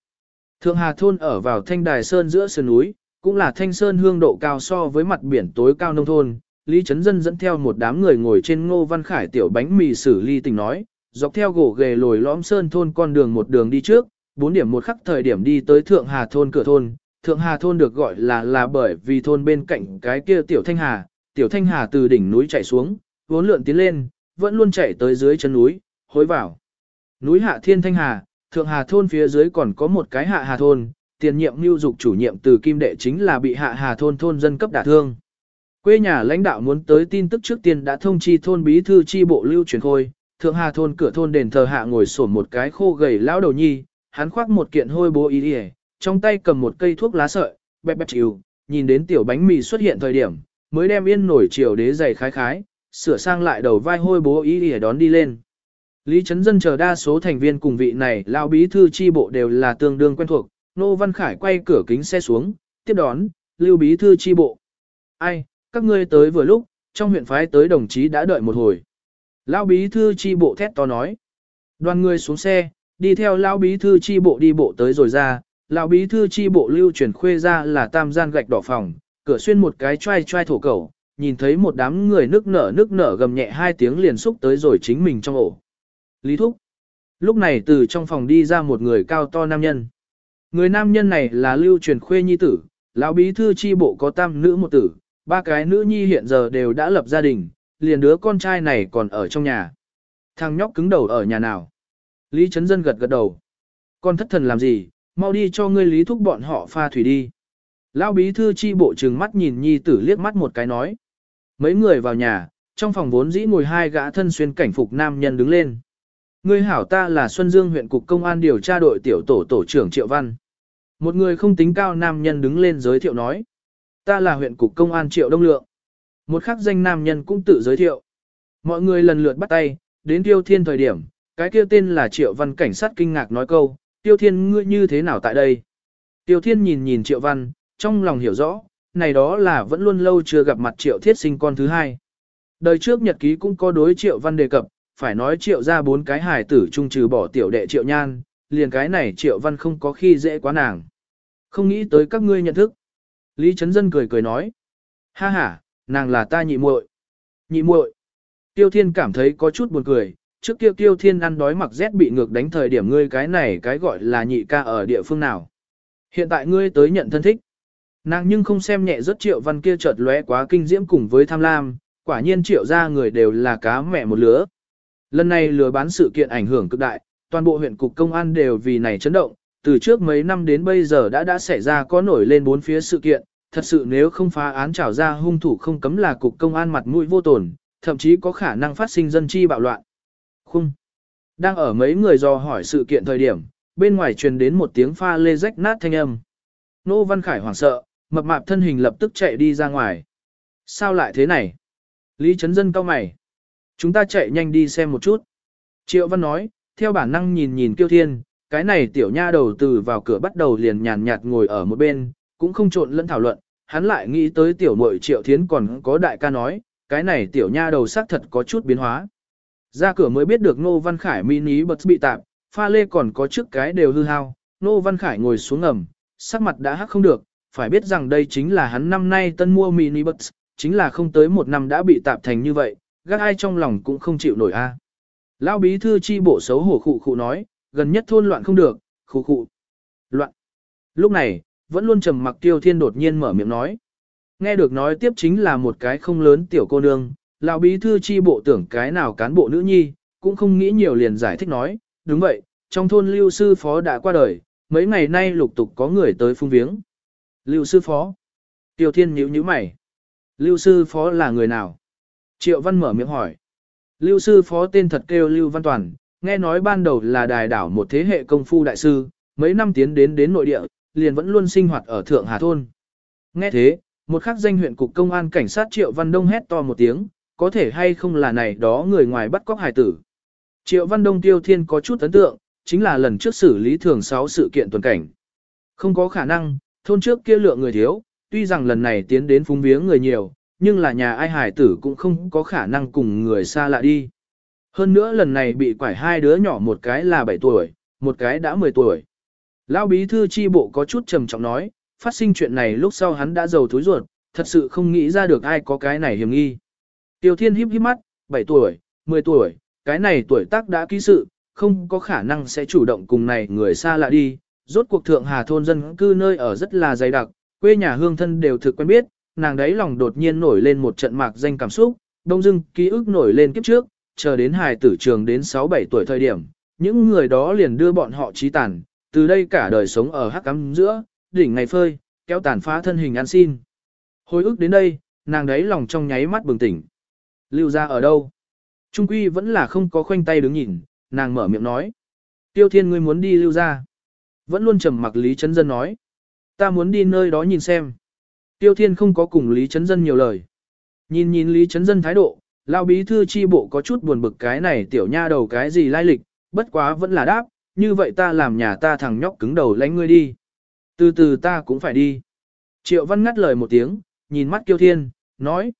Thượng Hà Thôn ở vào thanh đài sơn giữa sườn núi, cũng là thanh sơn hương độ cao so với mặt biển tối cao nông thôn. Lý Trấn Dân dẫn theo một đám người ngồi trên ngô văn khải tiểu bánh mì xử ly tình nói, dọc theo gỗ ghề lồi lõm sơn thôn con đường một đường đi trước, bốn điểm một khắc thời điểm đi tới Thượng Hà Thôn cửa thôn. Thượng Hà Thôn được gọi là là bởi vì thôn bên cạnh cái kia tiểu thanh hà, tiểu thanh hà từ đỉnh núi chạy xuống, vốn lượn tiến lên, vẫn luôn chạy tới dưới chân núi, hối vào. Núi Hạ Thiên Thanh Hà, Thượng Hà Thôn phía dưới còn có một cái Hạ Hà Thôn, tiền nhiệm lưu dục chủ nhiệm từ Kim Đệ chính là bị Hạ Hà Thôn thôn dân cấp đả thương. Quê nhà lãnh đạo muốn tới tin tức trước tiên đã thông chi thôn bí thư chi bộ lưu truyền khôi, thượng hà thôn cửa thôn đền thờ hạ ngồi sổn một cái khô gầy lão đầu nhi, hắn khoác một kiện hôi bố y đi trong tay cầm một cây thuốc lá sợi, bẹp bẹp chịu, nhìn đến tiểu bánh mì xuất hiện thời điểm, mới đem yên nổi chiều đế giày khái khái, sửa sang lại đầu vai hôi bố y đi đón đi lên. Lý Trấn Dân chờ đa số thành viên cùng vị này lão bí thư chi bộ đều là tương đương quen thuộc, Nô Văn Khải quay cửa kính xe xuống, tiếp đón, lưu bí thư chi bộ. Ai, các ngươi tới vừa lúc, trong huyện phái tới đồng chí đã đợi một hồi. Lão bí thư chi bộ thét to nói. Đoàn người xuống xe, đi theo lão bí thư chi bộ đi bộ tới rồi ra, lão bí thư chi bộ lưu chuyển khuê ra là tam gian gạch đỏ phòng, cửa xuyên một cái trai trai thổ cầu, nhìn thấy một đám người nước nở nước nở gầm nhẹ hai tiếng liền xúc tới rồi chính mình trong ổ. Lý Thúc. Lúc này từ trong phòng đi ra một người cao to nam nhân. Người nam nhân này là lưu truyền khuê nhi tử, lão bí thư chi bộ có tam nữ một tử, ba cái nữ nhi hiện giờ đều đã lập gia đình, liền đứa con trai này còn ở trong nhà. Thằng nhóc cứng đầu ở nhà nào? Lý Trấn Dân gật gật đầu. Con thất thần làm gì, mau đi cho ngươi lý thúc bọn họ pha thủy đi. Lão bí thư chi bộ trừng mắt nhìn nhi tử liếc mắt một cái nói. Mấy người vào nhà, trong phòng vốn dĩ ngồi hai gã thân xuyên cảnh phục nam nhân đứng lên. Ngươi hảo ta là Xuân Dương huyện cục công an điều tra đội tiểu tổ tổ trưởng Triệu Văn. Một người không tính cao nam nhân đứng lên giới thiệu nói. Ta là huyện cục công an Triệu Đông Lượng. Một khắc danh nam nhân cũng tự giới thiệu. Mọi người lần lượt bắt tay, đến tiêu thiên thời điểm, cái kia tên là Triệu Văn cảnh sát kinh ngạc nói câu, tiêu thiên ngươi như thế nào tại đây? Tiêu thiên nhìn nhìn Triệu Văn, trong lòng hiểu rõ, này đó là vẫn luôn lâu chưa gặp mặt Triệu thiết sinh con thứ hai. Đời trước nhật ký cũng có đối Triệu Văn đề cập, phải nói Triệu ra bốn cái hài tử trung trừ bỏ tiểu đệ Triệu Nhan, liền cái này Triệu Văn không có khi dễ quá nàng. Không nghĩ tới các ngươi nhận thức. Lý Trấn Dân cười cười nói. Ha ha, nàng là ta nhị muội. Nhị muội. Tiêu Thiên cảm thấy có chút buồn cười, trước kia Tiêu Thiên ăn đói mặc rét bị ngược đánh thời điểm ngươi cái này cái gọi là nhị ca ở địa phương nào. Hiện tại ngươi tới nhận thân thích. Nàng nhưng không xem nhẹ rất triệu văn kia chợt lóe quá kinh diễm cùng với tham lam, quả nhiên triệu ra người đều là cá mẹ một lứa. Lần này lừa bán sự kiện ảnh hưởng cực đại, toàn bộ huyện cục công an đều vì này chấn động, từ trước mấy năm đến bây giờ đã đã xảy ra có nổi lên bốn phía sự kiện, thật sự nếu không phá án trảo ra hung thủ không cấm là cục công an mặt mũi vô tổn, thậm chí có khả năng phát sinh dân chi bạo loạn. Khung. Đang ở mấy người dò hỏi sự kiện thời điểm, bên ngoài truyền đến một tiếng pha lê rách nát thanh âm. Nô Văn Khải hoảng sợ, mập mạp thân hình lập tức chạy đi ra ngoài. Sao lại thế này? Lý Trấn Dân cao mày. Chúng ta chạy nhanh đi xem một chút. Triệu Văn nói, theo bản năng nhìn nhìn Kiêu Thiên, cái này tiểu nha đầu từ vào cửa bắt đầu liền nhàn nhạt ngồi ở một bên, cũng không trộn lẫn thảo luận, hắn lại nghĩ tới tiểu muội Triệu Thiến còn có đại ca nói, cái này tiểu nha đầu xác thật có chút biến hóa. Ra cửa mới biết được Nô Văn Khải mini bật bị tạp, pha lê còn có trước cái đều hư hao, Nô Văn Khải ngồi xuống ngầm, sắc mặt đã hắc không được, phải biết rằng đây chính là hắn năm nay tân mua mini bật, chính là không tới một năm đã bị tạp thành như vậy, gác ai trong lòng cũng không chịu nổi a. Lão bí thư chi bộ xấu hổ khụ khụ nói, gần nhất thôn loạn không được, khu khụ. Loạn. Lúc này, vẫn luôn trầm mặc tiêu thiên đột nhiên mở miệng nói. Nghe được nói tiếp chính là một cái không lớn tiểu cô nương, lão bí thư chi bộ tưởng cái nào cán bộ nữ nhi, cũng không nghĩ nhiều liền giải thích nói, đúng vậy, trong thôn lưu sư phó đã qua đời, mấy ngày nay lục tục có người tới phung viếng. Lưu sư phó. Tiêu thiên nhíu nhíu mày. Lưu sư phó là người nào? Triệu văn mở miệng hỏi. Lưu sư phó tên thật kêu Lưu Văn Toàn, nghe nói ban đầu là đài đảo một thế hệ công phu đại sư, mấy năm tiến đến đến nội địa, liền vẫn luôn sinh hoạt ở Thượng Hà Thôn. Nghe thế, một khắc danh huyện cục công an cảnh sát Triệu Văn Đông hét to một tiếng, có thể hay không là này đó người ngoài bắt cóc hài tử. Triệu Văn Đông Tiêu Thiên có chút ấn tượng, chính là lần trước xử lý thường 6 sự kiện tuần cảnh. Không có khả năng, thôn trước kia lượng người thiếu, tuy rằng lần này tiến đến phúng viếng người nhiều, nhưng là nhà ai hải tử cũng không có khả năng cùng người xa lạ đi. Hơn nữa lần này bị quải hai đứa nhỏ một cái là 7 tuổi, một cái đã 10 tuổi. Lão bí thư chi bộ có chút trầm trọng nói, phát sinh chuyện này lúc sau hắn đã giàu thối ruột, thật sự không nghĩ ra được ai có cái này hiểm nghi. Tiêu Thiên híp híp mắt, 7 tuổi, 10 tuổi, cái này tuổi tác đã ký sự, không có khả năng sẽ chủ động cùng này người xa lạ đi. Rốt cuộc thượng hà thôn dân cư nơi ở rất là dày đặc, quê nhà hương thân đều thực quen biết, nàng đấy lòng đột nhiên nổi lên một trận mạc danh cảm xúc, đông dưng ký ức nổi lên kiếp trước, chờ đến hài tử trường đến 6-7 tuổi thời điểm, những người đó liền đưa bọn họ trí tàn, từ đây cả đời sống ở hắc cắm giữa, đỉnh ngày phơi, kéo tàn phá thân hình ăn xin. Hồi ức đến đây, nàng đấy lòng trong nháy mắt bừng tỉnh. Lưu ra ở đâu? Trung quy vẫn là không có khoanh tay đứng nhìn, nàng mở miệng nói. Tiêu thiên ngươi muốn đi lưu ra. Vẫn luôn trầm mặc Lý Trấn Dân nói. Ta muốn đi nơi đó nhìn xem. Tiêu thiên không có cùng Lý Trấn Dân nhiều lời. Nhìn nhìn Lý Trấn Dân thái độ, Lão bí thư chi bộ có chút buồn bực cái này tiểu nha đầu cái gì lai lịch, bất quá vẫn là đáp, như vậy ta làm nhà ta thằng nhóc cứng đầu lánh ngươi đi. Từ từ ta cũng phải đi. Triệu Văn ngắt lời một tiếng, nhìn mắt Kiêu Thiên, nói.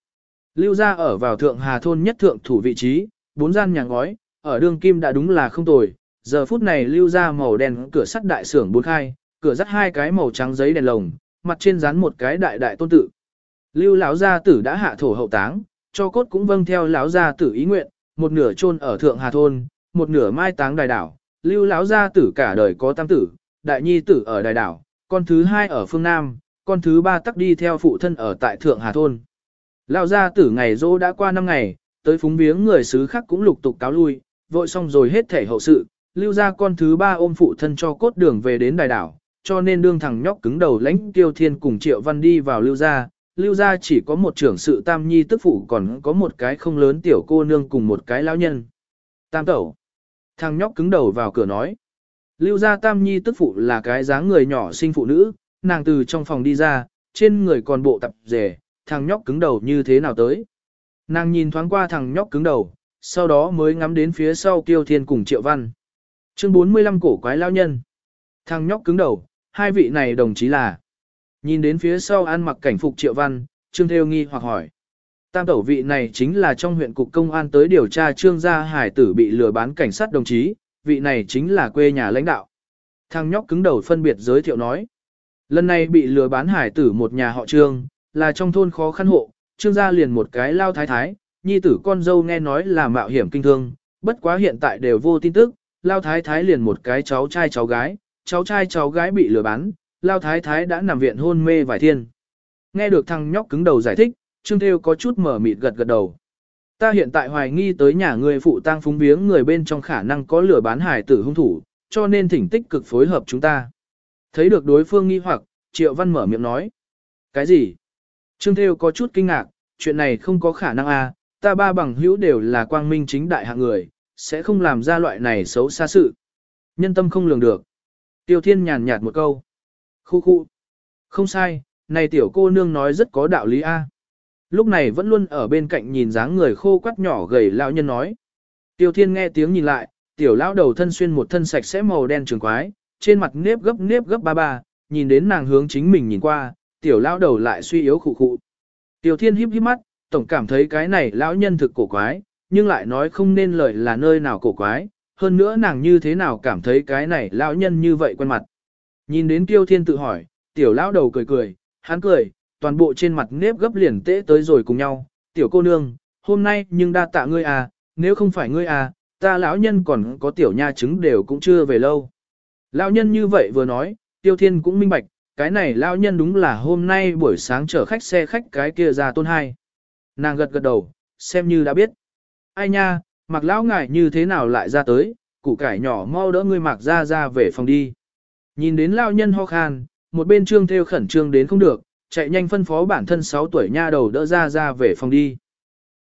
Lưu ra ở vào thượng hà thôn nhất thượng thủ vị trí, bốn gian nhà ngói, ở đường kim đã đúng là không tồi. Giờ phút này lưu ra màu đen cửa sắt đại sưởng bốn khai, cửa dắt hai cái màu trắng giấy đèn lồng, mặt trên dán một cái đại đại tôn tự. Lưu lão gia tử đã hạ thổ hậu táng, cho cốt cũng vâng theo lão gia tử ý nguyện, một nửa chôn ở thượng hà thôn, một nửa mai táng đài đảo. Lưu lão gia tử cả đời có tam tử, đại nhi tử ở đài đảo, con thứ hai ở phương Nam, con thứ ba tắc đi theo phụ thân ở tại thượng hà thôn. Lão gia tử ngày dỗ đã qua năm ngày, tới phúng viếng người xứ khác cũng lục tục cáo lui, vội xong rồi hết thể hậu sự, lưu ra con thứ ba ôm phụ thân cho cốt đường về đến đài đảo, cho nên đương thằng nhóc cứng đầu lãnh tiêu thiên cùng triệu văn đi vào lưu gia. Lưu gia chỉ có một trưởng sự tam nhi tức phụ còn có một cái không lớn tiểu cô nương cùng một cái lão nhân. Tam tẩu. Thằng nhóc cứng đầu vào cửa nói. Lưu gia tam nhi tức phụ là cái dáng người nhỏ sinh phụ nữ, nàng từ trong phòng đi ra, trên người còn bộ tập rể, thằng nhóc cứng đầu như thế nào tới. Nàng nhìn thoáng qua thằng nhóc cứng đầu, sau đó mới ngắm đến phía sau Kiêu Thiên cùng Triệu Văn. Chương 45 cổ quái lao nhân. Thằng nhóc cứng đầu, hai vị này đồng chí là. Nhìn đến phía sau ăn mặc cảnh phục Triệu Văn, Trương Theo nghi hoặc hỏi. Tam tẩu vị này chính là trong huyện cục công an tới điều tra Trương gia hải tử bị lừa bán cảnh sát đồng chí, vị này chính là quê nhà lãnh đạo. Thằng nhóc cứng đầu phân biệt giới thiệu nói. Lần này bị lừa bán hải tử một nhà họ Trương, là trong thôn khó khăn hộ, Trương gia liền một cái lao thái thái, nhi tử con dâu nghe nói là mạo hiểm kinh thương, bất quá hiện tại đều vô tin tức, lao thái thái liền một cái cháu trai cháu gái, cháu trai cháu gái bị lừa bán, lao thái thái đã nằm viện hôn mê vài thiên. Nghe được thằng nhóc cứng đầu giải thích, Trương Thêu có chút mở mịt gật gật đầu. Ta hiện tại hoài nghi tới nhà người phụ tang phúng biếng người bên trong khả năng có lửa bán hải tử hung thủ, cho nên thỉnh tích cực phối hợp chúng ta. Thấy được đối phương nghi hoặc, Triệu Văn mở miệng nói. Cái gì? Trương Thêu có chút kinh ngạc, chuyện này không có khả năng à, ta ba bằng hữu đều là quang minh chính đại hạng người, sẽ không làm ra loại này xấu xa sự. Nhân tâm không lường được. Tiêu Thiên nhàn nhạt một câu. Khu khu. Không sai, này tiểu cô nương nói rất có đạo lý a. Lúc này vẫn luôn ở bên cạnh nhìn dáng người khô quắt nhỏ gầy lão nhân nói. Tiêu Thiên nghe tiếng nhìn lại, tiểu lão đầu thân xuyên một thân sạch sẽ màu đen trường quái, trên mặt nếp gấp nếp gấp ba ba, nhìn đến nàng hướng chính mình nhìn qua, tiểu lão đầu lại suy yếu khụ khụ. Tiêu Thiên híp híp mắt, tổng cảm thấy cái này lão nhân thực cổ quái, nhưng lại nói không nên lời là nơi nào cổ quái, hơn nữa nàng như thế nào cảm thấy cái này lão nhân như vậy quen mặt. Nhìn đến Tiêu Thiên tự hỏi, tiểu lão đầu cười cười, hắn cười, toàn bộ trên mặt nếp gấp liền tễ tới rồi cùng nhau, tiểu cô nương, hôm nay nhưng đa tạ ngươi à, nếu không phải ngươi à, ta lão nhân còn có tiểu nha chứng đều cũng chưa về lâu. Lão nhân như vậy vừa nói, Tiêu Thiên cũng minh bạch, cái này lão nhân đúng là hôm nay buổi sáng chở khách xe khách cái kia ra tôn hai. Nàng gật gật đầu, xem như đã biết. Ai nha, mặc lão ngài như thế nào lại ra tới, củ cải nhỏ mau đỡ ngươi mặc ra ra về phòng đi. Nhìn đến lão nhân ho khan, một bên trương theo khẩn trương đến không được, chạy nhanh phân phó bản thân 6 tuổi nha đầu đỡ ra ra về phòng đi.